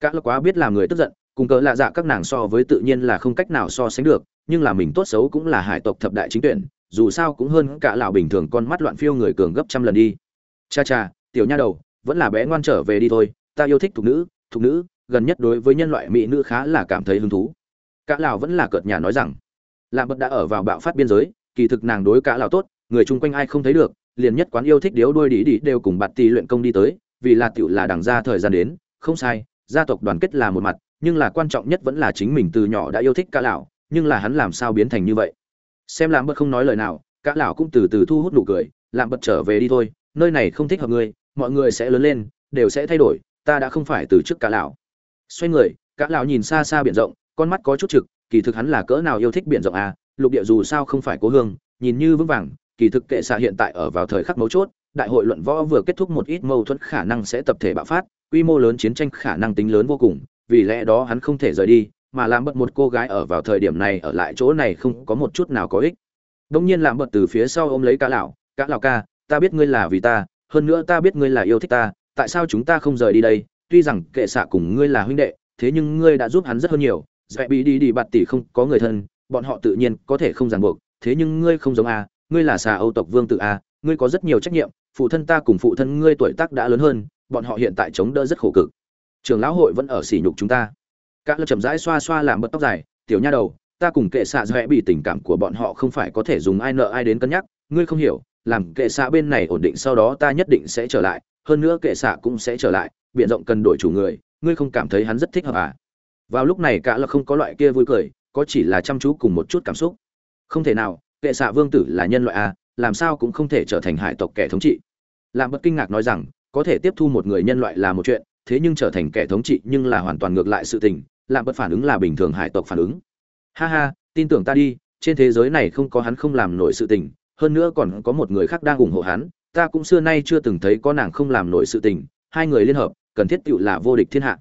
Các quá biết làm người tức giận, cùng cỡ lạ dạ các nàng so với tự nhiên là không cách nào so sánh được, nhưng là mình tốt xấu cũng là hải tộc thập đại chính tuyển, dù sao cũng hơn cả lão bình thường con mắt loạn phiêu người cường gấp trăm lần đi. Cha cha, tiểu nha đầu, vẫn là bé ngoan trở về đi thôi, ta yêu thích thục nữ thục nữ, gần nhất đối với nhân loại mỹ nữ khá là cảm thấy hứng thú. Cả lão vẫn là cợt nhà nói rằng, lạ bật đã ở vào bạo phát biên giới, kỳ thực nàng đối cả lão tốt, người chung quanh ai không thấy được, liền nhất quán yêu thích điếu đuôi đi đi đều cùng bạt tì luyện công đi tới, vì là tiểu là đằng ra thời gian đến, không sai, gia tộc đoàn kết là một mặt, nhưng là quan trọng nhất vẫn là chính mình từ nhỏ đã yêu thích cả lão nhưng là hắn làm sao biến thành như vậy? Xem làm bật không nói lời nào, cả lão cũng từ từ thu hút nụ cười làm bật trở về đi thôi, nơi này không thích hợp ngươi, mọi người sẽ lớn lên, đều sẽ thay đổi ta đã không phải từ trước cả lão. Xoay người, cả lão nhìn xa xa biển rộng, con mắt có chút trực, kỳ thực hắn là cỡ nào yêu thích biển rộng à lục địa dù sao không phải cố hương, nhìn như vững vàng, kỳ thực kệ xạ hiện tại ở vào thời khắc mấu chốt, đại hội luận võ vừa kết thúc một ít mâu thuẫn khả năng sẽ tập thể bạo phát, quy mô lớn chiến tranh khả năng tính lớn vô cùng, vì lẽ đó hắn không thể rời đi, mà làm bật một cô gái ở vào thời điểm này ở lại chỗ này không có một chút nào có ích. Đông nhiên làm bật từ phía sau ôm lấy cá lão cá lão ca, ta biết ngươi là vì ta, hơn nữa ta biết ngươi là yêu thích ta tại sao chúng ta không rời đi đây? Tuy rằng kệ xạ cùng ngươi là huynh đệ, thế nhưng ngươi đã giúp hắn rất hơn nhiều. Dạy bị đi đi bạt tỷ không có người thân, bọn họ tự nhiên có thể không ràng buộc. Thế nhưng ngươi không giống a, ngươi là xà âu tộc vương tự a, ngươi có rất nhiều trách nhiệm. Phụ thân ta cùng phụ thân ngươi tuổi tác đã lớn hơn, bọn họ hiện tại chống đỡ rất khổ cực. Trường lão hội vẫn ở sỉ nhục chúng ta. Các lớp chậm rãi xoa xoa làm bật tóc dài, tiểu nha đầu, ta cùng kệ xạ dễ bị tình cảm của bọn họ không phải có thể dùng ai nợ ai đến cân nhắc. Ngươi không hiểu, làm kệ xạ bên này ổn định sau đó ta nhất định sẽ trở lại hơn nữa kệ xạ cũng sẽ trở lại biện rộng cần đổi chủ người, ngươi không cảm thấy hắn rất thích hợp à? Vào lúc này cả là không có loại kia vui cười, có chỉ là chăm chú cùng một chút cảm xúc. Không thể nào, kệ xạ vương tử là nhân loại à làm sao cũng không thể trở thành hải tộc kẻ thống trị. Làm bất kinh ngạc nói rằng, có thể tiếp thu một người nhân loại là một chuyện, thế nhưng trở thành kẻ thống trị nhưng là hoàn toàn ngược lại sự tình làm bất phản ứng là bình thường hải tộc phản ứng. Ha ha, tin tưởng ta đi, trên thế giới này không có hắn không làm nổi sự tình, hơn nữa còn có một người khác đang ủng hộ hắn ta cũng xưa nay chưa từng thấy có nàng không làm nổi sự tình, hai người liên hợp, cần thiết tựu là vô địch thiên hạ.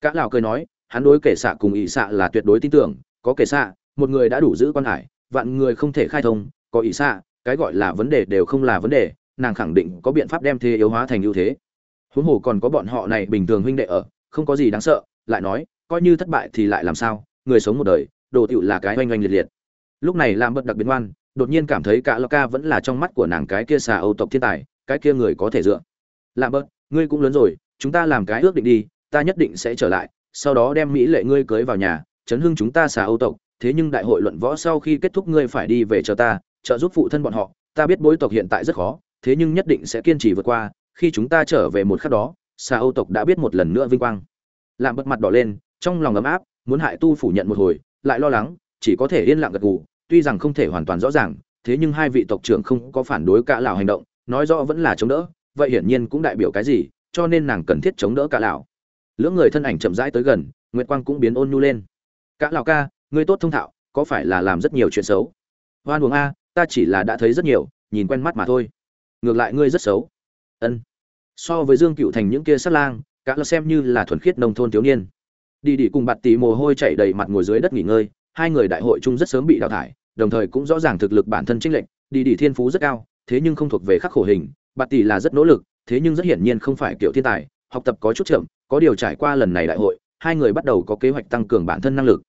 Cả lão cười nói, hắn đối kể xạ cùng ỷ xạ là tuyệt đối tin tưởng, có kể xạ, một người đã đủ giữ quan hải, vạn người không thể khai thông, có ỷ xạ, cái gọi là vấn đề đều không là vấn đề, nàng khẳng định có biện pháp đem thế yếu hóa thành ưu thế. Huống hồ còn có bọn họ này bình thường huynh đệ ở, không có gì đáng sợ, lại nói, coi như thất bại thì lại làm sao, người sống một đời, đồ tựu là cái oanh oanh liệt liệt. Lúc này làm bật đặc biệt ngoan đột nhiên cảm thấy cả ca vẫn là trong mắt của nàng cái kia xà âu tộc thiên tài, cái kia người có thể dựa. Lạm bớt ngươi cũng lớn rồi, chúng ta làm cái ước định đi, ta nhất định sẽ trở lại, sau đó đem mỹ lệ ngươi cưới vào nhà, chấn hưng chúng ta xà âu tộc, thế nhưng đại hội luận võ sau khi kết thúc ngươi phải đi về chờ ta, trợ giúp phụ thân bọn họ, ta biết bối tộc hiện tại rất khó, thế nhưng nhất định sẽ kiên trì vượt qua, khi chúng ta trở về một khắc đó, xà âu tộc đã biết một lần nữa vinh quang. Lạm bớt mặt đỏ lên, trong lòng ấm áp, muốn hại tu phủ nhận một hồi, lại lo lắng, chỉ có thể yên lặng gật gù tuy rằng không thể hoàn toàn rõ ràng, thế nhưng hai vị tộc trưởng không có phản đối cả lão hành động, nói rõ vẫn là chống đỡ, vậy hiển nhiên cũng đại biểu cái gì, cho nên nàng cần thiết chống đỡ cả lão. Lưỡng người thân ảnh chậm rãi tới gần, nguyệt quang cũng biến ôn nhu lên. Cả lão ca, ngươi tốt thông thạo, có phải là làm rất nhiều chuyện xấu? Hoan uống a, ta chỉ là đã thấy rất nhiều, nhìn quen mắt mà thôi. Ngược lại ngươi rất xấu. Ân. So với dương cựu thành những kia sát lang, cả lão xem như là thuần khiết nông thôn thiếu niên. Đi đi cùng bạt tỷ mồ hôi chảy đầy mặt ngồi dưới đất nghỉ ngơi, hai người đại hội chung rất sớm bị đào thải đồng thời cũng rõ ràng thực lực bản thân chênh lệch, đi đi thiên phú rất cao, thế nhưng không thuộc về khắc khổ hình bạt tỷ là rất nỗ lực, thế nhưng rất hiển nhiên không phải kiểu thiên tài, học tập có chút chậm, có điều trải qua lần này đại hội, hai người bắt đầu có kế hoạch tăng cường bản thân năng lực.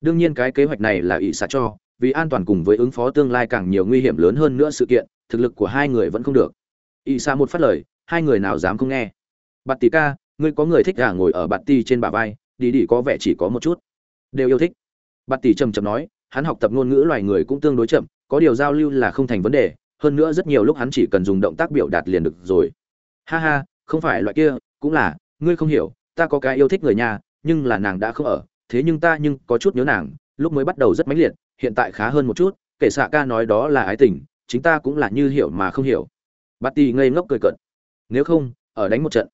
Đương nhiên cái kế hoạch này là ỷ xạ cho, vì an toàn cùng với ứng phó tương lai càng nhiều nguy hiểm lớn hơn nữa sự kiện, thực lực của hai người vẫn không được. Ỷ xạ một phát lời, hai người nào dám không nghe. Bạt tỷ ca, ngươi có người thích gà ngồi ở bạt tỷ trên bả vai, đi đi có vẻ chỉ có một chút. Đều yêu thích. Bạt tỷ trầm trầm nói hắn học tập ngôn ngữ loài người cũng tương đối chậm có điều giao lưu là không thành vấn đề hơn nữa rất nhiều lúc hắn chỉ cần dùng động tác biểu đạt liền được rồi. Ha ha không phải loại kia cũng là ngươi không hiểu ta có cái yêu thích người nhà nhưng là nàng đã không ở thế nhưng ta nhưng có chút nhớ nàng lúc mới bắt đầu rất mãnh liệt hiện tại khá hơn một chút kể xạ ca nói đó là ái tình chính ta cũng là như hiểu mà không hiểu. Bát Tỷ ngây ngốc cười cợt, nếu không ở đánh một trận.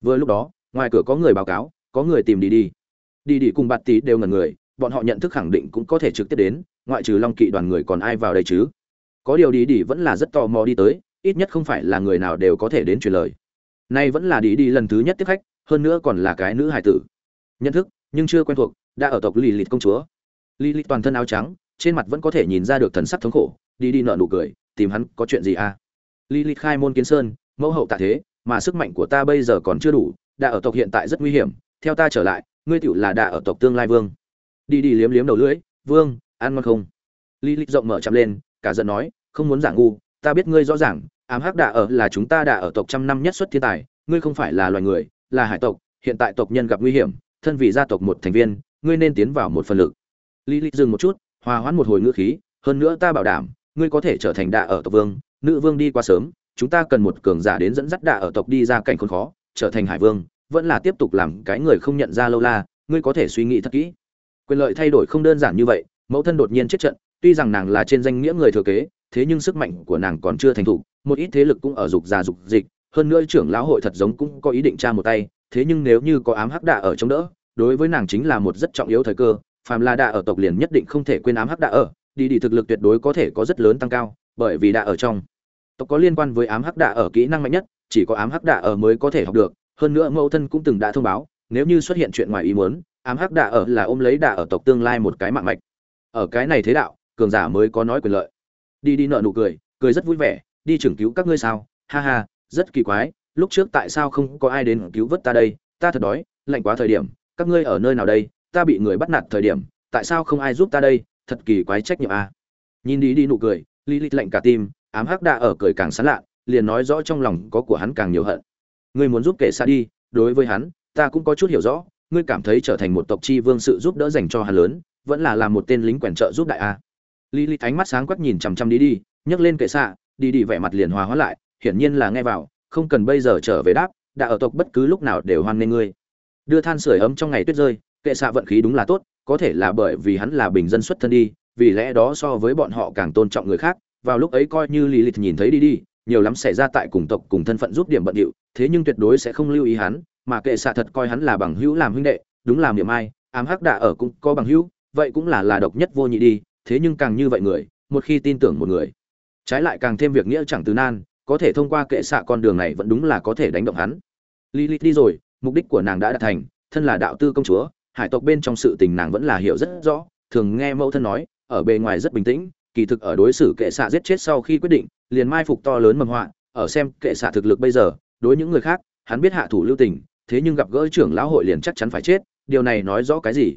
Vừa lúc đó ngoài cửa có người báo cáo có người tìm đi đi đi đi cùng bát Tỷ đều ngẩn người bọn họ nhận thức khẳng định cũng có thể trực tiếp đến, ngoại trừ long kỵ đoàn người còn ai vào đây chứ? Có điều đi đi vẫn là rất tò mò đi tới, ít nhất không phải là người nào đều có thể đến truyền lời. Nay vẫn là đi đi lần thứ nhất tiếp khách, hơn nữa còn là cái nữ hải tử. Nhận thức, nhưng chưa quen thuộc, đã ở tộc lì lịt công chúa. Lì lịt toàn thân áo trắng, trên mặt vẫn có thể nhìn ra được thần sắc thống khổ đi đi nợ nụ cười, tìm hắn có chuyện gì à? Lì lịt khai môn kiến sơn, mẫu hậu tạ thế, mà sức mạnh của ta bây giờ còn chưa đủ, đã ở tộc hiện tại rất nguy hiểm, theo ta trở lại, ngươi tựu là đã ở tộc tương lai vương đi đi liếm liếm đầu lưỡi, vương, ăn ngon không? Lý lịch rộng mở chạm lên, cả giận nói, không muốn giả ngu, ta biết ngươi rõ ràng, ám hắc đạ ở là chúng ta đạ ở tộc trăm năm nhất xuất thiên tài, ngươi không phải là loài người, là hải tộc, hiện tại tộc nhân gặp nguy hiểm, thân vì gia tộc một thành viên, ngươi nên tiến vào một phần lực. Lý lịch dừng một chút, hòa hoãn một hồi ngữ khí, hơn nữa ta bảo đảm, ngươi có thể trở thành đạ ở tộc vương, nữ vương đi qua sớm, chúng ta cần một cường giả đến dẫn dắt đạ ở tộc đi ra cảnh khốn khó, trở thành hải vương, vẫn là tiếp tục làm cái người không nhận ra lâu la, ngươi có thể suy nghĩ thật kỹ quyền lợi thay đổi không đơn giản như vậy, mẫu thân đột nhiên chết trận, tuy rằng nàng là trên danh nghĩa người thừa kế, thế nhưng sức mạnh của nàng còn chưa thành thục, một ít thế lực cũng ở dục già dục dịch, hơn nữa trưởng lão hội thật giống cũng có ý định tra một tay, thế nhưng nếu như có ám hắc đạ ở chống đỡ, đối với nàng chính là một rất trọng yếu thời cơ, phàm là đạ ở tộc liền nhất định không thể quên ám hắc đạ ở, đi đi thực lực tuyệt đối có thể có rất lớn tăng cao, bởi vì đạ ở trong, tộc có liên quan với ám hắc đạ ở kỹ năng mạnh nhất, chỉ có ám hắc đạ ở mới có thể học được, hơn nữa mẫu thân cũng từng đã thông báo, nếu như xuất hiện chuyện ngoài ý muốn ám hắc đạ ở là ôm lấy đạ ở tộc tương lai một cái mạng mạch. Ở cái này thế đạo, cường giả mới có nói quyền lợi. Đi đi nợ nụ cười cười rất vui vẻ, đi trưởng cứu các ngươi sao? Ha ha, rất kỳ quái, lúc trước tại sao không có ai đến cứu vớt ta đây? Ta thật đói, lạnh quá thời điểm, các ngươi ở nơi nào đây? Ta bị người bắt nạt thời điểm, tại sao không ai giúp ta đây? Thật kỳ quái trách nhiệm à. nhìn đi đi nụ cười li lít lạnh cả tim, ám hắc đạ ở cười càng sán lạ, liền nói rõ trong lòng có của hắn càng nhiều hận. Ngươi muốn giúp kẻ xa đi, đối với hắn, ta cũng có chút hiểu rõ ngươi cảm thấy trở thành một tộc chi vương sự giúp đỡ dành cho hắn lớn, vẫn là làm một tên lính quèn trợ giúp đại a. Lý lý ánh mắt sáng quắc nhìn chằm chằm đi đi, nhấc lên kệ xạ, đi đi vẻ mặt liền hòa hóa lại, hiển nhiên là nghe vào, không cần bây giờ trở về đáp, đã ở tộc bất cứ lúc nào đều hoan nghênh ngươi. Đưa than sưởi ấm trong ngày tuyết rơi, kệ xạ vận khí đúng là tốt, có thể là bởi vì hắn là bình dân xuất thân đi, vì lẽ đó so với bọn họ càng tôn trọng người khác, vào lúc ấy coi như lý lịch nhìn thấy đi đi, nhiều lắm xảy ra tại cùng tộc cùng thân phận giúp điểm bận điệu, thế nhưng tuyệt đối sẽ không lưu ý hắn mà kệ xạ thật coi hắn là bằng hữu làm huynh đệ, đúng là miệng ai, ám hắc đạ ở cũng có bằng hữu, vậy cũng là là độc nhất vô nhị đi, thế nhưng càng như vậy người, một khi tin tưởng một người. Trái lại càng thêm việc nghĩa chẳng từ nan, có thể thông qua kệ xạ con đường này vẫn đúng là có thể đánh động hắn. Lilith đi rồi, mục đích của nàng đã đạt thành, thân là đạo tư công chúa, hải tộc bên trong sự tình nàng vẫn là hiểu rất rõ, thường nghe mẫu thân nói, ở bề ngoài rất bình tĩnh, kỳ thực ở đối xử kệ xạ giết chết sau khi quyết định, liền mai phục to lớn mầm họa, ở xem kệ xạ thực lực bây giờ, đối những người khác, hắn biết hạ thủ lưu tình thế nhưng gặp gỡ trưởng lão hội liền chắc chắn phải chết, điều này nói rõ cái gì?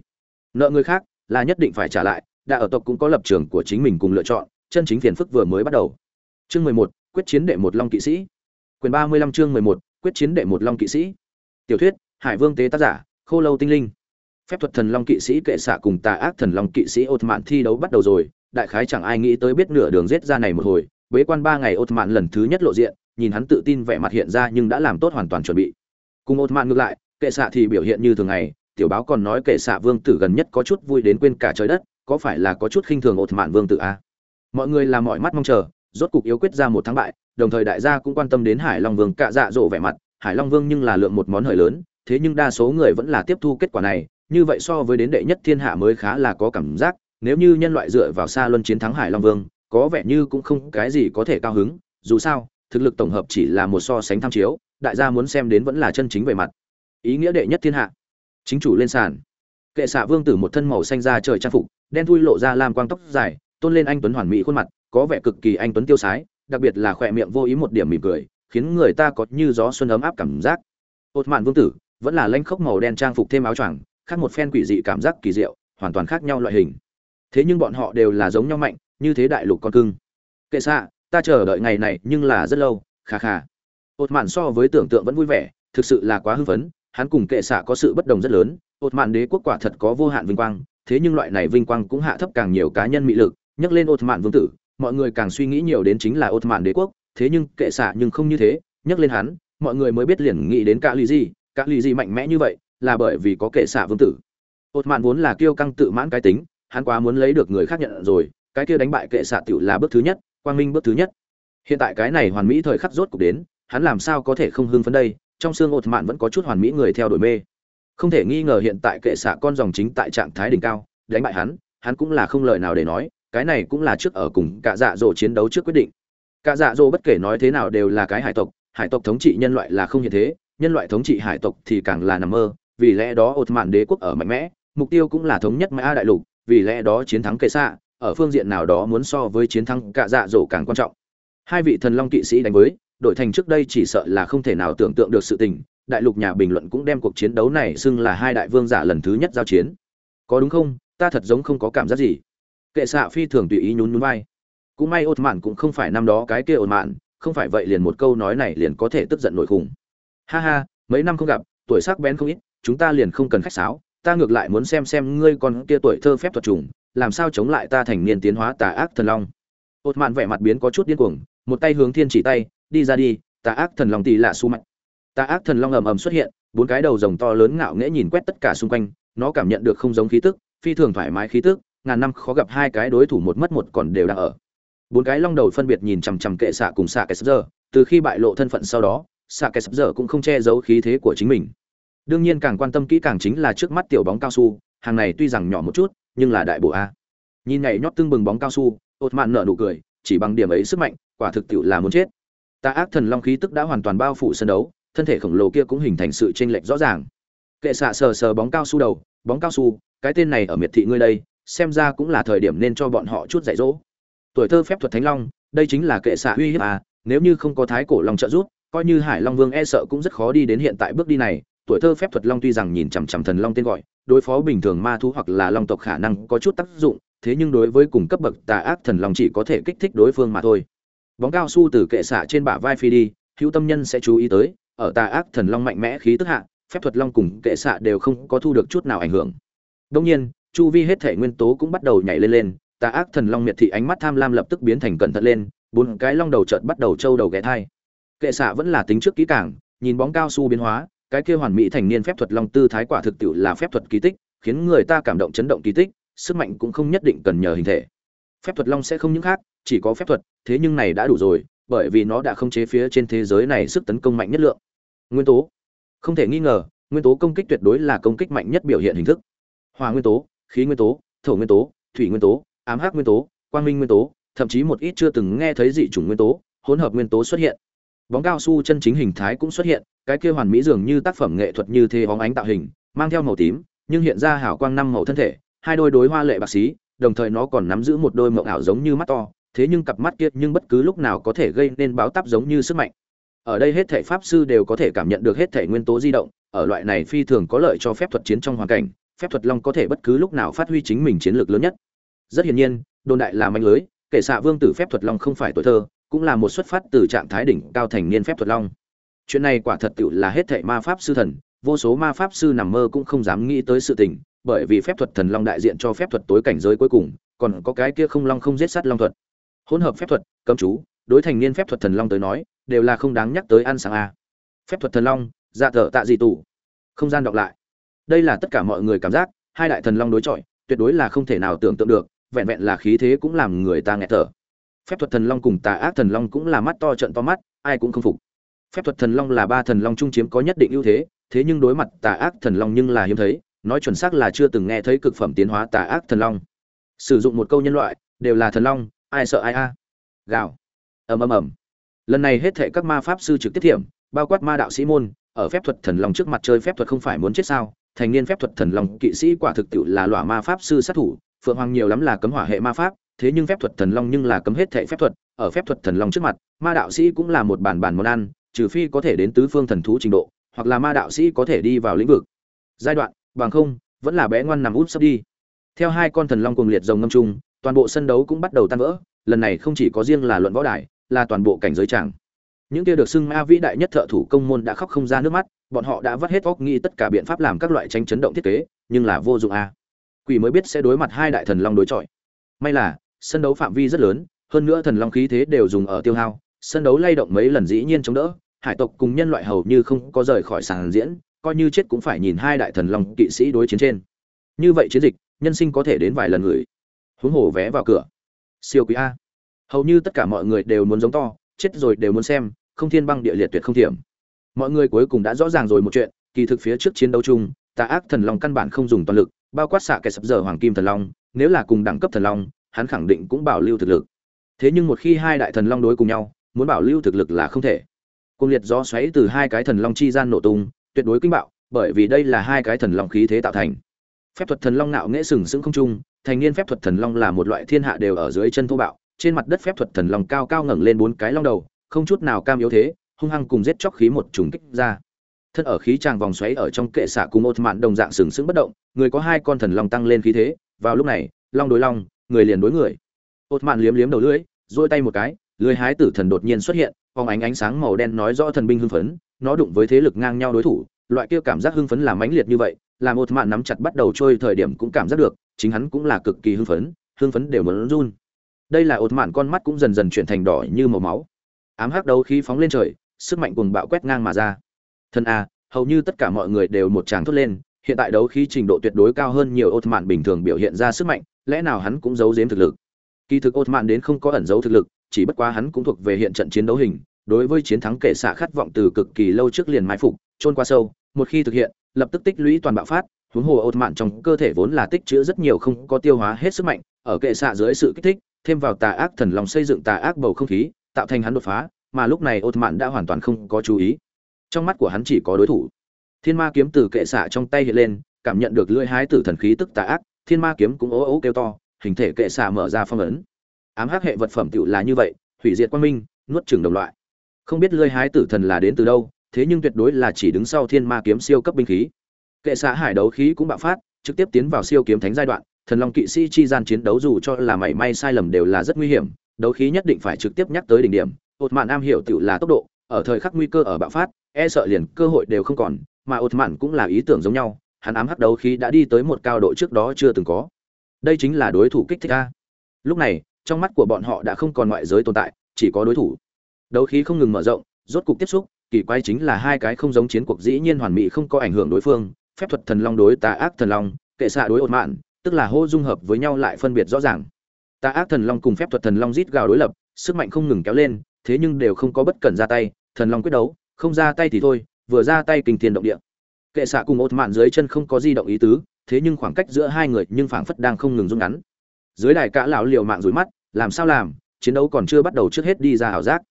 Nợ người khác là nhất định phải trả lại, đã ở tộc cũng có lập trường của chính mình cùng lựa chọn, chân chính phiền phức vừa mới bắt đầu. Chương mười một, quyết chiến đệ một long kỵ sĩ. Quyền ba mươi lăm chương mười một, quyết chiến đệ một long kỵ sĩ. Tiểu thuyết, hải vương tế tác giả, khô lâu tinh linh. Phép thuật thần long kỵ sĩ kệ xạ cùng tà ác thần long kỵ sĩ ột mạn thi đấu bắt đầu rồi, đại khái chẳng ai nghĩ tới biết nửa đường rết ra này một hồi, bế quan ba ngày ột mạn lần thứ nhất lộ diện, nhìn hắn tự tin vẻ mặt hiện ra nhưng đã làm tốt hoàn toàn chuẩn bị cùng ột mạn ngược lại, kệ xạ thì biểu hiện như thường ngày, tiểu báo còn nói kệ xạ vương tử gần nhất có chút vui đến quên cả trời đất, có phải là có chút khinh thường ột mạn vương tử a mọi người làm mọi mắt mong chờ, rốt cục yếu quyết ra một thắng bại, đồng thời đại gia cũng quan tâm đến hải long vương cạ dạ dỗ vẻ mặt, hải long vương nhưng là lượng một món hời lớn, thế nhưng đa số người vẫn là tiếp thu kết quả này, như vậy so với đến đệ nhất thiên hạ mới khá là có cảm giác, nếu như nhân loại dựa vào xa luân chiến thắng hải long vương, có vẻ như cũng không cái gì có thể cao hứng, dù sao, thực lực tổng hợp chỉ là một so sánh tham chiếu đại gia muốn xem đến vẫn là chân chính về mặt. Ý nghĩa đệ nhất thiên hạ. Chính chủ lên sàn. Kệ xạ vương tử một thân màu xanh da trời trang phục, đen thui lộ ra lam quang tóc dài, tôn lên anh tuấn hoàn mỹ khuôn mặt, có vẻ cực kỳ anh tuấn tiêu sái, đặc biệt là khỏe miệng vô ý một điểm mỉm cười, khiến người ta có như gió xuân ấm áp cảm giác. Ột mạn vương tử, vẫn là lanh khốc màu đen trang phục thêm áo choàng, khác một phen quỷ dị cảm giác kỳ diệu, hoàn toàn khác nhau loại hình. Thế nhưng bọn họ đều là giống nhau mạnh, như thế đại lục con cưng. Kệ xạ, ta chờ đợi ngày này nhưng là rất lâu khà khà ột mạn so với tưởng tượng vẫn vui vẻ, thực sự là quá hưng phấn, hắn cùng kệ xạ có sự bất đồng rất lớn ột mạn đế quốc quả thật có vô hạn vinh quang, thế nhưng loại này vinh quang cũng hạ thấp càng nhiều cá nhân mị lực, nhắc lên ột mạn vương tử, mọi người càng suy nghĩ nhiều đến chính là ột mạn đế quốc, thế nhưng kệ xạ nhưng không như thế, nhắc lên hắn, mọi người mới biết liền nghĩ đến cả lì gì cả lì gì mạnh mẽ như vậy, là bởi vì có kệ xạ vương tử. Ột mạn vốn là kiêu căng tự mãn cái tính, hắn quá muốn lấy được người khác nhận rồi, cái kia đánh bại kệ xạ tiểu là bước thứ nhất, quang minh bước thứ nhất. Hiện tại cái này hoàn mỹ thời khắc rốt cục đến hắn làm sao có thể không hưng phấn đây? Trong xương ột mạn vẫn có chút hoàn mỹ người theo đuổi mê. Không thể nghi ngờ hiện tại kệ xạ con dòng chính tại trạng thái đỉnh cao, đánh bại hắn hắn cũng là không lời nào để nói, cái này cũng là trước ở cùng cả dạ dỗ chiến đấu trước quyết định. Cả dạ dỗ bất kể nói thế nào đều là cái hải tộc hải tộc thống trị nhân loại là không hiện thế, nhân loại thống trị hải tộc thì càng là nằm mơ, vì lẽ đó ột mạn đế quốc ở mạnh mẽ, mục tiêu cũng là thống nhất mã đại lục, vì lẽ đó chiến thắng kệ xạ, ở phương diện nào đó muốn so với chiến thắng cả dạ dỗ càng quan trọng. Hai vị thần long kỵ sĩ đánh với đội thành trước đây chỉ sợ là không thể nào tưởng tượng được sự tình, đại lục nhà bình luận cũng đem cuộc chiến đấu này xưng là hai đại vương giả lần thứ nhất giao chiến. Có đúng không? Ta thật giống không có cảm giác gì. Kệ xạ phi thường tùy ý nhún nhún vai. Cũng may ột mạn cũng không phải năm đó cái kia ột mạn, không phải vậy liền một câu nói này liền có thể tức giận nổi khủng. Ha ha, mấy năm không gặp, tuổi sắc bén không ít, chúng ta liền không cần khách sáo, ta ngược lại muốn xem xem ngươi con kia tuổi thơ phép thuật trùng, làm sao chống lại ta thành niên tiến hóa tà ác thần long. Ột mạn vẻ mặt biến có chút điên cuồng, một tay hướng thiên chỉ tay đi ra đi, tà ác thần long tỷ lạ su mạnh tà ác thần long ầm ầm xuất hiện, bốn cái đầu rồng to lớn ngạo nghễ nhìn quét tất cả xung quanh, nó cảm nhận được không giống khí tức, phi thường thoải mái khí tức, ngàn năm khó gặp hai cái đối thủ một mất một còn đều đang ở. Bốn cái long đầu phân biệt nhìn chằm chằm kệ xạ cùng xạ kẻ giờ, từ khi bại lộ thân phận sau đó, xạ kẻ giờ cũng không che giấu khí thế của chính mình. Đương nhiên càng quan tâm kỹ càng chính là trước mắt tiểu bóng cao su, hàng này tuy rằng nhỏ một chút, nhưng là đại bộ a. Nhìn nhảy nhót tương bừng bóng cao su ột mạn nở nụ cười, chỉ bằng điểm ấy sức mạnh, quả thực tiệu là muốn chết tà ác thần long khí tức đã hoàn toàn bao phủ sân đấu, thân thể khổng lồ kia cũng hình thành sự chênh lệch rõ ràng. Kệ xạ sờ sờ bóng cao su đầu, bóng cao su, cái tên này ở miệt thị ngươi đây, xem ra cũng là thời điểm nên cho bọn họ chút dạy dỗ. Tuổi thơ phép thuật thánh long, đây chính là kệ xạ uy hiếp à nếu như không có thái cổ long trợ giúp, coi như hải long vương e sợ cũng rất khó đi đến hiện tại bước đi này. Tuổi thơ phép thuật long tuy rằng nhìn chằm chằm thần long tên gọi, đối phó bình thường ma thú hoặc là long tộc khả năng có chút tác dụng, thế nhưng đối với cùng cấp bậc tà ác thần long chỉ có thể kích thích đối phương mà thôi bóng cao su từ kệ xạ trên bả vai phi đi, hữu tâm nhân sẽ chú ý tới, ở tà ác thần long mạnh mẽ khí tức hạ, phép thuật long cùng kệ xạ đều không có thu được chút nào ảnh hưởng. Đông nhiên, chu vi hết thể nguyên tố cũng bắt đầu nhảy lên lên, tà ác thần long miệt thị ánh mắt tham lam lập tức biến thành cẩn thận lên, bốn cái long đầu chợt bắt đầu trâu đầu ghé thai. Kệ xạ vẫn là tính trước kỹ càng, nhìn bóng cao su biến hóa, cái kia hoàn mỹ thành niên phép thuật long tư thái quả thực tiệu là phép thuật kỳ tích, khiến người ta cảm động chấn động kỳ tích, sức mạnh cũng không nhất định cần nhờ hình thể. Phép thuật long sẽ không những khác, chỉ có phép thuật thế nhưng này đã đủ rồi, bởi vì nó đã không chế phía trên thế giới này sức tấn công mạnh nhất lượng. Nguyên tố. Không thể nghi ngờ, nguyên tố công kích tuyệt đối là công kích mạnh nhất biểu hiện hình thức. Hòa nguyên tố, khí nguyên tố, thổ nguyên tố, thủy nguyên tố, ám hắc nguyên tố, quang minh nguyên tố, thậm chí một ít chưa từng nghe thấy dị chủng nguyên tố, hỗn hợp nguyên tố xuất hiện. Bóng cao su chân chính hình thái cũng xuất hiện, cái kia hoàn mỹ dường như tác phẩm nghệ thuật như thế bóng ánh tạo hình, mang theo màu tím, nhưng hiện ra hào quang năm màu thân thể, hai đôi đối hoa lệ bạc xí, đồng thời nó còn nắm giữ một đôi mộng ảo giống như mắt to thế nhưng cặp mắt kia nhưng bất cứ lúc nào có thể gây nên báo táp giống như sức mạnh. Ở đây hết thể pháp sư đều có thể cảm nhận được hết thể nguyên tố di động, ở loại này phi thường có lợi cho phép thuật chiến trong hoàn cảnh, phép thuật long có thể bất cứ lúc nào phát huy chính mình chiến lược lớn nhất. Rất hiển nhiên, đồn đại là manh lưới, kể xạ vương tử phép thuật long không phải tuổi thơ, cũng là một xuất phát từ trạng thái đỉnh cao thành niên phép thuật long. Chuyện này quả thật tựu là hết thệ ma pháp sư thần, vô số ma pháp sư nằm mơ cũng không dám nghĩ tới sự tình, bởi vì phép thuật thần long đại diện cho phép thuật tối cảnh giới cuối cùng, còn có cái kia không long không giết sát long thuật hỗn hợp phép thuật, cấm chú, đối thành niên phép thuật thần long tới nói, đều là không đáng nhắc tới ăn sáng a. Phép thuật thần long dạ thở tạ dị tủ. Không gian đọc lại. Đây là tất cả mọi người cảm giác, hai đại thần long đối chọi, tuyệt đối là không thể nào tưởng tượng được, vẹn vẹn là khí thế cũng làm người ta nghẹt thở. Phép thuật thần long cùng tà ác thần long cũng là mắt to trận to mắt, ai cũng không phục. Phép thuật thần long là ba thần long trung chiếm có nhất định ưu thế thế nhưng đối mặt tà ác thần long nhưng là hiếm thấy, nói chuẩn xác là chưa từng nghe thấy cực phẩm tiến hóa tà ác thần long. Sử dụng một câu nhân loại, đều là thần long ai sợ ai a? Gào. Ầm ầm ầm. Lần này hết thệ các ma pháp sư trực tiếp thiểm, bao quát ma đạo sĩ môn, ở phép thuật thần long trước mặt chơi phép thuật không phải muốn chết sao? Thành niên phép thuật thần long kỵ sĩ quả thực tiệu là lỏa ma pháp sư sát thủ, phượng hoàng nhiều lắm là cấm hỏa hệ ma pháp, thế nhưng phép thuật thần long nhưng là cấm hết thệ phép thuật, ở phép thuật thần long trước mặt, ma đạo sĩ cũng là một bản bản món ăn, trừ phi có thể đến tứ phương thần thú trình độ, hoặc là ma đạo sĩ có thể đi vào lĩnh vực. Giai đoạn, bằng không, vẫn là bé ngoan nằm út sắp đi. Theo hai con thần long cùng liệt rồng ngâm chung toàn bộ sân đấu cũng bắt đầu tan vỡ, lần này không chỉ có riêng là luận võ đài, là toàn bộ cảnh giới tràng. Những kia được xưng ma vĩ đại nhất thợ thủ công môn đã khóc không ra nước mắt, bọn họ đã vắt hết óc nghĩ tất cả biện pháp làm các loại tranh chấn động thiết kế, nhưng là vô dụng a quỷ mới biết sẽ đối mặt hai đại thần long đối chọi. May là, sân đấu phạm vi rất lớn, hơn nữa thần long khí thế đều dùng ở tiêu hao, sân đấu lay động mấy lần dĩ nhiên chống đỡ, hải tộc cùng nhân loại hầu như không có rời khỏi sàn diễn, coi như chết cũng phải nhìn hai đại thần long kỵ sĩ đối chiến trên. Như vậy chiến dịch, nhân sinh có thể đến vài lần gửi huống hồ vé vào cửa. Siêu quý a. Hầu như tất cả mọi người đều muốn giống to, chết rồi đều muốn xem, không thiên băng địa liệt tuyệt không thiểm. Mọi người cuối cùng đã rõ ràng rồi một chuyện, kỳ thực phía trước chiến đấu chung, tà ác thần long căn bản không dùng toàn lực, bao quát xạ kẻ sập giờ hoàng kim thần long, nếu là cùng đẳng cấp thần long, hắn khẳng định cũng bảo lưu thực lực. Thế nhưng một khi hai đại thần long đối cùng nhau, muốn bảo lưu thực lực là không thể. Cung liệt gió xoáy từ hai cái thần long chi gian nổ tung, tuyệt đối kinh bạo, bởi vì đây là hai cái thần long khí thế tạo thành. Phép thuật thần long nạo nghễ sừng sững không trung thành niên phép thuật thần long là một loại thiên hạ đều ở dưới chân thô bạo, trên mặt đất phép thuật thần long cao cao ngẩng lên bốn cái long đầu, không chút nào cam yếu thế, hung hăng cùng giết chóc khí một trùng kích ra. Thân ở khí tràng vòng xoáy ở trong kệ xạ cùng một mạn đồng dạng sừng sững bất động, người có hai con thần long tăng lên khí thế, vào lúc này, long đối long, người liền đối người. Một mạn liếm liếm đầu lưỡi dôi tay một cái, lưới hái tử thần đột nhiên xuất hiện, phóng ánh ánh sáng màu đen nói rõ thần binh hưng phấn, nó đụng với thế lực ngang nhau đối thủ, loại kia cảm giác hưng phấn là mãnh liệt như vậy làm ột mạn nắm chặt bắt đầu trôi thời điểm cũng cảm giác được, chính hắn cũng là cực kỳ hưng phấn hưng phấn đều muốn run. Đây là ột mạn con mắt cũng dần dần chuyển thành đỏ như màu máu. Ám hắc đấu khí phóng lên trời, sức mạnh cuồng bạo quét ngang mà ra. Thân a, hầu như tất cả mọi người đều một tràng thốt lên, hiện tại đấu khí trình độ tuyệt đối cao hơn nhiều ột mạn bình thường biểu hiện ra sức mạnh, lẽ nào hắn cũng giấu giếm thực lực? Kỳ thực ột mạn đến không có ẩn giấu thực lực, chỉ bất quá hắn cũng thuộc về hiện trận chiến đấu hình, đối với chiến thắng kệ xạ khát vọng từ cực kỳ lâu trước liền mai phục trôn qua sâu, một khi thực hiện lập tức tích lũy toàn bạo phát, huống hồ ột mạn trong cơ thể vốn là tích chữ rất nhiều không có tiêu hóa hết sức mạnh, ở kệ xạ dưới sự kích thích, thêm vào tà ác thần lòng xây dựng tà ác bầu không khí, tạo thành hắn đột phá, mà lúc này ột mạn đã hoàn toàn không có chú ý. Trong mắt của hắn chỉ có đối thủ. Thiên ma kiếm từ kệ xạ trong tay hiện lên, cảm nhận được lưỡi hái tử thần khí tức tà ác, thiên ma kiếm cũng ố ố kêu to, hình thể kệ xạ mở ra phong ấn. Ám hắc hệ vật phẩm tựu là như vậy, hủy diệt quang minh, nuốt chửng đồng loại. Không biết lưỡi hái tử thần là đến từ đâu thế nhưng tuyệt đối là chỉ đứng sau thiên ma kiếm siêu cấp binh khí. Kệ xã hải đấu khí cũng bạo phát, trực tiếp tiến vào siêu kiếm thánh giai đoạn, thần long kỵ sĩ chi gian chiến đấu dù cho là mảy may sai lầm đều là rất nguy hiểm, đấu khí nhất định phải trực tiếp nhắc tới đỉnh điểm. Ột mạn am hiểu tự là tốc độ, ở thời khắc nguy cơ ở bạo phát e sợ liền cơ hội đều không còn, mà ột mạn cũng là ý tưởng giống nhau, hắn ám hắc đấu khí đã đi tới một cao độ trước đó chưa từng có. Đây chính là đối thủ kích thích a. Lúc này, trong mắt của bọn họ đã không còn ngoại giới tồn tại, chỉ có đối thủ. Đấu khí không ngừng mở rộng, rốt cục tiếp xúc kỳ quái chính là hai cái không giống chiến cuộc dĩ nhiên hoàn mỹ không có ảnh hưởng đối phương, phép thuật thần long đối tà ác thần long, kệ xạ đối ột mạn, tức là hô dung hợp với nhau lại phân biệt rõ ràng. Tà ác thần long cùng phép thuật thần long rít gào đối lập, sức mạnh không ngừng kéo lên, thế nhưng đều không có bất cần ra tay, thần long quyết đấu, không ra tay thì thôi, vừa ra tay kinh thiên động địa. Kệ xạ cùng ột mạn dưới chân không có di động ý tứ, thế nhưng khoảng cách giữa hai người nhưng phảng phất đang không ngừng rút ngắn. Dưới đài cả lão liều mạng rủi mắt, làm sao làm, chiến đấu còn chưa bắt đầu trước hết đi ra ảo giác.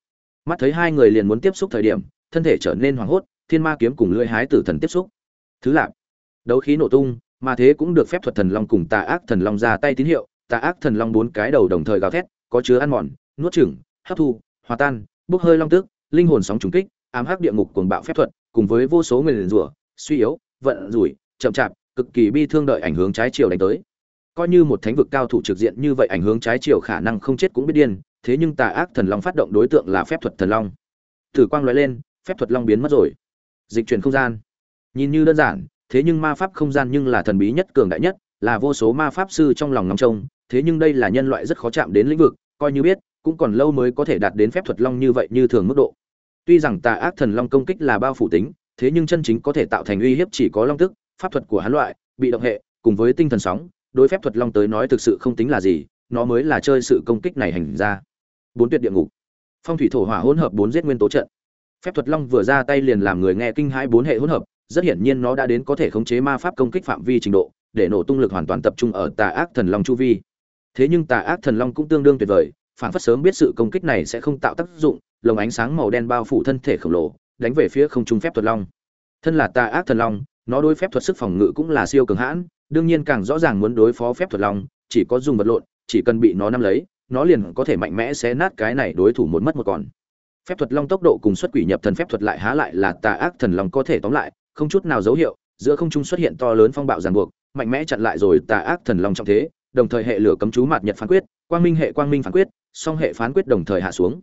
Mắt thấy hai người liền muốn tiếp xúc thời điểm thân thể trở nên hoảng hốt, thiên ma kiếm cùng lưỡi hái tử thần tiếp xúc. Thứ lạp đấu khí nổ tung, mà thế cũng được phép thuật thần long cùng tà ác thần long ra tay tín hiệu, tà ác thần long bốn cái đầu đồng thời gào thét, có chứa ăn mòn, nuốt chửng, hấp thu, hòa tan, bốc hơi long tức linh hồn sóng trùng kích, ám hắc địa ngục cuồng bạo phép thuật, cùng với vô số người rủa, suy yếu, vận rủi, chậm chạp, cực kỳ bi thương đợi ảnh hưởng trái chiều đánh tới. Coi như một thánh vực cao thủ trực diện như vậy ảnh hưởng trái chiều khả năng không chết cũng biết điên, thế nhưng tà ác thần long phát động đối tượng là phép thuật thần long. Thử quang lóe lên phép thuật long biến mất rồi. Dịch chuyển không gian. Nhìn như đơn giản, thế nhưng ma pháp không gian nhưng là thần bí nhất, cường đại nhất, là vô số ma pháp sư trong lòng ngóng trông, thế nhưng đây là nhân loại rất khó chạm đến lĩnh vực, coi như biết, cũng còn lâu mới có thể đạt đến phép thuật long như vậy như thường mức độ. Tuy rằng tà ác thần long công kích là bao phủ tính, thế nhưng chân chính có thể tạo thành uy hiếp chỉ có long tức, pháp thuật của hắn loại, bị động hệ, cùng với tinh thần sóng, đối phép thuật long tới nói thực sự không tính là gì, nó mới là chơi sự công kích này hành ra. Bốn tuyệt địa ngục. Phong thủy thổ hỏa hỗn hợp bốn giết nguyên tố trận phép thuật long vừa ra tay liền làm người nghe kinh hãi bốn hệ hỗn hợp, rất hiển nhiên nó đã đến có thể khống chế ma pháp công kích phạm vi trình độ, để nổ tung lực hoàn toàn tập trung ở tà ác thần long chu vi. Thế nhưng tà ác thần long cũng tương đương tuyệt vời, phản phất sớm biết sự công kích này sẽ không tạo tác dụng, lồng ánh sáng màu đen bao phủ thân thể khổng lồ, đánh về phía không trung phép thuật long. Thân là tà ác thần long, nó đối phép thuật sức phòng ngự cũng là siêu cường hãn, đương nhiên càng rõ ràng muốn đối phó phép thuật long, chỉ có dùng vật lộn, chỉ cần bị nó nắm lấy, nó liền có thể mạnh mẽ xé nát cái này đối thủ một mất một còn phép thuật long tốc độ cùng xuất quỷ nhập thần phép thuật lại há lại là tà ác thần long có thể tóm lại, không chút nào dấu hiệu, giữa không trung xuất hiện to lớn phong bạo ràng buộc, mạnh mẽ chặn lại rồi tà ác thần long trong thế, đồng thời hệ lửa cấm chú mạt nhật phán quyết, quang minh hệ quang minh phán quyết, song hệ phán quyết đồng thời hạ xuống.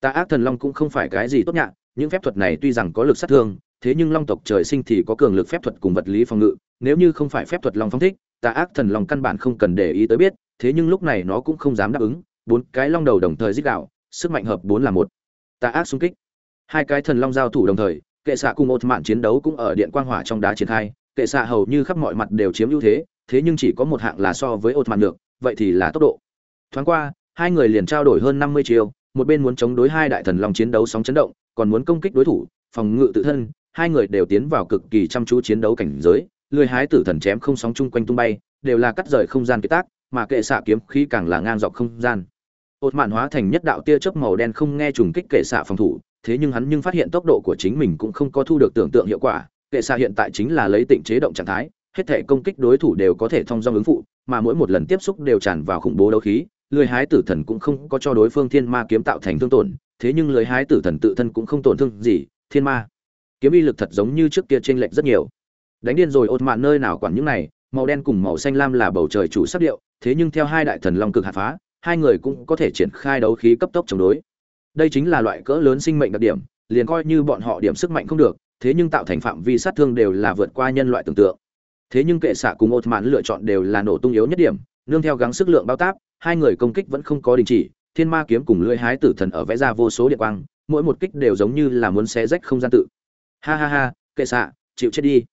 Tà ác thần long cũng không phải cái gì tốt nhạc những phép thuật này tuy rằng có lực sát thương, thế nhưng long tộc trời sinh thì có cường lực phép thuật cùng vật lý phòng ngự, nếu như không phải phép thuật long phong thích, tà ác thần long căn bản không cần để ý tới biết, thế nhưng lúc này nó cũng không dám đáp ứng, bốn cái long đầu đồng thời giết đạo sức mạnh hợp bốn là một tà ác xung kích. Hai cái thần long giao thủ đồng thời, kệ xạ cùng một mạn chiến đấu cũng ở điện quang hỏa trong đá triển khai, kệ xạ hầu như khắp mọi mặt đều chiếm ưu thế thế nhưng chỉ có một hạng là so với ột mạn được, vậy thì là tốc độ. Thoáng qua, hai người liền trao đổi hơn năm mươi chiều một bên muốn chống đối hai đại thần long chiến đấu sóng chấn động, còn muốn công kích đối thủ, phòng ngự tự thân, hai người đều tiến vào cực kỳ chăm chú chiến đấu cảnh giới, lười hái tử thần chém không sóng chung quanh tung bay, đều là cắt rời không gian kế tác, mà kệ xạ kiếm khí càng là ngang dọc không gian hột mạn hóa thành nhất đạo tia chớp màu đen không nghe trùng kích kệ xạ phòng thủ, thế nhưng hắn nhưng phát hiện tốc độ của chính mình cũng không có thu được tưởng tượng hiệu quả. Kệ xạ hiện tại chính là lấy tịnh chế động trạng thái, hết thể công kích đối thủ đều có thể thông dong ứng phụ, mà mỗi một lần tiếp xúc đều tràn vào khủng bố đấu khí, lười hái tử thần cũng không có cho đối phương thiên ma kiếm tạo thành thương tổn, thế nhưng lười hái tử thần tự thân cũng không tổn thương gì, thiên ma. Kiếm uy lực thật giống như trước kia chênh lệch rất nhiều. Đánh điên rồi ột mạn nơi nào quản những này, màu đen cùng màu xanh lam là bầu trời chủ sắc điệu, thế nhưng theo hai đại thần long cực hạ phá hai người cũng có thể triển khai đấu khí cấp tốc chống đối. Đây chính là loại cỡ lớn sinh mệnh đặc điểm, liền coi như bọn họ điểm sức mạnh không được, thế nhưng tạo thành phạm vi sát thương đều là vượt qua nhân loại tưởng tượng. Thế nhưng kệ xạ cùng ột mạn lựa chọn đều là nổ tung yếu nhất điểm, nương theo gắng sức lượng bao táp hai người công kích vẫn không có đình chỉ, thiên ma kiếm cùng lưỡi hái tử thần ở vẽ ra vô số điện quang, mỗi một kích đều giống như là muốn xé rách không gian tự. Ha ha ha, kệ xạ, chịu chết đi.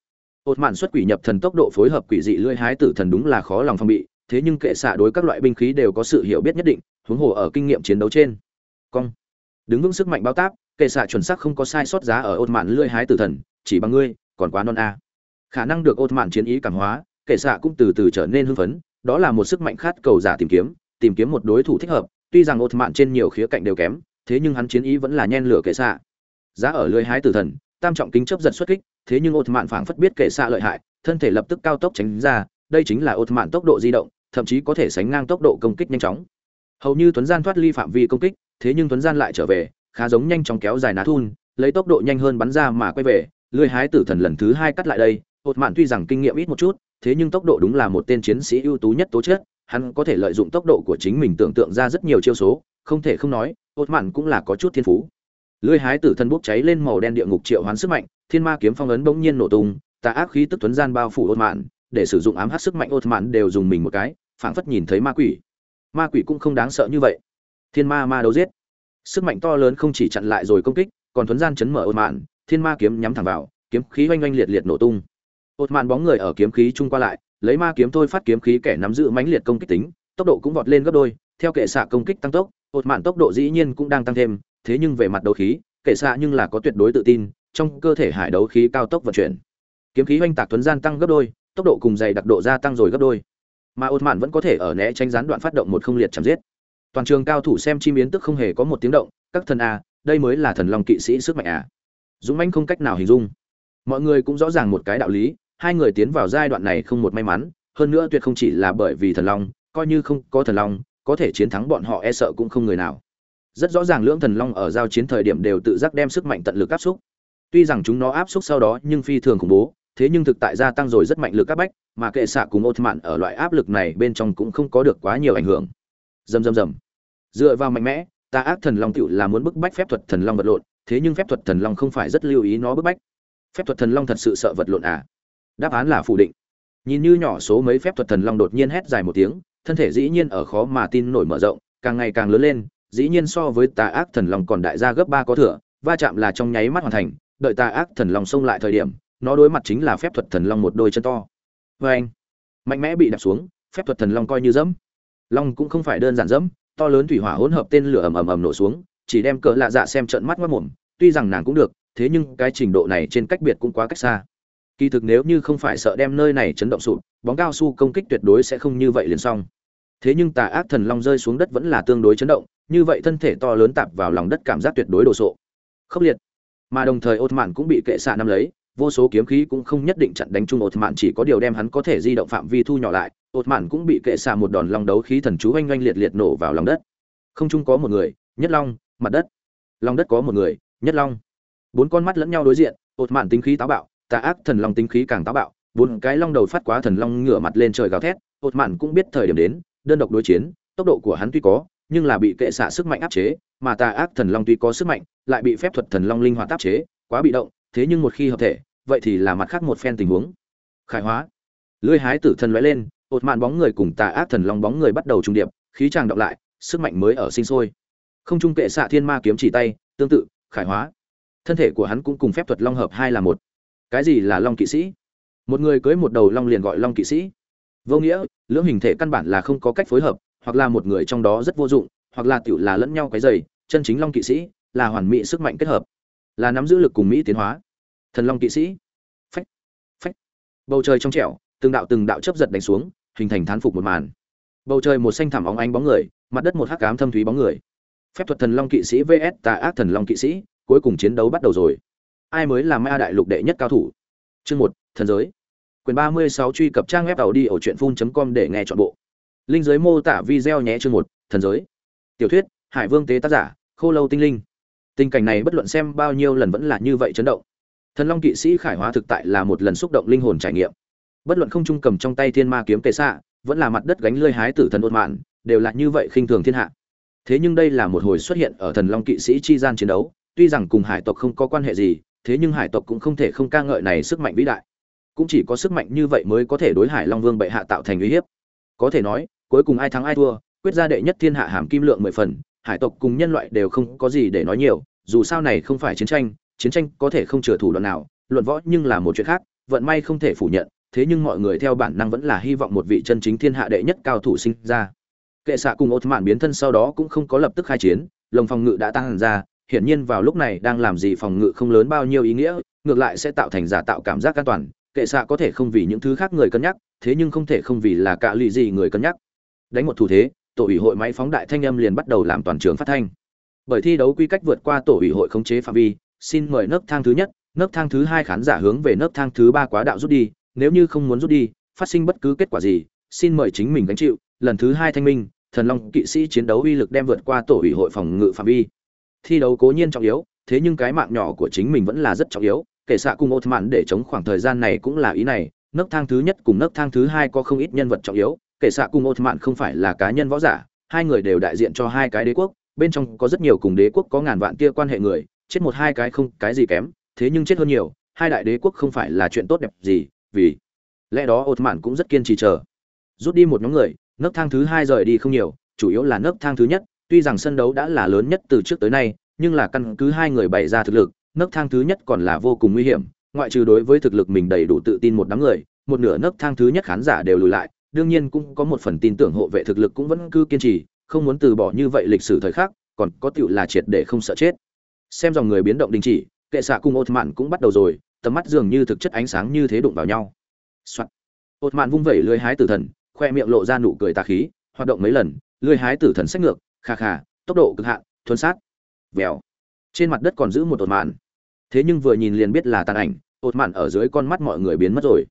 Ột mạn xuất quỷ nhập thần tốc độ phối hợp quỷ dị lưỡi hái tử thần đúng là khó lòng phòng bị thế nhưng kệ xạ đối các loại binh khí đều có sự hiểu biết nhất định, huống hồ ở kinh nghiệm chiến đấu trên. Cong. Đứng vững sức mạnh bao táp, kệ xạ chuẩn xác không có sai sót giá ở ột mạn lưỡi hái tử thần, chỉ bằng ngươi, còn quá non a. Khả năng được ột mạn chiến ý cảm hóa, kệ xạ cũng từ từ trở nên hưng phấn, đó là một sức mạnh khát cầu giả tìm kiếm tìm kiếm một đối thủ thích hợp, tuy rằng ột mạn trên nhiều khía cạnh đều kém, thế nhưng hắn chiến ý vẫn là nhen lửa kệ xạ. Giá ở lưỡi hái tử thần, tam trọng kính chấp giật xuất kích, thế nhưng ột mạn phảng phất biết kệ xạ lợi hại, thân thể lập tức cao tốc tránh ra, đây chính là ột mạn tốc độ di động thậm chí có thể sánh ngang tốc độ công kích nhanh chóng. Hầu như tuấn gian thoát ly phạm vi công kích, thế nhưng tuấn gian lại trở về, khá giống nhanh chóng kéo dài ná thun, lấy tốc độ nhanh hơn bắn ra mà quay về lưỡi hái tử thần lần thứ hai cắt lại đây. Hột mạn tuy rằng kinh nghiệm ít một chút, thế nhưng tốc độ đúng là một tên chiến sĩ ưu tú nhất tố chất, hắn có thể lợi dụng tốc độ của chính mình tưởng tượng ra rất nhiều chiêu số, không thể không nói, hột mạn cũng là có chút thiên phú. Lưỡi hái tử thần bốc cháy lên màu đen địa ngục triệu hoán sức mạnh, thiên ma kiếm phong ấn bỗng nhiên nổ tung, tà ác khí tức tuấn gian bao phủ hột mạn, để sử dụng ám hát sức mạnh hột mạn đều dùng mình một cái phảng phất nhìn thấy ma quỷ. Ma quỷ cũng không đáng sợ như vậy. Thiên ma ma đấu giết. Sức mạnh to lớn không chỉ chặn lại rồi công kích, còn thuấn gian chấn mở ột mạn. Thiên ma kiếm nhắm thẳng vào, kiếm khí oanh oanh liệt liệt nổ tung. Ột mạn bóng người ở kiếm khí chung qua lại, lấy ma kiếm thôi phát kiếm khí kẻ nắm giữ mãnh liệt công kích tính, tốc độ cũng vọt lên gấp đôi. Theo kệ xạ công kích tăng tốc ột mạn tốc độ dĩ nhiên cũng đang tăng thêm, thế nhưng về mặt đấu khí, kệ xạ nhưng là có tuyệt đối tự tin, trong cơ thể hải đấu khí cao tốc vận chuyển. Kiếm khí oanh tạc thuấn gian tăng gấp đôi, tốc độ cùng dày đặc độ gia tăng rồi gấp đôi mà ột mạn vẫn có thể ở né tránh gián đoạn phát động một không liệt chạm giết. Toàn trường cao thủ xem chi biến tức không hề có một tiếng động, các thần a, đây mới là thần long kỵ sĩ sức mạnh à dũng manh không cách nào hình dung. Mọi người cũng rõ ràng một cái đạo lý, hai người tiến vào giai đoạn này không một may mắn, hơn nữa tuyệt không chỉ là bởi vì thần long, coi như không có thần long, có thể chiến thắng bọn họ e sợ cũng không người nào. Rất rõ ràng lưỡng thần long ở giao chiến thời điểm đều tự giác đem sức mạnh tận lực áp xúc. Tuy rằng chúng nó áp xúc sau đó nhưng phi thường khủng bố, thế nhưng thực tại gia tăng rồi rất mạnh lực áp bách mà kệ xạ cùng ột mạn ở loại áp lực này bên trong cũng không có được quá nhiều ảnh hưởng. Dầm dầm dầm. Dựa vào mạnh mẽ, ta ác thần long tựu là muốn bức bách phép thuật thần long vật lộn, thế nhưng phép thuật thần long không phải rất lưu ý nó bức bách. Phép thuật thần long thật sự sợ vật lộn à? Đáp án là phủ định. Nhìn như nhỏ số mấy phép thuật thần long đột nhiên hét dài một tiếng, thân thể dĩ nhiên ở khó mà tin nổi mở rộng, càng ngày càng lớn lên, dĩ nhiên so với tà ác thần long còn đại gia gấp ba có thừa, va chạm là trong nháy mắt hoàn thành, đợi tà ác thần long xông lại thời điểm, nó đối mặt chính là phép thuật thần long một đôi chân to vê anh, mạnh mẽ bị đập xuống, phép thuật thần long coi như dẫm. Long cũng không phải đơn giản dẫm, to lớn thủy hỏa hỗn hợp tên lửa ầm ầm ầm nổ xuống, chỉ đem cỡ lạ dạ xem trận mắt mất mồm, tuy rằng nàng cũng được, thế nhưng cái trình độ này trên cách biệt cũng quá cách xa. Kỳ thực nếu như không phải sợ đem nơi này chấn động sụp, bóng cao su công kích tuyệt đối sẽ không như vậy liền xong. Thế nhưng tà ác thần long rơi xuống đất vẫn là tương đối chấn động, như vậy thân thể to lớn tạp vào lòng đất cảm giác tuyệt đối đồ sộ. Khốc liệt. Mà đồng thời ột mạn cũng bị kệ xạ nắm lấy vô số kiếm khí cũng không nhất định chặn đánh chung ột mạn chỉ có điều đem hắn có thể di động phạm vi thu nhỏ lại ột mạn cũng bị kệ xạ một đòn long đấu khí thần chú oanh oanh liệt liệt nổ vào lòng đất. Không chung có một người, nhất long, mặt đất. Lòng đất có một người, nhất long. Bốn con mắt lẫn nhau đối diện ột mạn tính khí táo bạo, tà ác thần long tính khí càng táo bạo, bốn cái long đầu phát quá thần long ngửa mặt lên trời gào thét ột mạn cũng biết thời điểm đến, đơn độc đối chiến, tốc độ của hắn tuy có, nhưng là bị kệ xạ sức mạnh áp chế, mà tà ác thần long tuy có sức mạnh, lại bị phép thuật thần long linh hoạt áp chế, quá bị động thế nhưng một khi hợp thể, vậy thì là mặt khác một phen tình huống. Khải hóa. Lưỡi hái tử thần lóe lên, ột mạn bóng người cùng tà ác thần long bóng người bắt đầu trung điệp, khí tràng động lại, sức mạnh mới ở sinh sôi. Không trung kệ xạ thiên ma kiếm chỉ tay, tương tự khải hóa. Thân thể của hắn cũng cùng phép thuật long hợp hai là một. Cái gì là long kỵ sĩ? Một người cưới một đầu long liền gọi long kỵ sĩ. Vô nghĩa, lưỡng hình thể căn bản là không có cách phối hợp, hoặc là một người trong đó rất vô dụng, hoặc là tiểu là lẫn nhau cái dày chân chính long kỵ sĩ, là hoàn mỹ sức mạnh kết hợp là nắm giữ lực cùng mỹ tiến hóa. Thần long kỵ sĩ. Phách phách. Bầu trời trong trẻo, từng đạo từng đạo chấp giật đánh xuống, hình thành thán phục một màn. Bầu trời một xanh thảm óng ánh bóng người, mặt đất một hắc ám thâm thúy bóng người. Phép thuật thần long kỵ sĩ vs tà ác thần long kỵ sĩ, cuối cùng chiến đấu bắt đầu rồi. Ai mới là ma đại lục đệ nhất cao thủ? Chương một, thần giới. Quyền ba mươi sáu truy cập trang web tàu đi ở truyện phun com để nghe chọn bộ. Linh giới mô tả video nhé chương một, thần giới. Tiểu thuyết, hải vương tế tác giả, khô lâu tinh linh tình cảnh này bất luận xem bao nhiêu lần vẫn là như vậy chấn động. Thần long kỵ sĩ khải hóa thực tại là một lần xúc động linh hồn trải nghiệm. Bất luận không trung cầm trong tay thiên ma kiếm kệ xạ vẫn là mặt đất gánh lơi hái tử thần ôn mạn, đều là như vậy khinh thường thiên hạ. Thế nhưng đây là một hồi xuất hiện ở thần long kỵ sĩ chi gian chiến đấu, tuy rằng cùng hải tộc không có quan hệ gì, thế nhưng hải tộc cũng không thể không ca ngợi này sức mạnh vĩ đại. Cũng chỉ có sức mạnh như vậy mới có thể đối hải long vương bệ hạ tạo thành uy hiếp. Có thể nói, cuối cùng ai thắng ai thua, quyết ra đệ nhất thiên hạ hàm kim lượng mười phần hải tộc cùng nhân loại đều không có gì để nói nhiều, dù sao này không phải chiến tranh chiến tranh có thể không chừa thủ đoạn nào, luận võ nhưng là một chuyện khác, vận may không thể phủ nhận, thế nhưng mọi người theo bản năng vẫn là hy vọng một vị chân chính thiên hạ đệ nhất cao thủ sinh ra. Kệ xạ cùng ột mạn biến thân sau đó cũng không có lập tức khai chiến, lồng phòng ngự đã tăng hẳn ra, hiển nhiên vào lúc này đang làm gì phòng ngự không lớn bao nhiêu ý nghĩa, ngược lại sẽ tạo thành giả tạo cảm giác an toàn, kệ xạ có thể không vì những thứ khác người cân nhắc, thế nhưng không thể không vì là cả lụy gì người cân nhắc. Đánh một thủ thế tổ ủy hội máy phóng đại thanh âm liền bắt đầu làm toàn trường phát thanh. Bởi thi đấu quy cách vượt qua tổ ủy hội khống chế phạm vi, xin mời nấc thang thứ nhất, nấc thang thứ hai khán giả hướng về nấc thang thứ ba quá đạo rút đi, nếu như không muốn rút đi, phát sinh bất cứ kết quả gì, xin mời chính mình gánh chịu, lần thứ hai thanh minh, thần long kỵ sĩ chiến đấu uy lực đem vượt qua tổ ủy hội phòng ngự phạm vi. Thi đấu cố nhiên trọng yếu, thế nhưng cái mạng nhỏ của chính mình vẫn là rất trọng yếu, kể xạ cùng Ottoman để chống khoảng thời gian này cũng là ý này, nấc thang thứ nhất cùng nấc thang thứ hai có không ít nhân vật trọng yếu kể xạ cùng ột mạn không phải là cá nhân võ giả, hai người đều đại diện cho hai cái đế quốc, bên trong có rất nhiều cùng đế quốc có ngàn vạn kia quan hệ người, chết một hai cái không cái gì kém, thế nhưng chết hơn nhiều, hai đại đế quốc không phải là chuyện tốt đẹp gì, vì lẽ đó ột mạn cũng rất kiên trì chờ. Rút đi một nhóm người, nấc thang thứ hai rời đi không nhiều, chủ yếu là nấc thang thứ nhất, tuy rằng sân đấu đã là lớn nhất từ trước tới nay, nhưng là căn cứ hai người bày ra thực lực, nấc thang thứ nhất còn là vô cùng nguy hiểm, ngoại trừ đối với thực lực mình đầy đủ tự tin một đám người, một nửa nấc thang thứ nhất khán giả đều lùi lại đương nhiên cũng có một phần tin tưởng hộ vệ thực lực cũng vẫn cứ kiên trì, không muốn từ bỏ như vậy lịch sử thời khắc, còn có tiểu là triệt để không sợ chết. Xem dòng người biến động đình chỉ, kệ xạ cùng ột mạn cũng bắt đầu rồi, tầm mắt dường như thực chất ánh sáng như thế đụng vào nhau. Soạn. ột mạn vung vẩy lưới hái tử thần, khoe miệng lộ ra nụ cười tà khí, hoạt động mấy lần lưới hái tử thần sách ngược khà khà tốc độ cực hạn, thuần sát. Vèo. Trên mặt đất còn giữ một ột mạn thế nhưng vừa nhìn liền biết là tàn ảnh ột mạn ở dưới con mắt mọi người biến mất rồi.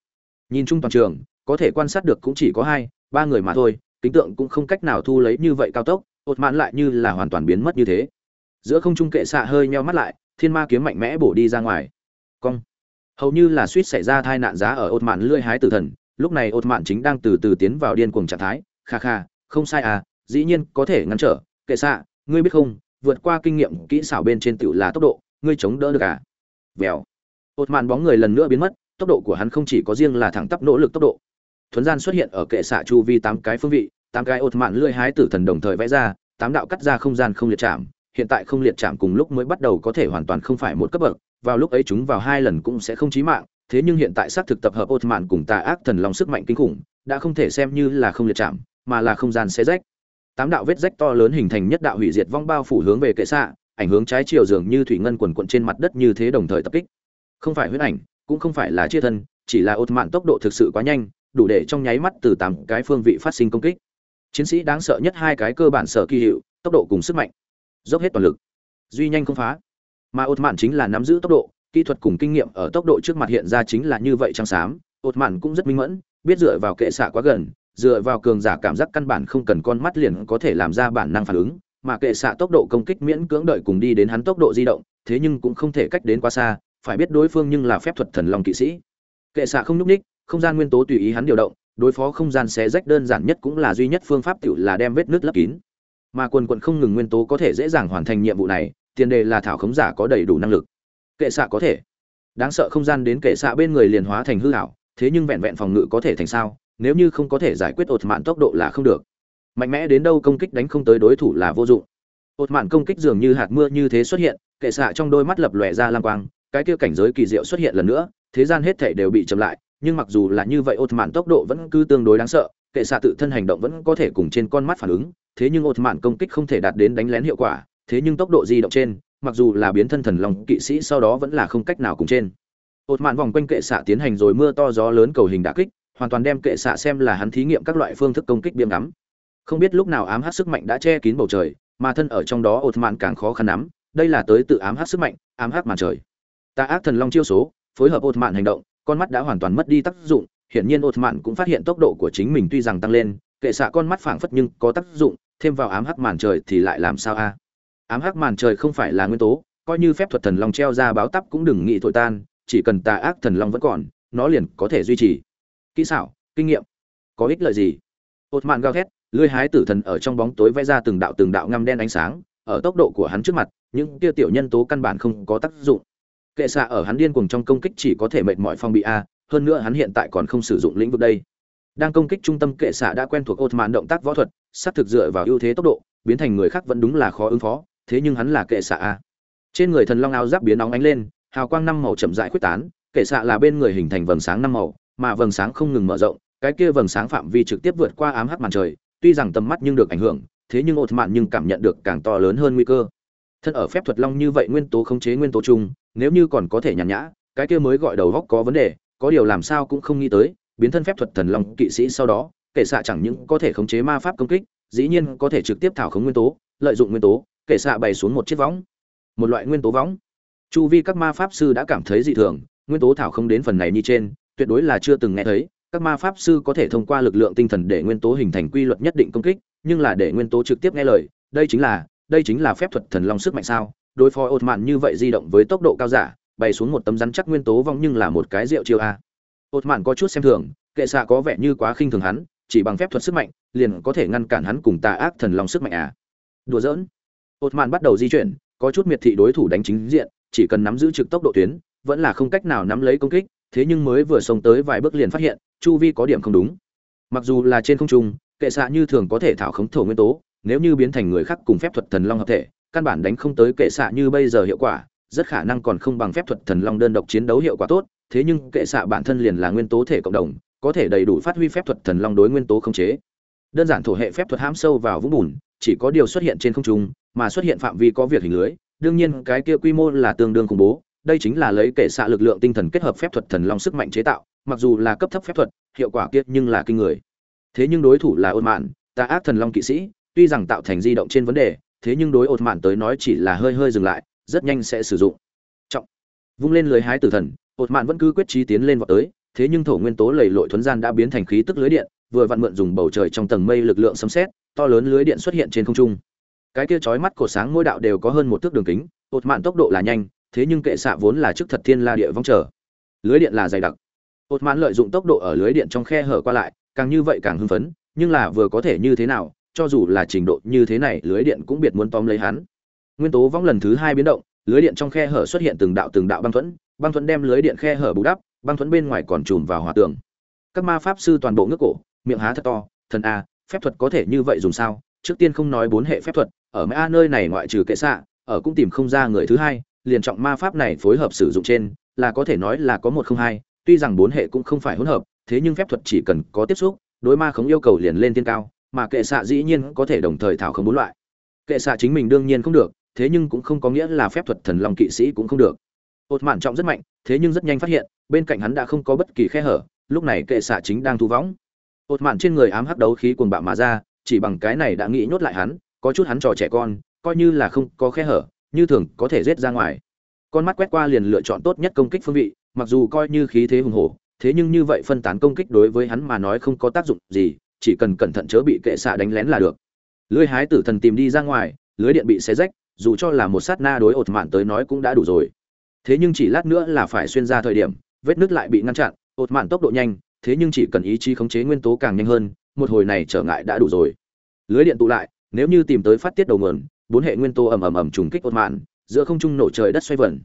Nhìn chung toàn trường có thể quan sát được cũng chỉ có hai, ba người mà thôi, kính tượng cũng không cách nào thu lấy như vậy cao tốc, ột mạn lại như là hoàn toàn biến mất như thế. Giữa không trung kệ xạ hơi meo mắt lại, thiên ma kiếm mạnh mẽ bổ đi ra ngoài. Cong. Hầu như là suýt xảy ra tai nạn giá ở ột mạn lưỡi hái tử thần, lúc này ột mạn chính đang từ từ tiến vào điên cuồng trạng thái. Kha kha, không sai à dĩ nhiên có thể ngăn trở. Kệ xạ, ngươi biết không, vượt qua kinh nghiệm kỹ xảo bên trên tựu là tốc độ, ngươi chống đỡ được à? Vèo. Ột mạn bóng người lần nữa biến mất, tốc độ của hắn không chỉ có riêng là thẳng tắp nỗ lực tốc độ thuấn gian xuất hiện ở kệ xạ chu vi tám cái phương vị, tám cái ột mạn lưỡi hái tử thần đồng thời vẽ ra, tám đạo cắt ra không gian không liệt chạm, hiện tại không liệt chạm cùng lúc mới bắt đầu có thể hoàn toàn không phải một cấp bậc, vào lúc ấy chúng vào hai lần cũng sẽ không chí mạng, thế nhưng hiện tại xác thực tập hợp ột mạn cùng tà ác thần long sức mạnh kinh khủng, đã không thể xem như là không liệt chạm, mà là không gian xé rách. Tám đạo vết rách to lớn hình thành nhất đạo hủy diệt vong bao phủ hướng về kệ xạ, ảnh hướng trái chiều dường như thủy ngân quần quận trên mặt đất như thế đồng thời tập kích. Không phải huyết ảnh, cũng không phải là chia thân, chỉ là ột mạn tốc độ thực sự quá nhanh đủ để trong nháy mắt từ tám cái phương vị phát sinh công kích. Chiến sĩ đáng sợ nhất hai cái cơ bản sở kỳ hiệu, tốc độ cùng sức mạnh, dốc hết toàn lực, duy nhanh không phá. Mà ột mạn chính là nắm giữ tốc độ, kỹ thuật cùng kinh nghiệm ở tốc độ trước mặt hiện ra chính là như vậy trăng xám. Ột mạn cũng rất minh mẫn, biết dựa vào kệ xạ quá gần, dựa vào cường giả cảm giác căn bản không cần con mắt liền có thể làm ra bản năng phản ứng, mà kệ xạ tốc độ công kích miễn cưỡng đợi cùng đi đến hắn tốc độ di động, thế nhưng cũng không thể cách đến quá xa, phải biết đối phương nhưng là phép thuật thần long kỵ sĩ. Kệ xạ không nhúc ních không gian nguyên tố tùy ý hắn điều động, đối phó không gian xé rách đơn giản nhất cũng là duy nhất phương pháp tự là đem vết nước lấp kín. Mà quần quận không ngừng nguyên tố có thể dễ dàng hoàn thành nhiệm vụ này, tiền đề là thảo khống giả có đầy đủ năng lực. Kệ xạ có thể. Đáng sợ không gian đến kệ xạ bên người liền hóa thành hư hảo thế nhưng vẹn vẹn phòng ngự có thể thành sao, nếu như không có thể giải quyết ột mạn tốc độ là không được. Mạnh mẽ đến đâu công kích đánh không tới đối thủ là vô dụng. Ột mạn công kích dường như hạt mưa như thế xuất hiện, kệ xạ trong đôi mắt lập lòe ra lang quang, cái kia cảnh giới kỳ diệu xuất hiện lần nữa, thế gian hết thảy đều bị chậm lại nhưng mặc dù là như vậy ột mạn tốc độ vẫn cứ tương đối đáng sợ, kệ xạ tự thân hành động vẫn có thể cùng trên con mắt phản ứng, thế nhưng ột mạn công kích không thể đạt đến đánh lén hiệu quả, thế nhưng tốc độ di động trên, mặc dù là biến thân thần long kỵ sĩ sau đó vẫn là không cách nào cùng trên ột mạn vòng quanh kệ xạ tiến hành rồi mưa to gió lớn cầu hình đả kích, hoàn toàn đem kệ xạ xem là hắn thí nghiệm các loại phương thức công kích biếm ngắm không biết lúc nào ám hát sức mạnh đã che kín bầu trời, mà thân ở trong đó ột mạn càng khó khăn lắm. đây là tới tự ám hát sức mạnh, ám hát màn trời ta ác thần long chiêu số, phối hợp ột mạn hành động con mắt đã hoàn toàn mất đi tác dụng, hiển nhiên ột mạn cũng phát hiện tốc độ của chính mình tuy rằng tăng lên, kệ xạ con mắt phảng phất nhưng có tác dụng, thêm vào ám hắc màn trời thì lại làm sao a? Ám hắc màn trời không phải là nguyên tố, coi như phép thuật thần long treo ra báo tắp cũng đừng nghĩ thổi tan, chỉ cần tà ác thần long vẫn còn, nó liền có thể duy trì. Kỹ xảo, kinh nghiệm, có ích lợi gì? Ột mạn gào thét lưới hái tử thần ở trong bóng tối vẽ ra từng đạo từng đạo ngăm đen ánh sáng, ở tốc độ của hắn trước mặt, những kia tiểu nhân tố căn bản không có tác dụng kệ xạ ở hắn điên cuồng trong công kích chỉ có thể mệt mỏi phong bị a, hơn nữa hắn hiện tại còn không sử dụng lĩnh vực đây. Đang công kích trung tâm kệ xạ đã quen thuộc ột mạn động tác võ thuật sắp thực dựa vào ưu thế tốc độ, biến thành người khác vẫn đúng là khó ứng phó, thế nhưng hắn là kệ xạ a. Trên người thần long áo giáp biến nóng ánh lên, hào quang năm màu chậm rãi quyết tán, kệ xạ là bên người hình thành vầng sáng năm màu, mà vầng sáng không ngừng mở rộng, cái kia vầng sáng phạm vi trực tiếp vượt qua ám hắc màn trời, tuy rằng tầm mắt nhưng được ảnh hưởng, thế nhưng ột mạn nhưng cảm nhận được càng to lớn hơn nguy cơ thân ở phép thuật long như vậy nguyên tố khống chế nguyên tố chung, nếu như còn có thể nhàn nhã, cái kia mới gọi đầu góc có vấn đề, có điều làm sao cũng không nghĩ tới, biến thân phép thuật thần long kỵ sĩ sau đó kệ xạ chẳng những có thể khống chế ma pháp công kích, dĩ nhiên có thể trực tiếp thảo khống nguyên tố, lợi dụng nguyên tố kệ xạ bày xuống một chiếc võng. Một loại nguyên tố võng. Chu vi các ma pháp sư đã cảm thấy dị thường, nguyên tố thảo không đến phần này như trên, tuyệt đối là chưa từng nghe thấy, các ma pháp sư có thể thông qua lực lượng tinh thần để nguyên tố hình thành quy luật nhất định công kích, nhưng là để nguyên tố trực tiếp nghe lời, đây chính là đây chính là phép thuật thần long sức mạnh sao? Đối phó ột mạn như vậy di động với tốc độ cao giả, bày xuống một tấm rắn chắc nguyên tố vong nhưng là một cái rượu chiêu a. Ột mạn có chút xem thường, kệ xạ có vẻ như quá khinh thường hắn, chỉ bằng phép thuật sức mạnh, liền có thể ngăn cản hắn cùng tà ác thần long sức mạnh à. Đùa giỡn. Ột mạn bắt đầu di chuyển, có chút miệt thị đối thủ đánh chính diện, chỉ cần nắm giữ trực tốc độ tuyến, vẫn là không cách nào nắm lấy công kích, thế nhưng mới vừa xông tới vài bước liền phát hiện, chu vi có điểm không đúng. Mặc dù là trên không trung, kệ xạ như thường có thể thảo khống thổ nguyên tố nếu như biến thành người khác cùng phép thuật thần long hợp thể, căn bản đánh không tới kệ xạ như bây giờ hiệu quả, rất khả năng còn không bằng phép thuật thần long đơn độc chiến đấu hiệu quả tốt, thế nhưng kệ xạ bản thân liền là nguyên tố thể cộng đồng, có thể đầy đủ phát huy phép thuật thần long đối nguyên tố khống chế. Đơn giản thổ hệ phép thuật hãm sâu vào vũng bùn, chỉ có điều xuất hiện trên không trung, mà xuất hiện phạm vi có việc hình lưới, đương nhiên cái kia quy mô là tương đương khủng bố, đây chính là lấy kệ xạ lực lượng tinh thần kết hợp phép thuật thần long sức mạnh chế tạo, mặc dù là cấp thấp phép thuật, hiệu quả kia nhưng là kinh người. Thế nhưng đối thủ là ôn mạn ta ác thần long kỵ sĩ tuy rằng tạo thành di động trên vấn đề, thế nhưng đối ột mạn tới nói chỉ là hơi hơi dừng lại, rất nhanh sẽ sử dụng. Trọng. Vung lên lưới hái tử thần ột mạn vẫn cứ quyết trí tiến lên vào tới, thế nhưng thổ nguyên tố lầy lội thuấn gian đã biến thành khí tức lưới điện, vừa vặn mượn dùng bầu trời trong tầng mây lực lượng sấm sét, to lớn lưới điện xuất hiện trên không trung. Cái kia chói mắt cổ sáng ngôi đạo đều có hơn một thước đường kính ột mạn tốc độ là nhanh, thế nhưng kệ xạ vốn là chức thật thiên la địa vong trở lưới điện là dày đặc. Ột mạn lợi dụng tốc độ ở lưới điện trong khe hở qua lại, càng như vậy càng hưng phấn, nhưng là vừa có thể như thế nào cho dù là trình độ như thế này, lưới điện cũng biệt muốn tóm lấy hắn. Nguyên tố vong lần thứ hai biến động, lưới điện trong khe hở xuất hiện từng đạo từng đạo băng thuẫn băng thuẫn đem lưới điện khe hở bù đắp, băng thuẫn bên ngoài còn chùm vào hòa tường. Các ma pháp sư toàn bộ ngước cổ, miệng há thật to, thần a, phép thuật có thể như vậy dùng sao? Trước tiên không nói bốn hệ phép thuật, ở mã nơi này ngoại trừ kệ xạ, ở cũng tìm không ra người thứ hai, liền trọng ma pháp này phối hợp sử dụng trên, là có thể nói là có một không hai, tuy rằng bốn hệ cũng không phải hỗn hợp, thế nhưng phép thuật chỉ cần có tiếp xúc, đối ma không yêu cầu liền lên tiên cao mà kệ xạ dĩ nhiên có thể đồng thời thảo không bốn loại. Kệ xạ chính mình đương nhiên không được, thế nhưng cũng không có nghĩa là phép thuật thần long kỵ sĩ cũng không được. Ột mạn trọng rất mạnh, thế nhưng rất nhanh phát hiện, bên cạnh hắn đã không có bất kỳ khe hở, lúc này kệ xạ chính đang thu võng. Ột mạn trên người ám hắc đấu khí cuồng bạo mà ra, chỉ bằng cái này đã nghĩ nhốt lại hắn, có chút hắn trò trẻ con, coi như là không có khe hở, như thường có thể rết ra ngoài. Con mắt quét qua liền lựa chọn tốt nhất công kích phương vị, mặc dù coi như khí thế hùng hổ, thế nhưng như vậy phân tán công kích đối với hắn mà nói không có tác dụng gì chỉ cần cẩn thận chớ bị kệ xạ đánh lén là được. Lưới hái tử thần tìm đi ra ngoài, lưới điện bị xé rách, dù cho là một sát na đối ột mạn tới nói cũng đã đủ rồi. Thế nhưng chỉ lát nữa là phải xuyên ra thời điểm, vết nứt lại bị ngăn chặn, ột mạn tốc độ nhanh, thế nhưng chỉ cần ý chí khống chế nguyên tố càng nhanh hơn, một hồi này trở ngại đã đủ rồi. Lưới điện tụ lại, nếu như tìm tới phát tiết đầu nguồn, bốn hệ nguyên tố ầm ầm ầm trùng kích ột mạn, giữa không trung nổ trời đất xoay vần.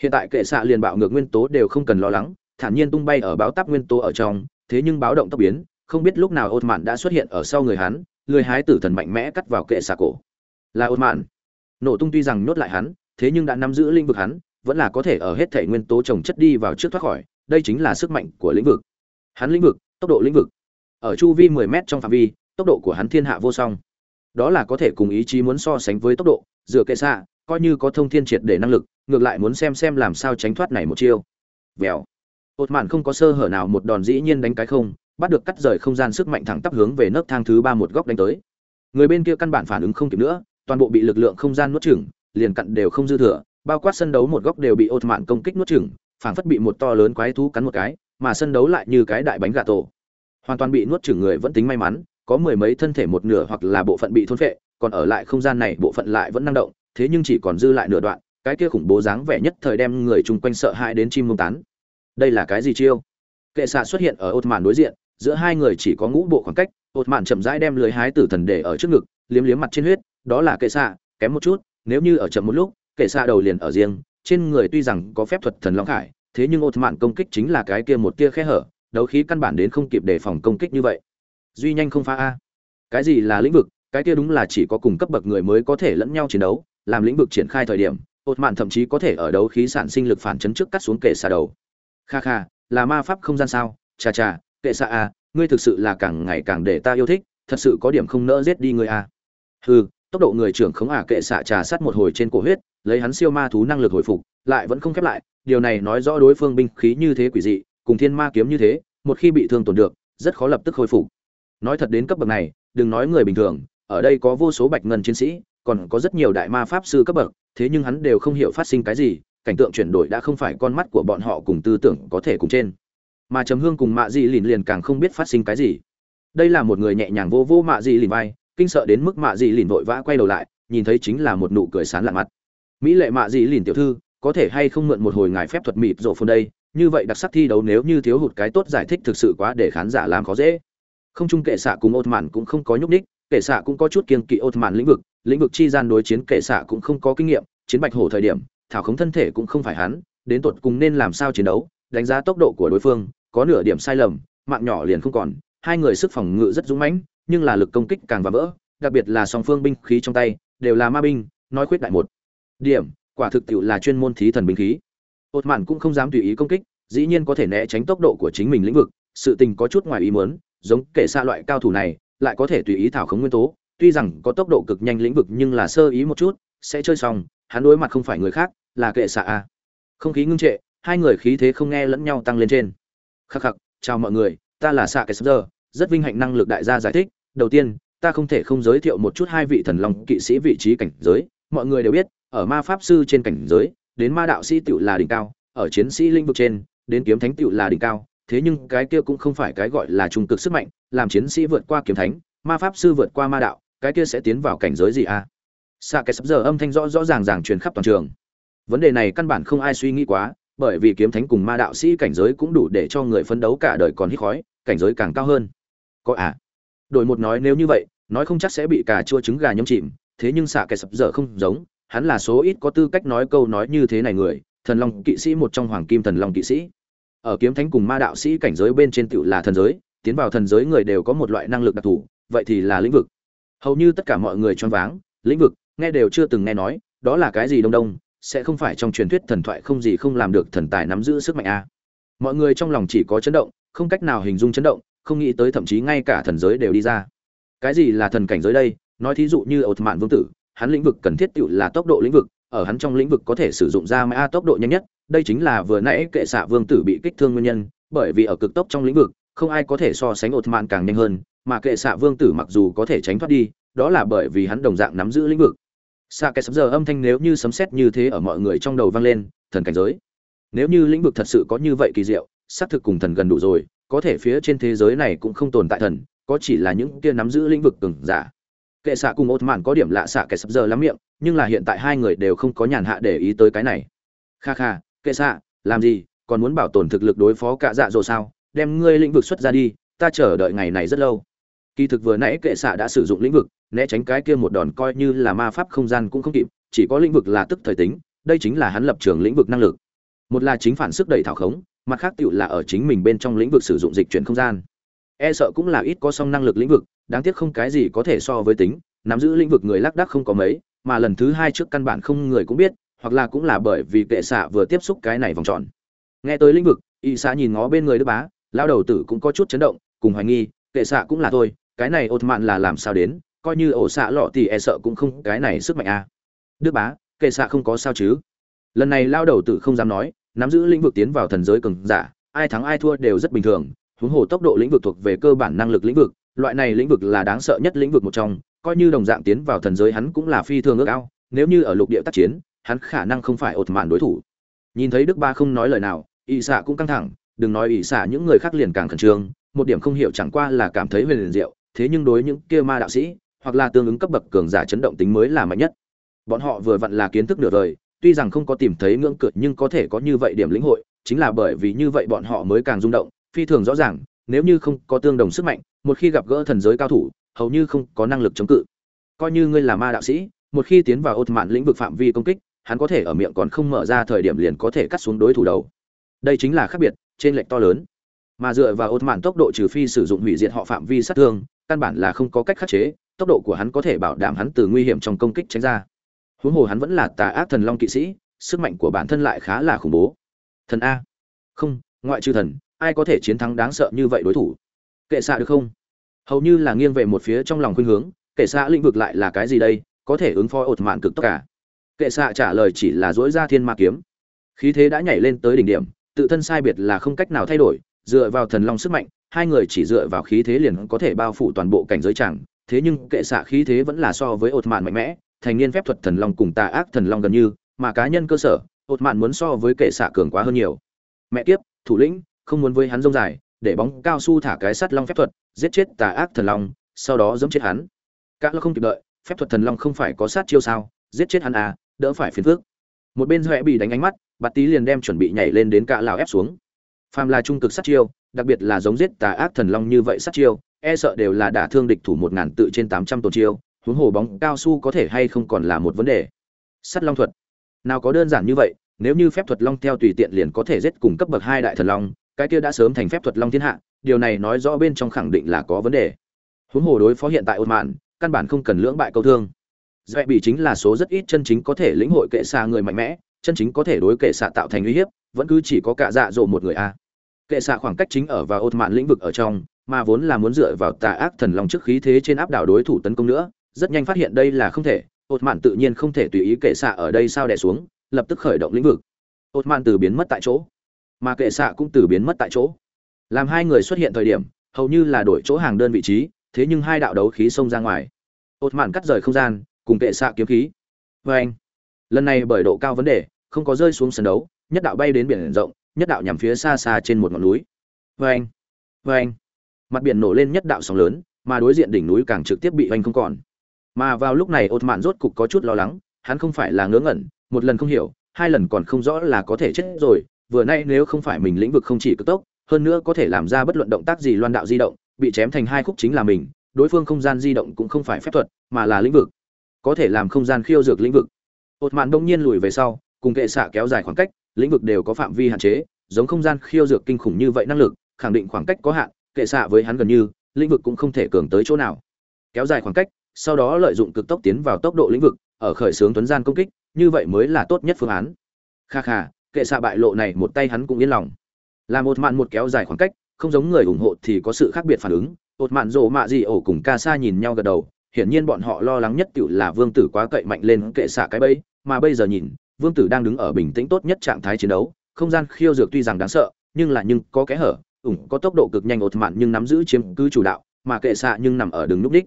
Hiện tại kệ xạ liền bạo ngược nguyên tố đều không cần lo lắng, thản nhiên tung bay ở báo táp nguyên tố ở trong, thế nhưng báo động tốc biến không biết lúc nào ột mạn đã xuất hiện ở sau người hắn người hái tử thần mạnh mẽ cắt vào kệ xà cổ. Là ột mạn. Nổ tung tuy rằng nhốt lại hắn, thế nhưng đã nắm giữ lĩnh vực hắn, vẫn là có thể ở hết thể nguyên tố trồng chất đi vào trước thoát khỏi, đây chính là sức mạnh của lĩnh vực. Hắn lĩnh vực, tốc độ lĩnh vực. Ở chu vi 10 mét trong phạm vi, tốc độ của hắn thiên hạ vô song. Đó là có thể cùng ý chí muốn so sánh với tốc độ, dựa kệ xạ coi như có thông thiên triệt để năng lực, ngược lại muốn xem xem làm sao tránh thoát này một chiêu. Vèo. Ột mạn không có sơ hở nào, một đòn dĩ nhiên đánh cái không bắt được cắt rời không gian sức mạnh thẳng tắp hướng về nấc thang thứ ba một góc đánh tới. Người bên kia căn bản phản ứng không kịp nữa, toàn bộ bị lực lượng không gian nuốt chửng, liền cặn đều không dư thừa, bao quát sân đấu một góc đều bị ột mạn công kích nuốt chửng, phảng phất bị một to lớn quái thú cắn một cái, mà sân đấu lại như cái đại bánh gà tổ. Hoàn toàn bị nuốt chửng người vẫn tính may mắn, có mười mấy thân thể một nửa hoặc là bộ phận bị thôn phệ, còn ở lại không gian này bộ phận lại vẫn năng động, thế nhưng chỉ còn dư lại nửa đoạn, cái kia khủng bố dáng vẻ nhất thời đem người chung quanh sợ hãi đến chim mông tán. Đây là cái gì chiêu? Kệ xạ xuất hiện ở ột mạn đối diện giữa hai người chỉ có ngũ bộ khoảng cách ột mạn chậm rãi đem lưới hái tử thần để ở trước ngực, liếm liếm mặt trên huyết, đó là kệ xạ, kém một chút, nếu như ở chậm một lúc, kệ xạ đầu liền ở riêng, trên người tuy rằng có phép thuật thần long khải, thế nhưng ột mạn công kích chính là cái kia một tia khe hở, đấu khí căn bản đến không kịp đề phòng công kích như vậy. Duy nhanh không phá a. Cái gì là lĩnh vực? Cái kia đúng là chỉ có cùng cấp bậc người mới có thể lẫn nhau chiến đấu, làm lĩnh vực triển khai thời điểm ột mạn thậm chí có thể ở đấu khí sản sinh lực phản chấn trước cắt xuống kệ xạ đầu. Kha kha, là ma pháp không gian sao? Chà chà kệ xạ à, ngươi thực sự là càng ngày càng để ta yêu thích thật sự có điểm không nỡ giết đi ngươi à? hừ tốc độ người trưởng khống ả kệ xạ trà sát một hồi trên cổ huyết lấy hắn siêu ma thú năng lực hồi phục lại vẫn không khép lại. Điều này nói rõ đối phương binh khí như thế quỷ dị cùng thiên ma kiếm như thế một khi bị thương tổn được rất khó lập tức hồi phục. Nói thật đến cấp bậc này đừng nói người bình thường ở đây có vô số bạch ngân chiến sĩ còn có rất nhiều đại ma pháp sư cấp bậc thế nhưng hắn đều không hiểu phát sinh cái gì cảnh tượng chuyển đổi đã không phải con mắt của bọn họ cùng tư tưởng có thể cùng trên mà chấm hương cùng mạ dị lìn liền càng không biết phát sinh cái gì. Đây là một người nhẹ nhàng vô vô mạ dị lìn vai, kinh sợ đến mức mạ dị lìn vội vã quay đầu lại, nhìn thấy chính là một nụ cười sán lạ mặt. Mỹ lệ mạ dị lìn tiểu thư, có thể hay không mượn một hồi ngài phép thuật mịt rộ phun đây? Như vậy đặc sắc thi đấu nếu như thiếu hụt cái tốt giải thích thực sự quá để khán giả làm khó dễ. Không chung kệ xạ cùng ột mạn cũng không có nhúc ních kệ xạ cũng có chút kiên kỵ ột mạn lĩnh vực lĩnh vực chi gian đối chiến kệ xạ cũng không có kinh nghiệm, chiến bạch hổ thời điểm, thảo khống thân thể cũng không phải hắn, đến tột cùng nên làm sao chiến đấu, đánh giá tốc độ của đối phương có nửa điểm sai lầm, mạng nhỏ liền không còn, hai người sức phòng ngự rất dũng mãnh, nhưng là lực công kích càng và vỡ, đặc biệt là song phương binh khí trong tay, đều là ma binh, nói khuyết đại một. Điểm, quả thực tiệu là chuyên môn thí thần binh khí. Ột mạn cũng không dám tùy ý công kích, dĩ nhiên có thể né tránh tốc độ của chính mình lĩnh vực, sự tình có chút ngoài ý muốn, giống kể xa loại cao thủ này, lại có thể tùy ý thảo khống nguyên tố, tuy rằng có tốc độ cực nhanh lĩnh vực nhưng là sơ ý một chút, sẽ chơi xong, hắn đối mặt không phải người khác, là kệ xạ a. Không khí ngưng trệ, hai người khí thế không nghe lẫn nhau tăng lên trên khắc khắc, chào mọi người, ta là xạ kệ giờ rất vinh hạnh năng lực đại gia giải thích. Đầu tiên, ta không thể không giới thiệu một chút hai vị thần long kỵ sĩ vị trí cảnh giới. Mọi người đều biết, ở ma pháp sư trên cảnh giới, đến ma đạo sĩ tựu là đỉnh cao, ở chiến sĩ linh vực trên, đến kiếm thánh tựu là đỉnh cao. Thế nhưng cái kia cũng không phải cái gọi là trung cực sức mạnh, làm chiến sĩ vượt qua kiếm thánh, ma pháp sư vượt qua ma đạo, cái kia sẽ tiến vào cảnh giới gì à? Xạ cái sắp giờ âm thanh rõ rõ ràng ràng truyền khắp toàn trường. Vấn đề này căn bản không ai suy nghĩ quá bởi vì kiếm thánh cùng ma đạo sĩ cảnh giới cũng đủ để cho người phấn đấu cả đời còn hít khói, cảnh giới càng cao hơn. Có à? Đổi một nói nếu như vậy, nói không chắc sẽ bị cà chua trứng gà nhâm chìm, thế nhưng xạ kẻ sập dở không giống, hắn là số ít có tư cách nói câu nói như thế này người, thần long kỵ sĩ một trong hoàng kim thần long kỵ sĩ. Ở kiếm thánh cùng ma đạo sĩ cảnh giới bên trên tựu là thần giới, tiến vào thần giới người đều có một loại năng lực đặc thù, vậy thì là lĩnh vực. Hầu như tất cả mọi người choáng váng, lĩnh vực, nghe đều chưa từng nghe nói, đó là cái gì đông đông sẽ không phải trong truyền thuyết thần thoại không gì không làm được thần tài nắm giữ sức mạnh a. Mọi người trong lòng chỉ có chấn động, không cách nào hình dung chấn động, không nghĩ tới thậm chí ngay cả thần giới đều đi ra. Cái gì là thần cảnh giới đây? Nói thí dụ như ột mạn vương tử, hắn lĩnh vực cần thiết tựu là tốc độ lĩnh vực, ở hắn trong lĩnh vực có thể sử dụng ra mã tốc độ nhanh nhất, đây chính là vừa nãy kệ xạ vương tử bị kích thương nguyên nhân, bởi vì ở cực tốc trong lĩnh vực, không ai có thể so sánh ột mạn càng nhanh hơn, mà kệ xạ vương tử mặc dù có thể tránh thoát đi, đó là bởi vì hắn đồng dạng nắm giữ lĩnh vực xạ kẻ sấm giờ âm thanh nếu như sấm sét như thế ở mọi người trong đầu vang lên, thần cảnh giới. Nếu như lĩnh vực thật sự có như vậy kỳ diệu, xác thực cùng thần gần đủ rồi, có thể phía trên thế giới này cũng không tồn tại thần, có chỉ là những kia nắm giữ lĩnh vực cường giả. Kệ xạ cùng ột mạn có điểm lạ xạ kẻ sấm giờ lắm miệng, nhưng là hiện tại hai người đều không có nhàn hạ để ý tới cái này. Kha kha, kệ xạ, làm gì, còn muốn bảo tồn thực lực đối phó cả dạ dỗ sao? Đem ngươi lĩnh vực xuất ra đi, ta chờ đợi ngày này rất lâu kỳ thực vừa nãy kệ xạ đã sử dụng lĩnh vực, né tránh cái kia một đòn coi như là ma pháp không gian cũng không kịp, chỉ có lĩnh vực là tức thời tính, đây chính là hắn lập trường lĩnh vực năng lực. Một là chính phản sức đẩy thảo khống, mặt khác tựu là ở chính mình bên trong lĩnh vực sử dụng dịch chuyển không gian. E sợ cũng là ít có song năng lực lĩnh vực, đáng tiếc không cái gì có thể so với tính, nắm giữ lĩnh vực người lác đác không có mấy, mà lần thứ hai trước căn bản không người cũng biết, hoặc là cũng là bởi vì kệ xạ vừa tiếp xúc cái này vòng tròn. Nghe tới lĩnh vực, y xã nhìn ngó bên người đức bá, lão đầu tử cũng có chút chấn động, cùng hoài nghi, kệ xạ cũng là thôi cái này ột mạn là làm sao đến, coi như ổ xạ lọ thì e sợ cũng không, cái này sức mạnh a à. đức bá, kệ xạ không có sao chứ lần này lao đầu tử không dám nói, nắm giữ lĩnh vực tiến vào thần giới cường giả, ai thắng ai thua đều rất bình thường, huống hồ tốc độ lĩnh vực thuộc về cơ bản năng lực lĩnh vực, loại này lĩnh vực là đáng sợ nhất lĩnh vực một trong, coi như đồng dạng tiến vào thần giới hắn cũng là phi thường ước ao, nếu như ở lục địa tác chiến, hắn khả năng không phải ột mạn đối thủ nhìn thấy đức ba không nói lời nào ỵ xạ cũng căng thẳng, đừng nói ỵ xạ, những người khác liền càng khẩn trương, một điểm không hiểu chẳng qua là cảm thấy huyền liền diệu thế nhưng đối những kia ma đạo sĩ, hoặc là tương ứng cấp bậc cường giả chấn động tính mới là mạnh nhất. Bọn họ vừa vặn là kiến thức nửa đời, tuy rằng không có tìm thấy ngưỡng cửa nhưng có thể có như vậy điểm lĩnh hội, chính là bởi vì như vậy bọn họ mới càng rung động, phi thường rõ ràng, nếu như không có tương đồng sức mạnh, một khi gặp gỡ thần giới cao thủ, hầu như không có năng lực chống cự. Coi như ngươi là ma đạo sĩ, một khi tiến vào ột mạn lĩnh vực phạm vi công kích, hắn có thể ở miệng còn không mở ra thời điểm liền có thể cắt xuống đối thủ đầu. Đây chính là khác biệt trên lệch to lớn. Mà dựa vào ột mạn tốc độ trừ phi sử dụng hủy diệt họ phạm vi sát thương căn bản là không có cách khắc chế, tốc độ của hắn có thể bảo đảm hắn từ nguy hiểm trong công kích tránh ra. Huống hồ hắn vẫn là tà ác thần long kỵ sĩ, sức mạnh của bản thân lại khá là khủng bố. Thần a. Không, ngoại trừ thần, ai có thể chiến thắng đáng sợ như vậy đối thủ? Kệ xạ được không? Hầu như là nghiêng về một phía trong lòng khuynh hướng, kệ xạ lĩnh vực lại là cái gì đây? Có thể ứng phó ột mạn cực tất cả à? kệ xạ trả lời chỉ là dỗi ra thiên ma kiếm. Khí thế đã nhảy lên tới đỉnh điểm, tự thân sai biệt là không cách nào thay đổi, dựa vào thần long sức mạnh hai người chỉ dựa vào khí thế liền có thể bao phủ toàn bộ cảnh giới chẳng. Thế nhưng kệ xạ khí thế vẫn là so với ột mạn mạnh mẽ, thành niên phép thuật thần long cùng tà ác thần long gần như, mà cá nhân cơ sở ột mạn muốn so với kệ xạ cường quá hơn nhiều. Mẹ kiếp, thủ lĩnh, không muốn với hắn rông dài, để bóng cao su thả cái sắt long phép thuật, giết chết tà ác thần long, sau đó giẫm chết hắn. Cả lo không kịp đợi, phép thuật thần long không phải có sát chiêu sao, giết chết hắn à đỡ phải phiền phước một bên huệ bị đánh ánh mắt, bạt tí liền đem chuẩn bị nhảy lên đến cả lào ép xuống phàm là trung cực sát chiêu, đặc biệt là giống giết tà ác thần long như vậy sát chiêu e sợ đều là đả thương địch thủ một ngàn tự trên tám trăm tồn chiêu, huống hồ bóng cao su có thể hay không còn là một vấn đề. Sắt long thuật. Nào có đơn giản như vậy, nếu như phép thuật long theo tùy tiện liền có thể giết cùng cấp bậc hai đại thần long, cái kia đã sớm thành phép thuật long thiên hạ, điều này nói rõ bên trong khẳng định là có vấn đề. Huống hồ đối phó hiện tại ôn mạn, căn bản không cần lưỡng bại câu thương. Dạy bị chính là số rất ít chân chính có thể lĩnh hội kệ xa người mạnh mẽ, chân chính có thể đối kệ xạ tạo thành uy hiếp, vẫn cứ chỉ có cả dạ dỗ một người a kệ xạ khoảng cách chính ở và ột mạn lĩnh vực ở trong, mà vốn là muốn dựa vào tà ác thần long trước khí thế trên áp đảo đối thủ tấn công nữa, rất nhanh phát hiện đây là không thể ột mạn tự nhiên không thể tùy ý kệ xạ ở đây sao đè xuống, lập tức khởi động lĩnh vực. Ột mạn từ biến mất tại chỗ, mà kệ xạ cũng từ biến mất tại chỗ. Làm hai người xuất hiện thời điểm, hầu như là đổi chỗ hàng đơn vị trí, thế nhưng hai đạo đấu khí xông ra ngoài. Ột mạn cắt rời không gian, cùng kệ xạ kiếm khí. Vê anh lần này bởi độ cao vấn đề, không có rơi xuống sân đấu, nhất đạo bay đến biển rộng nhất đạo nhằm phía xa xa trên một ngọn núi. Vê anh mặt biển nổ lên nhất đạo sóng lớn, mà đối diện đỉnh núi càng trực tiếp bị oanh không còn. Mà vào lúc này ột mạn rốt cục có chút lo lắng, hắn không phải là ngớ ngẩn, một lần không hiểu, hai lần còn không rõ là có thể chết rồi, vừa nay nếu không phải mình lĩnh vực không chỉ cực tốc, hơn nữa có thể làm ra bất luận động tác gì loan đạo di động, bị chém thành hai khúc chính là mình, đối phương không gian di động cũng không phải phép thuật, mà là lĩnh vực. Có thể làm không gian khiêu dược lĩnh vực. Ột mạn đông nhiên lùi về sau, cùng kệ xạ kéo dài khoảng cách lĩnh vực đều có phạm vi hạn chế, giống không gian khiêu dược kinh khủng như vậy năng lực, khẳng định khoảng cách có hạn, kệ xạ với hắn gần như, lĩnh vực cũng không thể cường tới chỗ nào. Kéo dài khoảng cách, sau đó lợi dụng cực tốc tiến vào tốc độ lĩnh vực, ở khởi xướng tuấn gian công kích, như vậy mới là tốt nhất phương án. Kha kha, kệ xạ bại lộ này một tay hắn cũng yên lòng. Là một mạn một kéo dài khoảng cách, không giống người ủng hộ thì có sự khác biệt phản ứng. Một mạn rộ mạ gì ổ cùng ca sa nhìn nhau gật đầu, hiển nhiên bọn họ lo lắng nhất tựu là vương tử quá cậy mạnh lên kệ xạ cái bẫy, mà bây giờ nhìn vương tử đang đứng ở bình tĩnh tốt nhất trạng thái chiến đấu, không gian khiêu dược tuy rằng đáng sợ, nhưng là nhưng có kẽ hở, ủng có tốc độ cực nhanh ột mạn nhưng nắm giữ chiếm cứ chủ đạo, mà kệ xạ nhưng nằm ở đường núp đích.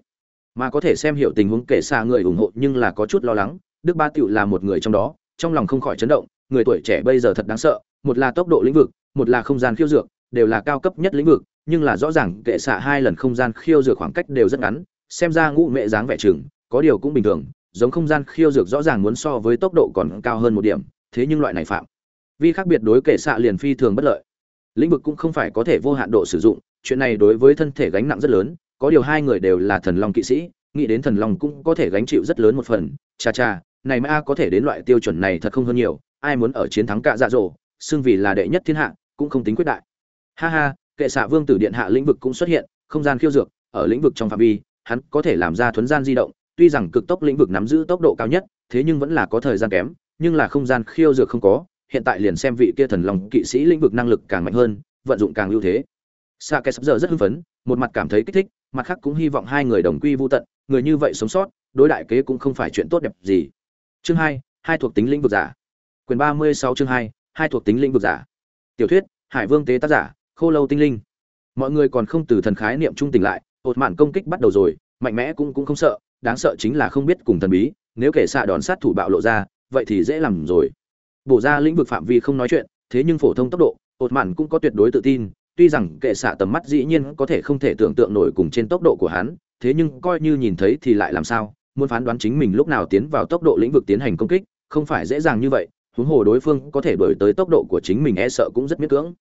Mà có thể xem hiểu tình huống kệ xạ người ủng hộ nhưng là có chút lo lắng, đức ba tựu là một người trong đó, trong lòng không khỏi chấn động, người tuổi trẻ bây giờ thật đáng sợ, một là tốc độ lĩnh vực, một là không gian khiêu dược, đều là cao cấp nhất lĩnh vực, nhưng là rõ ràng kệ xạ hai lần không gian khiêu dược khoảng cách đều rất ngắn, xem ra ngũ mẹ dáng vẻ chừng, có điều cũng bình thường giống không gian khiêu dược rõ ràng muốn so với tốc độ còn cao hơn một điểm, thế nhưng loại này phạm vì khác biệt đối kệ xạ liền phi thường bất lợi. Lĩnh vực cũng không phải có thể vô hạn độ sử dụng, chuyện này đối với thân thể gánh nặng rất lớn, có điều hai người đều là thần long kỵ sĩ, nghĩ đến thần long cũng có thể gánh chịu rất lớn một phần. Cha cha này mà có thể đến loại tiêu chuẩn này thật không hơn nhiều, ai muốn ở chiến thắng cạ dạ dỗ xưng vì là đệ nhất thiên hạ, cũng không tính quyết đại. Ha ha, kệ xạ vương tử điện hạ lĩnh vực cũng xuất hiện, không gian khiêu dược, ở lĩnh vực trong phạm vi, hắn có thể làm ra thuấn gian di động tuy rằng cực tốc lĩnh vực nắm giữ tốc độ cao nhất, thế nhưng vẫn là có thời gian kém, nhưng là không gian khiêu dược không có, hiện tại liền xem vị kia thần long kỵ sĩ lĩnh vực năng lực càng mạnh hơn, vận dụng càng ưu thế. Sa kẻ sắp giờ rất hưng phấn, một mặt cảm thấy kích thích, mặt khác cũng hy vọng hai người đồng quy vô tận, người như vậy sống sót, đối đại kế cũng không phải chuyện tốt đẹp gì. Chương hai hai thuộc tính lĩnh vực giả. Quyền ba mươi sáu chương hai hai thuộc tính lĩnh vực giả. Tiểu thuyết, hải vương tế tác giả, khô lâu tinh linh. Mọi người còn không từ thần khái niệm trung tỉnh lại, hột mạn công kích bắt đầu rồi, mạnh mẽ cũng cũng không sợ đáng sợ chính là không biết cùng thần bí, nếu kể xạ đòn sát thủ bạo lộ ra, vậy thì dễ làm rồi. Bổ ra lĩnh vực phạm vi không nói chuyện, thế nhưng phổ thông tốc độ, ột mạn cũng có tuyệt đối tự tin, tuy rằng kệ xạ tầm mắt dĩ nhiên có thể không thể tưởng tượng nổi cùng trên tốc độ của hắn, thế nhưng coi như nhìn thấy thì lại làm sao, muốn phán đoán chính mình lúc nào tiến vào tốc độ lĩnh vực tiến hành công kích, không phải dễ dàng như vậy, huống hồ đối phương có thể đổi tới tốc độ của chính mình e sợ cũng rất miễn cưỡng.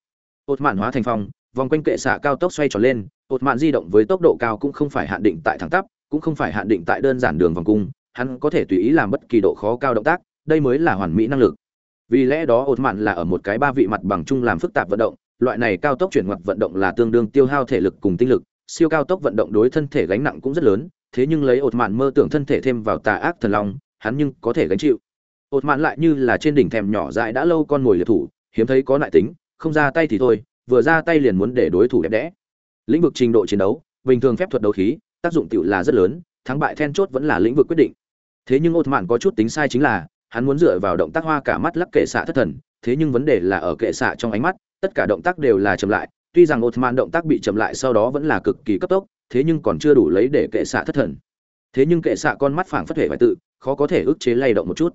Ột mạn hóa thành phong, vòng quanh kệ xạ cao tốc xoay tròn lên, ột mạn di động với tốc độ cao cũng không phải hạn định tại thẳng tắp cũng không phải hạn định tại đơn giản đường vòng cung, hắn có thể tùy ý làm bất kỳ độ khó cao động tác, đây mới là hoàn mỹ năng lực. Vì lẽ đó ột mạn là ở một cái ba vị mặt bằng chung làm phức tạp vận động, loại này cao tốc chuyển ngoặt vận động là tương đương tiêu hao thể lực cùng tinh lực, siêu cao tốc vận động đối thân thể gánh nặng cũng rất lớn, thế nhưng lấy ột mạn mơ tưởng thân thể thêm vào tà ác thần long, hắn nhưng có thể gánh chịu. Ột mạn lại như là trên đỉnh thèm nhỏ dại đã lâu con mồi liệt thủ, hiếm thấy có lại tính, không ra tay thì thôi, vừa ra tay liền muốn để đối thủ đẹp đẽ. Lĩnh vực trình độ chiến đấu, bình thường phép thuật đấu khí tác dụng tiểu là rất lớn, thắng bại then chốt vẫn là lĩnh vực quyết định. Thế nhưng Ottoman mạn có chút tính sai chính là, hắn muốn dựa vào động tác hoa cả mắt lắc kệ xạ thất thần, thế nhưng vấn đề là ở kệ xạ trong ánh mắt, tất cả động tác đều là chậm lại, tuy rằng Ottoman động tác bị chậm lại sau đó vẫn là cực kỳ cấp tốc, thế nhưng còn chưa đủ lấy để kệ xạ thất thần. Thế nhưng kệ xạ con mắt phảng phất hệ phải tự, khó có thể ức chế lay động một chút.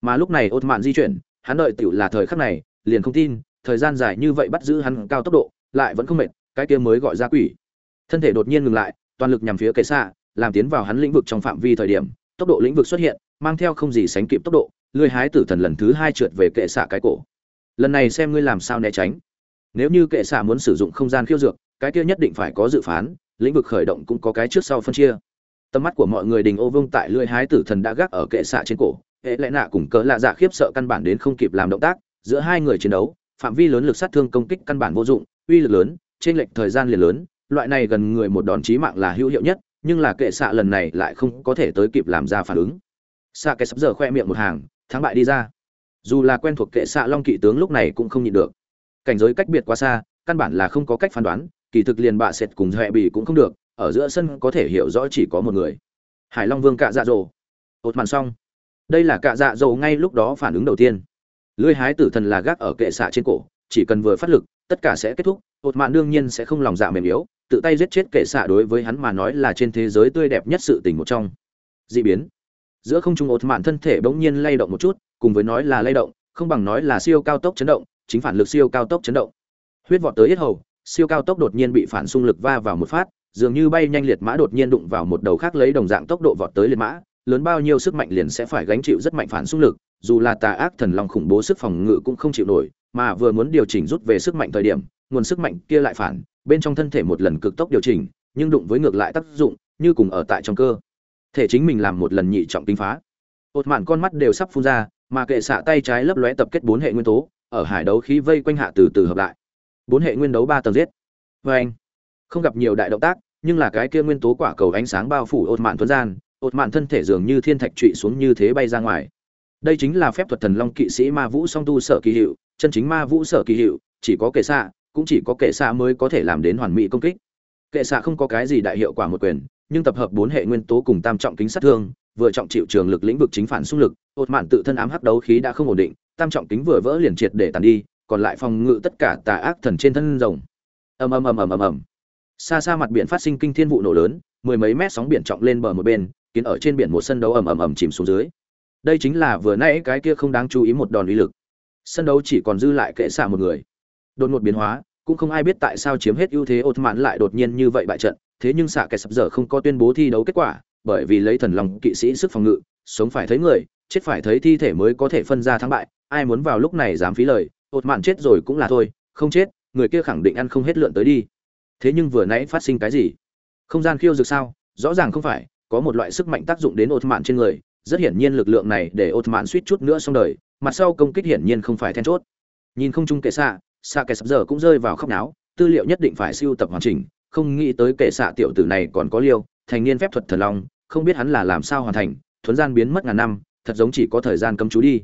Mà lúc này Ottoman di chuyển, hắn đợi tiểu là thời khắc này, liền không tin, thời gian dài như vậy bắt giữ hắn cao tốc độ, lại vẫn không mệt, cái kia mới gọi ra quỷ. Thân thể đột nhiên ngừng lại toàn lực nhằm phía kệ xạ làm tiến vào hắn lĩnh vực trong phạm vi thời điểm, tốc độ lĩnh vực xuất hiện, mang theo không gì sánh kịp tốc độ, Lười hái tử thần lần thứ hai trượt về kệ xạ cái cổ. Lần này xem ngươi làm sao né tránh. Nếu như kệ xạ muốn sử dụng không gian khiêu dược, cái kia nhất định phải có dự phán, lĩnh vực khởi động cũng có cái trước sau phân chia. Tầm mắt của mọi người đình ô vương tại lưỡi hái tử thần đã gác ở kệ xạ trên cổ, hệ lẽ nạ cùng cỡ lạ dạ khiếp sợ căn bản đến không kịp làm động tác, giữa hai người chiến đấu, phạm vi lớn lực sát thương công kích căn bản vô dụng, uy lực lớn trên lệch thời gian liền lớn loại này gần người một đòn chí mạng là hữu hiệu nhất, nhưng là kệ xạ lần này lại không có thể tới kịp làm ra phản ứng. Xạ kệ sắp giờ khoe miệng một hàng, thắng bại đi ra. Dù là quen thuộc kệ xạ long kỵ tướng lúc này cũng không nhịn được. Cảnh giới cách biệt quá xa, căn bản là không có cách phán đoán, kỳ thực liền bạ sệt cùng huệ bì cũng không được, ở giữa sân có thể hiểu rõ chỉ có một người. Hải long vương cạ dạ dỗ. Ột màn xong. Đây là cạ dạ dỗ ngay lúc đó phản ứng đầu tiên. Lưới hái tử thần là gác ở kệ xạ trên cổ, chỉ cần vừa phát lực tất cả sẽ kết thúc, ột mạn đương nhiên sẽ không lòng dạ mềm yếu, tự tay giết chết kệ xạ đối với hắn mà nói là trên thế giới tươi đẹp nhất sự tình một trong. D ị biến. Giữa không trung ột mạn thân thể bỗng nhiên lay động một chút, cùng với nói là lay động, không bằng nói là siêu cao tốc chấn động, chính phản lực siêu cao tốc chấn động. Huyết vọt tới yết hầu, siêu cao tốc đột nhiên bị phản xung lực va vào một phát, dường như bay nhanh liệt mã đột nhiên đụng vào một đầu khác lấy đồng dạng tốc độ vọt tới liệt mã, lớn bao nhiêu sức mạnh liền sẽ phải gánh chịu rất mạnh phản xung lực, dù là tà ác thần long khủng bố sức phòng ngự cũng không chịu nổi mà vừa muốn điều chỉnh rút về sức mạnh thời điểm, nguồn sức mạnh kia lại phản, bên trong thân thể một lần cực tốc điều chỉnh, nhưng đụng với ngược lại tác dụng, như cùng ở tại trong cơ. Thể chính mình làm một lần nhị trọng tính phá. Ột mạn con mắt đều sắp phun ra, mà kệ xạ tay trái lấp lóe tập kết bốn hệ nguyên tố, ở hải đấu khí vây quanh hạ từ từ hợp lại. Bốn hệ nguyên đấu ba tầng giết. Vê anh, không gặp nhiều đại động tác, nhưng là cái kia nguyên tố quả cầu ánh sáng bao phủ ột mạn tuấn gian ột mạn thân thể dường như thiên thạch trụy xuống như thế bay ra ngoài. Đây chính là phép thuật thần long kỵ sĩ ma vũ song tu sở kỳ hiệu chân chính ma vũ sở kỳ hiệu, chỉ có kệ xạ, cũng chỉ có kệ xạ mới có thể làm đến hoàn mỹ công kích. Kệ xạ không có cái gì đại hiệu quả một quyền, nhưng tập hợp bốn hệ nguyên tố cùng tam trọng kính sát thương, vừa trọng chịu trường lực lĩnh vực chính phản xung lực, ột mạn tự thân ám hắc đấu khí đã không ổn định, tam trọng kính vừa vỡ liền triệt để tàn đi, còn lại phòng ngự tất cả tà ác thần trên thân rồng. Ầm ầm ầm ầm ầm ầm. Xa xa mặt biển phát sinh kinh thiên vụ nổ lớn, mười mấy mét sóng biển trọng lên bờ một bên, kiến ở trên biển một sân đấu ầm ầm ầm chìm xuống dưới. Đây chính là vừa nãy cái kia không đáng chú ý một đòn uy lực sân đấu chỉ còn dư lại kệ xạ một người. Đột ngột biến hóa, cũng không ai biết tại sao chiếm hết ưu thế ột mạn lại đột nhiên như vậy bại trận, thế nhưng xạ kẻ sập giờ không có tuyên bố thi đấu kết quả, bởi vì lấy thần lòng kỵ sĩ sức phòng ngự, sống phải thấy người, chết phải thấy thi thể mới có thể phân ra thắng bại, ai muốn vào lúc này dám phí lời ột mạn chết rồi cũng là thôi, không chết, người kia khẳng định ăn không hết lượn tới đi. Thế nhưng vừa nãy phát sinh cái gì? Không gian khiêu dược sao? Rõ ràng không phải, có một loại sức mạnh tác dụng đến ột mạn trên người, rất hiển nhiên lực lượng này để ột mạn suýt chút nữa xong đời mặt sau công kích hiển nhiên không phải then chốt. Nhìn không chung kệ xạ xạ kẻ sập giờ cũng rơi vào khóc náo, tư liệu nhất định phải siêu tập hoàn chỉnh, không nghĩ tới kệ xạ tiểu tử này còn có liêu, thành niên phép thuật thần long, không biết hắn là làm sao hoàn thành, thuấn gian biến mất ngàn năm, thật giống chỉ có thời gian cấm chú đi.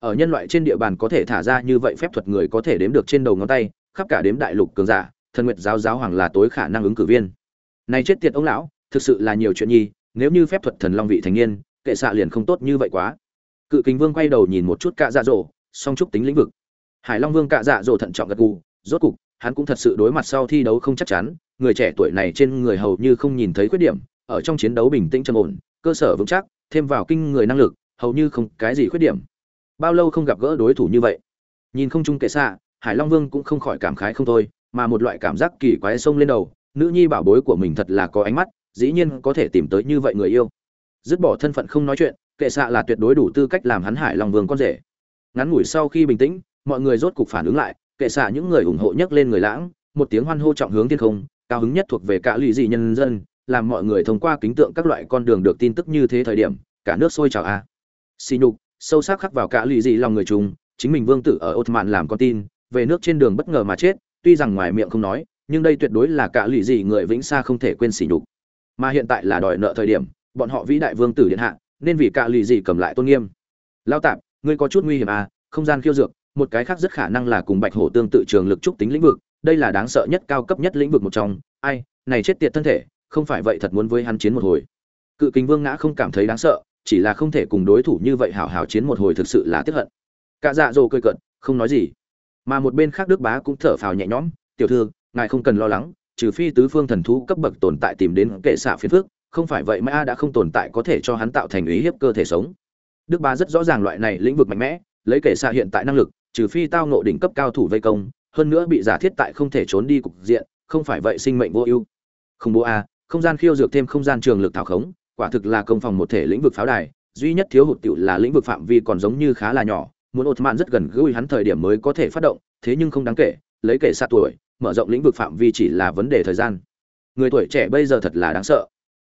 Ở nhân loại trên địa bàn có thể thả ra như vậy phép thuật người có thể đếm được trên đầu ngón tay, khắp cả đếm đại lục cường giả, thần nguyệt giáo giáo hoàng là tối khả năng ứng cử viên. Này chết tiệt ông lão, thực sự là nhiều chuyện nhi, nếu như phép thuật thần long vị thành niên, kệ xạ liền không tốt như vậy quá cự kính vương quay đầu nhìn một chút cạ dạ dỗ, song trúc tính lĩnh vực. Hải long vương cạ dạ dỗ thận trọng gật gù, rốt cục, hắn cũng thật sự đối mặt sau thi đấu không chắc chắn, người trẻ tuổi này trên người hầu như không nhìn thấy khuyết điểm, ở trong chiến đấu bình tĩnh trầm ổn, cơ sở vững chắc, thêm vào kinh người năng lực, hầu như không cái gì khuyết điểm. Bao lâu không gặp gỡ đối thủ như vậy? Nhìn không chung kệ xạ, hải long vương cũng không khỏi cảm khái không thôi, mà một loại cảm giác kỳ quái xông lên đầu, nữ nhi bảo bối của mình thật là có ánh mắt, dĩ nhiên có thể tìm tới như vậy người yêu. Dứt bỏ thân phận không nói chuyện kệ xạ là tuyệt đối đủ tư cách làm hắn hải long vương con rể ngắn ngủi sau khi bình tĩnh, mọi người rốt cục phản ứng lại, kệ xạ những người ủng hộ nhất lên người lãng, một tiếng hoan hô trọng hướng thiên không, cao hứng nhất thuộc về cả lụy dị nhân dân, làm mọi người thông qua kính tượng các loại con đường được tin tức như thế thời điểm, cả nước sôi trào a à. xì nhục, sâu sắc khắc vào cả lụy dị lòng người chúng chính mình vương tử ở Ottoman làm con tin, về nước trên đường bất ngờ mà chết, tuy rằng ngoài miệng không nói, nhưng đây tuyệt đối là cả lụy dị người vĩnh xa không thể quên xỉ nhục mà hiện tại là đòi nợ thời điểm, bọn họ vĩ đại vương tử điện hạ nên vì cạ lụy dị cầm lại tôn nghiêm. Lao tạp, ngươi có chút nguy hiểm à không gian khiêu dược, một cái khác rất khả năng là cùng bạch hổ tương tự trường lực trúc tính lĩnh vực, đây là đáng sợ nhất, cao cấp nhất lĩnh vực một trong. Ai, này chết tiệt thân thể, không phải vậy thật muốn với hắn chiến một hồi. Cự kính vương ngã không cảm thấy đáng sợ, chỉ là không thể cùng đối thủ như vậy hảo hảo chiến một hồi thực sự là tiếc hận. Cả dạ dỗ cười cận không nói gì. Mà một bên khác đức bá cũng thở phào nhẹ nhõm, tiểu thư, ngài không cần lo lắng, trừ phi tứ phương thần thú cấp bậc tồn tại tìm đến kệ xạ phiền phước không phải vậy mà đã không tồn tại có thể cho hắn tạo thành ý hiếp cơ thể sống. Đức ba rất rõ ràng loại này lĩnh vực mạnh mẽ, lấy kể xa hiện tại năng lực, trừ phi tao nộ đỉnh cấp cao thủ vây công, hơn nữa bị giả thiết tại không thể trốn đi cục diện, không phải vậy sinh mệnh vô ưu. Không bố a, không gian khiêu dược thêm không gian trường lực thảo khống, quả thực là công phòng một thể lĩnh vực pháo đài, duy nhất thiếu hụt tiểu là lĩnh vực phạm vi còn giống như khá là nhỏ, muốn ột mạn rất gần gũi hắn thời điểm mới có thể phát động, thế nhưng không đáng kể, lấy kể xa tuổi, mở rộng lĩnh vực phạm vi chỉ là vấn đề thời gian. Người tuổi trẻ bây giờ thật là đáng sợ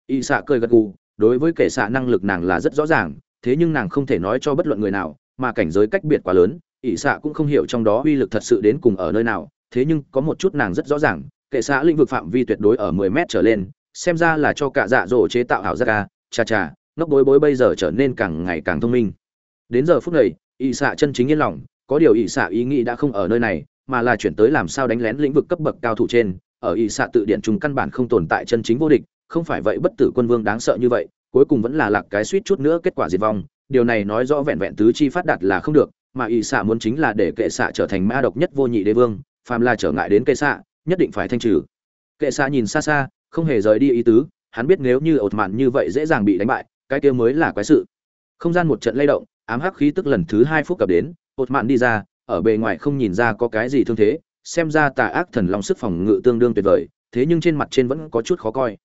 y xạ cười gật gù, đối với kẻ xạ năng lực nàng là rất rõ ràng, thế nhưng nàng không thể nói cho bất luận người nào, mà cảnh giới cách biệt quá lớn ỷ xạ cũng không hiểu trong đó uy lực thật sự đến cùng ở nơi nào, thế nhưng có một chút nàng rất rõ ràng kệ xạ lĩnh vực phạm vi tuyệt đối ở 10 mét trở lên, xem ra là cho cả dạ dỗ chế tạo ảo giác à, ca cha cha ngốc bối bối bây giờ trở nên càng ngày càng thông minh. Đến giờ phút này ỷ xạ chân chính yên lòng, có điều ỷ xạ ý nghĩ đã không ở nơi này, mà là chuyển tới làm sao đánh lén lĩnh vực cấp bậc cao thủ trên, ở ỷ xạ tự điện chúng căn bản không tồn tại chân chính vô địch không phải vậy bất tử quân vương đáng sợ như vậy, cuối cùng vẫn là lạc cái suýt chút nữa kết quả diệt vong. Điều này nói rõ vẹn vẹn tứ chi phát đạt là không được, mà ỷ xạ muốn chính là để kệ xạ trở thành ma độc nhất vô nhị đế vương, phàm là trở ngại đến kệ xạ, nhất định phải thanh trừ. Kệ xạ nhìn xa xa, không hề rời đi ý tứ, hắn biết nếu như ột mạn như vậy dễ dàng bị đánh bại, cái kia mới là quái sự. Không gian một trận lay động, ám hắc khí tức lần thứ hai phút cập đến, ột mạn đi ra, ở bề ngoài không nhìn ra có cái gì thương thế, xem ra tà ác thần long sức phòng ngự tương đương tuyệt vời, thế nhưng trên mặt trên vẫn có chút khó coi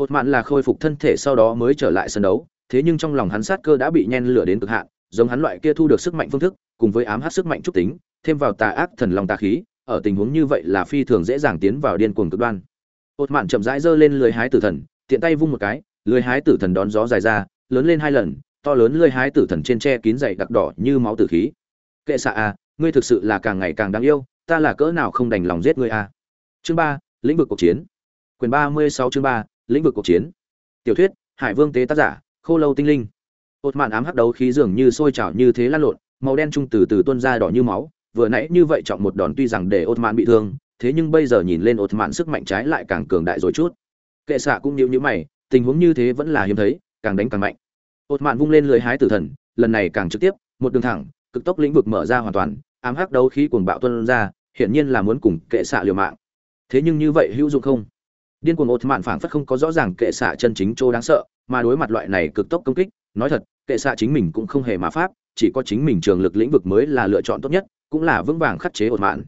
ột mạn là khôi phục thân thể sau đó mới trở lại sân đấu thế nhưng trong lòng hắn sát cơ đã bị nhen lửa đến cực hạn giống hắn loại kia thu được sức mạnh phương thức cùng với ám hát sức mạnh trúc tính thêm vào tà ác thần long tà khí ở tình huống như vậy là phi thường dễ dàng tiến vào điên cuồng cực đoan. Ột mạn chậm rãi giơ lên lưới hái tử thần tiện tay vung một cái lưới hái tử thần đón gió dài ra lớn lên hai lần to lớn lưới hái tử thần trên tre kín dày đặc đỏ như máu tử khí. Kệ xạ a à, ngươi thực sự là càng ngày càng đáng yêu ta là cỡ nào không đành lòng giết ngươi a à. chương ba lĩnh vực cuộc chiến. Quyền ba mươi sáu chương ba lĩnh vực cuộc chiến. Tiểu thuyết, hải vương tế tác giả, khô lâu tinh linh. Ột mạn ám hắc đấu khí dường như sôi trào như thế lan lộn, màu đen trung từ từ tuôn ra đỏ như máu, vừa nãy như vậy chọn một đòn tuy rằng để ột mạn bị thương, thế nhưng bây giờ nhìn lên ột mạn sức mạnh trái lại càng cường đại rồi chút. Kệ xạ cũng nhíu nhíu mày, tình huống như thế vẫn là hiếm thấy, càng đánh càng mạnh. Ột mạn vung lên lưới hái tử thần, lần này càng trực tiếp, một đường thẳng, cực tốc lĩnh vực mở ra hoàn toàn, ám hắc đấu khí cuồng bạo tuôn ra, hiển nhiên là muốn cùng kệ xạ liều mạng. Thế nhưng như vậy hữu dụng không? Điên cuồng ột mạn phảng phất không có rõ ràng kệ xạ chân chính chỗ đáng sợ, mà đối mặt loại này cực tốc công kích, nói thật, kệ xạ chính mình cũng không hề mà pháp, chỉ có chính mình trường lực lĩnh vực mới là lựa chọn tốt nhất, cũng là vững vàng khắc chế ột mạn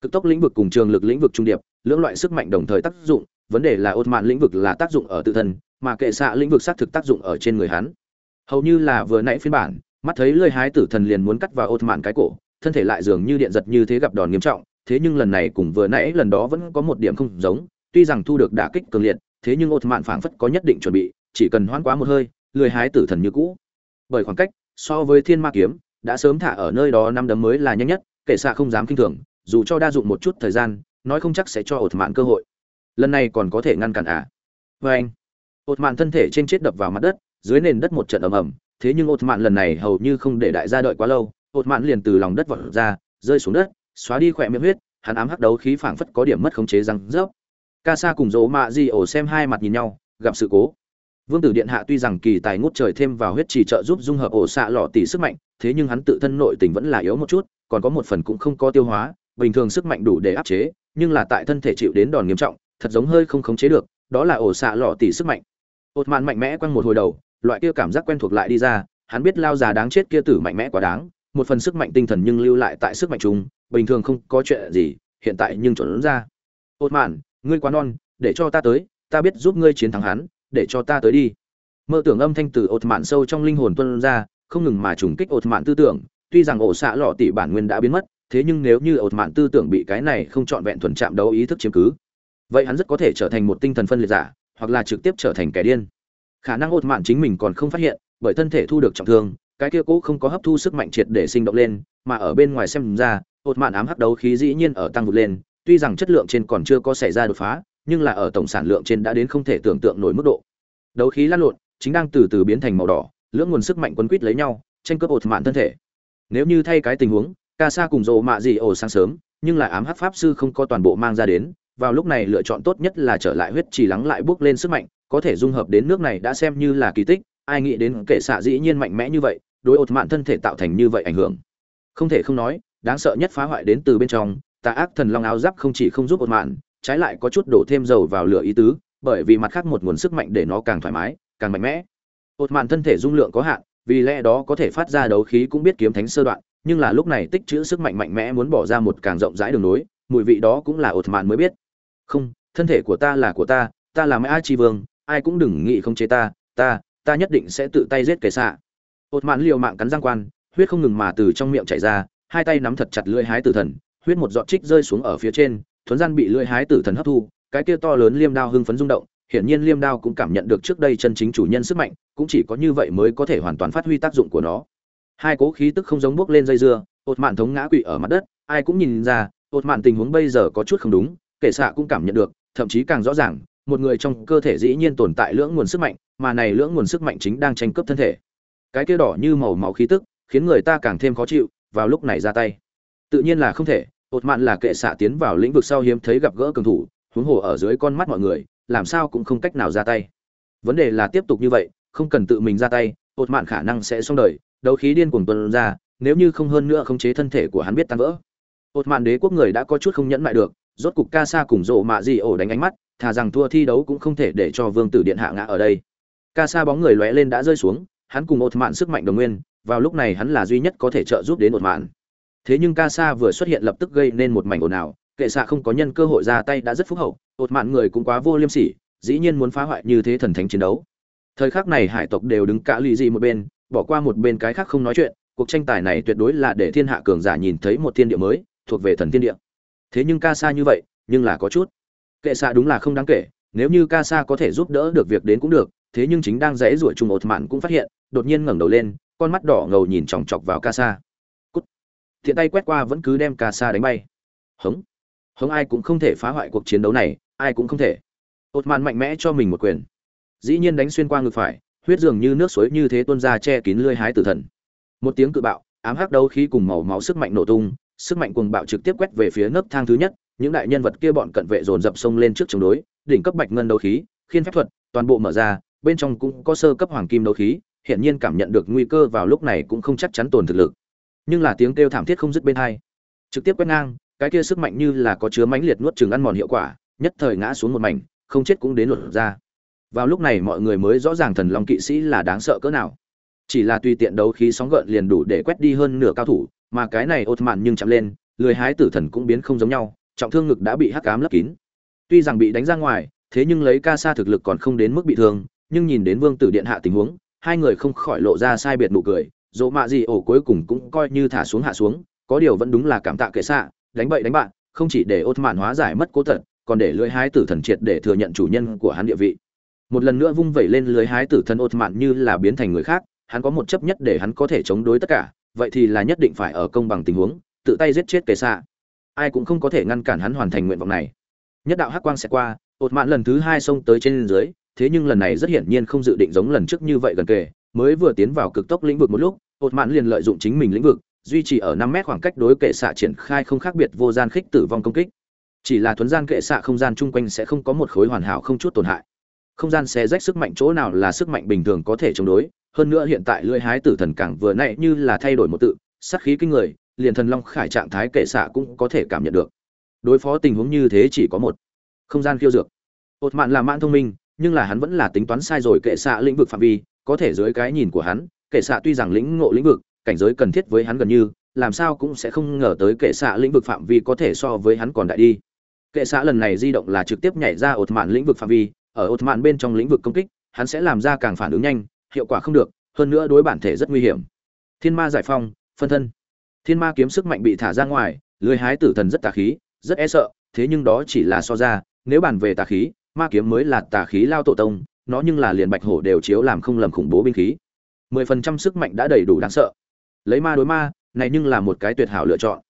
cực tốc lĩnh vực cùng trường lực lĩnh vực trung điệp, lưỡng loại sức mạnh đồng thời tác dụng, vấn đề là ột mạn lĩnh vực là tác dụng ở tự thân, mà kệ xạ lĩnh vực xác thực tác dụng ở trên người hắn. Hầu như là vừa nãy phiên bản, mắt thấy lơi hái tử thần liền muốn cắt vào ột mạn cái cổ, thân thể lại dường như điện giật như thế gặp đòn nghiêm trọng, thế nhưng lần này cùng vừa nãy lần đó vẫn có một điểm không giống tuy rằng thu được đả kích cường liệt, thế nhưng ột mạn phảng phất có nhất định chuẩn bị, chỉ cần hoãn quá một hơi, lười hái tử thần như cũ. Bởi khoảng cách, so với thiên ma kiếm, đã sớm thả ở nơi đó năm đấm mới là nhanh nhất kẻ xạ không dám kinh thường, dù cho đa dụng một chút thời gian, nói không chắc sẽ cho ột mạn cơ hội. Lần này còn có thể ngăn cản à? Vê anh ột mạn thân thể trên chết đập vào mặt đất, dưới nền đất một trận ầm ầm, thế nhưng ột mạn lần này hầu như không để đại gia đợi quá lâu ột mạn liền từ lòng đất vọt ra, rơi xuống đất, xóa đi khỏe miệng huyết, hắn ám hắc đấu khí phảng phất có điểm mất khống chế răng rớp ca sa cùng dỗ mạ di ổ xem hai mặt nhìn nhau, gặp sự cố. Vương tử điện hạ tuy rằng kỳ tài ngút trời thêm vào huyết trì trợ giúp dung hợp ổ xạ lọ tỷ sức mạnh, thế nhưng hắn tự thân nội tình vẫn là yếu một chút, còn có một phần cũng không có tiêu hóa, bình thường sức mạnh đủ để áp chế, nhưng là tại thân thể chịu đến đòn nghiêm trọng, thật giống hơi không khống chế được, đó là ổ xạ lọ tỷ sức mạnh. Ột mạn mạnh mẽ quăng một hồi đầu, loại kia cảm giác quen thuộc lại đi ra, hắn biết lao già đáng chết kia tử mạnh mẽ quá đáng, một phần sức mạnh tinh thần nhưng lưu lại tại sức mạnh chúng bình thường không có chuyện gì, hiện tại nhưng chuẩn ra. Ột mạn ngươi quá non, để cho ta tới, ta biết giúp ngươi chiến thắng hắn, để cho ta tới đi. Mơ tưởng âm thanh từ ột mạn sâu trong linh hồn tuân ra, không ngừng mà trùng kích ột mạn tư tưởng. Tuy rằng ổ xạ lọ tỷ bản nguyên đã biến mất, thế nhưng nếu như ột mạn tư tưởng bị cái này không trọn vẹn thuần chạm đấu ý thức chiếm cứ, vậy hắn rất có thể trở thành một tinh thần phân liệt giả, hoặc là trực tiếp trở thành kẻ điên. Khả năng ột mạn chính mình còn không phát hiện, bởi thân thể thu được trọng thương, cái kia cũ không có hấp thu sức mạnh triệt để sinh động lên, mà ở bên ngoài xem ra ột mạn ám hắc đấu khí dĩ nhiên ở tăng vụt lên tuy rằng chất lượng trên còn chưa có xảy ra đột phá, nhưng là ở tổng sản lượng trên đã đến không thể tưởng tượng nổi mức độ. Đấu khí lăn lộn, chính đang từ từ biến thành màu đỏ, lưỡng nguồn sức mạnh quấn quýt lấy nhau, tranh cướp ột mạn thân thể. Nếu như thay cái tình huống ca sa cùng rộ mạ gì ổ sáng sớm, nhưng lại ám hắc pháp sư không có toàn bộ mang ra đến, vào lúc này lựa chọn tốt nhất là trở lại huyết trì lắng lại bước lên sức mạnh, có thể dung hợp đến nước này đã xem như là kỳ tích, ai nghĩ đến kệ xạ dĩ nhiên mạnh mẽ như vậy, đối ột mạn thân thể tạo thành như vậy ảnh hưởng. Không thể không nói, đáng sợ nhất phá hoại đến từ bên trong tà ác thần long áo giáp không chỉ không giúp ột mạn, trái lại có chút đổ thêm dầu vào lửa ý tứ, bởi vì mặt khác một nguồn sức mạnh để nó càng thoải mái, càng mạnh mẽ. Ột mạn thân thể dung lượng có hạn, vì lẽ đó có thể phát ra đấu khí cũng biết kiếm thánh sơ đoạn, nhưng là lúc này tích trữ sức mạnh mạnh mẽ muốn bỏ ra một càng rộng rãi đường nối, mùi vị đó cũng là ột mạn mới biết. Không, thân thể của ta là của ta ta là mãi chi vương, ai cũng đừng nghĩ không chế ta ta ta nhất định sẽ tự tay giết kẻ xạ. Ột mạn liều mạng cắn giang quan, huyết không ngừng mà từ trong miệng chảy ra, hai tay nắm thật chặt lưỡi hái tử thần huyết một giọt trích rơi xuống ở phía trên, thuấn gian bị lưỡi hái tử thần hấp thu, cái kia to lớn liêm đao hưng phấn rung động, hiển nhiên liêm đao cũng cảm nhận được trước đây chân chính chủ nhân sức mạnh, cũng chỉ có như vậy mới có thể hoàn toàn phát huy tác dụng của nó. Hai cố khí tức không giống bước lên dây dưa ột mạn thống ngã quỵ ở mặt đất, ai cũng nhìn ra ột mạn tình huống bây giờ có chút không đúng, kể xạ cũng cảm nhận được, thậm chí càng rõ ràng, một người trong cơ thể dĩ nhiên tồn tại lưỡng nguồn sức mạnh, mà này lưỡng nguồn sức mạnh chính đang tranh cướp thân thể. Cái kia đỏ như màu máu khí tức, khiến người ta càng thêm khó chịu, vào lúc này ra tay tự nhiên là không thể ột mạn là kệ xạ tiến vào lĩnh vực sau hiếm thấy gặp gỡ cường thủ, huống hồ ở dưới con mắt mọi người, làm sao cũng không cách nào ra tay. Vấn đề là tiếp tục như vậy, không cần tự mình ra tay ột mạn khả năng sẽ xong đời, đấu khí điên cuồng tuần ra, nếu như không hơn nữa khống chế thân thể của hắn biết tan vỡ. Ột mạn đế quốc người đã có chút không nhẫn mại được, rốt cục ca sa cùng rộ mạ gì ổ đánh ánh mắt, thà rằng thua thi đấu cũng không thể để cho vương tử điện hạ ngã ở đây. Ca sa bóng người lóe lên đã rơi xuống, hắn cùng ột mạn sức mạnh đồng nguyên, vào lúc này hắn là duy nhất có thể trợ giúp đến ột mạn thế nhưng ca sa vừa xuất hiện lập tức gây nên một mảnh ồn ào, kệ xạ không có nhân cơ hội ra tay đã rất phúc hậu ột mạn người cũng quá vô liêm sỉ, dĩ nhiên muốn phá hoại như thế thần thánh chiến đấu. Thời khắc này hải tộc đều đứng cả lì dị một bên, bỏ qua một bên cái khác không nói chuyện, cuộc tranh tài này tuyệt đối là để thiên hạ cường giả nhìn thấy một thiên địa mới, thuộc về thần thiên địa. Thế nhưng ca sa như vậy, nhưng là có chút. Kệ xạ đúng là không đáng kể, nếu như ca sa có thể giúp đỡ được việc đến cũng được, thế nhưng chính đang rẽ ruổi chung ột mạn cũng phát hiện, đột nhiên ngẩng đầu lên, con mắt đỏ ngầu nhìn chòng chọc vào ca sa thiện tay quét qua vẫn cứ đem ca sa đánh bay. Hống. Hống ai cũng không thể phá hoại cuộc chiến đấu này, ai cũng không thể. Ột mạn mạnh mẽ cho mình một quyền. Dĩ nhiên đánh xuyên qua ngực phải, huyết dường như nước suối như thế tuôn ra che kín lưỡi hái tử thần. Một tiếng cự bạo, ám hắc đấu khí cùng màu máu sức mạnh nổ tung, sức mạnh cuồng bạo trực tiếp quét về phía nấc thang thứ nhất, những đại nhân vật kia bọn cận vệ dồn dập sông lên trước chống đối, đỉnh cấp bạch ngân đấu khí, khiên phép thuật, toàn bộ mở ra, bên trong cũng có sơ cấp hoàng kim đấu khí hiện nhiên cảm nhận được nguy cơ vào lúc này cũng không chắc chắn tồn thực lực nhưng là tiếng kêu thảm thiết không dứt bên hai. Trực tiếp quét ngang, cái kia sức mạnh như là có chứa mãnh liệt nuốt chừng ăn mòn hiệu quả, nhất thời ngã xuống một mảnh, không chết cũng đến luật ra. Vào lúc này mọi người mới rõ ràng thần long kỵ sĩ là đáng sợ cỡ nào. Chỉ là tùy tiện đấu khí sóng gợn liền đủ để quét đi hơn nửa cao thủ, mà cái này ột mạn nhưng chậm lên, lười hái tử thần cũng biến không giống nhau, trọng thương ngực đã bị hắc cám lấp kín. Tuy rằng bị đánh ra ngoài, thế nhưng lấy ca sa thực lực còn không đến mức bị thương, nhưng nhìn đến vương tử điện hạ tình huống, hai người không khỏi lộ ra sai biệt nụ cười dỗ mạ gì ổ cuối cùng cũng coi như thả xuống hạ xuống, có điều vẫn đúng là cảm tạ kệ xạ, đánh bậy đánh bạn, không chỉ để ột mạn hóa giải mất cố tật, còn để lưỡi hái tử thần triệt để thừa nhận chủ nhân của hắn địa vị. Một lần nữa vung vẩy lên lưới hái tử thần ột mạn như là biến thành người khác, hắn có một chấp nhất để hắn có thể chống đối tất cả, vậy thì là nhất định phải ở công bằng tình huống, tự tay giết chết kẻ xạ. Ai cũng không có thể ngăn cản hắn hoàn thành nguyện vọng này. Nhất đạo hắc quang sẽ qua ột mạn lần thứ hai xông tới trên dưới, thế nhưng lần này rất hiển nhiên không dự định giống lần trước như vậy gần kề mới vừa tiến vào cực tốc lĩnh vực một lúc ột mạn liền lợi dụng chính mình lĩnh vực, duy trì ở năm mét khoảng cách đối kệ xạ triển khai không khác biệt vô gian khích tử vong công kích. Chỉ là thuấn gian kệ xạ không gian chung quanh sẽ không có một khối hoàn hảo không chút tổn hại. Không gian xé rách sức mạnh chỗ nào là sức mạnh bình thường có thể chống đối, hơn nữa hiện tại lưỡi hái tử thần càng vừa nãy như là thay đổi một tự, sát khí kinh người, liền thần long khải trạng thái kệ xạ cũng có thể cảm nhận được. Đối phó tình huống như thế chỉ có một, không gian khiêu dược. Ột mạn là mãn thông minh, nhưng là hắn vẫn là tính toán sai rồi kệ xạ lĩnh vực phạm vi có thể dưới cái nhìn của hắn kệ xạ tuy rằng lĩnh ngộ lĩnh vực, cảnh giới cần thiết với hắn gần như, làm sao cũng sẽ không ngờ tới kệ xạ lĩnh vực phạm vi có thể so với hắn còn đại đi. Kệ xạ lần này di động là trực tiếp nhảy ra ột mạn lĩnh vực phạm vi, ở ột mạn bên trong lĩnh vực công kích, hắn sẽ làm ra càng phản ứng nhanh, hiệu quả không được, hơn nữa đối bản thể rất nguy hiểm. Thiên ma giải phong phân thân. Thiên ma kiếm sức mạnh bị thả ra ngoài, lưới hái tử thần rất tà khí, rất e sợ, thế nhưng đó chỉ là so ra, nếu bàn về tà khí, ma kiếm mới là tà khí lao tổ tông nó nhưng là liền bạch hổ đều chiếu làm không lầm khủng bố binh khí. Mười phần trăm sức mạnh đã đầy đủ đáng sợ. Lấy ma đối ma, này nhưng là một cái tuyệt hảo lựa chọn.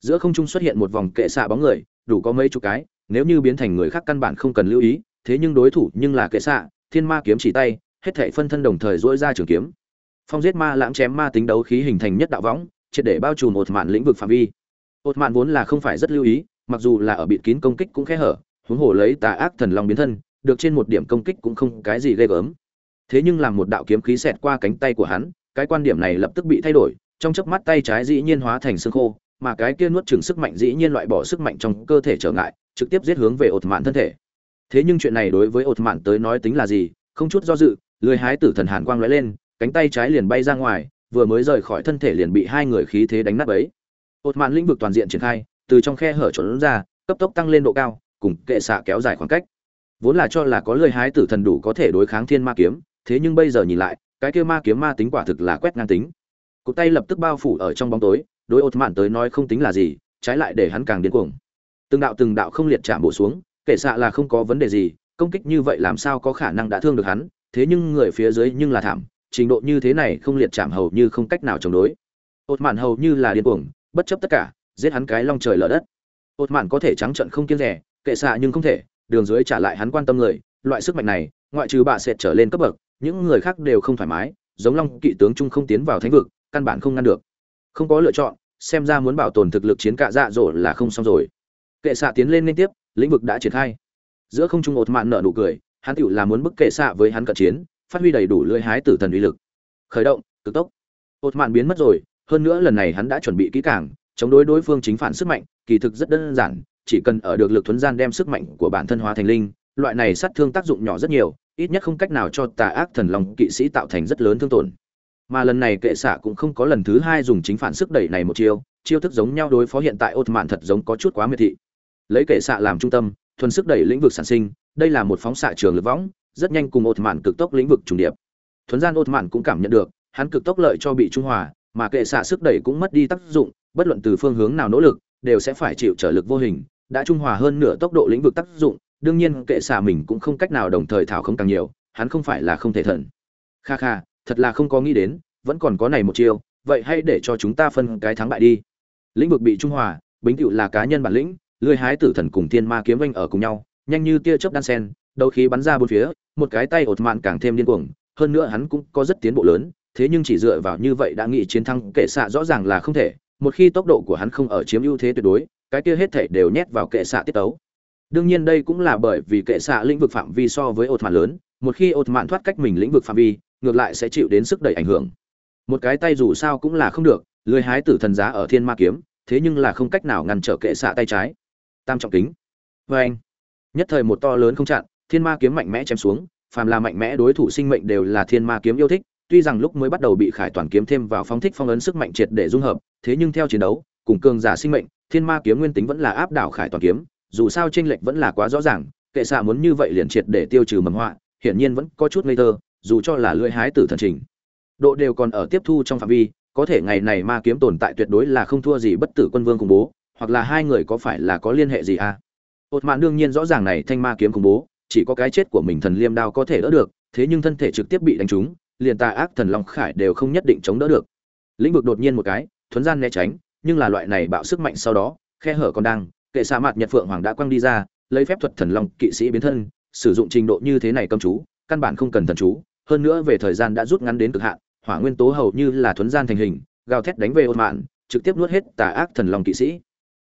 Giữa không trung xuất hiện một vòng kệ xạ bóng người, đủ có mấy chục cái, nếu như biến thành người khác căn bản không cần lưu ý, thế nhưng đối thủ nhưng là kệ xạ, thiên ma kiếm chỉ tay, hết thảy phân thân đồng thời dỗi ra trường kiếm. Phong giết ma lãng chém ma tính đấu khí hình thành nhất đạo võng, triệt để bao trùm một mạn lĩnh vực phạm vi. Một mạn vốn là không phải rất lưu ý, mặc dù là ở bịt kín công kích cũng khẽ hở, huống hồ lấy tà ác thần long biến thân được trên một điểm công kích cũng không cái gì ghê gớm. Thế nhưng làm một đạo kiếm khí xẹt qua cánh tay của hắn, cái quan điểm này lập tức bị thay đổi, trong chớp mắt tay trái dĩ nhiên hóa thành xương khô, mà cái kia nuốt chửng sức mạnh dĩ nhiên loại bỏ sức mạnh trong cơ thể trở ngại, trực tiếp giết hướng về ột mạn thân thể. Thế nhưng chuyện này đối với ột mạn tới nói tính là gì, không chút do dự, lười hái tử thần hàn quang lóe lên, cánh tay trái liền bay ra ngoài, vừa mới rời khỏi thân thể liền bị hai người khí thế đánh nát ấy ột mạn lĩnh vực toàn diện triển khai, từ trong khe hở trốn ra, cấp tốc tăng lên độ cao, cùng kệ xạ kéo dài khoảng cách vốn là cho là có lười hái tử thần đủ có thể đối kháng thiên ma kiếm, thế nhưng bây giờ nhìn lại, cái kia ma kiếm ma tính quả thực là quét ngang tính. Cụt tay lập tức bao phủ ở trong bóng tối, đối ột mạn tới nói không tính là gì, trái lại để hắn càng điên cuồng. Từng đạo từng đạo không liệt chạm bổ xuống kể xạ là không có vấn đề gì, công kích như vậy làm sao có khả năng đã thương được hắn, thế nhưng người phía dưới nhưng là thảm, trình độ như thế này không liệt chạm hầu như không cách nào chống đối. Ột mạn hầu như là điên cuồng, bất chấp tất cả, giết hắn cái long trời lở đất. Ột mạn có thể trắng trận không kiêng rẻ, kệ xạ nhưng không thể đường dưới trả lại hắn quan tâm người, loại sức mạnh này, ngoại trừ bà sệt trở lên cấp bậc, những người khác đều không thoải mái, giống long kỵ tướng trung không tiến vào thánh vực, căn bản không ngăn được. Không có lựa chọn, xem ra muốn bảo tồn thực lực chiến cạ dạ dỗ là không xong rồi. Kệ xạ tiến lên liên tiếp, lĩnh vực đã triển khai. Giữa không trung ột mạn nở nụ cười, hắn tựu là muốn bức kệ xạ với hắn cận chiến, phát huy đầy đủ lưỡi hái tử thần uy lực. Khởi động, cực tốc. Ột mạn biến mất rồi, hơn nữa lần này hắn đã chuẩn bị kỹ càng, chống đối đối phương chính phản sức mạnh, kỳ thực rất đơn giản chỉ cần ở được lực thuấn gian đem sức mạnh của bản thân hóa thành linh, loại này sát thương tác dụng nhỏ rất nhiều, ít nhất không cách nào cho tà ác thần lòng kỵ sĩ tạo thành rất lớn thương tổn. Mà lần này kệ xạ cũng không có lần thứ hai dùng chính phản sức đẩy này một chiêu chiêu thức giống nhau đối phó hiện tại ột mạn thật giống có chút quá miệt thị. Lấy kệ xạ làm trung tâm, thuần sức đẩy lĩnh vực sản sinh, đây là một phóng xạ trường lực võng, rất nhanh cùng ột mạn cực tốc lĩnh vực trùng điệp. Thuấn gian ột mạn cũng cảm nhận được, hắn cực tốc lợi cho bị trung hòa, mà kệ xạ sức đẩy cũng mất đi tác dụng, bất luận từ phương hướng nào nỗ lực, đều sẽ phải chịu trở lực vô hình đã trung hòa hơn nửa tốc độ lĩnh vực tác dụng, đương nhiên kệ xạ mình cũng không cách nào đồng thời thảo không càng nhiều, hắn không phải là không thể thần. Kha kha, thật là không có nghĩ đến, vẫn còn có này một chiêu, vậy hãy để cho chúng ta phân cái thắng bại đi. Lĩnh vực bị trung hòa, bính cựu là cá nhân bản lĩnh lưới hái tử thần cùng thiên ma kiếm vanh ở cùng nhau, nhanh như tia chớp đan sen đầu khí bắn ra bốn phía, một cái tay ột mạn càng thêm điên cuồng, hơn nữa hắn cũng có rất tiến bộ lớn, thế nhưng chỉ dựa vào như vậy đã nghĩ chiến thắng kệ xạ rõ ràng là không thể, một khi tốc độ của hắn không ở chiếm ưu thế tuyệt đối cái kia hết thảy đều nhét vào kệ xạ tiết tấu. Đương nhiên đây cũng là bởi vì kệ xạ lĩnh vực phạm vi so với ột mạn lớn, một khi ột mạn thoát cách mình lĩnh vực phạm vi, ngược lại sẽ chịu đến sức đẩy ảnh hưởng. Một cái tay dù sao cũng là không được, lười hái tử thần giá ở thiên ma kiếm, thế nhưng là không cách nào ngăn trở kệ xạ tay trái. Tam trọng kính. Vê anh, nhất thời một to lớn không chặn, thiên ma kiếm mạnh mẽ chém xuống, phàm là mạnh mẽ đối thủ sinh mệnh đều là thiên ma kiếm yêu thích, tuy rằng lúc mới bắt đầu bị khải toàn kiếm thêm vào phong thích phong ấn sức mạnh triệt để dung hợp, thế nhưng theo chiến đấu, cùng cường giả sinh mệnh thiên ma kiếm nguyên tính vẫn là áp đảo khải toàn kiếm, dù sao tranh lệch vẫn là quá rõ ràng, kệ xạ muốn như vậy liền triệt để tiêu trừ mầm họa, hiển nhiên vẫn có chút ngây thơ, dù cho là lưỡi hái tử thần trình. Độ đều còn ở tiếp thu trong phạm vi, có thể ngày này ma kiếm tồn tại tuyệt đối là không thua gì bất tử quân vương khủng bố, hoặc là hai người có phải là có liên hệ gì à? Ột mạn đương nhiên rõ ràng này thanh ma kiếm khủng bố, chỉ có cái chết của mình thần liêm đao có thể đỡ được, thế nhưng thân thể trực tiếp bị đánh trúng, liền tà ác thần long khải đều không nhất định chống đỡ được. Lĩnh vực đột nhiên một cái, thuấn gian né tránh nhưng là loại này bạo sức mạnh sau đó, khe hở còn đang, kệ xạ mặt nhật phượng hoàng đã quăng đi ra, lấy phép thuật thần long kỵ sĩ biến thân, sử dụng trình độ như thế này công chú, căn bản không cần thần chú, hơn nữa về thời gian đã rút ngắn đến cực hạn, hỏa nguyên tố hầu như là thuấn gian thành hình, gào thét đánh về ôn mạn, trực tiếp nuốt hết tà ác thần long kỵ sĩ.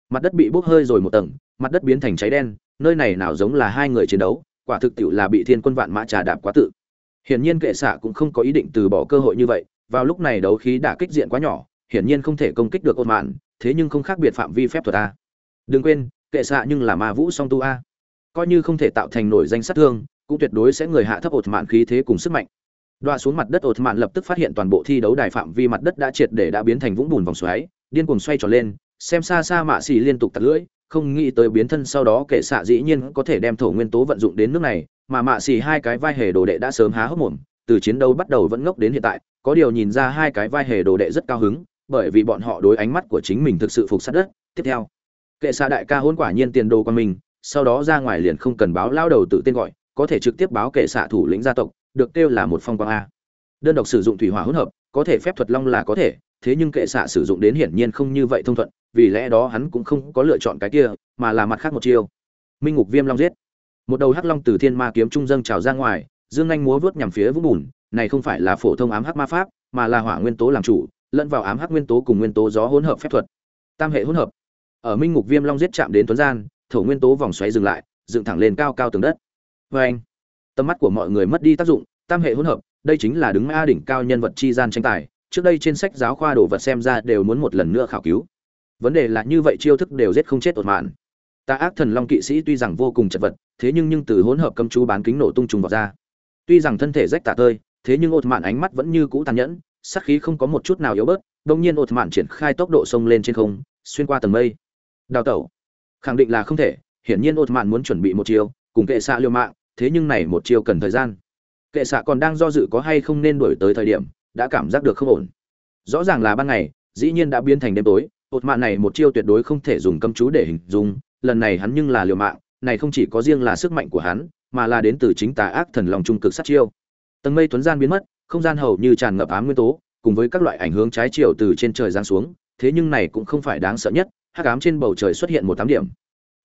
Mặt đất bị bốc hơi rồi một tầng, mặt đất biến thành cháy đen, nơi này nào giống là hai người chiến đấu, quả thực tiệu là bị thiên quân vạn mã trà đạp quá tự. Hiển nhiên kệ xạ cũng không có ý định từ bỏ cơ hội như vậy, vào lúc này đấu khí đã kích diện quá nhỏ hiển nhiên không thể công kích được ôn mạn thế nhưng không khác biệt phạm vi phép thuật a. Đừng quên, kệ xạ nhưng là ma vũ song tu a. Coi như không thể tạo thành nổi danh sát thương, cũng tuyệt đối sẽ người hạ thấp ột mạn khí thế cùng sức mạnh. Đoa xuống mặt đất ột mạn lập tức phát hiện toàn bộ thi đấu đài phạm vi mặt đất đã triệt để đã biến thành vũng bùn vòng xoáy, điên cuồng xoay tròn lên, xem xa xa mạ xì liên tục tạt lưỡi, không nghĩ tới biến thân sau đó kệ xạ dĩ nhiên có thể đem thổ nguyên tố vận dụng đến nước này, mà mạ xì hai cái vai hề đồ đệ đã sớm há hốc mồm, từ chiến đấu bắt đầu vẫn ngốc đến hiện tại, có điều nhìn ra hai cái vai hề đồ đệ rất cao hứng bởi vì bọn họ đối ánh mắt của chính mình thực sự phục sát đất. Tiếp theo, kệ xạ đại ca hôn quả nhiên tiền đồ qua mình, sau đó ra ngoài liền không cần báo lao đầu tự tên gọi, có thể trực tiếp báo kệ xạ thủ lĩnh gia tộc, được kêu là một phong quang a. Đơn độc sử dụng thủy hỏa hỗn hợp, có thể phép thuật long là có thể, thế nhưng kệ xạ sử dụng đến hiển nhiên không như vậy thông thuận, vì lẽ đó hắn cũng không có lựa chọn cái kia, mà là mặt khác một chiêu. Minh ngục viêm long giết. Một đầu hắc long từ thiên ma kiếm trung dâng trào ra ngoài, dương anh múa vớt nhằm phía vũng bùn, này không phải là phổ thông ám hắc ma pháp, mà là hỏa nguyên tố làm chủ lẫn vào ám hắc nguyên tố cùng nguyên tố gió hỗn hợp phép thuật. Tam hệ hỗn hợp. Ở minh ngục viêm long giết chạm đến tuấn gian, thổ nguyên tố vòng xoáy dừng lại, dựng thẳng lên cao cao tường đất. Vê anh, tầm mắt của mọi người mất đi tác dụng, tam hệ hỗn hợp, đây chính là đứng a đỉnh cao nhân vật chi gian tranh tài, trước đây trên sách giáo khoa đồ vật xem ra đều muốn một lần nữa khảo cứu. Vấn đề là như vậy chiêu thức đều giết không chết ột mạn. Ta ác thần long kỵ sĩ tuy rằng vô cùng chật vật, thế nhưng nhưng từ hỗn hợp cấm chú bán kính nổ tung trùng vào ra tuy rằng thân thể rách tả tơi, thế nhưng ột mạn ánh mắt vẫn như cũ tàn nhẫn sát khí không có một chút nào yếu bớt đông nhiên ột mạn triển khai tốc độ sông lên trên không, xuyên qua tầng mây. Đào tẩu. Khẳng định là không thể, hiển nhiên ột mạn muốn chuẩn bị một chiêu, cùng kệ xạ liều mạng, thế nhưng này một chiêu cần thời gian. Kệ xạ còn đang do dự có hay không nên đổi tới thời điểm, đã cảm giác được không ổn. Rõ ràng là ban ngày, dĩ nhiên đã biến thành đêm tối ột mạn này một chiêu tuyệt đối không thể dùng cấm chú để hình dung, lần này hắn nhưng là liều mạng, này không chỉ có riêng là sức mạnh của hắn, mà là đến từ chính tà ác thần lòng trung cực sát chiêu. Tầng mây tuấn gian biến mất không gian hầu như tràn ngập ám nguyên tố, cùng với các loại ảnh hướng trái chiều từ trên trời giáng xuống, thế nhưng này cũng không phải đáng sợ nhất, hắc ám trên bầu trời xuất hiện một tám điểm.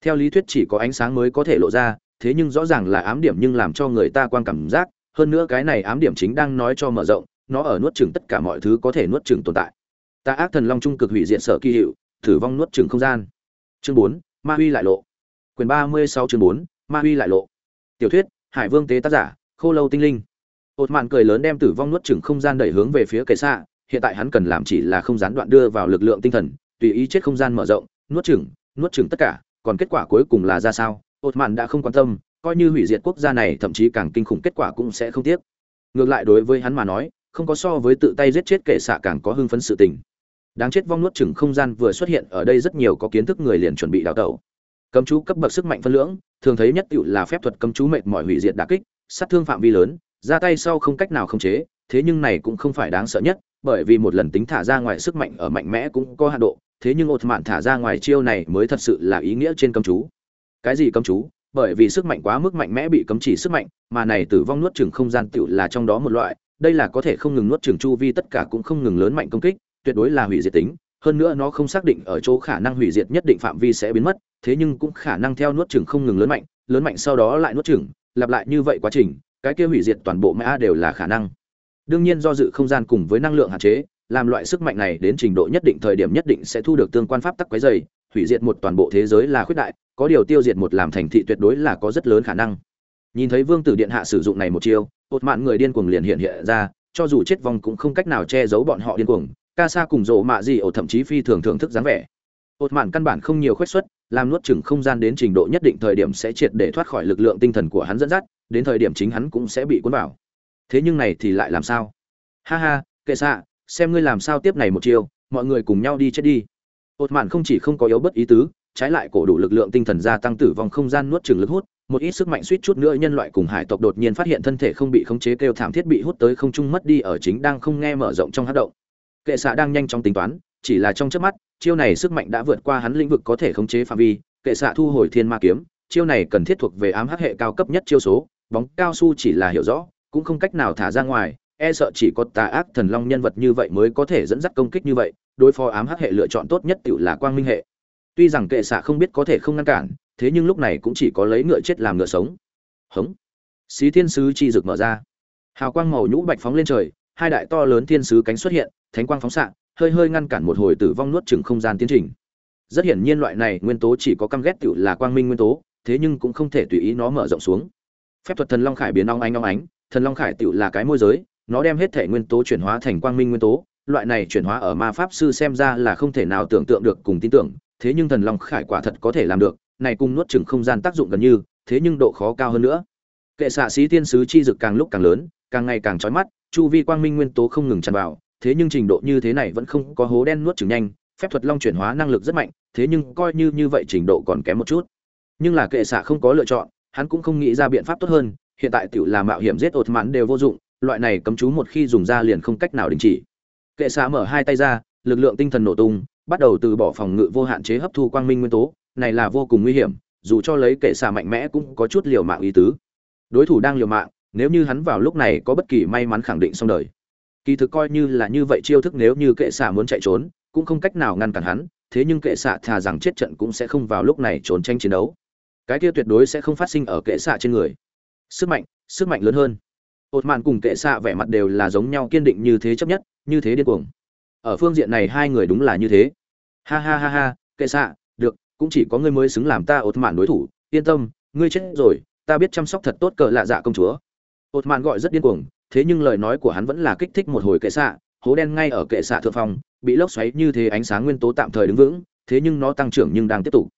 Theo lý thuyết chỉ có ánh sáng mới có thể lộ ra, thế nhưng rõ ràng là ám điểm nhưng làm cho người ta quan cảm giác, hơn nữa cái này ám điểm chính đang nói cho mở rộng, nó ở nuốt chửng tất cả mọi thứ có thể nuốt chửng tồn tại. Ta ác thần long trung cực hủy diệt sở kỳ hiệu, thử vong nuốt chửng không gian. Chương bốn, ma huy lại lộ. Quyền ba mươi sáu chương bốn, ma huy lại lộ. Tiểu thuyết, hải vương tế tác giả, khô lâu tinh linh ột mạn cười lớn đem tử vong nuốt chửng không gian đẩy hướng về phía kệ xạ, hiện tại hắn cần làm chỉ là không gián đoạn đưa vào lực lượng tinh thần, tùy ý chết không gian mở rộng, nuốt chửng nuốt chửng tất cả, còn kết quả cuối cùng là ra sao? Ột mạn đã không quan tâm, coi như hủy diệt quốc gia này, thậm chí càng kinh khủng kết quả cũng sẽ không tiếc. Ngược lại đối với hắn mà nói, không có so với tự tay giết chết kệ xạ càng có hưng phấn sự tình. Đáng chết vong nuốt chửng không gian vừa xuất hiện, ở đây rất nhiều có kiến thức người liền chuẩn bị đào tẩu. Cấm chú cấp bậc sức mạnh phân lưỡng thường thấy nhất tựu là phép thuật cấm chú mệt mỏi hủy diệt đả kích, sát thương phạm vi lớn ra tay sau không cách nào khống chế, thế nhưng này cũng không phải đáng sợ nhất, bởi vì một lần tính thả ra ngoài sức mạnh ở mạnh mẽ cũng có hạn độ, thế nhưng ột mạn thả ra ngoài chiêu này mới thật sự là ý nghĩa trên cấm chú. Cái gì cấm chú? Bởi vì sức mạnh quá mức mạnh mẽ bị cấm chỉ sức mạnh, mà này tử vong nuốt chửng không gian tiểu là trong đó một loại, đây là có thể không ngừng nuốt chửng chu vi tất cả cũng không ngừng lớn mạnh công kích, tuyệt đối là hủy diệt tính. Hơn nữa nó không xác định ở chỗ khả năng hủy diệt nhất định phạm vi sẽ biến mất, thế nhưng cũng khả năng theo nuốt chửng không ngừng lớn mạnh lớn mạnh sau đó lại nuốt chửng, lặp lại như vậy quá trình cái kia hủy diệt toàn bộ mã đều là khả năng. Đương nhiên do dự không gian cùng với năng lượng hạn chế, làm loại sức mạnh này đến trình độ nhất định thời điểm nhất định sẽ thu được tương quan pháp tắc quấy dày hủy diệt một toàn bộ thế giới là khuyết đại, có điều tiêu diệt một làm thành thị tuyệt đối là có rất lớn khả năng. Nhìn thấy vương tử điện hạ sử dụng này một chiêu ột mạn người điên cuồng liền hiện hiện ra, cho dù chết vong cũng không cách nào che giấu bọn họ điên cuồng, ca sa cùng rộ mạ gì ổ thậm chí phi thường thưởng thức dáng vẻ. Ột mạn căn bản không nhiều khuyết xuất, làm nuốt chừng không gian đến trình độ nhất định thời điểm sẽ triệt để thoát khỏi lực lượng tinh thần của hắn dẫn dắt đến thời điểm chính hắn cũng sẽ bị cuốn vào. Thế nhưng này thì lại làm sao? Ha ha, kệ xạ, xem ngươi làm sao tiếp này một chiều mọi người cùng nhau đi chết đi. Ột mạn không chỉ không có yếu bất ý tứ, trái lại cổ đủ lực lượng tinh thần gia tăng tử vong không gian nuốt chừng lực hút, một ít sức mạnh suýt chút nữa nhân loại cùng hải tộc đột nhiên phát hiện thân thể không bị khống chế kêu thảm thiết bị hút tới không trung mất đi ở chính đang không nghe mở rộng trong hát động. Kệ xạ đang nhanh chóng tính toán, chỉ là trong chớp mắt, chiêu này sức mạnh đã vượt qua hắn lĩnh vực có thể khống chế phạm vi, kệ xạ thu hồi thiên ma kiếm, chiêu này cần thiết thuộc về ám hắc hệ cao cấp nhất chiêu số bóng cao su chỉ là hiểu rõ, cũng không cách nào thả ra ngoài e sợ chỉ có tà ác thần long nhân vật như vậy mới có thể dẫn dắt công kích như vậy, đối phó ám hắc hệ lựa chọn tốt nhất tự là quang minh hệ. Tuy rằng kệ xạ không biết có thể không ngăn cản, thế nhưng lúc này cũng chỉ có lấy ngựa chết làm ngựa sống. Hống. Xí thiên sứ chi rực mở ra. Hào quang màu nhũ bạch phóng lên trời, hai đại to lớn thiên sứ cánh xuất hiện, thánh quang phóng xạ, hơi hơi ngăn cản một hồi tử vong nuốt chửng không gian tiến trình. Rất hiển nhiên loại này nguyên tố chỉ có căm ghét tiểu là quang minh nguyên tố, thế nhưng cũng không thể tùy ý nó mở rộng xuống phép thuật thần long khải biến ong ánh ong ánh, thần long khải tựu là cái môi giới, nó đem hết thể nguyên tố chuyển hóa thành quang minh nguyên tố, loại này chuyển hóa ở ma pháp sư xem ra là không thể nào tưởng tượng được cùng tin tưởng, thế nhưng thần long khải quả thật có thể làm được, này cùng nuốt chửng không gian tác dụng gần như, thế nhưng độ khó cao hơn nữa. Kệ xạ sĩ tiên sứ chi dực càng lúc càng lớn, càng ngày càng chói mắt, chu vi quang minh nguyên tố không ngừng tràn vào, thế nhưng trình độ như thế này vẫn không có hố đen nuốt chửng nhanh, phép thuật long chuyển hóa năng lực rất mạnh, thế nhưng coi như như vậy trình độ còn kém một chút. Nhưng là kệ xạ không có lựa chọn hắn cũng không nghĩ ra biện pháp tốt hơn, hiện tại tiểu là mạo hiểm giết ột mãn đều vô dụng, loại này cấm chú một khi dùng ra liền không cách nào đình chỉ. Kệ xạ mở hai tay ra, lực lượng tinh thần nổ tung, bắt đầu từ bỏ phòng ngự vô hạn chế hấp thu quang minh nguyên tố, này là vô cùng nguy hiểm, dù cho lấy kệ xạ mạnh mẽ cũng có chút liều mạng ý tứ. Đối thủ đang liều mạng, nếu như hắn vào lúc này có bất kỳ may mắn khẳng định xong đời. Kỳ thực coi như là như vậy chiêu thức nếu như kệ xạ muốn chạy trốn, cũng không cách nào ngăn cản hắn, thế nhưng kệ xạ thà rằng chết trận cũng sẽ không vào lúc này trốn tranh chiến đấu cái kia tuyệt đối sẽ không phát sinh ở kệ xạ trên người. Sức mạnh sức mạnh lớn hơn. Ột mạn cùng kệ xạ vẻ mặt đều là giống nhau kiên định như thế chấp nhất, như thế điên cuồng. Ở phương diện này hai người đúng là như thế. Ha ha ha ha, kệ xạ, được, cũng chỉ có ngươi mới xứng làm ta ột mạn đối thủ. Yên tâm, ngươi chết rồi, ta biết chăm sóc thật tốt cờ lạ dạ công chúa. Ột mạn gọi rất điên cuồng, thế nhưng lời nói của hắn vẫn là kích thích một hồi kệ xạ. Hố đen ngay ở kệ xạ thượng phong bị lốc xoáy như thế ánh sáng nguyên tố tạm thời đứng vững, thế nhưng nó tăng trưởng nhưng đang tiếp tục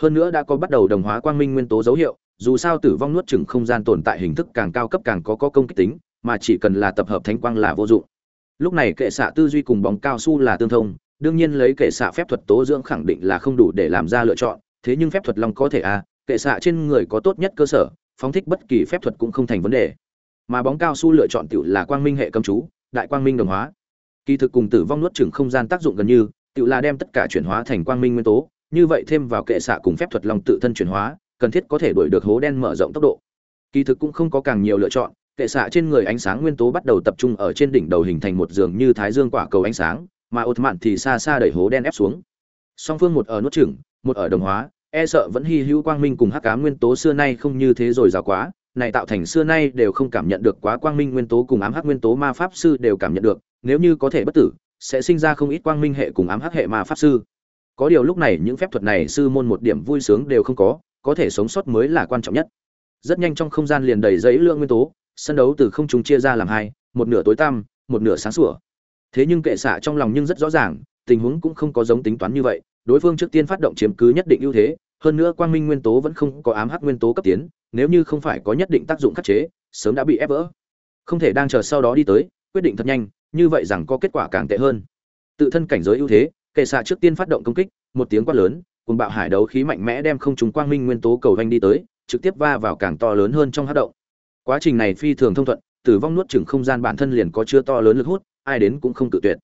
hơn nữa đã có bắt đầu đồng hóa quang minh nguyên tố dấu hiệu, dù sao tử vong nuốt chửng không gian tồn tại hình thức càng cao cấp càng có có công kích tính, mà chỉ cần là tập hợp thánh quang là vô dụng. Lúc này kệ xạ tư duy cùng bóng cao su là tương thông, đương nhiên lấy kệ xạ phép thuật tố dưỡng khẳng định là không đủ để làm ra lựa chọn, thế nhưng phép thuật long có thể à kệ xạ trên người có tốt nhất cơ sở, phóng thích bất kỳ phép thuật cũng không thành vấn đề. Mà bóng cao su lựa chọn tiểu là quang minh hệ cấm chú, đại quang minh đồng hóa. Kỳ thực cùng tử vong nuốt chửng không gian tác dụng gần như, tiểu là đem tất cả chuyển hóa thành quang minh nguyên tố như vậy thêm vào kệ xạ cùng phép thuật long tự thân chuyển hóa, cần thiết có thể đuổi được hố đen mở rộng tốc độ. Kỳ thực cũng không có càng nhiều lựa chọn, kệ xạ trên người ánh sáng nguyên tố bắt đầu tập trung ở trên đỉnh đầu hình thành một giường như thái dương quả cầu ánh sáng, mà ột mạn thì xa xa đẩy hố đen ép xuống. Song phương một ở nuốt chửng, một ở đồng hóa e sợ vẫn hy hữu quang minh cùng hắc cá nguyên tố xưa nay không như thế rồi rào quá, này tạo thành xưa nay đều không cảm nhận được quá quang minh nguyên tố cùng ám hắc nguyên tố ma pháp sư đều cảm nhận được, nếu như có thể bất tử, sẽ sinh ra không ít quang minh hệ cùng ám hắc hệ ma pháp sư có điều lúc này những phép thuật này sư môn một điểm vui sướng đều không có có thể sống sót mới là quan trọng nhất. Rất nhanh trong không gian liền đầy giấy lượng nguyên tố, sân đấu từ không trung chia ra làm hai, một nửa tối tăm, một nửa sáng sủa. Thế nhưng kệ xạ trong lòng nhưng rất rõ ràng, tình huống cũng không có giống tính toán như vậy, đối phương trước tiên phát động chiếm cứ nhất định ưu thế, hơn nữa quang minh nguyên tố vẫn không có ám hắc nguyên tố cấp tiến, nếu như không phải có nhất định tác dụng khắc chế, sớm đã bị ép vỡ. Không thể đang chờ sau đó đi tới, quyết định thật nhanh, như vậy rằng có kết quả càng tệ hơn. Tự thân cảnh giới ưu thế kệ xạ trước tiên phát động công kích, một tiếng quát lớn cùng bạo hải đấu khí mạnh mẽ đem không chúng quang minh nguyên tố cầu vanh đi tới, trực tiếp va vào càng to lớn hơn trong hát động. Quá trình này phi thường thông thuận, tử vong nuốt chửng không gian bản thân liền có chưa to lớn lực hút, ai đến cũng không tự tuyệt.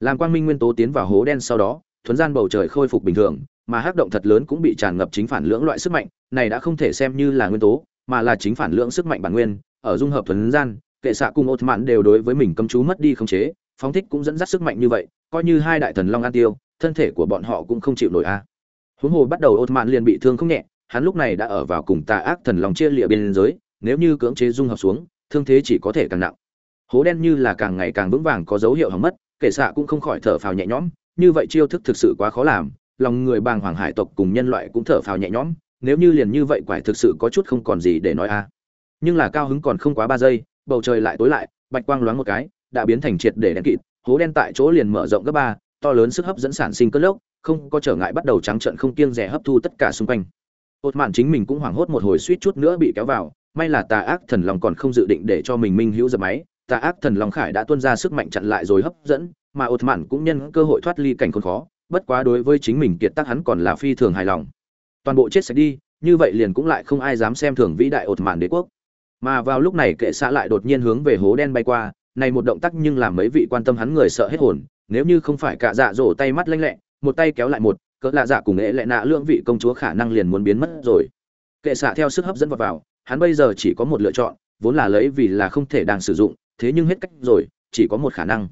Làm quang minh nguyên tố tiến vào hố đen sau đó, thuấn gian bầu trời khôi phục bình thường, mà hắc động thật lớn cũng bị tràn ngập chính phản lưỡng loại sức mạnh, này đã không thể xem như là nguyên tố, mà là chính phản lưỡng sức mạnh bản nguyên. Ở dung hợp thuấn gian, kệ xạ cùng ột mạn đều đối với mình cấm chú mất đi khống chế phóng thích cũng dẫn dắt sức mạnh như vậy, coi như hai đại thần long an tiêu, thân thể của bọn họ cũng không chịu nổi a. Huống hồ bắt đầu ột mạn liền bị thương không nhẹ, hắn lúc này đã ở vào cùng tà ác thần long chia lịa bên giới, nếu như cưỡng chế dung hợp xuống, thương thế chỉ có thể càng nặng. Hố đen như là càng ngày càng vững vàng có dấu hiệu hỏng mất kệ xạ cũng không khỏi thở phào nhẹ nhõm, như vậy chiêu thức thực sự quá khó làm, lòng người bàng hoàng hải tộc cùng nhân loại cũng thở phào nhẹ nhõm, nếu như liền như vậy quải thực sự có chút không còn gì để nói a. Nhưng là cao hứng còn không quá ba giây, bầu trời lại tối lại, bạch quang loáng một cái đã biến thành triệt để đen kịt, hố đen tại chỗ liền mở rộng gấp ba, to lớn sức hấp dẫn sản sinh cơn lốc, không có trở ngại bắt đầu trắng trận không kiêng rẻ hấp thu tất cả xung quanh. Hột mạn chính mình cũng hoảng hốt một hồi suýt chút nữa bị kéo vào, may là tà ác thần long còn không dự định để cho mình minh hữu dập máy, tà ác thần long khải đã tuôn ra sức mạnh chặn lại rồi hấp dẫn, mà ột mạn cũng nhân cơ hội thoát ly cảnh khốn khó, bất quá đối với chính mình kiệt tác hắn còn là phi thường hài lòng. Toàn bộ chết sạch đi, như vậy liền cũng lại không ai dám xem thường vĩ đại ột mạn đế quốc. Mà vào lúc này kệ xã lại đột nhiên hướng về hố đen bay qua này một động tác nhưng làm mấy vị quan tâm hắn người sợ hết hồn, nếu như không phải cả dạ dỗ tay mắt lanh lẹ, một tay kéo lại một, cỡ lạ dạ cùng nghệ lệ nạ lượng vị công chúa khả năng liền muốn biến mất rồi. Kệ xạ theo sức hấp dẫn vào vào, hắn bây giờ chỉ có một lựa chọn, vốn là lấy vì là không thể đang sử dụng, thế nhưng hết cách rồi, chỉ có một khả năng.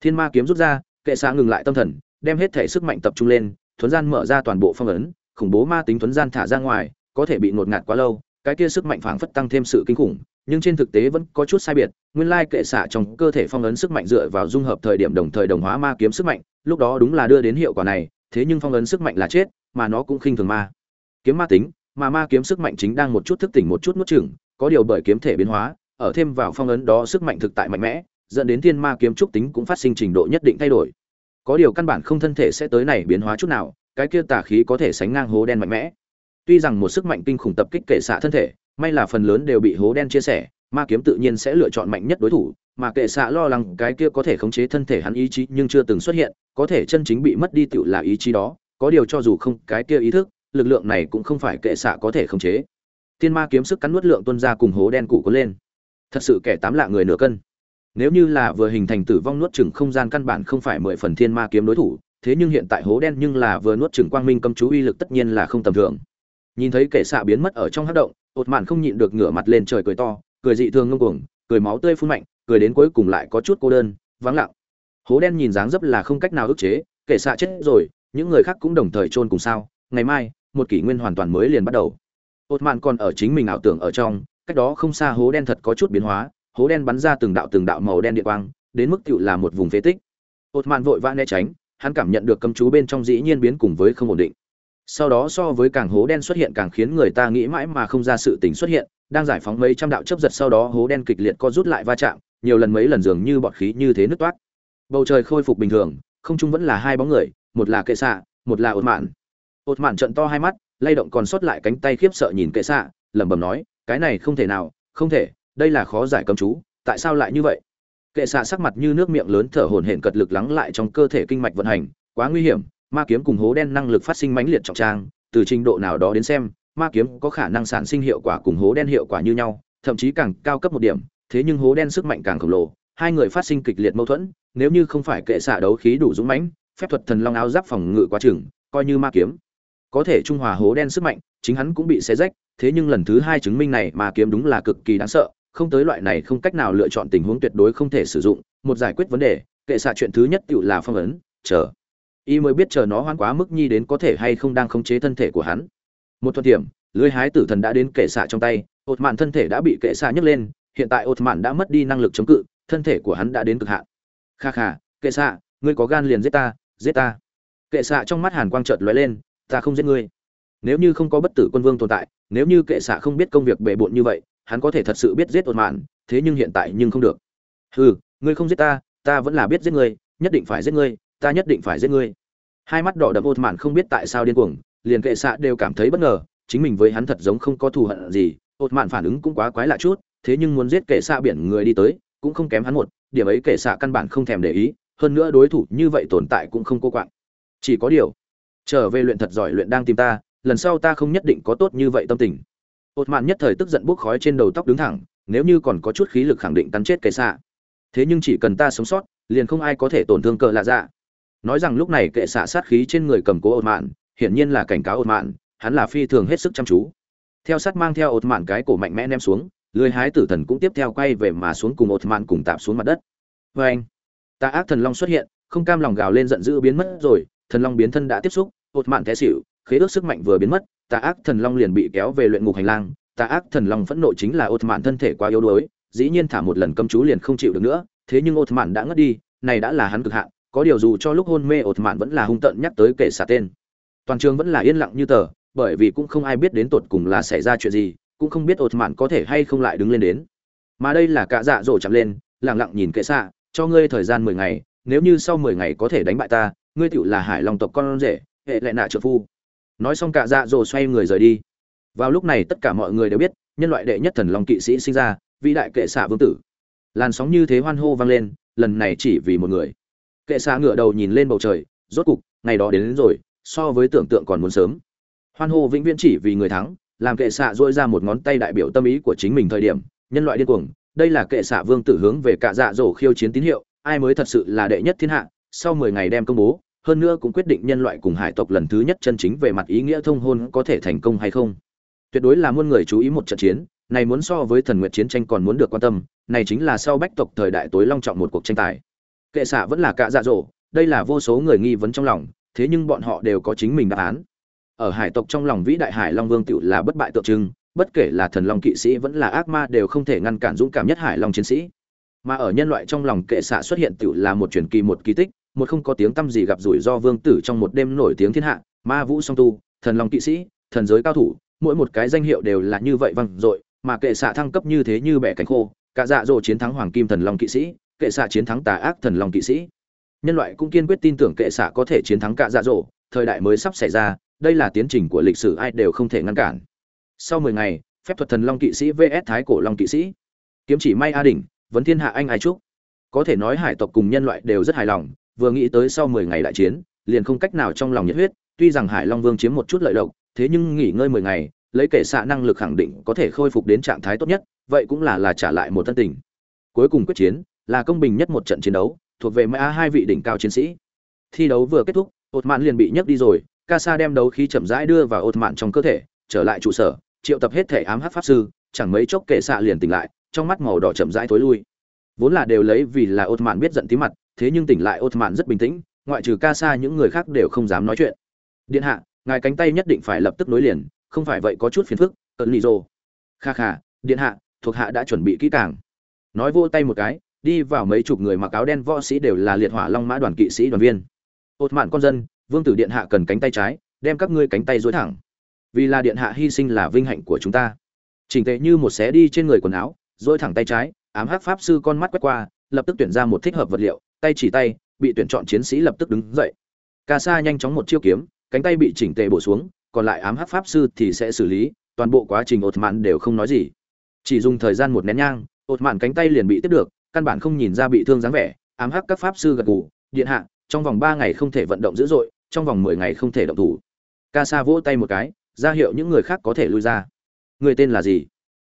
Thiên ma kiếm rút ra, kệ xạ ngừng lại tâm thần, đem hết thể sức mạnh tập trung lên, thuấn gian mở ra toàn bộ phong ấn, khủng bố ma tính thuấn gian thả ra ngoài, có thể bị ngột ngạt quá lâu, cái kia sức mạnh phảng phất tăng thêm sự kinh khủng nhưng trên thực tế vẫn có chút sai biệt, nguyên lai kệ xạ trong cơ thể phong ấn sức mạnh dựa vào dung hợp thời điểm đồng thời đồng hóa ma kiếm sức mạnh, lúc đó đúng là đưa đến hiệu quả này, thế nhưng phong ấn sức mạnh là chết, mà nó cũng khinh thường ma. Kiếm ma tính, mà ma kiếm sức mạnh chính đang một chút thức tỉnh một chút nuốt chửng, có điều bởi kiếm thể biến hóa, ở thêm vào phong ấn đó sức mạnh thực tại mạnh mẽ, dẫn đến thiên ma kiếm trúc tính cũng phát sinh trình độ nhất định thay đổi. Có điều căn bản không thân thể sẽ tới này biến hóa chút nào, cái kia tà khí có thể sánh ngang hố đen mạnh mẽ. Tuy rằng một sức mạnh kinh khủng tập kích kệ xạ thân thể may là phần lớn đều bị hố đen chia sẻ, ma kiếm tự nhiên sẽ lựa chọn mạnh nhất đối thủ, mà kệ xạ lo lắng cái kia có thể khống chế thân thể hắn ý chí nhưng chưa từng xuất hiện, có thể chân chính bị mất đi tựu là ý chí đó, có điều cho dù không cái kia ý thức, lực lượng này cũng không phải kệ xạ có thể khống chế. Tiên ma kiếm sức cắn nuốt lượng tuân ra cùng hố đen cũ có lên. Thật sự kẻ tám lạ người nửa cân. Nếu như là vừa hình thành tử vong nuốt chừng không gian căn bản không phải mười phần thiên ma kiếm đối thủ, thế nhưng hiện tại hố đen nhưng là vừa nuốt chừng quang minh cầm chú uy lực tất nhiên là không tầm thường nhìn thấy kẻ xạ biến mất ở trong hát động, ột mạn không nhịn được ngửa mặt lên trời cười to, cười dị thường ngông cuồng, cười máu tươi phun mạnh, cười đến cuối cùng lại có chút cô đơn, vắng lặng. Hố đen nhìn dáng dấp là không cách nào ức chế, kẻ xạ chết rồi, những người khác cũng đồng thời chôn cùng sao. Ngày mai, một kỷ nguyên hoàn toàn mới liền bắt đầu. Ột mạn còn ở chính mình ảo tưởng ở trong, cách đó không xa hố đen thật có chút biến hóa, hố đen bắn ra từng đạo từng đạo màu đen địa quang, đến mức tựu là một vùng phế tích. Ột mạn vội vã né tránh, hắn cảm nhận được cấm chú bên trong dĩ nhiên biến cùng với không ổn định sau đó so với càng hố đen xuất hiện càng khiến người ta nghĩ mãi mà không ra sự tình xuất hiện, đang giải phóng mấy trăm đạo chấp giật sau đó hố đen kịch liệt co rút lại va chạm, nhiều lần mấy lần dường như bọt khí như thế nứt toát. Bầu trời khôi phục bình thường, không trung vẫn là hai bóng người, một là kệ xạ, một là ột mạn ột mạn trận to hai mắt, lay động còn sót lại cánh tay khiếp sợ nhìn kệ xạ, lẩm bẩm nói, cái này không thể nào, không thể, đây là khó giải cấm chú, tại sao lại như vậy? Kệ xạ sắc mặt như nước miệng lớn thở hổn hển cật lực lắng lại trong cơ thể kinh mạch vận hành, quá nguy hiểm ma kiếm cùng hố đen năng lực phát sinh mãnh liệt trọng trang, từ trình độ nào đó đến xem, ma kiếm có khả năng sản sinh hiệu quả cùng hố đen hiệu quả như nhau, thậm chí càng cao cấp một điểm, thế nhưng hố đen sức mạnh càng khổng lồ, hai người phát sinh kịch liệt mâu thuẫn, nếu như không phải kệ xạ đấu khí đủ dũng mãnh, phép thuật thần long áo giáp phòng ngự quá chừng, coi như ma kiếm. Có thể trung hòa hố đen sức mạnh, chính hắn cũng bị xé rách, thế nhưng lần thứ hai chứng minh này ma kiếm đúng là cực kỳ đáng sợ, không tới loại này không cách nào lựa chọn tình huống tuyệt đối không thể sử dụng. Một giải quyết vấn đề, kệ xạ chuyện thứ nhất tự là phong ấn, chờ y mới biết chờ nó hoan quá mức nhi đến có thể hay không đang khống chế thân thể của hắn. Một thuận điểm, lưới hái tử thần đã đến kệ xạ trong tay, ột mạn thân thể đã bị kệ xạ nhấc lên, hiện tại ột mạn đã mất đi năng lực chống cự, thân thể của hắn đã đến cực hạn. Kha kha, kệ xạ, ngươi có gan liền giết ta giết ta. Kệ xạ trong mắt hàn quang chợt lóe lên, ta không giết ngươi. Nếu như không có bất tử quân vương tồn tại, nếu như kệ xạ không biết công việc bề bộn như vậy, hắn có thể thật sự biết giết ột mạn, thế nhưng hiện tại nhưng không được. Hừ, ngươi không giết ta ta vẫn là biết giết ngươi, nhất định phải giết ngươi ta nhất định phải giết ngươi. Hai mắt đỏ đậm ột mạn không biết tại sao điên cuồng, liền kệ xạ đều cảm thấy bất ngờ, chính mình với hắn thật giống không có thù hận gì ột mạn phản ứng cũng quá quái lạ chút, thế nhưng muốn giết kệ xạ biển người đi tới, cũng không kém hắn một, điểm ấy kệ xạ căn bản không thèm để ý, hơn nữa đối thủ như vậy tồn tại cũng không cô quạng. Chỉ có điều, trở về luyện thật giỏi luyện đang tìm ta, lần sau ta không nhất định có tốt như vậy tâm tình. Ột mạn nhất thời tức giận buốc khói trên đầu tóc đứng thẳng, nếu như còn có chút khí lực khẳng định tắn chết kệ xạ. Thế nhưng chỉ cần ta sống sót, liền không ai có thể tổn thương cờ lạ dạ nói rằng lúc này kệ xạ sát khí trên người cầm cố ột mạn, hiển nhiên là cảnh cáo ột mạn, hắn là phi thường hết sức chăm chú. Theo sát mang theo ột mạn cái cổ mạnh mẽ ném xuống lưới hái tử thần cũng tiếp theo quay về mà xuống cùng ột mạn cùng tạp xuống mặt đất. Vê anh ta ác thần long xuất hiện, không cam lòng gào lên giận dữ biến mất rồi, thần long biến thân đã tiếp xúc ột mạn té xỉu, khế ước sức mạnh vừa biến mất, tà ác thần long liền bị kéo về luyện ngục hành lang, tà ác thần long phẫn nộ chính là ột mạn thân thể quá yếu đuối, dĩ nhiên thả một lần cấm chú liền không chịu được nữa, thế nhưng ột mạn đã ngất đi, này đã là hắn cực hạn có điều dù cho lúc hôn mê ột mạn vẫn là hung tận nhắc tới kể xả tên. Toàn trường vẫn là yên lặng như tờ, bởi vì cũng không ai biết đến tột cùng là xảy ra chuyện gì, cũng không biết ột mạn có thể hay không lại đứng lên đến. Mà đây là cả dạ dỗ chạm lên, lặng lặng nhìn kệ xạ, cho ngươi thời gian mười ngày, nếu như sau mười ngày có thể đánh bại ta, ngươi tựu là hải lòng tộc con rể, hệ lại nạ trợ phu. Nói xong cả dạ dỗ xoay người rời đi. Vào lúc này tất cả mọi người đều biết, nhân loại đệ nhất thần long kỵ sĩ sinh ra, vĩ đại kệ xạ vương tử. Làn sóng như thế hoan hô vang lên, lần này chỉ vì một người kệ xạ ngửa đầu nhìn lên bầu trời rốt cục ngày đó đến, đến rồi so với tưởng tượng còn muốn sớm. Hoan hô vĩnh viễn chỉ vì người thắng làm kệ xạ dỗi ra một ngón tay đại biểu tâm ý của chính mình thời điểm nhân loại điên cuồng đây là kệ xạ vương tử hướng về cả dạ dỗ khiêu chiến tín hiệu ai mới thật sự là đệ nhất thiên hạ sau mười ngày đem công bố hơn nữa cũng quyết định nhân loại cùng hải tộc lần thứ nhất chân chính về mặt ý nghĩa thông hôn có thể thành công hay không. Tuyệt đối là muôn người chú ý một trận chiến này muốn so với thần nguyệt chiến tranh còn muốn được quan tâm này chính là sau bách tộc thời đại tối long trọng một cuộc tranh tài kệ xạ vẫn là cạ dạ dỗ đây là vô số người nghi vấn trong lòng, thế nhưng bọn họ đều có chính mình đáp án. Ở hải tộc trong lòng vĩ đại hải long vương tựu là bất bại tượng trưng, bất kể là thần long kỵ sĩ vẫn là ác ma đều không thể ngăn cản dũng cảm nhất hải long chiến sĩ. Mà ở nhân loại trong lòng kệ xạ xuất hiện tựu là một truyền kỳ một kỳ tích, một không có tiếng tăm gì gặp rủi do vương tử trong một đêm nổi tiếng thiên hạ, ma vũ song tu, thần long kỵ sĩ, thần giới cao thủ, mỗi một cái danh hiệu đều là như vậy vang dội, mà kệ xạ thăng cấp như thế như bẻ cánh khô cả dạ dỗ chiến thắng hoàng kim thần long kỵ sĩ kệ xạ chiến thắng tà ác thần long kỵ sĩ. Nhân loại cũng kiên quyết tin tưởng kệ xạ có thể chiến thắng cả dạ dỗ thời đại mới sắp xảy ra, đây là tiến trình của lịch sử ai đều không thể ngăn cản. Sau mười ngày, phép thuật thần long kỵ sĩ vs thái cổ long kỵ sĩ. Kiếm chỉ may a đỉnh, vấn thiên hạ anh ai chúc có thể nói hải tộc cùng nhân loại đều rất hài lòng, vừa nghĩ tới sau mười ngày đại chiến, liền không cách nào trong lòng nhiệt huyết, tuy rằng hải long vương chiếm một chút lợi độc thế nhưng nghỉ ngơi mười ngày, lấy kệ xạ năng lực khẳng định có thể khôi phục đến trạng thái tốt nhất, vậy cũng là là trả lại một thân tình. Cuối cùng quyết chiến là công bình nhất một trận chiến đấu, thuộc về mã hai vị đỉnh cao chiến sĩ. Thi đấu vừa kết thúc ột mạn liền bị nhấc đi rồi ca sa đem đấu khí chậm rãi đưa vào ột mạn trong cơ thể, trở lại trụ sở, triệu tập hết thể ám hắc pháp sư, chẳng mấy chốc kệ xạ liền tỉnh lại, trong mắt màu đỏ chậm rãi thối lui. Vốn là đều lấy vì là ột mạn biết giận tí mặt, thế nhưng tỉnh lại ột mạn rất bình tĩnh, ngoại trừ ca sa những người khác đều không dám nói chuyện. Điện hạ, ngài cánh tay nhất định phải lập tức nối liền, không phải vậy có chút phiền phức, cẩn lì rồ. Kha kha, điện hạ, thuộc hạ đã chuẩn bị kỹ càng. Nói vô tay một cái đi vào mấy chục người mặc áo đen võ sĩ đều là liệt hỏa long mã đoàn kỵ sĩ đoàn viên. Ột mạn con dân, vương tử điện hạ cần cánh tay trái, đem các ngươi cánh tay dối thẳng. Vì là điện hạ hy sinh là vinh hạnh của chúng ta. Chỉnh tệ như một xé đi trên người quần áo dối thẳng tay trái, ám hắc pháp sư con mắt quét qua, lập tức tuyển ra một thích hợp vật liệu, tay chỉ tay, bị tuyển chọn chiến sĩ lập tức đứng dậy. Ca sa nhanh chóng một chiêu kiếm, cánh tay bị chỉnh tề bổ xuống, còn lại ám hắc pháp sư thì sẽ xử lý, toàn bộ quá trình ột mạn đều không nói gì. Chỉ dùng thời gian một nén nhang ột mạn cánh tay liền bị tiếp được căn bản không nhìn ra bị thương dáng vẻ, ám hắc các pháp sư gật gù, điện hạ, trong vòng ba ngày không thể vận động dữ dội, trong vòng mười ngày không thể động thủ. Ca sa vỗ tay một cái, ra hiệu những người khác có thể lui ra. Người tên là gì?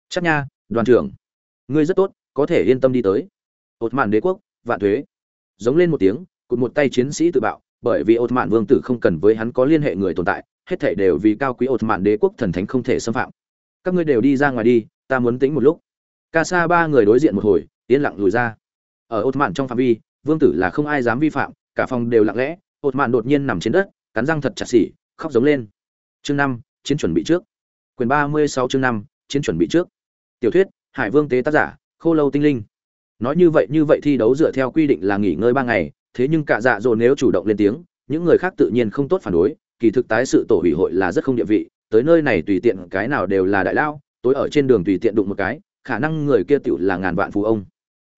Chắc nha, đoàn trưởng. Ngươi rất tốt, có thể yên tâm đi tới. Ột mạn đế quốc, vạn thuế. Giống lên một tiếng, cụt một tay chiến sĩ tự bạo, bởi vì ột mạn vương tử không cần với hắn có liên hệ người tồn tại, hết thảy đều vì cao quý ột mạn đế quốc thần thánh không thể xâm phạm. Các ngươi đều đi ra ngoài đi, ta muốn tĩnh một lúc. Ca sa ba người đối diện một hồi yên lặng lùi ra. Ở ột mạn trong phạm vi, vương tử là không ai dám vi phạm, cả phòng đều lặng lẽ ột mạn đột nhiên nằm trên đất, cắn răng thật chặt xỉ, khóc giống lên. Chương năm, chiến chuẩn bị trước. Quyền ba mươi sáu chương năm, chiến chuẩn bị trước. Tiểu thuyết, hải vương tế tác giả, khô lâu tinh linh. Nói như vậy như vậy thi đấu dựa theo quy định là nghỉ ngơi ba ngày, thế nhưng cả dạ dồn nếu chủ động lên tiếng, những người khác tự nhiên không tốt phản đối, kỳ thực tái sự tổ hủy hội là rất không địa vị, tới nơi này tùy tiện cái nào đều là đại lao, tối ở trên đường tùy tiện đụng một cái, khả năng người kia tựu là ngàn vạn phú ông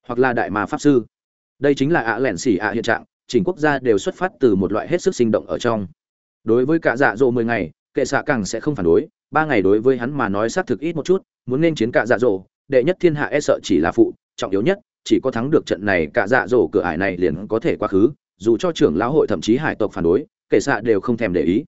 hoặc là đại ma pháp sư. Đây chính là ạ lẻn xỉ ạ hiện trạng, chỉnh quốc gia đều xuất phát từ một loại hết sức sinh động ở trong. Đối với cả dạ dỗ mười ngày, kệ xạ càng sẽ không phản đối, ba ngày đối với hắn mà nói xác thực ít một chút, muốn nên chiến cả dạ dỗ, đệ nhất thiên hạ e sợ chỉ là phụ, trọng yếu nhất, chỉ có thắng được trận này cả dạ dỗ cửa ải này liền có thể quá khứ, dù cho trưởng lão hội thậm chí hải tộc phản đối, kệ xạ đều không thèm để ý.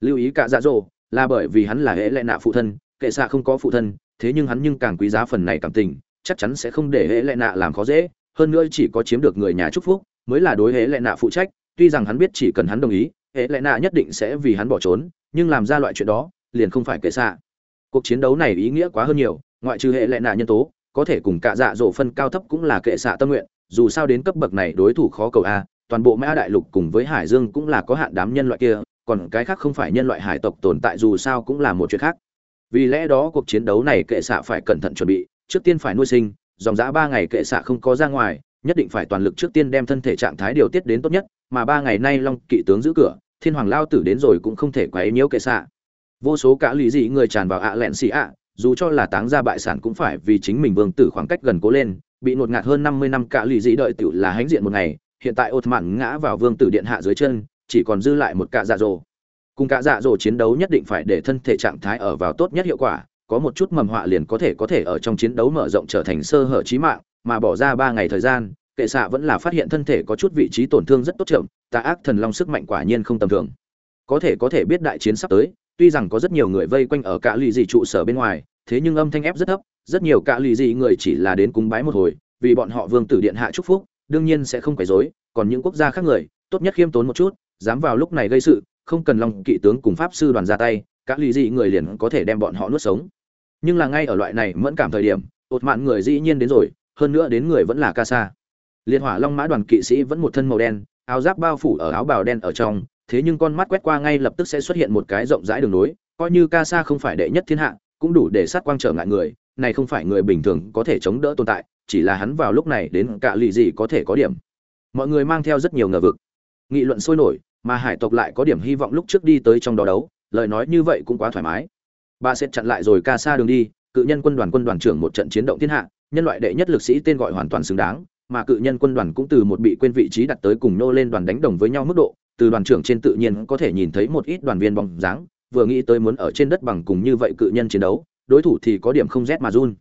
Lưu ý cả dạ dỗ, là bởi vì hắn là hệ lệ nạ phụ thân, kệ xạ không có phụ thân, thế nhưng hắn nhưng càng quý giá phần này cảm tình chắc chắn sẽ không để hệ lệ nạ làm khó dễ, hơn nữa chỉ có chiếm được người nhà chúc phúc mới là đối hệ lệ nạ phụ trách, tuy rằng hắn biết chỉ cần hắn đồng ý, hệ lệ nạ nhất định sẽ vì hắn bỏ trốn, nhưng làm ra loại chuyện đó, liền không phải kệ xạ. Cuộc chiến đấu này ý nghĩa quá hơn nhiều, ngoại trừ hệ lệ nạ nhân tố, có thể cùng cả dạ dỗ phân cao thấp cũng là kệ xạ tâm nguyện, dù sao đến cấp bậc này đối thủ khó cầu a, toàn bộ mã đại lục cùng với hải dương cũng là có hạn đám nhân loại kia, còn cái khác không phải nhân loại hải tộc tồn tại dù sao cũng là một chuyện khác. Vì lẽ đó cuộc chiến đấu này kệ xạ phải cẩn thận chuẩn bị trước tiên phải nuôi sinh, dòng dã ba ngày kệ xạ không có ra ngoài, nhất định phải toàn lực trước tiên đem thân thể trạng thái điều tiết đến tốt nhất, mà ba ngày nay long kỵ tướng giữ cửa, thiên hoàng lao tử đến rồi cũng không thể quấy nhiễu kệ xạ. Vô số cả lý dị người tràn vào ạ lẹn xì ạ, dù cho là táng ra bại sản cũng phải vì chính mình vương tử khoảng cách gần cố lên, bị ngột ngạt hơn năm mươi năm cả lý dị đợi tiểu là hãnh diện một ngày, hiện tại ột mạn ngã vào vương tử điện hạ dưới chân, chỉ còn dư lại một cạ dạ dỗ cùng cạ dạ dỗ chiến đấu nhất định phải để thân thể trạng thái ở vào tốt nhất hiệu quả có một chút mầm họa liền có thể có thể ở trong chiến đấu mở rộng trở thành sơ hở trí mạng, mà bỏ ra ba ngày thời gian, kệ xạ vẫn là phát hiện thân thể có chút vị trí tổn thương rất tốt chậm, tà ác thần long sức mạnh quả nhiên không tầm thường. Có thể có thể biết đại chiến sắp tới, tuy rằng có rất nhiều người vây quanh ở cả lì dị trụ sở bên ngoài, thế nhưng âm thanh ép rất thấp, rất nhiều cả lì dị người chỉ là đến cúng bái một hồi, vì bọn họ vương tử điện hạ chúc phúc, đương nhiên sẽ không quấy rối, còn những quốc gia khác người, tốt nhất khiêm tốn một chút, dám vào lúc này gây sự, không cần lòng kỵ tướng cùng pháp sư đoàn ra tay các lì dị người liền có thể đem bọn họ nuốt sống nhưng là ngay ở loại này mẫn cảm thời điểm, ột mạn người dĩ nhiên đến rồi, hơn nữa đến người vẫn là ca sa. Liên hỏa long mã đoàn kỵ sĩ vẫn một thân màu đen, áo giáp bao phủ ở áo bào đen ở trong, thế nhưng con mắt quét qua ngay lập tức sẽ xuất hiện một cái rộng rãi đường nối, coi như ca sa không phải đệ nhất thiên hạ, cũng đủ để sát quang trở ngại người, này không phải người bình thường có thể chống đỡ tồn tại, chỉ là hắn vào lúc này đến cả lì gì có thể có điểm. Mọi người mang theo rất nhiều ngờ vực. Nghị luận sôi nổi, mà hải tộc lại có điểm hy vọng lúc trước đi tới trong đó đấu, lời nói như vậy cũng quá thoải mái bà sẽ chặn lại rồi ca xa đường đi, cự nhân quân đoàn quân đoàn trưởng một trận chiến động thiên hạ, nhân loại đệ nhất lực sĩ tên gọi hoàn toàn xứng đáng, mà cự nhân quân đoàn cũng từ một bị quên vị trí đặt tới cùng nô lên đoàn đánh đồng với nhau mức độ, từ đoàn trưởng trên tự nhiên có thể nhìn thấy một ít đoàn viên bóng dáng, vừa nghĩ tới muốn ở trên đất bằng cùng như vậy cự nhân chiến đấu, đối thủ thì có điểm không rét mà run.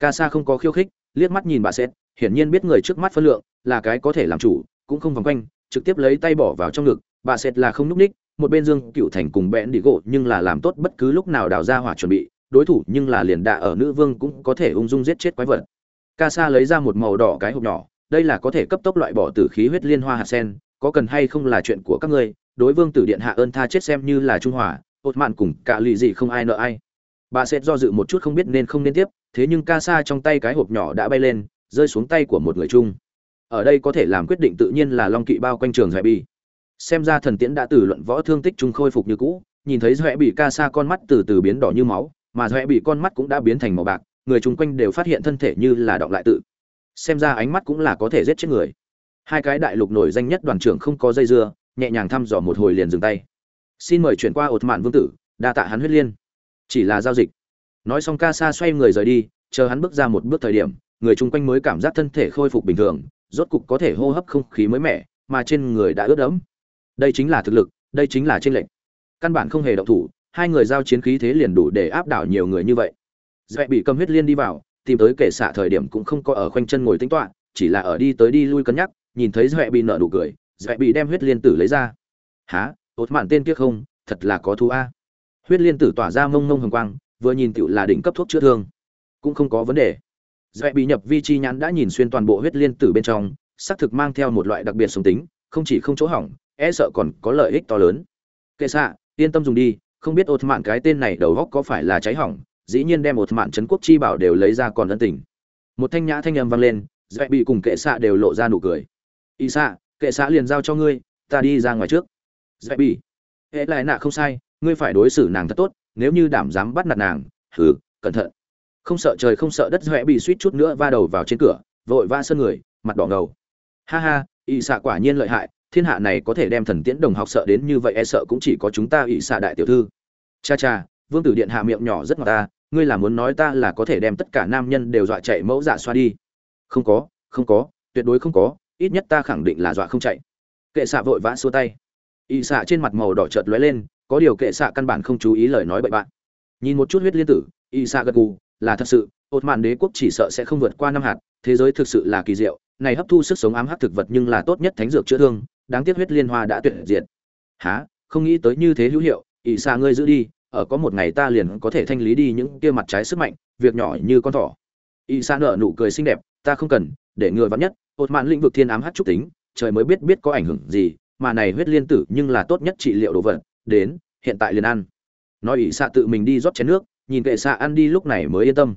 Ca sa không có khiêu khích, liếc mắt nhìn bà xét hiển nhiên biết người trước mắt phân lượng, là cái có thể làm chủ, cũng không vòng quanh, trực tiếp lấy tay bỏ vào trong ngực, bà xét là không núp ních một bên dương cựu thành cùng bẽn đi gỗ nhưng là làm tốt bất cứ lúc nào đào ra hỏa chuẩn bị, đối thủ nhưng là liền đạ ở nữ vương cũng có thể ung dung giết chết quái vật. Ca sa lấy ra một màu đỏ cái hộp nhỏ, đây là có thể cấp tốc loại bỏ tử khí huyết liên hoa hạt sen, có cần hay không là chuyện của các ngươi, đối vương tử điện hạ ơn tha chết xem như là trung hòa, ột mạn cùng cả lì gì không ai nợ ai. Bà sẽ do dự một chút không biết nên không nên tiếp, thế nhưng ca sa trong tay cái hộp nhỏ đã bay lên, rơi xuống tay của một người chung. Ở đây có thể làm quyết định tự nhiên là long kỵ bao quanh trường dạy bi xem ra thần tiễn đã từ luận võ thương tích trung khôi phục như cũ, nhìn thấy doẹ bị ca sa con mắt từ từ biến đỏ như máu, mà doẹ bị con mắt cũng đã biến thành màu bạc, người chung quanh đều phát hiện thân thể như là động lại tự. Xem ra ánh mắt cũng là có thể giết chết người. Hai cái đại lục nổi danh nhất đoàn trưởng không có dây dưa, nhẹ nhàng thăm dò một hồi liền dừng tay. Xin mời chuyển qua ột mạn vương tử, đa tạ hắn huyết liên. Chỉ là giao dịch. Nói xong ca sa xoay người rời đi, chờ hắn bước ra một bước thời điểm, người chung quanh mới cảm giác thân thể khôi phục bình thường, rốt cục có thể hô hấp không khí mới mẻ, mà trên người đã ướt đẫm đây chính là thực lực, đây chính là trên lệnh căn bản không hề động thủ, hai người giao chiến khí thế liền đủ để áp đảo nhiều người như vậy. Dễ bị cầm huyết liên đi vào, tìm tới kể xạ thời điểm cũng không có ở khoanh chân ngồi tính toạ chỉ là ở đi tới đi lui cân nhắc, nhìn thấy dễ bị nợ đủ cười dễ bị đem huyết liên tử lấy ra. Há ột mạn tên kia không? Thật là có thú a. Huyết liên tử tỏa ra mông mông hồng quang, vừa nhìn tựu là đỉnh cấp thuốc chữa thương. Cũng không có vấn đề. Dễ bị nhập vi chi nhãn đã nhìn xuyên toàn bộ huyết liên tử bên trong, xác thực mang theo một loại đặc biệt sống tính, không chỉ không chỗ hỏng e sợ còn có lợi ích to lớn. Kệ xạ, yên tâm dùng đi, không biết ột mạn cái tên này đầu góc có phải là cháy hỏng, dĩ nhiên đem ột mạn trấn quốc chi bảo đều lấy ra còn ân tình. Một thanh nhã thanh âm vang lên dễ bị cùng kệ xạ đều lộ ra nụ cười. Y xạ, kệ xạ liền giao cho ngươi, ta đi ra ngoài trước. Dễ bị hệ lại nạ không sai, ngươi phải đối xử nàng thật tốt, nếu như đảm dám bắt nạt nàng, hừ, cẩn thận. Không sợ trời không sợ đất dễ bị suýt chút nữa va đầu vào trên cửa, vội va sơn người, mặt đỏ ngầu. Ha ha y xạ quả nhiên lợi hại thiên hạ này có thể đem thần tiễn đồng học sợ đến như vậy e sợ cũng chỉ có chúng ta ỵ xạ đại tiểu thư. Cha cha, vương tử điện hạ miệng nhỏ rất ngọt ta, ngươi là muốn nói ta là có thể đem tất cả nam nhân đều dọa chạy mẫu dạ xoa đi. Không có không có, tuyệt đối không có, ít nhất ta khẳng định là dọa không chạy. Kệ xạ vội vã xua tay. Ỵ xạ trên mặt màu đỏ chợt lóe lên, có điều kệ xạ căn bản không chú ý lời nói bậy bạn. Nhìn một chút huyết liên tử ỵ xạ gật gù, là thật sự ột mạn đế quốc chỉ sợ sẽ không vượt qua năm hạt, thế giới thực sự là kỳ diệu, này hấp thu sức sống ám hắc thực vật nhưng là tốt nhất thánh dược chữa thương đáng tiếc huyết liên hoa đã tuyệt diệt. Há không nghĩ tới như thế hữu hiệu, ỷ xa ngươi giữ đi, ở có một ngày ta liền có thể thanh lý đi những kia mặt trái sức mạnh, việc nhỏ như con thỏ. Ỷ xa nở nụ cười xinh đẹp, ta không cần, để ngừa vắn nhất, ột mạn lĩnh vực thiên ám hắc trúc tính, trời mới biết biết có ảnh hưởng gì, mà này huyết liên tử nhưng là tốt nhất trị liệu đồ vật, đến, hiện tại liền ăn. Nói ỷ xạ tự mình đi rót chén nước, nhìn kệ xạ ăn đi lúc này mới yên tâm.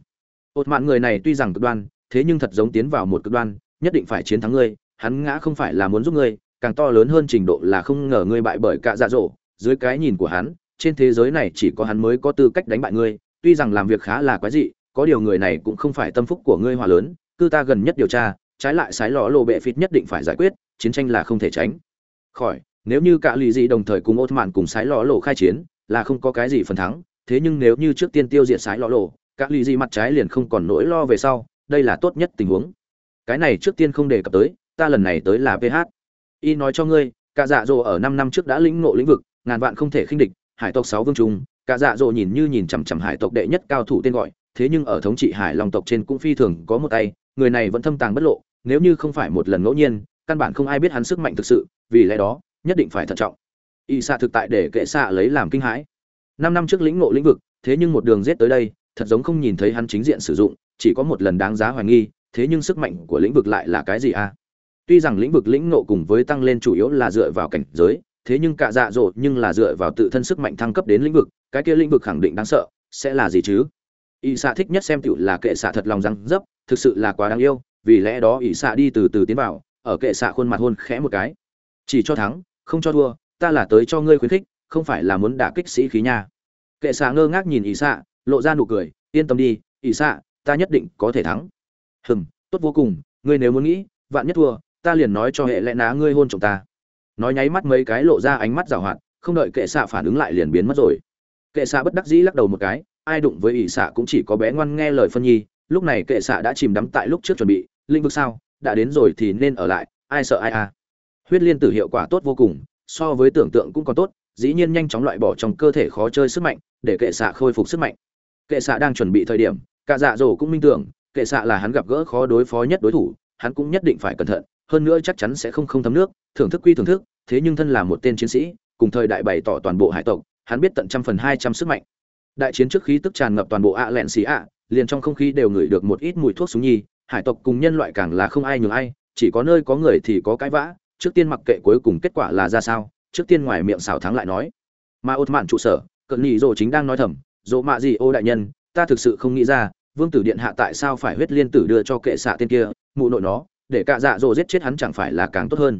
Ột mạn người này tuy rằng cực đoan, thế nhưng thật giống tiến vào một cực đoan, nhất định phải chiến thắng ngươi, hắn ngã không phải là muốn giúp ngươi càng to lớn hơn trình độ là không ngờ ngươi bại bởi cả dạ dỗ dưới cái nhìn của hắn, trên thế giới này chỉ có hắn mới có tư cách đánh bại ngươi. Tuy rằng làm việc khá là quái dị, có điều người này cũng không phải tâm phúc của ngươi hòa lớn. Cư ta gần nhất điều tra, trái lại sái lò lộ bệ phít nhất định phải giải quyết, chiến tranh là không thể tránh. Khỏi, nếu như cả lì dị đồng thời cùng ốt mạn cùng sái lò lộ khai chiến, là không có cái gì phần thắng. Thế nhưng nếu như trước tiên tiêu diệt sái lò lộ cả lì dị mặt trái liền không còn nỗi lo về sau. Đây là tốt nhất tình huống. Cái này trước tiên không đề cập tới, ta lần này tới là ph y nói cho ngươi, cả dạ dỗ ở năm năm trước đã lĩnh ngộ lĩnh vực, ngàn vạn không thể khinh địch, hải tộc sáu vương trung, cả dạ dỗ nhìn như nhìn chằm chằm hải tộc đệ nhất cao thủ tên gọi, thế nhưng ở thống trị hải long tộc trên cũng phi thường có một tay, người này vẫn thâm tàng bất lộ, nếu như không phải một lần ngẫu nhiên, căn bản không ai biết hắn sức mạnh thực sự, vì lẽ đó, nhất định phải thận trọng y xạ thực tại để kệ xạ lấy làm kinh hãi năm năm trước lĩnh ngộ lĩnh vực, thế nhưng một đường giết tới đây, thật giống không nhìn thấy hắn chính diện sử dụng, chỉ có một lần đáng giá hoài nghi, thế nhưng sức mạnh của lĩnh vực lại là cái gì a à? Tuy rằng lĩnh vực lĩnh ngộ cùng với tăng lên chủ yếu là dựa vào cảnh giới, thế nhưng cả dạ dỗ nhưng là dựa vào tự thân sức mạnh thăng cấp đến lĩnh vực, cái kia lĩnh vực khẳng định đáng sợ, sẽ là gì chứ? Ỷ xạ thích nhất xem tựu là kệ xạ thật lòng răng dấp, thực sự là quá đáng yêu, vì lẽ đó ỷ xạ đi từ từ tiến vào, ở kệ xạ khuôn mặt hôn khẽ một cái. Chỉ cho thắng, không cho thua, ta là tới cho ngươi khuyến khích, không phải là muốn đả kích sĩ khí nha. Kệ xạ ngơ ngác nhìn ỷ xạ lộ ra nụ cười, yên tâm đi ỷ xạ ta nhất định có thể thắng. Hừm, tốt vô cùng, ngươi nếu muốn nghĩ, vạn nhất thua ta liền nói cho hệ lẽ ná ngươi hôn chồng ta. Nói nháy mắt mấy cái lộ ra ánh mắt giảo hoạt, không đợi kệ xạ phản ứng lại liền biến mất rồi. Kệ xạ bất đắc dĩ lắc đầu một cái, ai đụng với ỷ xạ cũng chỉ có bé ngoan nghe lời phân nhi, lúc này kệ xạ đã chìm đắm tại lúc trước chuẩn bị linh vực sao, đã đến rồi thì nên ở lại, ai sợ ai à. Huyết liên tử hiệu quả tốt vô cùng, so với tưởng tượng cũng còn tốt, dĩ nhiên nhanh chóng loại bỏ trong cơ thể khó chơi sức mạnh, để kệ xạ khôi phục sức mạnh. Kệ xạ đang chuẩn bị thời điểm, cả dạ dỗ cũng minh tưởng, kệ xạ là hắn gặp gỡ khó đối phó nhất đối thủ, hắn cũng nhất định phải cẩn thận hơn nữa chắc chắn sẽ không không thấm nước, thưởng thức quy thưởng thức, thế nhưng thân là một tên chiến sĩ, cùng thời đại bày tỏ toàn bộ hải tộc, hắn biết tận trăm phần hai trăm sức mạnh. Đại chiến trước khí tức tràn ngập toàn bộ ạ lẹn xì ạ liền trong không khí đều ngửi được một ít mùi thuốc súng nhi, hải tộc cùng nhân loại càng là không ai nhường ai, chỉ có nơi có người thì có cãi vã, trước tiên mặc kệ cuối cùng kết quả là ra sao, trước tiên ngoài miệng xào thắng lại nói. Mà ột mạn trụ sở, cận nhị rồ chính đang nói thầm dỗ mạ gì, ô đại nhân, ta thực sự không nghĩ ra, vương tử điện hạ tại sao phải huyết liên tử đưa cho kệ xạ tên kia, mụ nội nó để cạ dạ dỗ giết chết hắn chẳng phải là càng tốt hơn.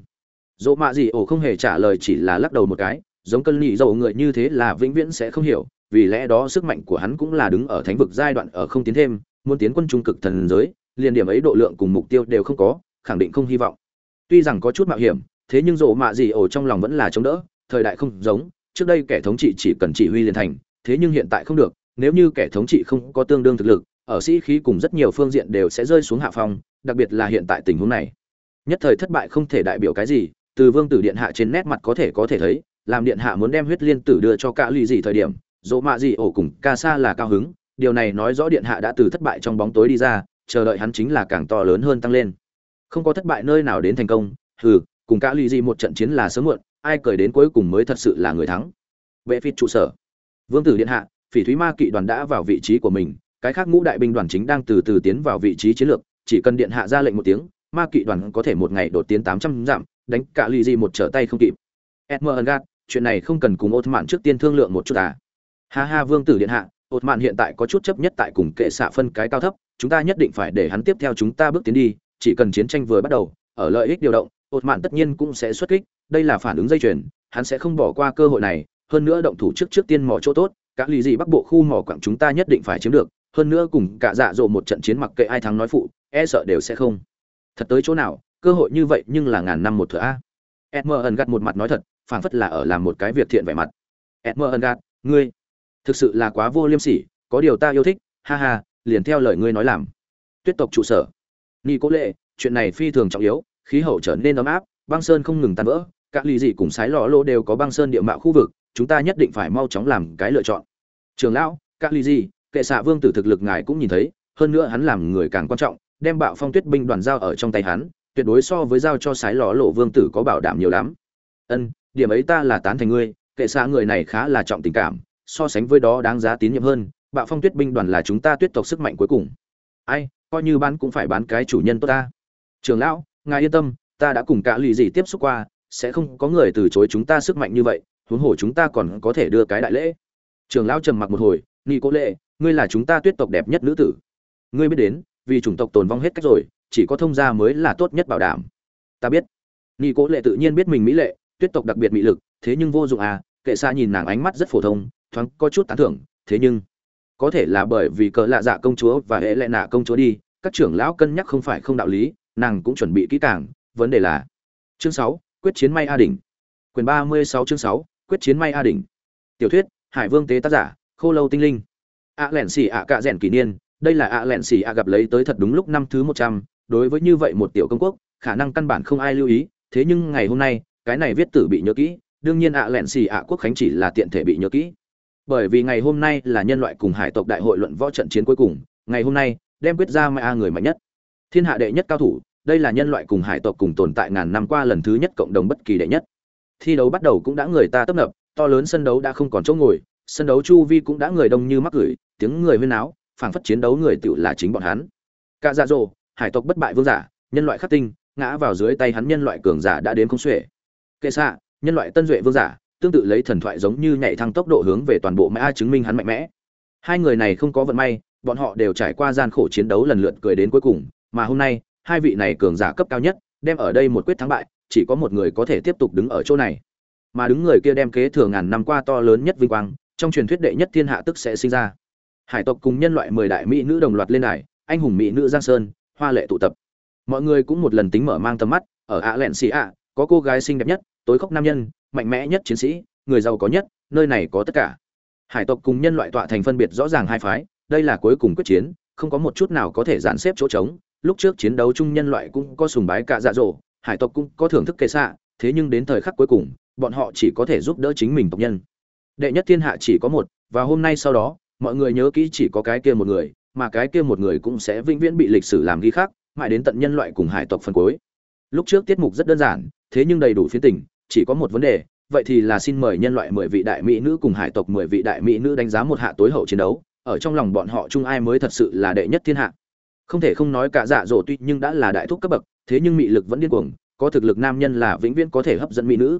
Dỗ mạ gì ổ không hề trả lời chỉ là lắc đầu một cái, giống cân nhị dầu người như thế là vĩnh viễn sẽ không hiểu, vì lẽ đó sức mạnh của hắn cũng là đứng ở thánh vực giai đoạn ở không tiến thêm, muốn tiến quân trung cực thần giới, liền điểm ấy độ lượng cùng mục tiêu đều không có, khẳng định không hy vọng. Tuy rằng có chút mạo hiểm, thế nhưng dỗ mạ gì ổ trong lòng vẫn là chống đỡ, thời đại không giống, trước đây kẻ thống trị chỉ cần chỉ huy liền thành, thế nhưng hiện tại không được, nếu như kẻ thống trị không có tương đương thực lực, ở sĩ khí cùng rất nhiều phương diện đều sẽ rơi xuống hạ phong đặc biệt là hiện tại tình huống này. Nhất thời thất bại không thể đại biểu cái gì, từ vương tử điện hạ trên nét mặt có thể có thể thấy, làm điện hạ muốn đem huyết liên tử đưa cho cả lì gì thời điểm, dỗ mạ gì ổ cùng ca sa là cao hứng, điều này nói rõ điện hạ đã từ thất bại trong bóng tối đi ra, chờ đợi hắn chính là càng to lớn hơn tăng lên. Không có thất bại nơi nào đến thành công, hừ, cùng cả lì gì một trận chiến là sớm muộn, ai cởi đến cuối cùng mới thật sự là người thắng. Vệ phi trụ sở. Vương tử điện hạ, phỉ thúy ma kỵ đoàn đã vào vị trí của mình, cái khác ngũ đại binh đoàn chính đang từ từ tiến vào vị trí chiến lược chỉ cần điện hạ ra lệnh một tiếng, ma kỵ đoàn có thể một ngày đột tiến tám trăm dặm, đánh cả lì gì một trở tay không kịp. Edmer chuyện này không cần cùng ột mạn trước tiên thương lượng một chút à. Ha ha vương tử điện hạ ột mạn hiện tại có chút chấp nhất tại cùng kệ xạ phân cái cao thấp, chúng ta nhất định phải để hắn tiếp theo chúng ta bước tiến đi, chỉ cần chiến tranh vừa bắt đầu, ở lợi ích điều động ột mạn tất nhiên cũng sẽ xuất kích, đây là phản ứng dây chuyền, hắn sẽ không bỏ qua cơ hội này, hơn nữa động thủ trước trước tiên mỏ chỗ tốt các lý gì bắc bộ khu mỏ quặng chúng ta nhất định phải chiếm được, hơn nữa cùng cả dạ dỗ một trận chiến mặc kệ ai thắng nói phụ e sợ đều sẽ không. Thật tới chỗ nào, cơ hội như vậy nhưng là ngàn năm một thửa a. Edmer ẩn gạt một mặt nói thật, phảng phất là ở làm một cái việc thiện vẻ mặt. Edmer ẩn gạt ngươi, thực sự là quá vô liêm sỉ, có điều ta yêu thích, ha ha, liền theo lời ngươi nói làm. Tuyết tộc trụ sở. Nghi cố lệ, chuyện này phi thường trọng yếu, khí hậu trở nên ấm áp, băng sơn không ngừng tan vỡ các ly dị cùng sái lò lô đều có băng sơn địa mạo khu vực, chúng ta nhất định phải mau chóng làm cái lựa chọn. Trường lão các ly dị, kệ xạ vương tử thực lực ngài cũng nhìn thấy, hơn nữa hắn làm người càng quan trọng đem bạo phong tuyết binh đoàn giao ở trong tay hắn, tuyệt đối so với giao cho sái lò lộ vương tử có bảo đảm nhiều lắm. Ân, điểm ấy ta là tán thành ngươi, kệ xa người này khá là trọng tình cảm, so sánh với đó đáng giá tín nhiệm hơn, bạo phong tuyết binh đoàn là chúng ta tuyết tộc sức mạnh cuối cùng. Ai, coi như bán cũng phải bán cái chủ nhân tốt ta. Trường lão, ngài yên tâm, ta đã cùng cả lì gì tiếp xúc qua, sẽ không có người từ chối chúng ta sức mạnh như vậy, huống hồ chúng ta còn có thể đưa cái đại lễ. Trường lão trầm mặc một hồi nghi cố lệ, ngươi là chúng ta tuyết tộc đẹp nhất nữ tử. Ngươi biết đến vì chủng tộc tồn vong hết cách rồi, chỉ có thông gia mới là tốt nhất bảo đảm. Ta biết. Nghi cố lệ tự nhiên biết mình mỹ lệ, tuyết tộc đặc biệt mỹ lực, thế nhưng vô dụng à kệ xa nhìn nàng ánh mắt rất phổ thông, thoáng có chút tán thưởng, thế nhưng, có thể là bởi vì cỡ lạ dạ công chúa và hệ lệ nạ công chúa đi, các trưởng lão cân nhắc không phải không đạo lý, nàng cũng chuẩn bị kỹ càng, vấn đề là, chương sáu, quyết chiến may a đỉnh. Quyền ba mươi sáu chương sáu, quyết chiến may a đỉnh. Tiểu thuyết, hải vương tế tác giả, khô lâu tinh linh. Ạ lẻn xì ạ cạ rèn kỷ niên đây là ạ lẹn xì ạ gặp lấy tới thật đúng lúc năm thứ một trăm, đối với như vậy một tiểu công quốc, khả năng căn bản không ai lưu ý, thế nhưng ngày hôm nay, cái này viết tử bị nhớ kỹ, đương nhiên ạ lẹn xì ạ quốc khánh chỉ là tiện thể bị nhớ kỹ. Bởi vì ngày hôm nay là nhân loại cùng hải tộc đại hội luận võ trận chiến cuối cùng, ngày hôm nay, đem quyết ra mai a người mạnh nhất. Thiên hạ đệ nhất cao thủ, đây là nhân loại cùng hải tộc cùng tồn tại ngàn năm qua lần thứ nhất cộng đồng bất kỳ đệ nhất. Thi đấu bắt đầu cũng đã người ta tấp nập, to lớn sân đấu đã không còn chỗ ngồi, sân đấu chu vi cũng đã người đông như mắc gửi, tiếng người huyên áo phảng phất chiến đấu người tựu là chính bọn hắn. Cả dạ dỗ, hải tộc bất bại vương giả, nhân loại khắc tinh, ngã vào dưới tay hắn nhân loại cường giả đã đến không xuể. Kệ xạ, nhân loại tân duệ vương giả, tương tự lấy thần thoại giống như nhảy thăng tốc độ hướng về toàn bộ mã chứng minh hắn mạnh mẽ. Hai người này không có vận may, bọn họ đều trải qua gian khổ chiến đấu lần lượt cười đến cuối cùng, mà hôm nay, hai vị này cường giả cấp cao nhất, đem ở đây một quyết thắng bại, chỉ có một người có thể tiếp tục đứng ở chỗ này. Mà đứng người kia đem kế thừa ngàn năm qua to lớn nhất vinh quang, trong truyền thuyết đệ nhất thiên hạ tức sẽ sinh ra hải tộc cùng nhân loại mười đại mỹ nữ đồng loạt lên đài, anh hùng mỹ nữ giang sơn, hoa lệ tụ tập. Mọi người cũng một lần tính mở mang tầm mắt, ở ạ lẹn xì ạ, có cô gái xinh đẹp nhất, tối khóc nam nhân, mạnh mẽ nhất chiến sĩ, người giàu có nhất, nơi này có tất cả. Hải tộc cùng nhân loại tọa thành phân biệt rõ ràng hai phái, đây là cuối cùng quyết chiến, không có một chút nào có thể dàn xếp chỗ trống. Lúc trước chiến đấu chung nhân loại cũng có sùng bái cả dạ dỗ, hải tộc cũng có thưởng thức kệ xạ, thế nhưng đến thời khắc cuối cùng, bọn họ chỉ có thể giúp đỡ chính mình tộc nhân. Đệ nhất thiên hạ chỉ có một, và hôm nay sau đó mọi người nhớ kỹ chỉ có cái kia một người mà cái kia một người cũng sẽ vĩnh viễn bị lịch sử làm ghi khắc, mãi đến tận nhân loại cùng hải tộc phần cuối. Lúc trước tiết mục rất đơn giản thế nhưng đầy đủ phiến tình chỉ có một vấn đề vậy thì là xin mời nhân loại mười vị đại mỹ nữ cùng hải tộc mười vị đại mỹ nữ đánh giá một hạ tối hậu chiến đấu ở trong lòng bọn họ chung ai mới thật sự là đệ nhất thiên hạ. Không thể không nói cả dạ dỗ tuy nhưng đã là đại thúc cấp bậc thế nhưng mị lực vẫn điên cuồng có thực lực nam nhân là vĩnh viễn có thể hấp dẫn mỹ nữ.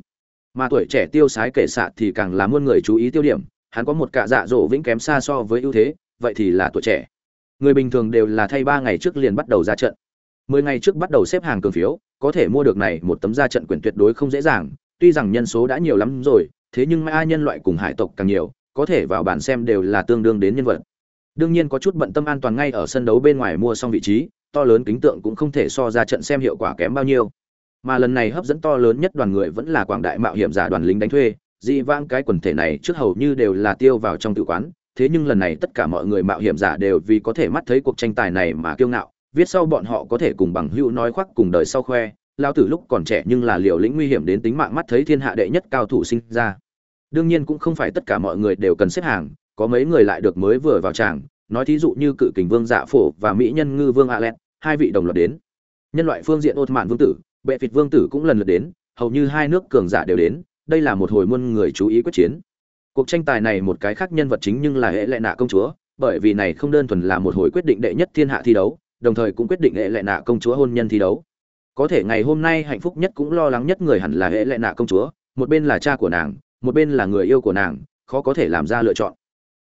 Mà tuổi trẻ tiêu sái kể xạ thì càng là muôn người chú ý tiêu điểm hắn có một cả dạ dỗ vĩnh kém xa so với ưu thế, vậy thì là tuổi trẻ. Người bình thường đều là thay ba ngày trước liền bắt đầu ra trận. Mười ngày trước bắt đầu xếp hàng cường phiếu, có thể mua được này một tấm ra trận quyền tuyệt đối không dễ dàng, tuy rằng nhân số đã nhiều lắm rồi, thế nhưng mai nhân loại cùng hải tộc càng nhiều, có thể vào bản xem đều là tương đương đến nhân vật. Đương nhiên có chút bận tâm an toàn ngay ở sân đấu bên ngoài mua xong vị trí, to lớn kính tượng cũng không thể so ra trận xem hiệu quả kém bao nhiêu. Mà lần này hấp dẫn to lớn nhất đoàn người vẫn là quảng đại mạo hiểm giả đoàn lính đánh thuê dị vãng cái quần thể này trước hầu như đều là tiêu vào trong tự quán, thế nhưng lần này tất cả mọi người mạo hiểm giả đều vì có thể mắt thấy cuộc tranh tài này mà kiêu ngạo viết sau bọn họ có thể cùng bằng hữu nói khoác cùng đời sau khoe lao tử lúc còn trẻ nhưng là liều lĩnh nguy hiểm đến tính mạng mắt thấy thiên hạ đệ nhất cao thủ sinh ra. Đương nhiên cũng không phải tất cả mọi người đều cần xếp hàng, có mấy người lại được mới vừa vào tràng, nói thí dụ như cự kình vương dạ phổ và mỹ nhân ngư vương alet hai vị đồng loạt đến. Nhân loại phương diện ột mạn vương tử, bệ phịt vương tử cũng lần lượt đến, hầu như hai nước cường giả đều đến đây là một hồi muôn người chú ý quyết chiến. Cuộc tranh tài này một cái khác nhân vật chính nhưng là hệ lệ nạ công chúa, bởi vì này không đơn thuần là một hồi quyết định đệ nhất thiên hạ thi đấu, đồng thời cũng quyết định hệ lệ nạ công chúa hôn nhân thi đấu. Có thể ngày hôm nay hạnh phúc nhất cũng lo lắng nhất người hẳn là hệ lệ nạ công chúa, một bên là cha của nàng, một bên là người yêu của nàng, khó có thể làm ra lựa chọn.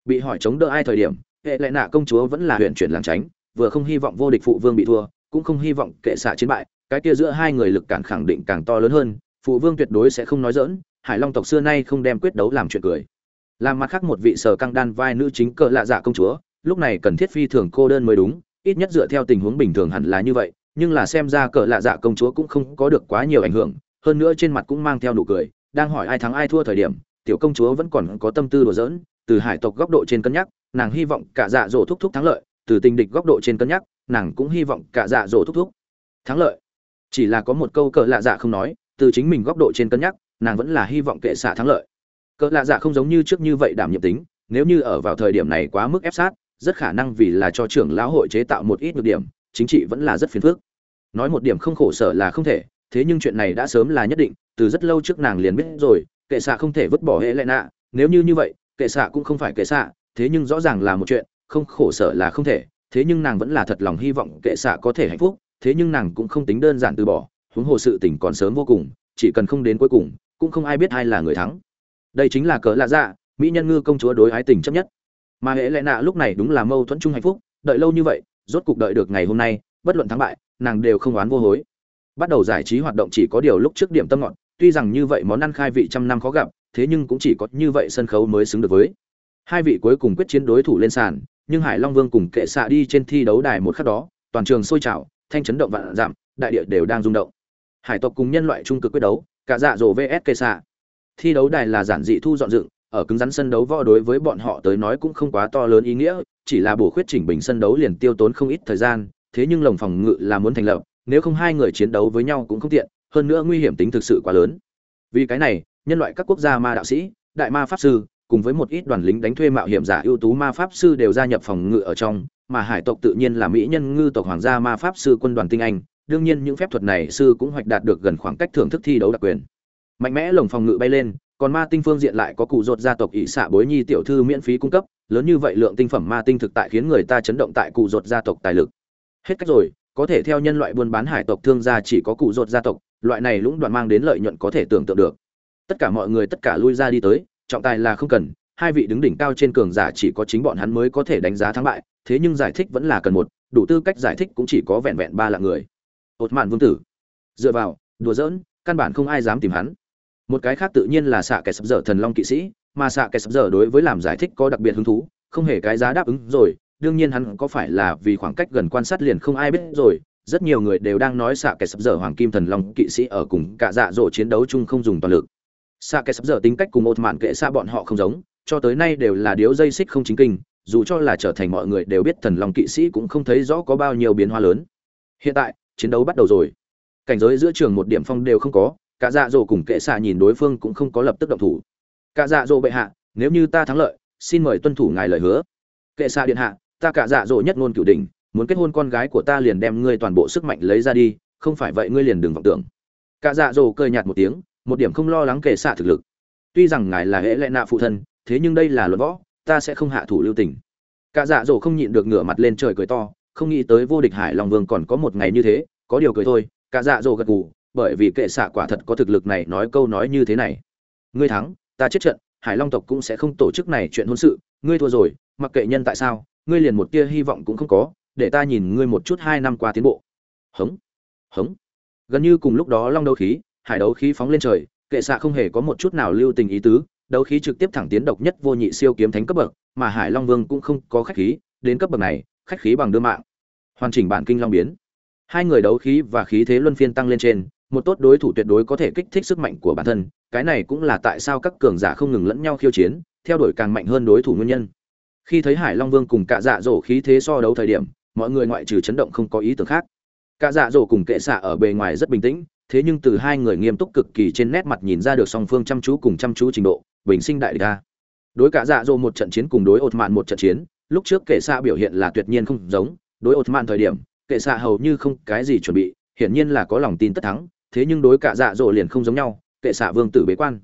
Bị hỏi chống đỡ ai thời điểm, hệ lệ nạ công chúa vẫn là huyện chuyển làng tránh, vừa không hy vọng vô địch phụ vương bị thua, cũng không hy vọng kệ xạ chiến bại, cái kia giữa hai người lực cản khẳng định càng to lớn hơn, phụ vương tuyệt đối sẽ không nói dỡn hải long tộc xưa nay không đem quyết đấu làm chuyện cười. Làm mặt khác một vị sở căng đan vai nữ chính cỡ lạ dạ công chúa, lúc này cần thiết phi thường cô đơn mới đúng, ít nhất dựa theo tình huống bình thường hẳn là như vậy, nhưng là xem ra cỡ lạ dạ công chúa cũng không có được quá nhiều ảnh hưởng, hơn nữa trên mặt cũng mang theo nụ cười, đang hỏi ai thắng ai thua thời điểm, tiểu công chúa vẫn còn có tâm tư đùa giỡn, từ hải tộc góc độ trên cân nhắc, nàng hy vọng cả dạ dỗ thúc thúc thắng lợi, từ tình địch góc độ trên cân nhắc, nàng cũng hy vọng cả dạ dỗ thúc thúc thắng lợi. Chỉ là có một câu cỡ lạ dạ không nói, từ chính mình góc độ trên cân nhắc nàng vẫn là hy vọng kệ xạ thắng lợi. Cỡ lạ dạ không giống như trước như vậy đảm nhiệm tính, nếu như ở vào thời điểm này quá mức ép sát, rất khả năng vì là cho trưởng lão hội chế tạo một ít nhược điểm, chính trị vẫn là rất phiền phức. Nói một điểm không khổ sở là không thể, thế nhưng chuyện này đã sớm là nhất định, từ rất lâu trước nàng liền biết rồi, kệ xạ không thể vứt bỏ hệ lệ nạ, nếu như như vậy, kệ xạ cũng không phải kệ xạ, thế nhưng rõ ràng là một chuyện, không khổ sở là không thể, thế nhưng nàng vẫn là thật lòng hy vọng kệ xạ có thể hạnh phúc, thế nhưng nàng cũng không tính đơn giản từ bỏ, huống hồ sự tình còn sớm vô cùng chỉ cần không đến cuối cùng, cũng không ai biết ai là người thắng. Đây chính là cớ lạ dạ mỹ nhân ngư công chúa đối ái tình chấp nhất. Mà hệ lẽ nạ lúc này đúng là mâu thuẫn chung hạnh phúc, đợi lâu như vậy, rốt cục đợi được ngày hôm nay, bất luận thắng bại, nàng đều không oán vô hối. Bắt đầu giải trí hoạt động chỉ có điều lúc trước điểm tâm ngọn tuy rằng như vậy món ăn khai vị trăm năm khó gặp, thế nhưng cũng chỉ có như vậy sân khấu mới xứng được với. Hai vị cuối cùng quyết chiến đối thủ lên sàn, nhưng hải long vương cùng kệ xạ đi trên thi đấu đài một khắc đó, toàn trường sôi trào, thanh chấn động vạn giảm, đại địa đều đang rung động hải tộc cùng nhân loại trung cực quyết đấu, cả dạ dỗ vs kệ xạ. Thi đấu đài là giản dị thu dọn dựng, ở cứng rắn sân đấu võ đối với bọn họ tới nói cũng không quá to lớn ý nghĩa, chỉ là bổ khuyết chỉnh bình sân đấu liền tiêu tốn không ít thời gian, thế nhưng lồng phòng ngự là muốn thành lập, nếu không hai người chiến đấu với nhau cũng không tiện, hơn nữa nguy hiểm tính thực sự quá lớn. Vì cái này, nhân loại các quốc gia ma đạo sĩ, đại ma pháp sư, cùng với một ít đoàn lính đánh thuê mạo hiểm giả ưu tú ma pháp sư đều gia nhập phòng ngự ở trong, mà hải tộc tự nhiên là mỹ nhân ngư tộc hoàng gia ma pháp sư quân đoàn tinh anh đương nhiên những phép thuật này sư cũng hoạch đạt được gần khoảng cách thưởng thức thi đấu đặc quyền. Mạnh mẽ lồng phòng ngự bay lên, còn ma tinh phương diện lại có cụ rột gia tộc ỷ xạ bối nhi tiểu thư miễn phí cung cấp, lớn như vậy lượng tinh phẩm ma tinh thực tại khiến người ta chấn động tại cụ rột gia tộc tài lực. Hết cách rồi, có thể theo nhân loại buôn bán hải tộc thương gia chỉ có cụ rột gia tộc, loại này lũng đoạn mang đến lợi nhuận có thể tưởng tượng được. Tất cả mọi người tất cả lui ra đi tới, trọng tài là không cần, hai vị đứng đỉnh cao trên cường giả chỉ có chính bọn hắn mới có thể đánh giá thắng bại, thế nhưng giải thích vẫn là cần một, đủ tư cách giải thích cũng chỉ có vẹn vẹn ba lạng người ột mạn vương tử. Dựa vào, đùa giỡn, căn bản không ai dám tìm hắn. Một cái khác tự nhiên là xạ kẻ sập dở thần long kỵ sĩ, mà xạ kẻ sập dở đối với làm giải thích có đặc biệt hứng thú, không hề cái giá đáp ứng rồi. Đương nhiên hắn có phải là vì khoảng cách gần quan sát liền không ai biết rồi. Rất nhiều người đều đang nói xạ kẻ sập dở hoàng kim thần long kỵ sĩ ở cùng cả dạ dỗ chiến đấu chung không dùng toàn lực. Xạ kẻ sập dở tính cách cùng ột mạn kệ xa bọn họ không giống, cho tới nay đều là điếu dây xích không chính kinh, dù cho là trở thành mọi người đều biết thần long kỵ sĩ cũng không thấy rõ có bao nhiêu biến hóa lớn. Hiện tại chiến đấu bắt đầu rồi. Cảnh giới giữa trường một điểm phong đều không có, cả dạ dỗ cùng kệ xạ nhìn đối phương cũng không có lập tức động thủ. Cả dạ dỗ bệ hạ, nếu như ta thắng lợi, xin mời tuân thủ ngài lời hứa. Kệ xạ điện hạ, ta cả dạ dỗ nhất ngôn cửu đình muốn kết hôn con gái của ta liền đem ngươi toàn bộ sức mạnh lấy ra đi, không phải vậy ngươi liền đừng vọng tưởng. Cả dạ dỗ cười nhạt một tiếng, một điểm không lo lắng kệ xạ thực lực. Tuy rằng ngài là hễ lệ nạ phụ thân, thế nhưng đây là luật võ, ta sẽ không hạ thủ lưu tình. Cả dạ dỗ không nhịn được ngửa mặt lên trời cười to không nghĩ tới vô địch hải long vương còn có một ngày như thế, có điều cười thôi, cả dạ dỗ gật gù, bởi vì kệ xạ quả thật có thực lực này nói câu nói như thế này. Ngươi thắng, ta chết trận, hải long tộc cũng sẽ không tổ chức này chuyện hôn sự, ngươi thua rồi, mặc kệ nhân tại sao, ngươi liền một tia hy vọng cũng không có, để ta nhìn ngươi một chút hai năm qua tiến bộ. Hống hống. Gần như cùng lúc đó long đấu khí, hải đấu khí phóng lên trời, kệ xạ không hề có một chút nào lưu tình ý tứ, đấu khí trực tiếp thẳng tiến độc nhất vô nhị siêu kiếm thánh cấp bậc, mà hải long vương cũng không có khách khí, đến cấp bậc này, khách khí bằng đưa mạng hoàn chỉnh bản kinh long biến. Hai người đấu khí và khí thế luân phiên tăng lên trên, một tốt đối thủ tuyệt đối có thể kích thích sức mạnh của bản thân, cái này cũng là tại sao các cường giả không ngừng lẫn nhau khiêu chiến, theo đuổi càng mạnh hơn đối thủ nguyên nhân. Khi thấy hải long vương cùng cạ dạ dỗ khí thế so đấu thời điểm, mọi người ngoại trừ chấn động không có ý tưởng khác. Cạ dạ dỗ cùng kệ xạ ở bề ngoài rất bình tĩnh, thế nhưng từ hai người nghiêm túc cực kỳ trên nét mặt nhìn ra được song phương chăm chú cùng chăm chú trình độ, bình sinh đại địch ta đối cạ dạ dỗ một trận chiến cùng đối ột mạn một trận chiến, lúc trước kệ xạ biểu hiện là tuyệt nhiên không giống đối ột mạn thời điểm, kệ xạ hầu như không cái gì chuẩn bị, hiển nhiên là có lòng tin tất thắng, thế nhưng đối cả dạ dỗ liền không giống nhau, kệ xạ vương tử bế quan.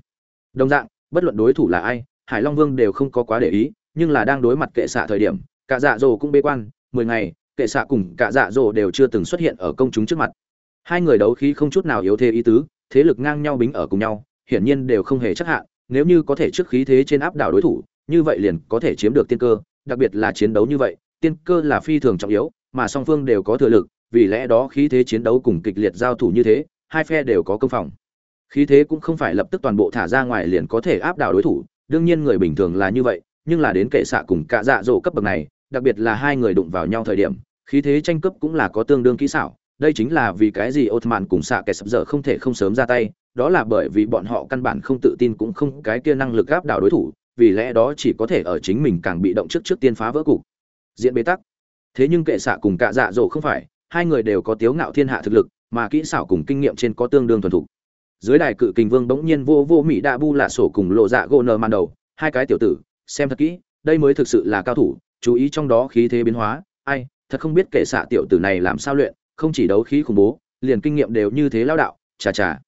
Đồng dạng, bất luận đối thủ là ai, hải long vương đều không có quá để ý, nhưng là đang đối mặt kệ xạ thời điểm, cả dạ dỗ cũng bế quan, mười ngày, kệ xạ cùng cả dạ dỗ đều chưa từng xuất hiện ở công chúng trước mặt. Hai người đấu khí không chút nào yếu thế ý tứ, thế lực ngang nhau bính ở cùng nhau, hiển nhiên đều không hề chắc hạn, nếu như có thể trước khí thế trên áp đảo đối thủ, như vậy liền có thể chiếm được tiên cơ, đặc biệt là chiến đấu như vậy tiên cơ là phi thường trọng yếu, mà song phương đều có thừa lực, vì lẽ đó khí thế chiến đấu cùng kịch liệt giao thủ như thế, hai phe đều có công phòng. Khí thế cũng không phải lập tức toàn bộ thả ra ngoài liền có thể áp đảo đối thủ, đương nhiên người bình thường là như vậy, nhưng là đến kệ xạ cùng cả dạ dỗ cấp bậc này, đặc biệt là hai người đụng vào nhau thời điểm, khí thế tranh cướp cũng là có tương đương kỹ xảo, đây chính là vì cái gì Ottoman cùng xạ kẻ sập dở không thể không sớm ra tay, đó là bởi vì bọn họ căn bản không tự tin cũng không cái kia năng lực áp đảo đối thủ, vì lẽ đó chỉ có thể ở chính mình càng bị động trước trước tiên phá vỡ cục diễn bế tắc. Thế nhưng kệ xạ cùng cạ dạ dỗ không phải, hai người đều có tiếu ngạo thiên hạ thực lực, mà kỹ xảo cùng kinh nghiệm trên có tương đương thuần thục. Dưới đài cự kình vương bỗng nhiên vô vô mỹ đa bu lạ sổ cùng lộ dạ gỗ nờ màn đầu, hai cái tiểu tử, xem thật kỹ, đây mới thực sự là cao thủ, chú ý trong đó khí thế biến hóa, ai, thật không biết kệ xạ tiểu tử này làm sao luyện, không chỉ đấu khí khủng bố, liền kinh nghiệm đều như thế lao đạo, chà chà.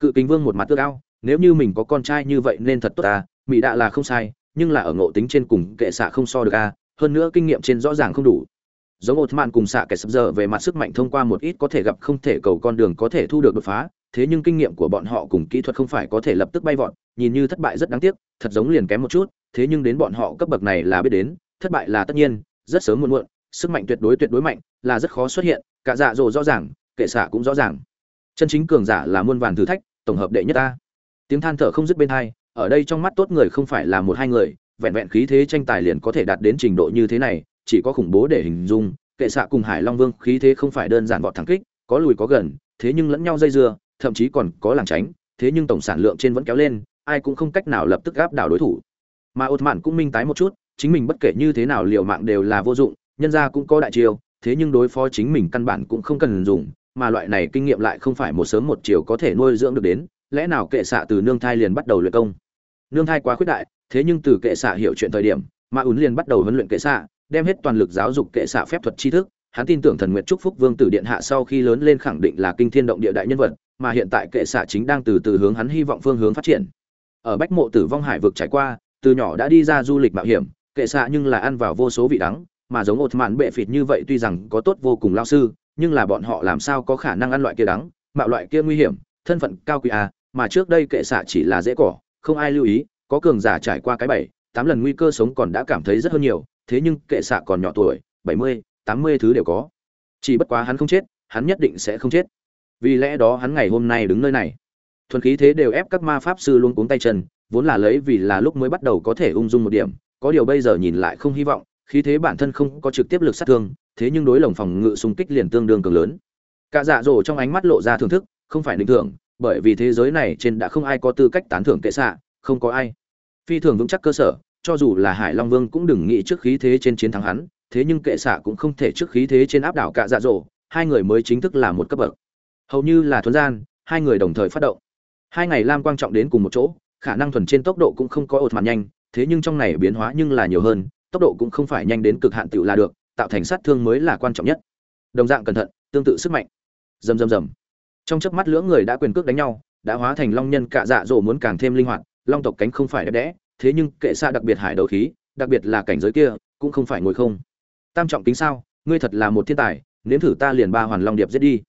Cự kinh vương một mặt tước ao, nếu như mình có con trai như vậy nên thật tốt ta mỹ đạ là không sai, nhưng là ở ngộ tính trên cùng kệ xạ không so được a hơn nữa kinh nghiệm trên rõ ràng không đủ. Giống ột mạn cùng xạ kẻ sập giờ về mặt sức mạnh thông qua một ít có thể gặp không thể cầu con đường có thể thu được đột phá, thế nhưng kinh nghiệm của bọn họ cùng kỹ thuật không phải có thể lập tức bay vọt, nhìn như thất bại rất đáng tiếc, thật giống liền kém một chút, thế nhưng đến bọn họ cấp bậc này là biết đến, thất bại là tất nhiên, rất sớm muộn muộn, sức mạnh tuyệt đối tuyệt đối mạnh, là rất khó xuất hiện, cả dạ dỗ rõ ràng, kệ xạ cũng rõ ràng. Chân chính cường giả là muôn vàn thử thách, tổng hợp đệ nhất ta. Tiếng than thở không dứt bên hai, ở đây trong mắt tốt người không phải là một hai người vẹn vẹn khí thế tranh tài liền có thể đạt đến trình độ như thế này, chỉ có khủng bố để hình dung, kệ xạ cùng hải long vương khí thế không phải đơn giản vọt thẳng kích, có lùi có gần, thế nhưng lẫn nhau dây dưa, thậm chí còn có làng tránh, thế nhưng tổng sản lượng trên vẫn kéo lên, ai cũng không cách nào lập tức gáp đảo đối thủ. Mà ột mạn cũng minh tái một chút, chính mình bất kể như thế nào liều mạng đều là vô dụng, nhân ra cũng có đại chiêu, thế nhưng đối phó chính mình căn bản cũng không cần dùng, mà loại này kinh nghiệm lại không phải một sớm một chiều có thể nuôi dưỡng được đến, lẽ nào kệ xạ từ nương thai liền bắt đầu luyện công? Nương thai quá khuyết đại, thế nhưng từ kệ xạ hiểu chuyện thời điểm, mà ún liền bắt đầu huấn luyện kệ xạ, đem hết toàn lực giáo dục kệ xạ phép thuật tri thức. Hắn tin tưởng thần nguyện chúc phúc vương tử điện hạ sau khi lớn lên khẳng định là kinh thiên động địa đại nhân vật, mà hiện tại kệ xạ chính đang từ từ hướng hắn hy vọng phương hướng phát triển. Ở bách mộ tử vong hải vực trải qua, từ nhỏ đã đi ra du lịch mạo hiểm, kệ xạ nhưng là ăn vào vô số vị đắng, mà giống ột mạn bệ phịt như vậy tuy rằng có tốt vô cùng lao sư, nhưng là bọn họ làm sao có khả năng ăn loại kia đắng, mạo loại kia nguy hiểm, thân phận cao quý à mà trước đây kệ xạ chỉ là dễ cỏ không ai lưu ý, có cường giả trải qua cái bảy, tám lần nguy cơ sống còn đã cảm thấy rất hơn nhiều, thế nhưng kệ xạ còn nhỏ tuổi, bảy mươi, tám mươi thứ đều có. Chỉ bất quá hắn không chết, hắn nhất định sẽ không chết. Vì lẽ đó hắn ngày hôm nay đứng nơi này. Thuần khí thế đều ép các ma pháp sư luôn cuống tay chân, vốn là lấy vì là lúc mới bắt đầu có thể ung dung một điểm, có điều bây giờ nhìn lại không hy vọng, khí thế bản thân không có trực tiếp lực sát thương, thế nhưng đối lồng phòng ngự xung kích liền tương đương cường lớn. Cả dạ dỗ trong ánh mắt lộ ra thưởng thức, không phải định thưởng bởi vì thế giới này trên đã không ai có tư cách tán thưởng kệ xạ, không có ai. Phi thường vững chắc cơ sở, cho dù là hải long vương cũng đừng nghĩ trước khí thế trên chiến thắng hắn, thế nhưng kệ xạ cũng không thể trước khí thế trên áp đảo cả dạ dỗ hai người mới chính thức là một cấp bậc. Hầu như là thuấn gian, hai người đồng thời phát động. Hai ngày lam quan trọng đến cùng một chỗ, khả năng thuần trên tốc độ cũng không có ột mặt nhanh, thế nhưng trong này biến hóa nhưng là nhiều hơn, tốc độ cũng không phải nhanh đến cực hạn tựu là được, tạo thành sát thương mới là quan trọng nhất. Đồng dạng cẩn thận, tương tự sức mạnh. Rầm rầm rầm trong chớp mắt lưỡng người đã quyền cước đánh nhau, đã hóa thành long nhân cạ dạ dỗ muốn càng thêm linh hoạt, long tộc cánh không phải đẹp đẽ, thế nhưng kệ xa đặc biệt hải đấu khí, đặc biệt là cảnh giới kia, cũng không phải ngồi không. Tam trọng tính sao, ngươi thật là một thiên tài, nếm thử ta liền ba hoàn long điệp giết đi.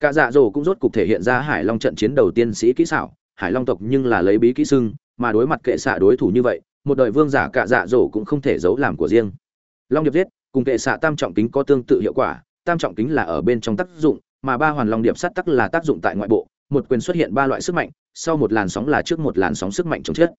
Cạ dạ dỗ cũng rốt cục thể hiện ra hải long trận chiến đầu tiên sĩ kỹ xảo, hải long tộc nhưng là lấy bí kỹ sưng mà đối mặt kệ xạ đối thủ như vậy, một đời vương giả cạ dạ dỗ cũng không thể giấu làm của riêng. Long điệp giết, cùng kệ xạ tam trọng kính có tương tự hiệu quả, tam trọng kính là ở bên trong tác dụng mà ba hoàn long điệp sắt tắc là tác dụng tại ngoại bộ, một quyền xuất hiện ba loại sức mạnh, sau một làn sóng là trước một làn sóng sức mạnh chống chết.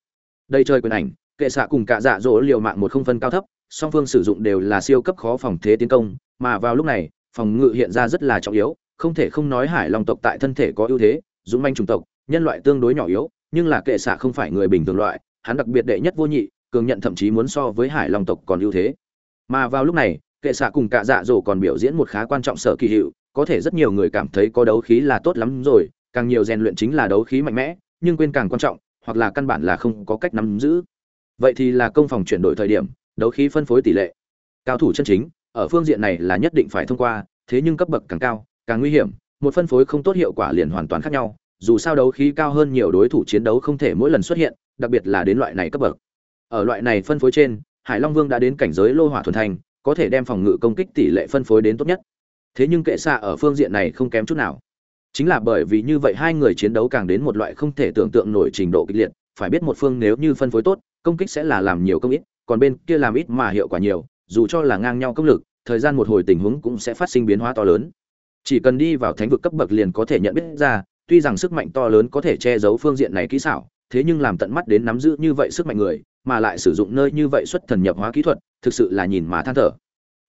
Đây chơi quyền ảnh, kệ xạ cùng cạ dạ dỗ liều mạng một không phân cao thấp, song phương sử dụng đều là siêu cấp khó phòng thế tiến công, mà vào lúc này, phòng ngự hiện ra rất là trọng yếu, không thể không nói hải long tộc tại thân thể có ưu thế, dũng manh chủng tộc, nhân loại tương đối nhỏ yếu, nhưng là kệ xạ không phải người bình thường loại, hắn đặc biệt đệ nhất vô nhị, cường nhận thậm chí muốn so với hải long tộc còn ưu thế. Mà vào lúc này, kệ xạ cùng cạ dạ dỗ còn biểu diễn một khá quan trọng sở kỳ hiệu có thể rất nhiều người cảm thấy có đấu khí là tốt lắm rồi, càng nhiều rèn luyện chính là đấu khí mạnh mẽ, nhưng quên càng quan trọng, hoặc là căn bản là không có cách nắm giữ. Vậy thì là công phòng chuyển đổi thời điểm, đấu khí phân phối tỷ lệ cao thủ chân chính, ở phương diện này là nhất định phải thông qua, thế nhưng cấp bậc càng cao, càng nguy hiểm, một phân phối không tốt hiệu quả liền hoàn toàn khác nhau, dù sao đấu khí cao hơn nhiều đối thủ chiến đấu không thể mỗi lần xuất hiện, đặc biệt là đến loại này cấp bậc. Ở loại này phân phối trên, hải long vương đã đến cảnh giới lô hỏa thuần thành, có thể đem phòng ngự công kích tỷ lệ phân phối đến tốt nhất thế nhưng kệ xạ ở phương diện này không kém chút nào. Chính là bởi vì như vậy hai người chiến đấu càng đến một loại không thể tưởng tượng nổi trình độ kịch liệt, phải biết một phương nếu như phân phối tốt, công kích sẽ là làm nhiều công ít, còn bên kia làm ít mà hiệu quả nhiều, dù cho là ngang nhau công lực, thời gian một hồi tình huống cũng sẽ phát sinh biến hóa to lớn. Chỉ cần đi vào thánh vực cấp bậc liền có thể nhận biết ra, tuy rằng sức mạnh to lớn có thể che giấu phương diện này kỹ xảo, thế nhưng làm tận mắt đến nắm giữ như vậy sức mạnh người, mà lại sử dụng nơi như vậy xuất thần nhập hóa kỹ thuật, thực sự là nhìn mà than thở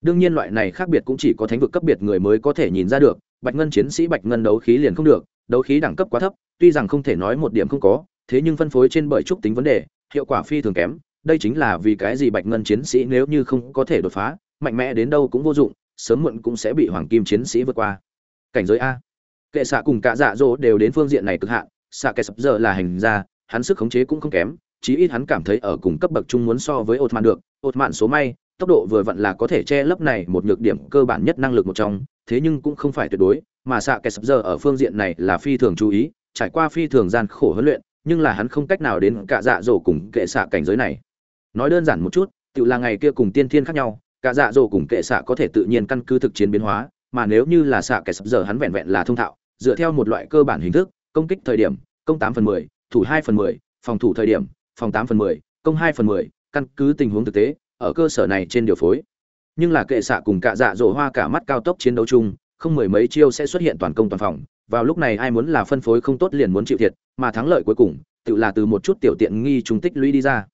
đương nhiên loại này khác biệt cũng chỉ có thánh vực cấp biệt người mới có thể nhìn ra được, bạch ngân chiến sĩ bạch ngân đấu khí liền không được, đấu khí đẳng cấp quá thấp, tuy rằng không thể nói một điểm không có, thế nhưng phân phối trên bởi trúc tính vấn đề, hiệu quả phi thường kém, đây chính là vì cái gì bạch ngân chiến sĩ nếu như không có thể đột phá, mạnh mẽ đến đâu cũng vô dụng, sớm muộn cũng sẽ bị hoàng kim chiến sĩ vượt qua. Cảnh giới a. Kệ xạ cùng cả dạ dỗ đều đến phương diện này cực hạn xạ kẻ sập giờ là hành gia, hắn sức khống chế cũng không kém, chí ít hắn cảm thấy ở cùng cấp bậc chung muốn so với ột mạn được ột mạn số may tốc độ vừa vặn là có thể che lấp này một nhược điểm cơ bản nhất năng lực một trong, thế nhưng cũng không phải tuyệt đối, mà xạ kẻ sập giờ ở phương diện này là phi thường chú ý, trải qua phi thường gian khổ huấn luyện, nhưng là hắn không cách nào đến cả dạ dỗ cùng kệ xạ cảnh giới này. Nói đơn giản một chút, tự là ngày kia cùng tiên thiên khác nhau, cả dạ dỗ cùng kệ xạ có thể tự nhiên căn cứ thực chiến biến hóa, mà nếu như là xạ kẻ sập giờ hắn vẹn vẹn là thông thạo, dựa theo một loại cơ bản hình thức, công kích thời điểm, công tám phần mười, thủ hai phần mười, phòng thủ thời điểm, phòng tám phần mười, công hai phần mười, căn cứ tình huống thực tế ở cơ sở này trên điều phối. Nhưng là kệ xạ cùng cạ dạ dỗ hoa cả mắt cao tốc chiến đấu chung, không mười mấy chiêu sẽ xuất hiện toàn công toàn phòng. Vào lúc này ai muốn là phân phối không tốt liền muốn chịu thiệt, mà thắng lợi cuối cùng, tự là từ một chút tiểu tiện nghi chúng tích lũy đi ra.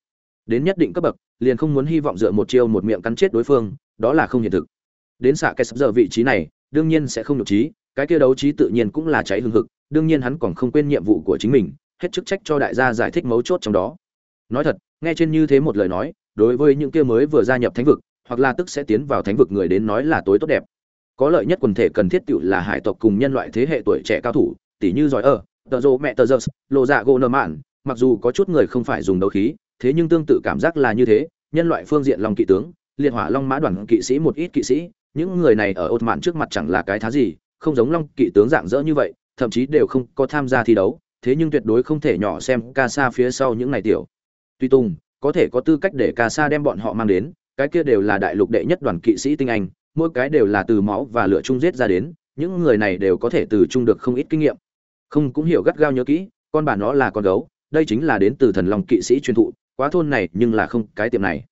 Đến nhất định cấp bậc, liền không muốn hy vọng dựa một chiêu một miệng cắn chết đối phương, đó là không hiện thực. Đến xạ cái sắp giờ vị trí này, đương nhiên sẽ không nhục trí, cái kia đấu trí tự nhiên cũng là cháy hương hực, đương nhiên hắn còn không quên nhiệm vụ của chính mình, hết chức trách cho đại gia giải thích mấu chốt trong đó. Nói thật, nghe trên như thế một lời nói đối với những kia mới vừa gia nhập thánh vực, hoặc là tức sẽ tiến vào thánh vực người đến nói là tối tốt đẹp. Có lợi nhất quần thể cần thiết tựu là hải tộc cùng nhân loại thế hệ tuổi trẻ cao thủ tỷ như giỏi ở tờ rộ mẹ tờ giơ lộ dạ gỗ nơ mạn, mặc dù có chút người không phải dùng đấu khí, thế nhưng tương tự cảm giác là như thế, nhân loại phương diện long kỵ tướng, liệt hỏa long mã đoàn kỵ sĩ một ít kỵ sĩ, những người này ở ột mạn trước mặt chẳng là cái thá gì, không giống long kỵ tướng dạng dỡ như vậy, thậm chí đều không có tham gia thi đấu, thế nhưng tuyệt đối không thể nhỏ xem ca xa phía sau những này tiểu. Tuy tùng có thể có tư cách để ca sa đem bọn họ mang đến, cái kia đều là đại lục đệ nhất đoàn kỵ sĩ tinh anh, mỗi cái đều là từ máu và lửa chung giết ra đến, những người này đều có thể từ chung được không ít kinh nghiệm. Không cũng hiểu gắt gao nhớ kỹ, con bà nó là con gấu, đây chính là đến từ thần long kỵ sĩ truyền thụ, quá thôn này nhưng là không, cái tiệm này.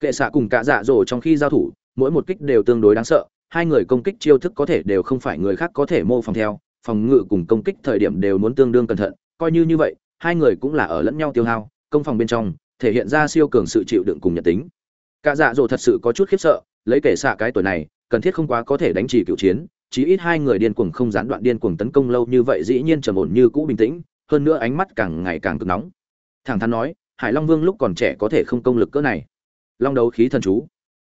Kệ xạ cùng cả dạ dỗ trong khi giao thủ, mỗi một kích đều tương đối đáng sợ, hai người công kích chiêu thức có thể đều không phải người khác có thể mô phỏng theo, phòng ngự cùng công kích thời điểm đều muốn tương đương cẩn thận, coi như như vậy, hai người cũng là ở lẫn nhau tiêu hao, công phòng bên trong thể hiện ra siêu cường sự chịu đựng cùng nhật tính. Cả dạ dỗ thật sự có chút khiếp sợ, lấy kể xạ cái tuổi này, cần thiết không quá có thể đánh chỉ cựu chiến, chí ít hai người điên cuồng không gián đoạn điên cuồng tấn công lâu như vậy dĩ nhiên trầm ổn như cũ bình tĩnh, hơn nữa ánh mắt càng ngày càng cực nóng. Thẳng thắn nói, hải long vương lúc còn trẻ có thể không công lực cỡ này. Long đấu khí thần chú.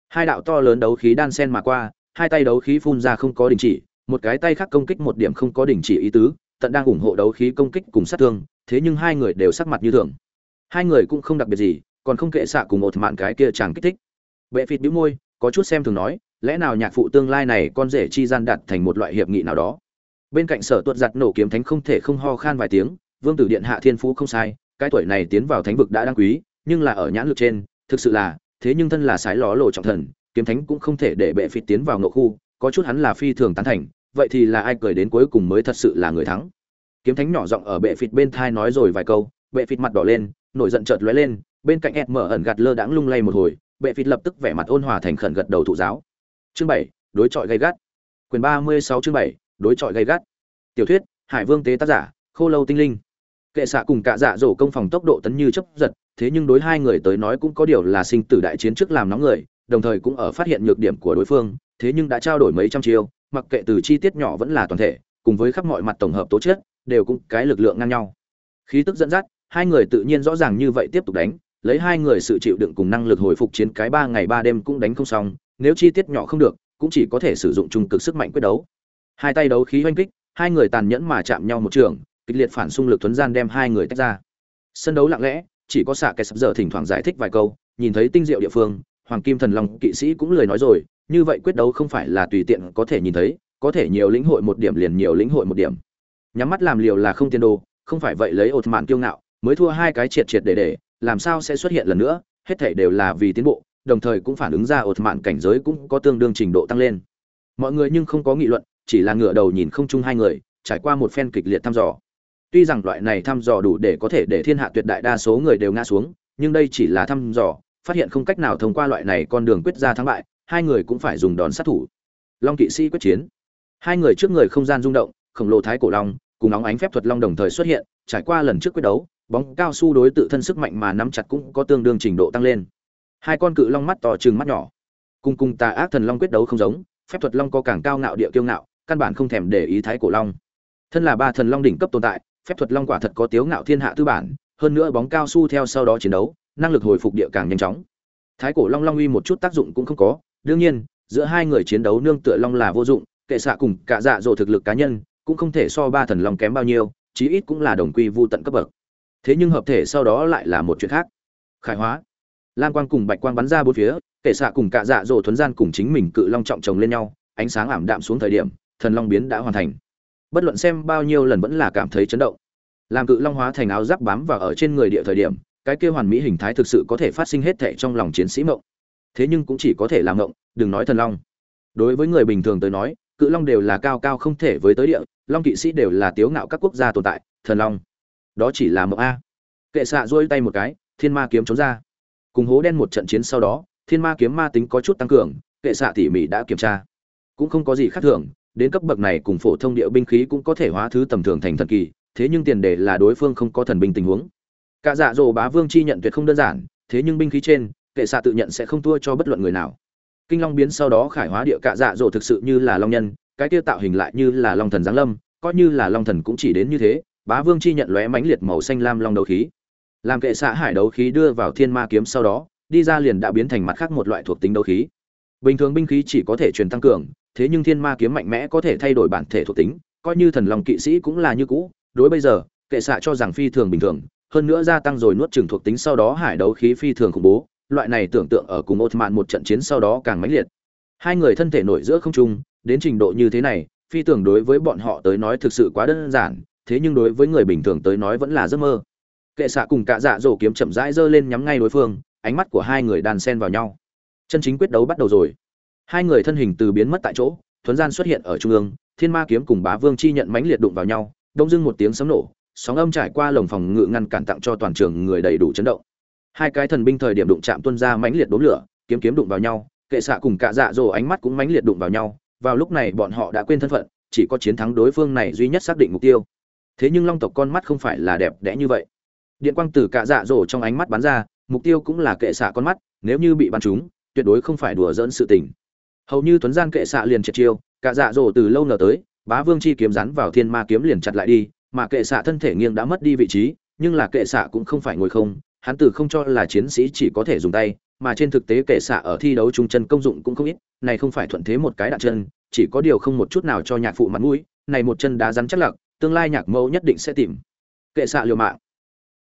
Hai đạo to lớn đấu khí đan sen mà qua, hai tay đấu khí phun ra không có đình chỉ, một cái tay khác công kích một điểm không có đình chỉ ý tứ, tận đang ủng hộ đấu khí công kích cùng sát thương, thế nhưng hai người đều sắc mặt như thường hai người cũng không đặc biệt gì, còn không kệ xạ cùng một mạn cái kia chẳng kích thích. Bệ phịt bĩu môi, có chút xem thường nói, lẽ nào nhạc phụ tương lai này con rể chi gian đặt thành một loại hiệp nghị nào đó? Bên cạnh sở tuột giặt nổ kiếm thánh không thể không ho khan vài tiếng, vương tử điện hạ thiên phú không sai, cái tuổi này tiến vào thánh vực đã đáng quý, nhưng là ở nhãn lực trên, thực sự là, thế nhưng thân là sái ló lộ trọng thần, kiếm thánh cũng không thể để bệ phịt tiến vào ngộ khu, có chút hắn là phi thường tán thành, vậy thì là ai cười đến cuối cùng mới thật sự là người thắng? Kiếm thánh nhỏ giọng ở bệ phịt bên thai nói rồi vài câu bệ phịt mặt đỏ lên, nổi giận chợt lóe lên, bên cạnh ed mở ẩn gạt lơ đãng lung lay một hồi, bệ phịt lập tức vẻ mặt ôn hòa thành khẩn gật đầu thụ giáo. Chương bảy, đối chọi gay gắt. Quyền ba mươi sáu chương bảy, đối chọi gay gắt. Tiểu thuyết, hải vương tế tác giả, khô lâu tinh linh. Kệ xạ cùng cạ dạ dỗ công phòng tốc độ tấn như chấp giật, thế nhưng đối hai người tới nói cũng có điều là sinh tử đại chiến trước làm nóng người, đồng thời cũng ở phát hiện nhược điểm của đối phương, thế nhưng đã trao đổi mấy trăm chiêu, mặc kệ từ chi tiết nhỏ vẫn là toàn thể, cùng với khắp mọi mặt tổng hợp tố chất, đều cũng cái lực lượng ngang nhau. Khí tức dẫn dắt hai người tự nhiên rõ ràng như vậy tiếp tục đánh, lấy hai người sự chịu đựng cùng năng lực hồi phục chiến cái ba ngày ba đêm cũng đánh không xong, nếu chi tiết nhỏ không được, cũng chỉ có thể sử dụng trung cực sức mạnh quyết đấu. Hai tay đấu khí oanh kích, hai người tàn nhẫn mà chạm nhau một trường, kịch liệt phản xung lực thuấn gian đem hai người tách ra. Sân đấu lặng lẽ, chỉ có xạ kẻ sập giờ thỉnh thoảng giải thích vài câu, nhìn thấy tinh diệu địa phương, hoàng kim thần long kỵ sĩ cũng lời nói rồi, như vậy quyết đấu không phải là tùy tiện có thể nhìn thấy, có thể nhiều lĩnh hội một điểm liền nhiều lĩnh hội một điểm. Nhắm mắt làm liều là không tiên đồ, không phải vậy lấy ột mạn kiêu ngạo mới thua hai cái triệt triệt để để, làm sao sẽ xuất hiện lần nữa, hết thảy đều là vì tiến bộ, đồng thời cũng phản ứng ra ột mạn cảnh giới cũng có tương đương trình độ tăng lên. Mọi người nhưng không có nghị luận, chỉ là ngửa đầu nhìn không chung hai người, trải qua một phen kịch liệt thăm dò. Tuy rằng loại này thăm dò đủ để có thể để thiên hạ tuyệt đại đa số người đều ngã xuống, nhưng đây chỉ là thăm dò, phát hiện không cách nào thông qua loại này con đường quyết ra thắng bại, hai người cũng phải dùng đòn sát thủ. Long kỵ sĩ quyết chiến. Hai người trước người không gian rung động, khổng lồ thái cổ long, cùng óng ánh phép thuật long đồng thời xuất hiện, trải qua lần trước quyết đấu bóng cao su đối tự thân sức mạnh mà nắm chặt cũng có tương đương trình độ tăng lên. Hai con cự long mắt to chừng mắt nhỏ. Cùng cùng tà ác thần long quyết đấu không giống, phép thuật long có càng cao ngạo địa kiêu ngạo, căn bản không thèm để ý thái cổ long. Thân là ba thần long đỉnh cấp tồn tại, phép thuật long quả thật có tiếu ngạo thiên hạ tư bản, hơn nữa bóng cao su theo sau đó chiến đấu, năng lực hồi phục địa càng nhanh chóng. Thái cổ long long uy một chút tác dụng cũng không có, đương nhiên, giữa hai người chiến đấu nương tựa long là vô dụng, kệ xạ cùng cả dạ dỗ thực lực cá nhân cũng không thể so ba thần long kém bao nhiêu, chí ít cũng là đồng quy vu tận cấp bậc thế nhưng hợp thể sau đó lại là một chuyện khác. Khải hóa. Lam quang cùng bạch quang bắn ra bốn phía kệ xạ cùng cả dạ dỗ thuấn gian cùng chính mình cự long trọng chồng lên nhau, ánh sáng ảm đạm xuống thời điểm, thần long biến đã hoàn thành. Bất luận xem bao nhiêu lần vẫn là cảm thấy chấn động. Làm cự long hóa thành áo giáp bám vào ở trên người địa thời điểm, cái kia hoàn mỹ hình thái thực sự có thể phát sinh hết thệ trong lòng chiến sĩ mộng. Thế nhưng cũng chỉ có thể làm mộng, đừng nói thần long. Đối với người bình thường tới nói, cự long đều là cao cao không thể với tới địa, long kỵ sĩ đều là tiếu ngạo các quốc gia tồn tại, thần long đó chỉ là mộng a. Kệ xạ dôi tay một cái, thiên ma kiếm trốn ra. Cùng hố đen một trận chiến sau đó, thiên ma kiếm ma tính có chút tăng cường, kệ xạ tỉ mỉ đã kiểm tra. Cũng không có gì khác thường, đến cấp bậc này cùng phổ thông địa binh khí cũng có thể hóa thứ tầm thường thành thần kỳ, thế nhưng tiền đề là đối phương không có thần binh tình huống. Cả dạ dỗ bá vương chi nhận tuyệt không đơn giản, thế nhưng binh khí trên, kệ xạ tự nhận sẽ không thua cho bất luận người nào. Kinh long biến sau đó khải hóa địa cả dạ dỗ thực sự như là long nhân, cái tiêu tạo hình lại như là long thần giáng lâm, coi như là long thần cũng chỉ đến như thế bá vương chi nhận lóe mãnh liệt màu xanh lam long đấu khí. Làm kệ xạ hải đấu khí đưa vào thiên ma kiếm sau đó, đi ra liền đã biến thành mặt khác một loại thuộc tính đấu khí. Bình thường binh khí chỉ có thể truyền tăng cường, thế nhưng thiên ma kiếm mạnh mẽ có thể thay đổi bản thể thuộc tính, coi như thần long kỵ sĩ cũng là như cũ. Đối bây giờ, kệ xạ cho rằng phi thường bình thường, hơn nữa gia tăng rồi nuốt trừng thuộc tính sau đó hải đấu khí phi thường khủng bố, loại này tưởng tượng ở cùng Ottoman một trận chiến sau đó càng mãnh liệt. Hai người thân thể nổi giữa không trung, đến trình độ như thế này, phi tưởng đối với bọn họ tới nói thực sự quá đơn giản thế nhưng đối với người bình thường tới nói vẫn là giấc mơ. Kệ xạ cùng cạ dạ dỗ kiếm chậm rãi giơ lên nhắm ngay đối phương, ánh mắt của hai người đàn sen vào nhau. Chân chính quyết đấu bắt đầu rồi. Hai người thân hình từ biến mất tại chỗ, thuấn gian xuất hiện ở trung ương, thiên ma kiếm cùng bá vương chi nhận mãnh liệt đụng vào nhau, đông dưng một tiếng sấm nổ, sóng âm trải qua lồng phòng ngự ngăn cản tặng cho toàn trường người đầy đủ chấn động. Hai cái thần binh thời điểm đụng chạm tuân ra mãnh liệt đốm lửa, kiếm kiếm đụng vào nhau, kệ xạ cùng cạ dạ dỗ ánh mắt cũng mãnh liệt đụng vào nhau, vào lúc này bọn họ đã quên thân phận, chỉ có chiến thắng đối phương này duy nhất xác định mục tiêu thế nhưng long tộc con mắt không phải là đẹp đẽ như vậy. Điện quang từ cạ dạ dỗ trong ánh mắt bắn ra, mục tiêu cũng là kệ xạ con mắt, nếu như bị bắn trúng, tuyệt đối không phải đùa dỡn sự tình. Hầu như tuấn gian kệ xạ liền triệt chiêu cạ dạ dỗ từ lâu nở tới, bá vương chi kiếm rắn vào thiên ma kiếm liền chặt lại đi, mà kệ xạ thân thể nghiêng đã mất đi vị trí, nhưng là kệ xạ cũng không phải ngồi không, hắn từ không cho là chiến sĩ chỉ có thể dùng tay, mà trên thực tế kệ xạ ở thi đấu trung chân công dụng cũng không ít, này không phải thuận thế một cái đạn chân, chỉ có điều không một chút nào cho nhạc phụ mặt mũi, này một chân đá rắn chắc lặc tương lai nhạc mẫu nhất định sẽ tìm. Kệ xạ liều mạng.